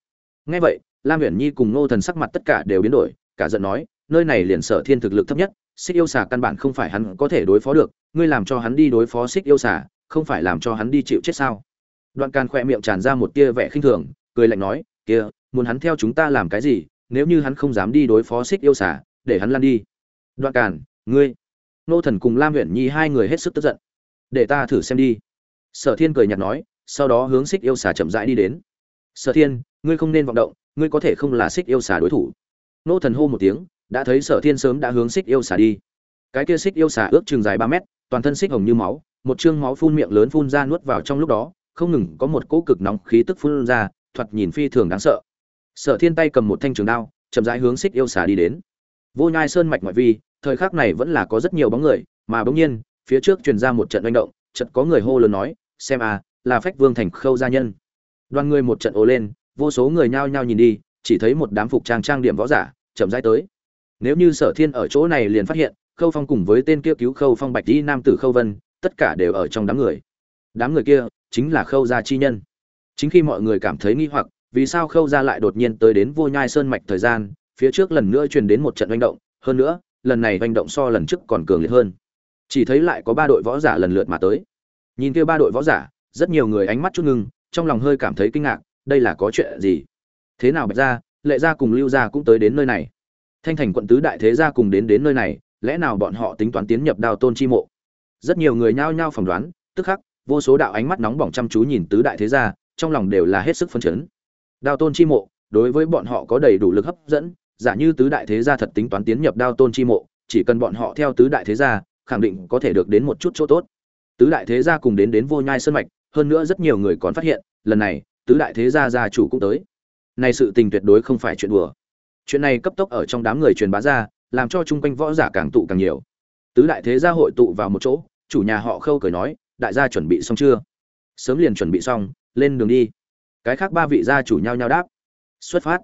Nghe vậy, lam uyển nhi cùng nô thần sắc mặt tất cả đều biến đổi, cả giận nói, nơi này liền sở thiên thực lực thấp nhất, xích yêu xà căn bản không phải hắn có thể đối phó được, ngươi làm cho hắn đi đối phó xích yêu xà, không phải làm cho hắn đi chịu chết sao? Đoạn càn khỏe miệng tràn ra một tia vẻ khinh thường, cười lạnh nói, kia muốn hắn theo chúng ta làm cái gì, nếu như hắn không dám đi đối phó xích yêu xà, để hắn lăn đi. Đoạn càn, ngươi. Nô thần cùng lam huyện nhi hai người hết sức tức giận. Để ta thử xem đi. Sở thiên cười nhạt nói, sau đó hướng xích yêu xà chậm rãi đi đến. Sở thiên, ngươi không nên vọng động, ngươi có thể không là xích yêu xà đối thủ. Nô thần hô một tiếng, đã thấy sở thiên sớm đã hướng xích yêu xà đi. Cái kia xích yêu xà ước chừng dài ba mét, toàn thân xích hồng như máu, một chương máu phun miệng lớn phun ra nuốt vào trong lúc đó, không ngừng có một cỗ cực nóng khí tức phun ra, thoạt nhìn phi thường đáng sợ sở thiên tay cầm một thanh trường đao, chậm rãi hướng xích yêu xà đi đến. Vô nhai sơn mạch ngoại vi, thời khắc này vẫn là có rất nhiều bóng người, mà bỗng nhiên, phía trước truyền ra một trận manh động, chợt có người hô lớn nói, xem à là phách vương thành khâu gia nhân. Đoàn người một trận ồ lên, vô số người nhao nhao nhìn đi, chỉ thấy một đám phục trang trang điểm võ giả, chậm rãi tới. Nếu như sở thiên ở chỗ này liền phát hiện, khâu phong cùng với tên kia cứu khâu phong bạch di nam tử khâu vân, tất cả đều ở trong đám người. Đám người kia chính là khâu gia chi nhân. Chính khi mọi người cảm thấy nghi hoặc vì sao khâu gia lại đột nhiên tới đến vô nhai sơn mạch thời gian, phía trước lần nữa truyền đến một trận manh động, hơn nữa, lần này manh động so lần trước còn cường liệt hơn. Chỉ thấy lại có ba đội võ giả lần lượt mà tới. Nhìn kia ba đội võ giả, rất nhiều người ánh mắt chút ngưng, trong lòng hơi cảm thấy kinh ngạc, đây là có chuyện gì? Thế nào bạch ra lệ gia cùng lưu gia cũng tới đến nơi này? Thanh thành quận tứ đại thế gia cùng đến đến nơi này, lẽ nào bọn họ tính toán tiến nhập đào tôn chi mộ? Rất nhiều người nhao nhao phỏng đoán, tức khắc, vô số đạo ánh mắt nóng bỏng chăm chú nhìn tứ đại thế gia, trong lòng đều là hết sức phân chấn đao tôn chi mộ, đối với bọn họ có đầy đủ lực hấp dẫn, giả như tứ đại thế gia thật tính toán tiến nhập đao tôn chi mộ, chỉ cần bọn họ theo tứ đại thế gia, khẳng định có thể được đến một chút chỗ tốt. Tứ đại thế gia cùng đến đến vô nhai sơn mạch, hơn nữa rất nhiều người còn phát hiện, lần này, tứ đại thế gia gia chủ cũng tới. Này sự tình tuyệt đối không phải chuyện đùa. Chuyện này cấp tốc ở trong đám người truyền bá ra, làm cho chung quanh võ giả càng tụ càng nhiều. Tứ đại thế gia hội tụ vào một chỗ, chủ nhà họ khâu cười nói, đại gia chuẩn bị xong chưa? Sớm liền chuẩn bị xong, lên đường đi cái khác ba vị gia chủ nhau nhau đáp. Xuất phát.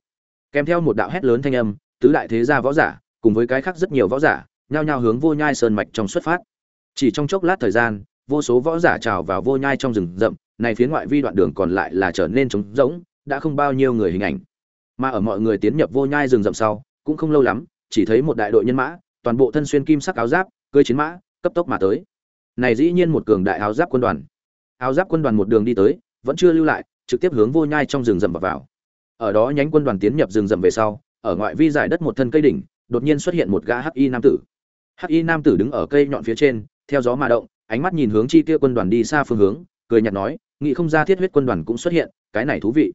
Kèm theo một đạo hét lớn thanh âm, tứ đại thế gia võ giả, cùng với cái khác rất nhiều võ giả, nhao nhao hướng vô nhai sơn mạch trong xuất phát. Chỉ trong chốc lát thời gian, vô số võ giả trào vào vô nhai trong rừng rậm, này phía ngoại vi đoạn đường còn lại là trở nên trống rỗng, đã không bao nhiêu người hình ảnh. Mà ở mọi người tiến nhập vô nhai rừng rậm sau, cũng không lâu lắm, chỉ thấy một đại đội nhân mã, toàn bộ thân xuyên kim sắc áo giáp cưỡi chiến mã, cấp tốc mà tới. Này dĩ nhiên một cường đại áo giáp quân đoàn. Áo giáp quân đoàn một đường đi tới, vẫn chưa lưu lại trực tiếp hướng vô nhai trong rừng rậm vào, vào. Ở đó nhánh quân đoàn tiến nhập rừng rậm về sau ở ngoại vi giải đất một thân cây đỉnh đột nhiên xuất hiện một gã hắc y nam tử. Hắc y nam tử đứng ở cây nhọn phía trên theo gió mà động ánh mắt nhìn hướng chi kia quân đoàn đi xa phương hướng cười nhạt nói nghị không ra thiết huyết quân đoàn cũng xuất hiện cái này thú vị.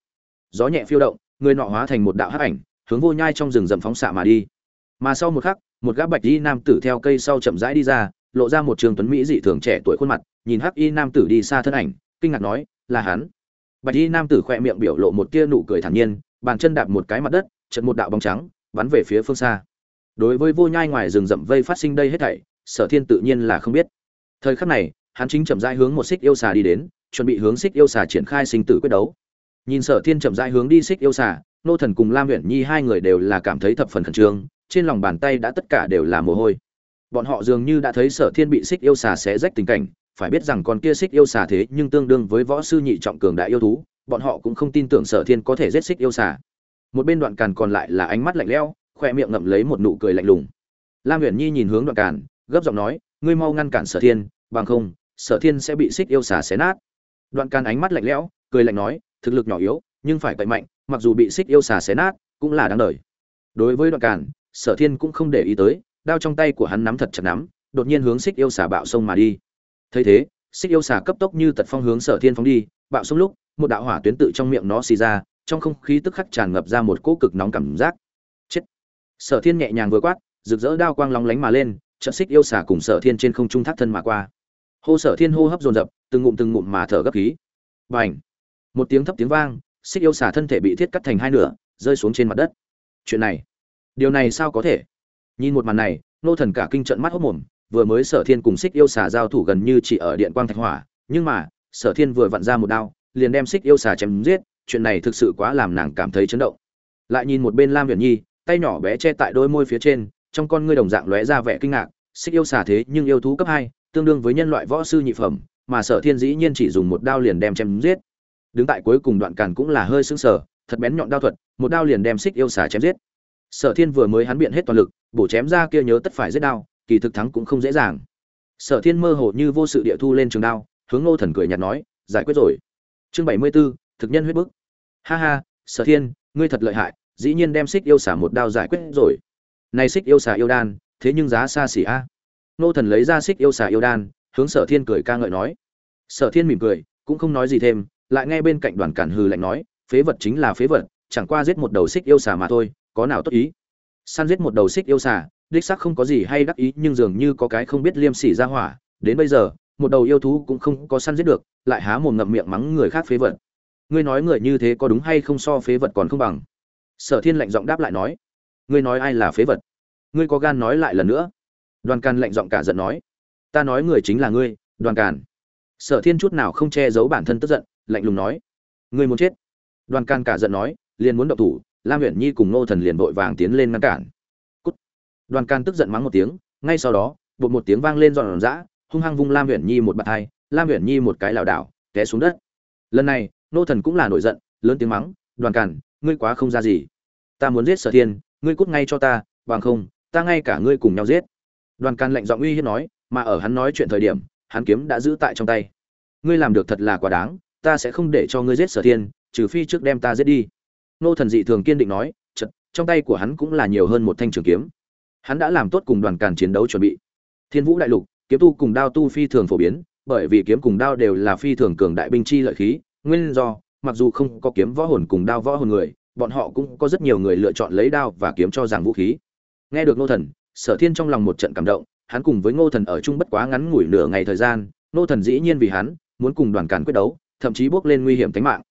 Gió nhẹ phiêu động người nọ hóa thành một đạo hắc ảnh hướng vô nhai trong rừng rậm phóng xạ mà đi. Mà sau một khắc một gã bạch y nam tử theo cây sau chậm rãi đi ra lộ ra một trường tuấn mỹ dị thường trẻ tuổi khuôn mặt nhìn hắc y nam tử đi xa thân ảnh kinh ngạc nói là hắn? Bạch y nam tử khoe miệng biểu lộ một tia nụ cười thản nhiên, bàn chân đạp một cái mặt đất chật một đạo bóng trắng, bắn về phía phương xa. Đối với vô nhai ngoài rừng rậm vây phát sinh đây hết thảy, sở thiên tự nhiên là không biết. Thời khắc này, hắn chính chậm rãi hướng một xích yêu xà đi đến, chuẩn bị hướng xích yêu xà triển khai sinh tử quyết đấu. Nhìn sở thiên chậm rãi hướng đi xích yêu xà, nô thần cùng lam huyện nhi hai người đều là cảm thấy thập phần khẩn trương, trên lòng bàn tay đã tất cả đều là mồ hôi. Bọn họ dường như đã thấy sở thiên bị xích yêu xà xé rách tình cảnh phải biết rằng con kia xích yêu xà thế nhưng tương đương với võ sư nhị trọng cường đại yêu thú, bọn họ cũng không tin tưởng sở thiên có thể giết xích yêu xà. Một bên đoạn càn còn lại là ánh mắt lạnh lẽo, khoe miệng ngậm lấy một nụ cười lạnh lùng. Lam huyền nhi nhìn hướng đoạn càn, gấp giọng nói, ngươi mau ngăn cản sở thiên, bằng không, sở thiên sẽ bị xích yêu xà xé nát. Đoạn càn ánh mắt lạnh lẽo, cười lạnh nói, thực lực nhỏ yếu, nhưng phải cậy mạnh, mặc dù bị xích yêu xà xé nát, cũng là đáng đời. Đối với đoạn càn, sở thiên cũng không để ý tới, đao trong tay của hắn nắm thật chặt nắm, đột nhiên hướng xích yêu xà bạo sông mà đi thấy thế, xích yêu xà cấp tốc như tật phong hướng sở thiên phóng đi, bạo sông lúc, một đạo hỏa tuyến tự trong miệng nó xì ra, trong không khí tức khắc tràn ngập ra một cỗ cực nóng cảm giác. Chết! Sở thiên nhẹ nhàng vừa quát, rực rỡ đao quang lóng lánh mà lên, trận xích yêu xà cùng sở thiên trên không trung thác thân mà qua. Hô sở thiên hô hấp dồn dập, từng ngụm từng ngụm mà thở gấp khí. Và ảnh một tiếng thấp tiếng vang, xích yêu xà thân thể bị thiết cắt thành hai nửa, rơi xuống trên mặt đất. Chuyện này, điều này sao có thể? Nhìn một màn này, nô thần cả kinh trận mắt hốc mồm vừa mới sở thiên cùng xích yêu xà giao thủ gần như chỉ ở điện quang thạch hỏa, nhưng mà, sở thiên vừa vặn ra một đao, liền đem xích yêu xà chém giết, chuyện này thực sự quá làm nàng cảm thấy chấn động. Lại nhìn một bên lam huyền nhi, tay nhỏ bé che tại đôi môi phía trên, trong con ngươi đồng dạng lóe ra vẻ kinh ngạc, xích yêu xà thế nhưng yêu thú cấp hai, tương đương với nhân loại võ sư nhị phẩm, mà sở thiên dĩ nhiên chỉ dùng một đao liền đem chém giết. Đứng tại cuối cùng đoạn càn cũng là hơi sững sờ, thật bén nhọn đao thuật, một đao liền đem xích yêu xà chém giết. Sở thiên vừa mới hắn biện hết toàn lực, bổ chém ra kia nhớ tất phải giết đao kỳ thực thắng cũng không dễ dàng. Sở thiên mơ hồ như vô sự địa thu lên trường đao hướng ngô thần cười nhạt nói giải quyết rồi. Chương bảy mươi 74, thực nhân huyết bức. Ha ha sở thiên ngươi thật lợi hại dĩ nhiên đem xích yêu xà một đao giải quyết rồi. Này xích yêu xà yêu đan thế nhưng giá xa xỉ a. Ngô thần lấy ra xích yêu xà yêu đan hướng sở thiên cười ca ngợi nói. Sở thiên mỉm cười cũng không nói gì thêm lại nghe bên cạnh đoàn cản hừ lạnh nói phế vật chính là phế vật chẳng qua giết một đầu xích yêu xà mà thôi có nào tốt ý? Săn giết một đầu xích yêu xà đích xác không có gì hay đắc ý, nhưng dường như có cái không biết liêm sỉ ra hỏa. Đến bây giờ, một đầu yêu thú cũng không có săn giết được, lại há mồm ngậm miệng mắng người khác phế vật. Ngươi nói người như thế có đúng hay không so phế vật còn không bằng? Sở thiên lạnh giọng đáp lại nói. Ngươi nói ai là phế vật? Ngươi có gan nói lại lần nữa. Đoàn càn lạnh giọng cả giận nói. Ta nói người chính là ngươi, đoàn càn. Sở thiên chút nào không che giấu bản thân tức giận, lạnh lùng nói. Ngươi muốn chết. Đoàn càn cả giận nói, liền muốn động thủ, lam huyện nhi cùng nô thần liền vội vàng tiến lên ngăn cản đoàn can tức giận mắng một tiếng, ngay sau đó, bột một tiếng vang lên giòn giã, hung hăng vung lam huyện nhi một bạt hai, lam huyện nhi một cái lảo đảo, té xuống đất. Lần này, nô thần cũng là nổi giận, lớn tiếng mắng, đoàn cản ngươi quá không ra gì. Ta muốn giết sở thiên, ngươi cút ngay cho ta, bằng không, ta ngay cả ngươi cùng nhau giết. Đoàn càn lệnh giọng uy hiếp nói, mà ở hắn nói chuyện thời điểm, hắn kiếm đã giữ tại trong tay. Ngươi làm được thật là quá đáng, ta sẽ không để cho ngươi giết sở thiên, trừ phi trước đem ta giết đi. Nô thần dị thường kiên định nói, chật, trong tay của hắn cũng là nhiều hơn một thanh trường kiếm hắn đã làm tốt cùng đoàn càn chiến đấu chuẩn bị. Thiên vũ đại lục, kiếm tu cùng đao tu phi thường phổ biến, bởi vì kiếm cùng đao đều là phi thường cường đại binh chi lợi khí, nguyên do, mặc dù không có kiếm võ hồn cùng đao võ hồn người, bọn họ cũng có rất nhiều người lựa chọn lấy đao và kiếm cho rằng vũ khí. Nghe được nô thần, sở thiên trong lòng một trận cảm động, hắn cùng với ngô thần ở chung bất quá ngắn ngủi nửa ngày thời gian nô thần dĩ nhiên vì hắn, muốn cùng đoàn càn quyết đấu, thậm chí bước lên nguy hiểm tính mạng.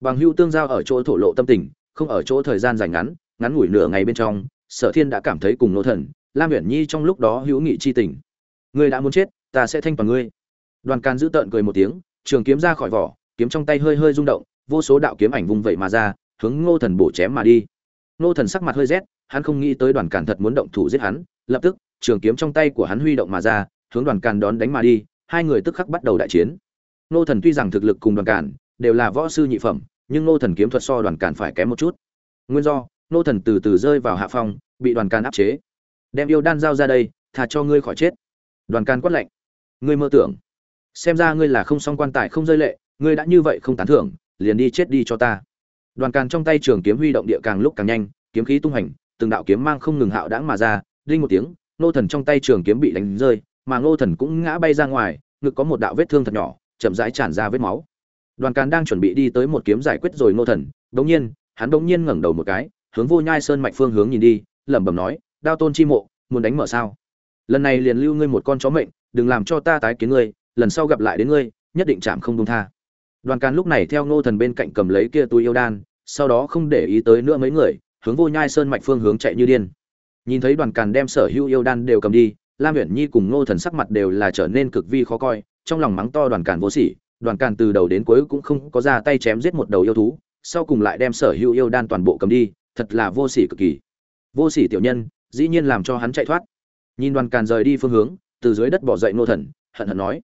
Bằng hưu tương giao ở chỗ thổ lộ tâm tình, không ở chỗ thời gian dài ngắn ngắn ngủi nửa ngày bên trong sở thiên đã cảm thấy cùng nô thần, lam uyển nhi trong lúc đó hữu nghị chi tình. Ngươi đã muốn chết, ta sẽ thanh toàn ngươi. Đoàn can giữ tợn cười một tiếng, trường kiếm ra khỏi vỏ, kiếm trong tay hơi hơi rung động, vô số đạo kiếm ảnh vung vậy mà ra, hướng ngô thần bổ chém mà đi. Ngô thần sắc mặt hơi rét, hắn không nghĩ tới đoàn càn thật muốn động thủ giết hắn, lập tức, trường kiếm trong tay của hắn huy động mà ra, hướng đoàn càn đón đánh mà đi, hai người tức khắc bắt đầu đại chiến. Ngô thần tuy rằng thực lực cùng đoàn càn đều là võ sư nhị phẩm, nhưng nô thần kiếm thuật so đoàn càn phải kém một chút. Nguyên do nô thần từ từ rơi vào hạ phong, bị đoàn Can áp chế. Đem yêu đan giao ra đây, thà cho ngươi khỏi chết. Đoàn Can quát lạnh. Ngươi mơ tưởng. Xem ra ngươi là không song quan tài không rơi lệ, ngươi đã như vậy không tán thưởng, liền đi chết đi cho ta. Đoàn càn trong tay trường kiếm huy động địa càng lúc càng nhanh, kiếm khí tung hành, từng đạo kiếm mang không ngừng hạo đãng mà ra, đinh một tiếng, nô thần trong tay trường kiếm bị đánh rơi, mà nô thần cũng ngã bay ra ngoài, ngực có một đạo vết thương thật nhỏ, chậm rãi tràn ra vết máu. Đoàn càn đang chuẩn bị đi tới một kiếm giải quyết rồi nô thần, đống nhiên, hắn đống nhiên ngẩng đầu một cái hướng vô nhai sơn mạch phương hướng nhìn đi, lẩm bẩm nói, đao tôn chi mộ, muốn đánh mở sao? Lần này liền lưu ngươi một con chó mệnh, đừng làm cho ta tái kiến ngươi, lần sau gặp lại đến ngươi, nhất định chạm không đông tha. Đoàn càn lúc này theo Ngô thần bên cạnh cầm lấy kia túi yêu đan, sau đó không để ý tới nữa mấy người, hướng vô nhai sơn mạch phương hướng chạy như điên. Nhìn thấy đoàn càn đem sở hữu yêu đan đều cầm đi, lam uyển nhi cùng Ngô thần sắc mặt đều là trở nên cực vi khó coi, trong lòng mắng to đoàn càn vô sỉ, đoàn càn từ đầu đến cuối cũng không có ra tay chém giết một đầu yêu thú, sau cùng lại đem sở hữu yêu đan toàn bộ cầm đi thật là vô sỉ cực kỳ. Vô sỉ tiểu nhân, dĩ nhiên làm cho hắn chạy thoát. Nhìn đoàn càn rời đi phương hướng, từ dưới đất bỏ dậy nô thần, hận hận nói.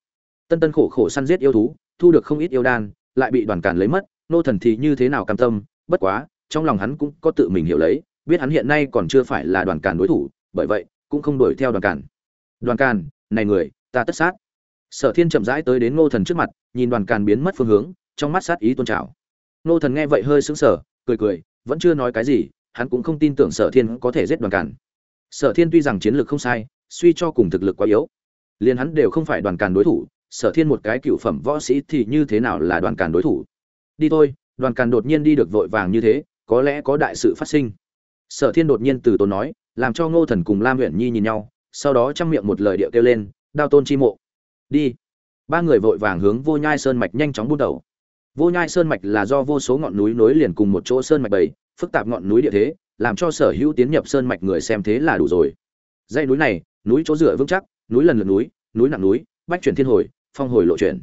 Tân tân khổ khổ săn giết yêu thú, thu được không ít yêu đan, lại bị đoàn càn lấy mất, nô thần thì như thế nào cam tâm, bất quá, trong lòng hắn cũng có tự mình hiểu lấy, biết hắn hiện nay còn chưa phải là đoàn càn đối thủ, bởi vậy, cũng không đuổi theo đoàn càn. Đoàn càn, này người, ta tất sát. Sở thiên chậm rãi tới đến ngô thần trước mặt, nhìn đoàn càn biến mất phương hướng, trong mắt sát ý tôn trào. Ngô thần nghe vậy hơi sững sờ, cười cười vẫn chưa nói cái gì, hắn cũng không tin tưởng sở thiên có thể giết đoàn càn. Sở thiên tuy rằng chiến lược không sai, suy cho cùng thực lực quá yếu. Liền hắn đều không phải đoàn càn đối thủ, sở thiên một cái cựu phẩm võ sĩ thì như thế nào là đoàn càn đối thủ? Đi thôi, đoàn càn đột nhiên đi được vội vàng như thế, có lẽ có đại sự phát sinh. Sở thiên đột nhiên từ tốn nói, làm cho ngô thần cùng lam huyện nhi nhìn nhau, sau đó chăm miệng một lời điệu kêu lên, đao tôn chi mộ, đi. Ba người vội vàng hướng vô nhai sơn mạch nhanh chóng bút đầu vô nhai sơn mạch là do vô số ngọn núi nối liền cùng một chỗ sơn mạch bảy phức tạp ngọn núi địa thế, làm cho sở hữu tiến nhập sơn mạch người xem thế là đủ rồi. Dãy núi này, núi chỗ dựa vững chắc, núi lần lượt núi núi nặng núi, bách chuyển thiên hồi, phong hồi lộ chuyển.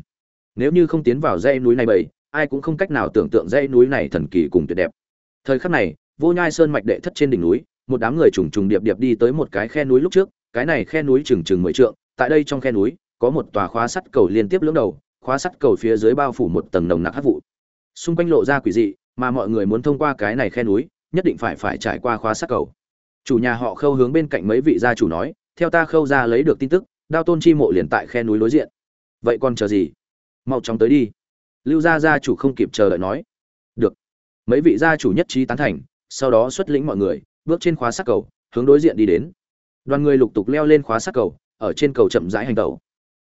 Nếu như không tiến vào dãy núi này bảy ai cũng không cách nào tưởng tượng dãy núi này thần kỳ cùng tuyệt đẹp. Thời khắc này, vô nhai sơn mạch đệ thất trên đỉnh núi, một đám người trùng trùng điệp điệp đi tới một cái khe núi lúc trước, cái này khe núi chừng chừng mười trượng, tại đây trong khe núi, có một tòa khóa sắt cầu liên tiếp lưỡng đầu khóa sắt cầu phía dưới bao phủ một tầng nồng nặc hắc vụ. Xung quanh lộ ra quỷ dị, mà mọi người muốn thông qua cái này khe núi, nhất định phải phải trải qua khóa sắt cầu. Chủ nhà họ khâu hướng bên cạnh mấy vị gia chủ nói, theo ta khâu ra lấy được tin tức, đao tôn chi mộ liền tại khe núi đối diện. Vậy còn chờ gì? Mau chóng tới đi. Lưu gia gia chủ không kịp chờ đợi nói, được. Mấy vị gia chủ nhất trí tán thành, sau đó xuất lĩnh mọi người, bước trên khóa sắt cầu, hướng đối diện đi đến. Đoàn người lục tục leo lên khóa sắt cầu, ở trên cầu chậm rãi hành tẩu.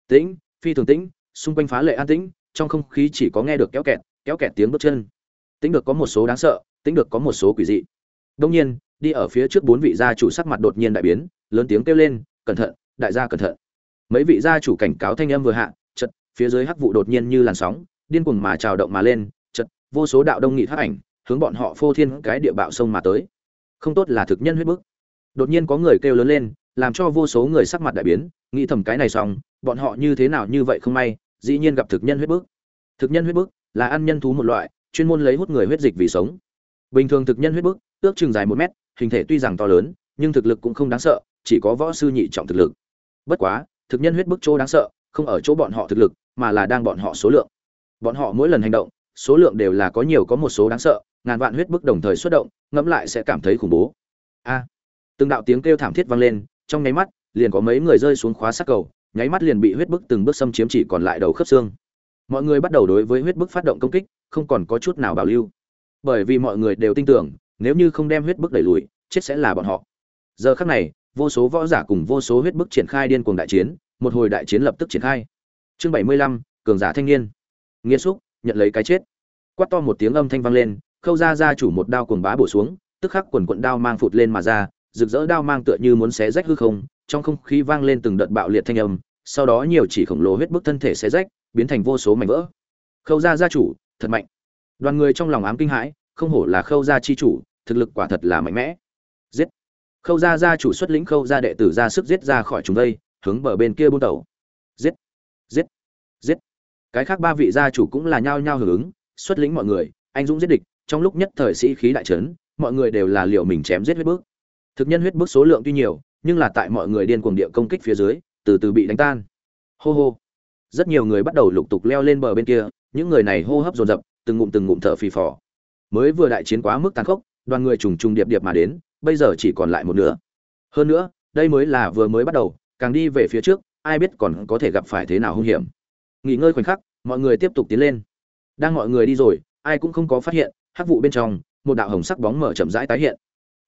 Tĩnh, phi thường tĩnh xung quanh phá lệ an tĩnh, trong không khí chỉ có nghe được kéo kẹt kéo kẹt tiếng bước chân. Tĩnh được có một số đáng sợ, tĩnh được có một số quỷ dị. Đông nhiên, đi ở phía trước bốn vị gia chủ sắc mặt đột nhiên đại biến, lớn tiếng kêu lên, cẩn thận, đại gia cẩn thận. Mấy vị gia chủ cảnh cáo thanh âm vừa hạ chật phía dưới hắc vụ đột nhiên như làn sóng, điên cuồng mà trào động mà lên chật vô số đạo đông nghị hắc ảnh, hướng bọn họ phô thiên cái địa bạo sông mà tới. Không tốt là thực nhân huyết bức. Đột nhiên có người kêu lớn lên, làm cho vô số người sắc mặt đại biến, nghĩ thầm cái này xong bọn họ như thế nào như vậy không may, dĩ nhiên gặp thực nhân huyết bức. Thực nhân huyết bức là ăn nhân thú một loại, chuyên môn lấy hút người huyết dịch vì sống. Bình thường thực nhân huyết bức, ước chừng dài một mét, hình thể tuy rằng to lớn, nhưng thực lực cũng không đáng sợ, chỉ có võ sư nhị trọng thực lực. Bất quá, thực nhân huyết bức chỗ đáng sợ, không ở chỗ bọn họ thực lực, mà là đang bọn họ số lượng. Bọn họ mỗi lần hành động, số lượng đều là có nhiều có một số đáng sợ, ngàn vạn huyết bức đồng thời xuất động, ngẫm lại sẽ cảm thấy khủng bố. A! Từng đạo tiếng kêu thảm thiết vang lên, trong nháy mắt, liền có mấy người rơi xuống khóa sắt cầu nháy mắt liền bị huyết bức từng bước xâm chiếm chỉ còn lại đầu khớp xương. Mọi người bắt đầu đối với huyết bức phát động công kích, không còn có chút nào bảo lưu. Bởi vì mọi người đều tin tưởng, nếu như không đem huyết bức đẩy lùi, chết sẽ là bọn họ. Giờ khắc này, vô số võ giả cùng vô số huyết bức triển khai điên cuồng đại chiến, một hồi đại chiến lập tức triển khai. Chương bảy mươi lăm, cường giả thanh niên. Nghĩa xúc, nhận lấy cái chết. Quát to một tiếng âm thanh vang lên, khâu ra ra chủ một đao cuồng bá bổ xuống, tức khắc quần quận đao mang phụt lên mà ra, rực rỡ đao mang tựa như muốn xé rách hư không trong không khí vang lên từng đợt bạo liệt thanh âm, sau đó nhiều chỉ khổng lồ huyết bức thân thể xé rách, biến thành vô số mảnh vỡ. Khâu gia gia chủ, thật mạnh. Đoàn người trong lòng ám kinh hãi, không hổ là khâu gia chi chủ, thực lực quả thật là mạnh mẽ. Giết! Khâu gia gia chủ xuất lĩnh khâu gia đệ tử ra sức giết ra khỏi chúng đây, hướng bờ bên kia buôn đầu. giết! Giết! Giết! Cái khác ba vị gia chủ cũng là nhao nhao hưởng ứng, xuất lĩnh mọi người, anh dũng giết địch, trong lúc nhất thời sĩ khí đại trấn, mọi người đều là liệu mình chém giết huyết bức. thực nhân huyết bức số lượng tuy nhiều nhưng là tại mọi người điên cuồng địa công kích phía dưới, từ từ bị đánh tan. Hô hô. Rất nhiều người bắt đầu lục tục leo lên bờ bên kia, những người này hô hấp dồn dập, từng ngụm từng ngụm thở phì phò. Mới vừa đại chiến quá mức tàn khốc, đoàn người trùng trùng điệp điệp mà đến, bây giờ chỉ còn lại một nửa. Hơn nữa, đây mới là vừa mới bắt đầu, càng đi về phía trước, ai biết còn có thể gặp phải thế nào hung hiểm. Nghỉ ngơi khoảnh khắc, mọi người tiếp tục tiến lên. Đang mọi người đi rồi, ai cũng không có phát hiện, hắc vụ bên trong, một đạo hồng sắc bóng mờ chậm rãi tái hiện.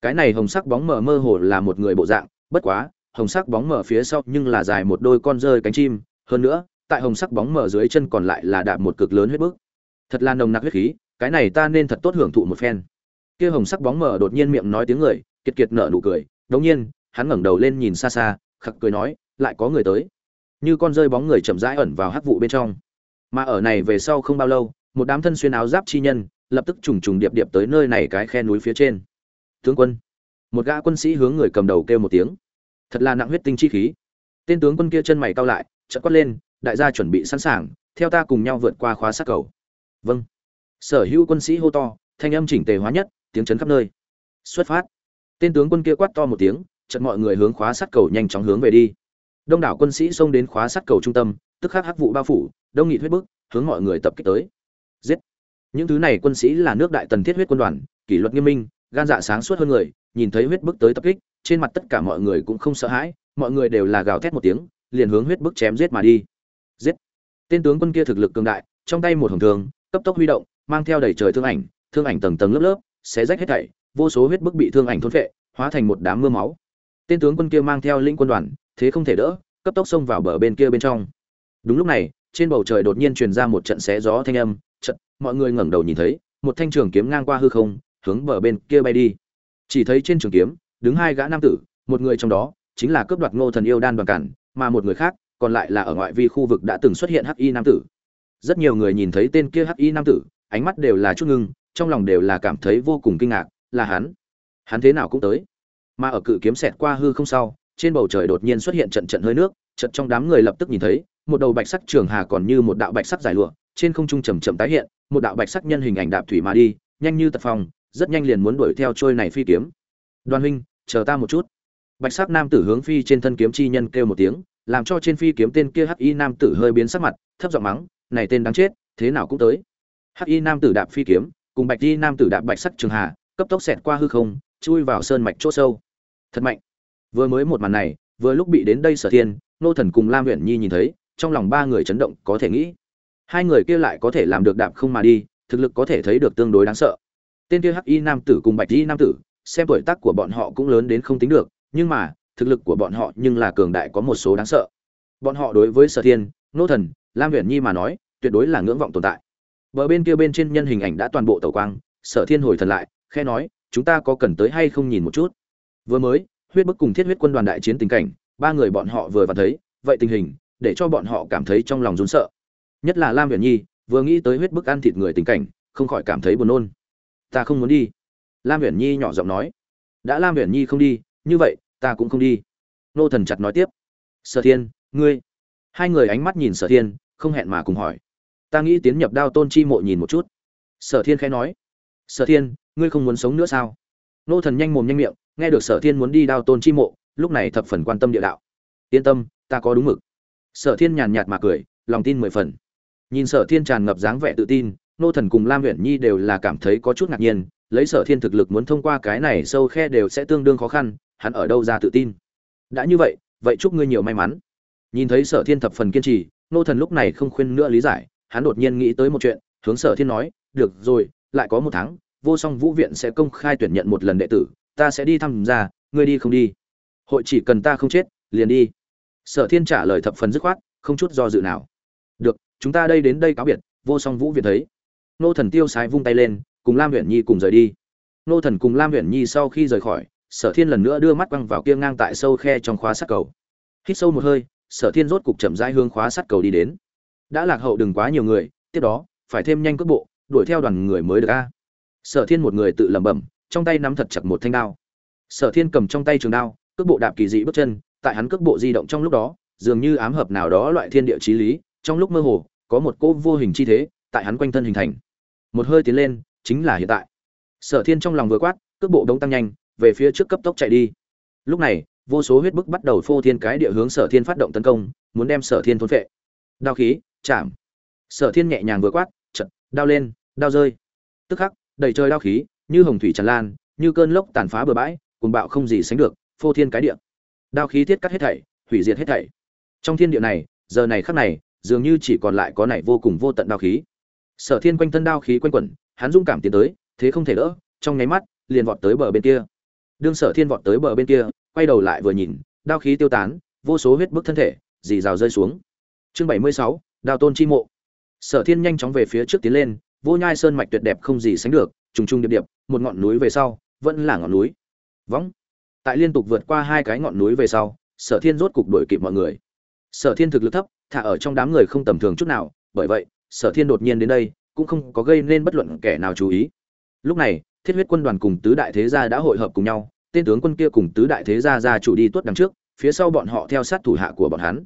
Cái này hồng sắc bóng mờ mơ hồ là một người bộ dạng bất quá, hồng sắc bóng mở phía sau nhưng là dài một đôi con rơi cánh chim. Hơn nữa, tại hồng sắc bóng mở dưới chân còn lại là đạp một cực lớn huyết bức. Thật là nồng nặc huyết khí, cái này ta nên thật tốt hưởng thụ một phen. Kia hồng sắc bóng mở đột nhiên miệng nói tiếng người, kiệt kiệt nở nụ cười. Đống nhiên, hắn ngẩng đầu lên nhìn xa xa, khặc cười nói, lại có người tới. Như con rơi bóng người chậm rãi ẩn vào hắc vụ bên trong. Mà ở này về sau không bao lâu, một đám thân xuyên áo giáp chi nhân, lập tức trùng trùng điệp điệp tới nơi này cái khe núi phía trên. Tướng quân. Một gã quân sĩ hướng người cầm đầu kêu một tiếng thật là nặng huyết tinh chi khí. Tên tướng quân kia chân mày cao lại, chợt quát lên, đại gia chuẩn bị sẵn sàng, theo ta cùng nhau vượt qua khóa sát cầu. Vâng. Sở hữu quân sĩ hô to, thanh âm chỉnh tề hóa nhất, tiếng chấn khắp nơi. Xuất phát. Tên tướng quân kia quát to một tiếng, chợt mọi người hướng khóa sát cầu nhanh chóng hướng về đi. Đông đảo quân sĩ xông đến khóa sát cầu trung tâm, tức khắc hắc vụ bao phủ, đông nghị huyết bức, hướng mọi người tập kích tới. Giết. Những thứ này quân sĩ là nước đại tần thiết huyết quân đoàn, kỷ luật nghiêm minh, gan dạ sáng suốt hơn người, nhìn thấy huyết bức tới tập kích trên mặt tất cả mọi người cũng không sợ hãi mọi người đều là gào thét một tiếng liền hướng huyết bức chém giết mà đi. Giết. Tên tướng quân kia thực lực cường đại trong tay một hồng thương, cấp tốc huy động mang theo đầy trời thương ảnh thương ảnh tầng tầng lớp lớp xé rách hết thảy vô số huyết bức bị thương ảnh thôn phệ hóa thành một đám mưa máu. Tên tướng quân kia mang theo lĩnh quân đoàn thế không thể đỡ cấp tốc xông vào bờ bên kia bên trong. Đúng lúc này trên bầu trời đột nhiên truyền ra một trận xé gió thanh âm trận mọi người ngẩng đầu nhìn thấy một thanh trường kiếm ngang qua hư không hướng bờ bên kia bay đi. Chỉ thấy trên trường kiếm đứng hai gã nam tử, một người trong đó chính là cướp đoạt ngô thần yêu đan đoàn cản, mà một người khác còn lại là ở ngoại vi khu vực đã từng xuất hiện hắc y nam tử. Rất nhiều người nhìn thấy tên kia hắc y nam tử, ánh mắt đều là chút ngưng, trong lòng đều là cảm thấy vô cùng kinh ngạc, là hắn. Hắn thế nào cũng tới. Mà ở cự kiếm xẹt qua hư không sau, trên bầu trời đột nhiên xuất hiện trận trận hơi nước, trận trong đám người lập tức nhìn thấy, một đầu bạch sắc trường hà còn như một đạo bạch sắc dài lụa, trên không trung chầm chậm tái hiện, một đạo bạch sắc nhân hình ảnh đạp thủy mà đi, nhanh như tật phong, rất nhanh liền muốn đuổi theo trôi này phi kiếm. Đoàn huynh chờ ta một chút. Bạch sắc nam tử hướng phi trên thân kiếm chi nhân kêu một tiếng, làm cho trên phi kiếm tên kia hắc y nam tử hơi biến sắc mặt, thấp giọng mắng, này tên đáng chết, thế nào cũng tới. Hắc y nam tử đạp phi kiếm, cùng bạch y nam tử đạp bạch sắc trường hà, cấp tốc xẹt qua hư không, chui vào sơn mạch chỗ sâu. Thật mạnh. Vừa mới một màn này, vừa lúc bị đến đây sở thiên, nô thần cùng lam huyện nhi nhìn thấy, trong lòng ba người chấn động có thể nghĩ. Hai người kia lại có thể làm được đạp không mà đi, thực lực có thể thấy được tương đối đáng sợ. Tên kia hắc y nam tử cùng bạch y nam tử xem tuổi tác của bọn họ cũng lớn đến không tính được, nhưng mà, thực lực của bọn họ nhưng là cường đại có một số đáng sợ. Bọn họ đối với sở thiên, nô thần, lam uyển nhi mà nói, tuyệt đối là ngưỡng vọng tồn tại. Bờ bên kia bên trên nhân hình ảnh đã toàn bộ tẩu quang, sở thiên hồi thần lại, khẽ nói, chúng ta có cần tới hay không nhìn một chút? Vừa mới, huyết bức cùng thiết huyết quân đoàn đại chiến tình cảnh, ba người bọn họ vừa và thấy, vậy tình hình, để cho bọn họ cảm thấy trong lòng run sợ. Nhất là lam uyển nhi, vừa nghĩ tới huyết bức ăn thịt người tình cảnh, không khỏi cảm thấy buồn nôn. Ta không muốn đi lam huyền nhi nhỏ giọng nói. Đã lam huyền nhi không đi, như vậy, ta cũng không đi. Nô thần chặt nói tiếp. Sở thiên, ngươi. Hai người ánh mắt nhìn sở thiên, không hẹn mà cùng hỏi. Ta nghĩ tiến nhập đao tôn chi mộ nhìn một chút. Sở thiên khẽ nói. Sở thiên, ngươi không muốn sống nữa sao? Nô thần nhanh mồm nhanh miệng, nghe được sở thiên muốn đi đao tôn chi mộ, lúc này thập phần quan tâm địa đạo. Yên tâm, ta có đúng mực. Sở thiên nhàn nhạt mà cười, lòng tin mười phần. Nhìn sở thiên tràn ngập dáng vẻ tự tin, nô thần cùng lam huyện nhi đều là cảm thấy có chút ngạc nhiên lấy sở thiên thực lực muốn thông qua cái này sâu khe đều sẽ tương đương khó khăn, hắn ở đâu ra tự tin? Đã như vậy vậy chúc ngươi nhiều may mắn. Nhìn thấy sở thiên thập phần kiên trì, nô thần lúc này không khuyên nữa lý giải, hắn đột nhiên nghĩ tới một chuyện, hướng sở thiên nói, được rồi, lại có một tháng, vô song vũ viện sẽ công khai tuyển nhận một lần đệ tử, ta sẽ đi thăm ra, ngươi đi không đi. Hội chỉ cần ta không chết, liền đi. Sở thiên trả lời thập phần dứt khoát, không chút do dự nào. Được, chúng ta đây đến đây cáo biệt, vô song vũ viện thấy. Nô thần tiêu sái vung tay lên cùng lam huyện nhi cùng rời đi. Nô thần cùng lam huyện nhi sau khi rời khỏi, sở thiên lần nữa đưa mắt quăng vào kia ngang tại sâu khe trong khóa sắt cầu. Hít sâu một hơi, sở thiên rốt cục chậm rãi hướng khóa sắt cầu đi đến. Đã lạc hậu đừng quá nhiều người, tiếp đó, phải thêm nhanh cước bộ, đuổi theo đoàn người mới được a. Sở thiên một người tự lẩm bẩm, trong tay nắm thật chặt một thanh đao. Sở thiên cầm trong tay trường đao, cước bộ đạp kỳ dị bước chân, tại hắn cước bộ di động trong lúc đó, dường như ám hợp nào đó loại thiên địa chí lý, trong lúc mơ hồ, có một cỗ vô hình chi thế, tại hắn quanh thân hình thành. Một hơi tiến lên chính là hiện tại. Sở thiên trong lòng vừa quát cước bộ đống tăng nhanh về phía trước cấp tốc chạy đi. Lúc này vô số huyết bức bắt đầu phô thiên cái địa hướng sở thiên phát động tấn công muốn đem sở thiên thôn phệ. Đao khí chạm. Sở thiên nhẹ nhàng vừa quát chợt, đao lên đao rơi. Tức khắc đầy trời đao khí như hồng thủy tràn lan như cơn lốc tàn phá bừa bãi cuồng bạo không gì sánh được phô thiên cái địa. Đao khí thiết cắt hết thảy hủy diệt hết thảy. Trong thiên địa này giờ này khắc này dường như chỉ còn lại có này vô cùng vô tận đao khí. Sở thiên quanh thân đao khí quanh quẩn hắn dũng cảm tiến tới, thế không thể đỡ, trong nháy mắt, liền vọt tới bờ bên kia. Đương sở thiên vọt tới bờ bên kia, quay đầu lại vừa nhìn, đao khí tiêu tán, vô số huyết bức thân thể, dì rào rơi xuống. Chương bảy mươi sáu, đao tôn chi mộ. Sở thiên nhanh chóng về phía trước tiến lên, vô nhai sơn mạch tuyệt đẹp không gì sánh được, trùng trùng điệp điệp, một ngọn núi về sau, vẫn là ngọn núi. Võng tại liên tục vượt qua hai cái ngọn núi về sau, sở thiên rốt cục đuổi kịp mọi người. Sở thiên thực lực thấp, thả ở trong đám người không tầm thường chút nào, bởi vậy, sở thiên đột nhiên đến đây cũng không có gây nên bất luận kẻ nào chú ý. Lúc này, thiết huyết quân đoàn cùng tứ đại thế gia đã hội hợp cùng nhau, tên tướng quân kia cùng tứ đại thế gia gia chủ đi tuốt đằng trước, phía sau bọn họ theo sát thủ hạ của bọn hắn.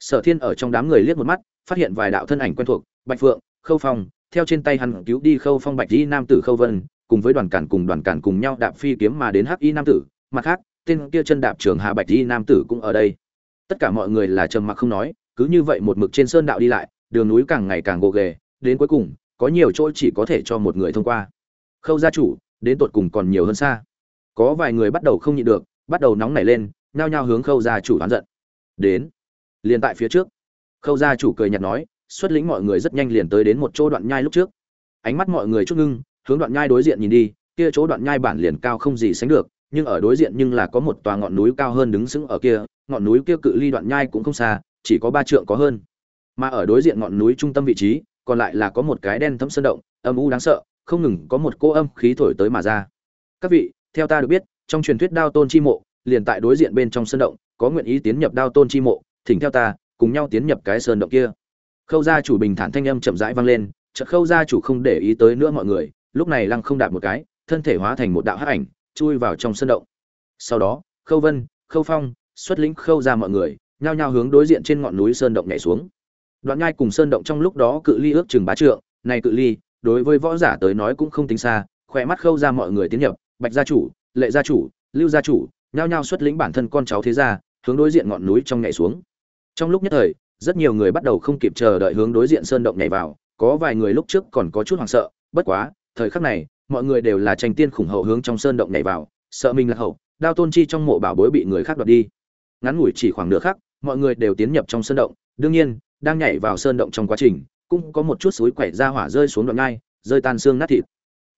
Sở thiên ở trong đám người liếc một mắt, phát hiện vài đạo thân ảnh quen thuộc, bạch phượng, khâu phong, theo trên tay hắn cứu đi khâu phong bạch y nam tử khâu vân, cùng với đoàn cản cùng đoàn cản cùng nhau đạp phi kiếm mà đến hắc y nam tử. Mặt khác, tên kia chân đạp trường hà bạch y nam tử cũng ở đây. Tất cả mọi người là trầm mặc không nói, cứ như vậy một mực trên sơn đạo đi lại, đường núi càng ngày càng gồ ghề, đến cuối cùng có nhiều chỗ chỉ có thể cho một người thông qua. Khâu gia chủ, đến tột cùng còn nhiều hơn xa. Có vài người bắt đầu không nhịn được, bắt đầu nóng nảy lên, nhao nhao hướng khâu gia chủ oán giận. Đến, liền tại phía trước. Khâu gia chủ cười nhạt nói, xuất lĩnh mọi người rất nhanh liền tới đến một chỗ đoạn nhai lúc trước. Ánh mắt mọi người chút ngưng, hướng đoạn nhai đối diện nhìn đi, kia chỗ đoạn nhai bản liền cao không gì sánh được, nhưng ở đối diện nhưng là có một tòa ngọn núi cao hơn đứng sững ở kia, ngọn núi kia cự ly đoạn nhai cũng không xa, chỉ có ba trượng có hơn. Mà ở đối diện ngọn núi trung tâm vị trí còn lại là có một cái đen thấm sơn động, âm u đáng sợ, không ngừng có một cô âm khí thổi tới mà ra. Các vị, theo ta được biết, trong truyền thuyết đao tôn chi mộ, liền tại đối diện bên trong sơn động, có nguyện ý tiến nhập đao tôn chi mộ, thỉnh theo ta, cùng nhau tiến nhập cái sơn động kia. Khâu gia chủ bình thản thanh âm chậm rãi vang lên, chợt khâu gia chủ không để ý tới nữa mọi người, lúc này lăng không đạp một cái, thân thể hóa thành một đạo hắc ảnh, chui vào trong sơn động. Sau đó, khâu vân, khâu phong, xuất lĩnh khâu ra mọi người, nhao nhao hướng đối diện trên ngọn núi sơn động nhảy xuống đoạn nhai cùng sơn động trong lúc đó cự ly ước chừng bá trượng, này cự ly, đối với võ giả tới nói cũng không tính xa, khỏe mắt khâu ra mọi người tiến nhập, bạch gia chủ, lệ gia chủ, lưu gia chủ, nhao nhao xuất lĩnh bản thân con cháu thế gia, hướng đối diện ngọn núi trong nhảy xuống. Trong lúc nhất thời, rất nhiều người bắt đầu không kịp chờ đợi hướng đối diện sơn động nhảy vào, có vài người lúc trước còn có chút hoảng sợ, bất quá, thời khắc này, mọi người đều là tranh tiên khủng hậu hướng trong sơn động nhảy vào, sợ mình là hậu, đao tôn chi trong mộ bảo bối bị người khác đoạt đi. Ngắn ngủi chỉ khoảng nửa khắc, mọi người đều tiến nhập trong sơn động, đương nhiên đang nhảy vào sơn động trong quá trình, cũng có một chút suối quẩy ra hỏa rơi xuống đoạn ngay rơi tan xương nát thịt.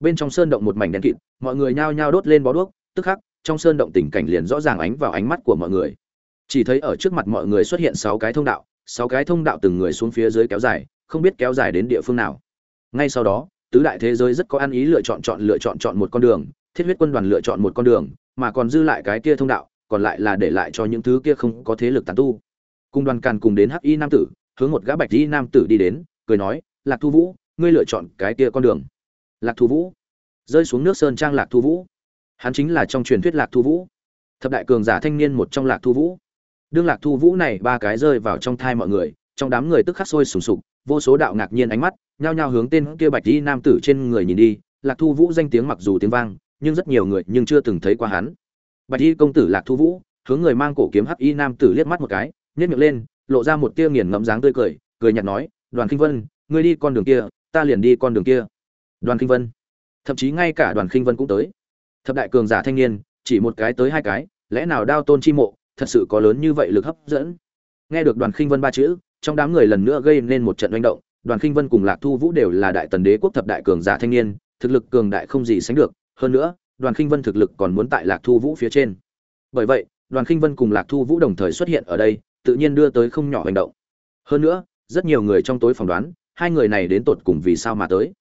Bên trong sơn động một mảnh đen kịt, mọi người nhao nhao đốt lên bó đuốc, tức khắc, trong sơn động tình cảnh liền rõ ràng ánh vào ánh mắt của mọi người. Chỉ thấy ở trước mặt mọi người xuất hiện sáu cái thông đạo, sáu cái thông đạo từng người xuống phía dưới kéo dài, không biết kéo dài đến địa phương nào. Ngay sau đó, tứ đại thế giới rất có ăn ý lựa chọn chọn lựa chọn chọn một con đường, thiết huyết quân đoàn lựa chọn một con đường, mà còn dư lại cái kia thông đạo, còn lại là để lại cho những thứ kia không có thế lực tàn tu. Cùng đoàn càn cùng đến hắc y nam tử hướng một gã bạch y nam tử đi đến, cười nói, lạc thu vũ, ngươi lựa chọn cái kia con đường. Lạc thu vũ? Rơi xuống nước sơn trang lạc thu vũ. Hắn chính là trong truyền thuyết lạc thu vũ. Thập đại cường giả thanh niên một trong lạc thu vũ. Đương lạc thu vũ này ba cái rơi vào trong thai mọi người, trong đám người tức khắc sôi sùng sục, vô số đạo ngạc nhiên ánh mắt, nhao nhao hướng tên kia bạch y nam tử trên người nhìn đi. Lạc thu vũ danh tiếng mặc dù tiếng vang, nhưng rất nhiều người nhưng chưa từng thấy qua hắn. Bạch y công tử lạc thu vũ, hướng người mang cổ kiếm hắc y nam tử liếc mắt một cái, nhếch miệng lên lộ ra một tia nghiền ngẫm dáng tươi cười cười nhạt nói, đoàn kinh vân, ngươi đi con đường kia, ta liền đi con đường kia. Đoàn kinh vân. Thậm chí ngay cả đoàn kinh vân cũng tới. Thập đại cường giả thanh niên, chỉ một cái tới hai cái, lẽ nào đao tôn chi mộ, thật sự có lớn như vậy lực hấp dẫn? Nghe được đoàn kinh vân ba chữ, trong đám người lần nữa gây nên một trận manh động, đoàn kinh vân cùng lạc thu vũ đều là đại tần đế quốc thập đại cường giả thanh niên, thực lực cường đại không gì sánh được, hơn nữa, đoàn kinh vân thực lực còn muốn tại lạc thu vũ phía trên. Bởi vậy, đoàn kinh vân cùng lạc thu vũ đồng thời xuất hiện ở đây tự nhiên đưa tới không nhỏ hành động. Hơn nữa, rất nhiều người trong tối phỏng đoán, hai người này đến tột cùng vì sao mà tới.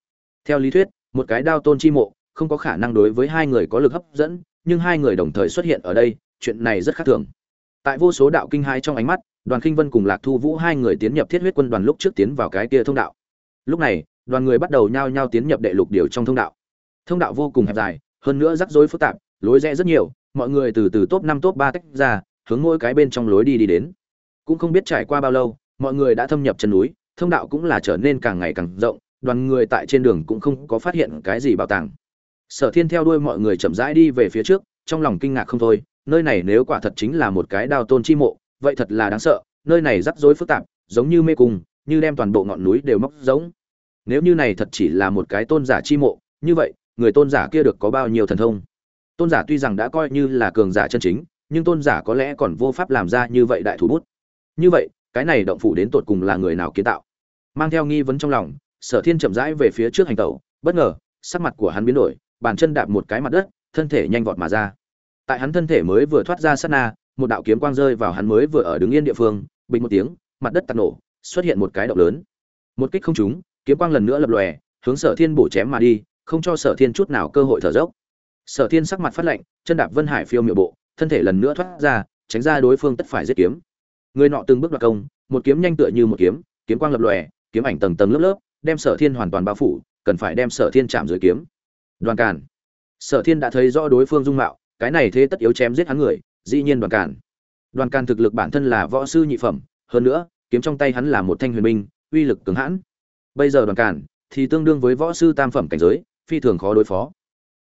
Theo lý thuyết, một cái đao tôn chi mộ, không có khả năng đối với hai người có lực hấp dẫn, nhưng hai người đồng thời xuất hiện ở đây, chuyện này rất khác thường. Tại vô số đạo kinh hai trong ánh mắt, đoàn kinh vân cùng lạc thu vũ hai người tiến nhập thiết huyết quân đoàn lúc trước tiến vào cái kia thông đạo. Lúc này, đoàn người bắt đầu nhao nhao tiến nhập đệ lục điều trong thông đạo. Thông đạo vô cùng hẹp dài, hơn nữa rắc rối phức tạp, lối rẽ rất nhiều, mọi người từ từ top năm, top ba tách ra, hướng mỗi cái bên trong lối đi đi đến cũng không biết trải qua bao lâu, mọi người đã thâm nhập chân núi, thông đạo cũng là trở nên càng ngày càng rộng, đoàn người tại trên đường cũng không có phát hiện cái gì bảo tàng. Sở thiên theo đuôi mọi người chậm rãi đi về phía trước, trong lòng kinh ngạc không thôi, nơi này nếu quả thật chính là một cái đao tôn chi mộ, vậy thật là đáng sợ, nơi này rắc rối phức tạp, giống như mê cung, như đem toàn bộ ngọn núi đều móc giống nếu như này thật chỉ là một cái tôn giả chi mộ, như vậy, người tôn giả kia được có bao nhiêu thần thông? Tôn giả tuy rằng đã coi như là cường giả chân chính, nhưng tôn giả có lẽ còn vô pháp làm ra như vậy đại thủ bút như vậy, cái này động phủ đến tột cùng là người nào kiến tạo? Mang theo nghi vấn trong lòng, sở thiên chậm rãi về phía trước hành tẩu, bất ngờ, sắc mặt của hắn biến đổi, bàn chân đạp một cái mặt đất, thân thể nhanh vọt mà ra. Tại hắn thân thể mới vừa thoát ra sát na, một đạo kiếm quang rơi vào hắn mới vừa ở đứng yên địa phương, bình một tiếng, mặt đất tạt nổ, xuất hiện một cái động lớn. Một kích không trúng, kiếm quang lần nữa lập lòe, hướng sở thiên bổ chém mà đi, không cho sở thiên chút nào cơ hội thở dốc. Sở thiên sắc mặt phát lạnh, chân đạp vân hải phiêu miệu bộ, thân thể lần nữa thoát ra, tránh ra đối phương tất phải giết kiếm người nọ từng bước đoạt công, một kiếm nhanh tựa như một kiếm kiếm quang lập lòe, kiếm ảnh tầng tầng lớp lớp, đem sở thiên hoàn toàn bao phủ, cần phải đem sở thiên chạm dưới kiếm. Đoàn càn. Sở thiên đã thấy rõ đối phương dung mạo, cái này thế tất yếu chém giết hắn người, dĩ nhiên đoàn càn. Đoàn càn thực lực bản thân là võ sư nhị phẩm, hơn nữa, kiếm trong tay hắn là một thanh huyền binh, uy lực cứng hãn. Bây giờ đoàn càn thì tương đương với võ sư tam phẩm cảnh giới, phi thường khó đối phó.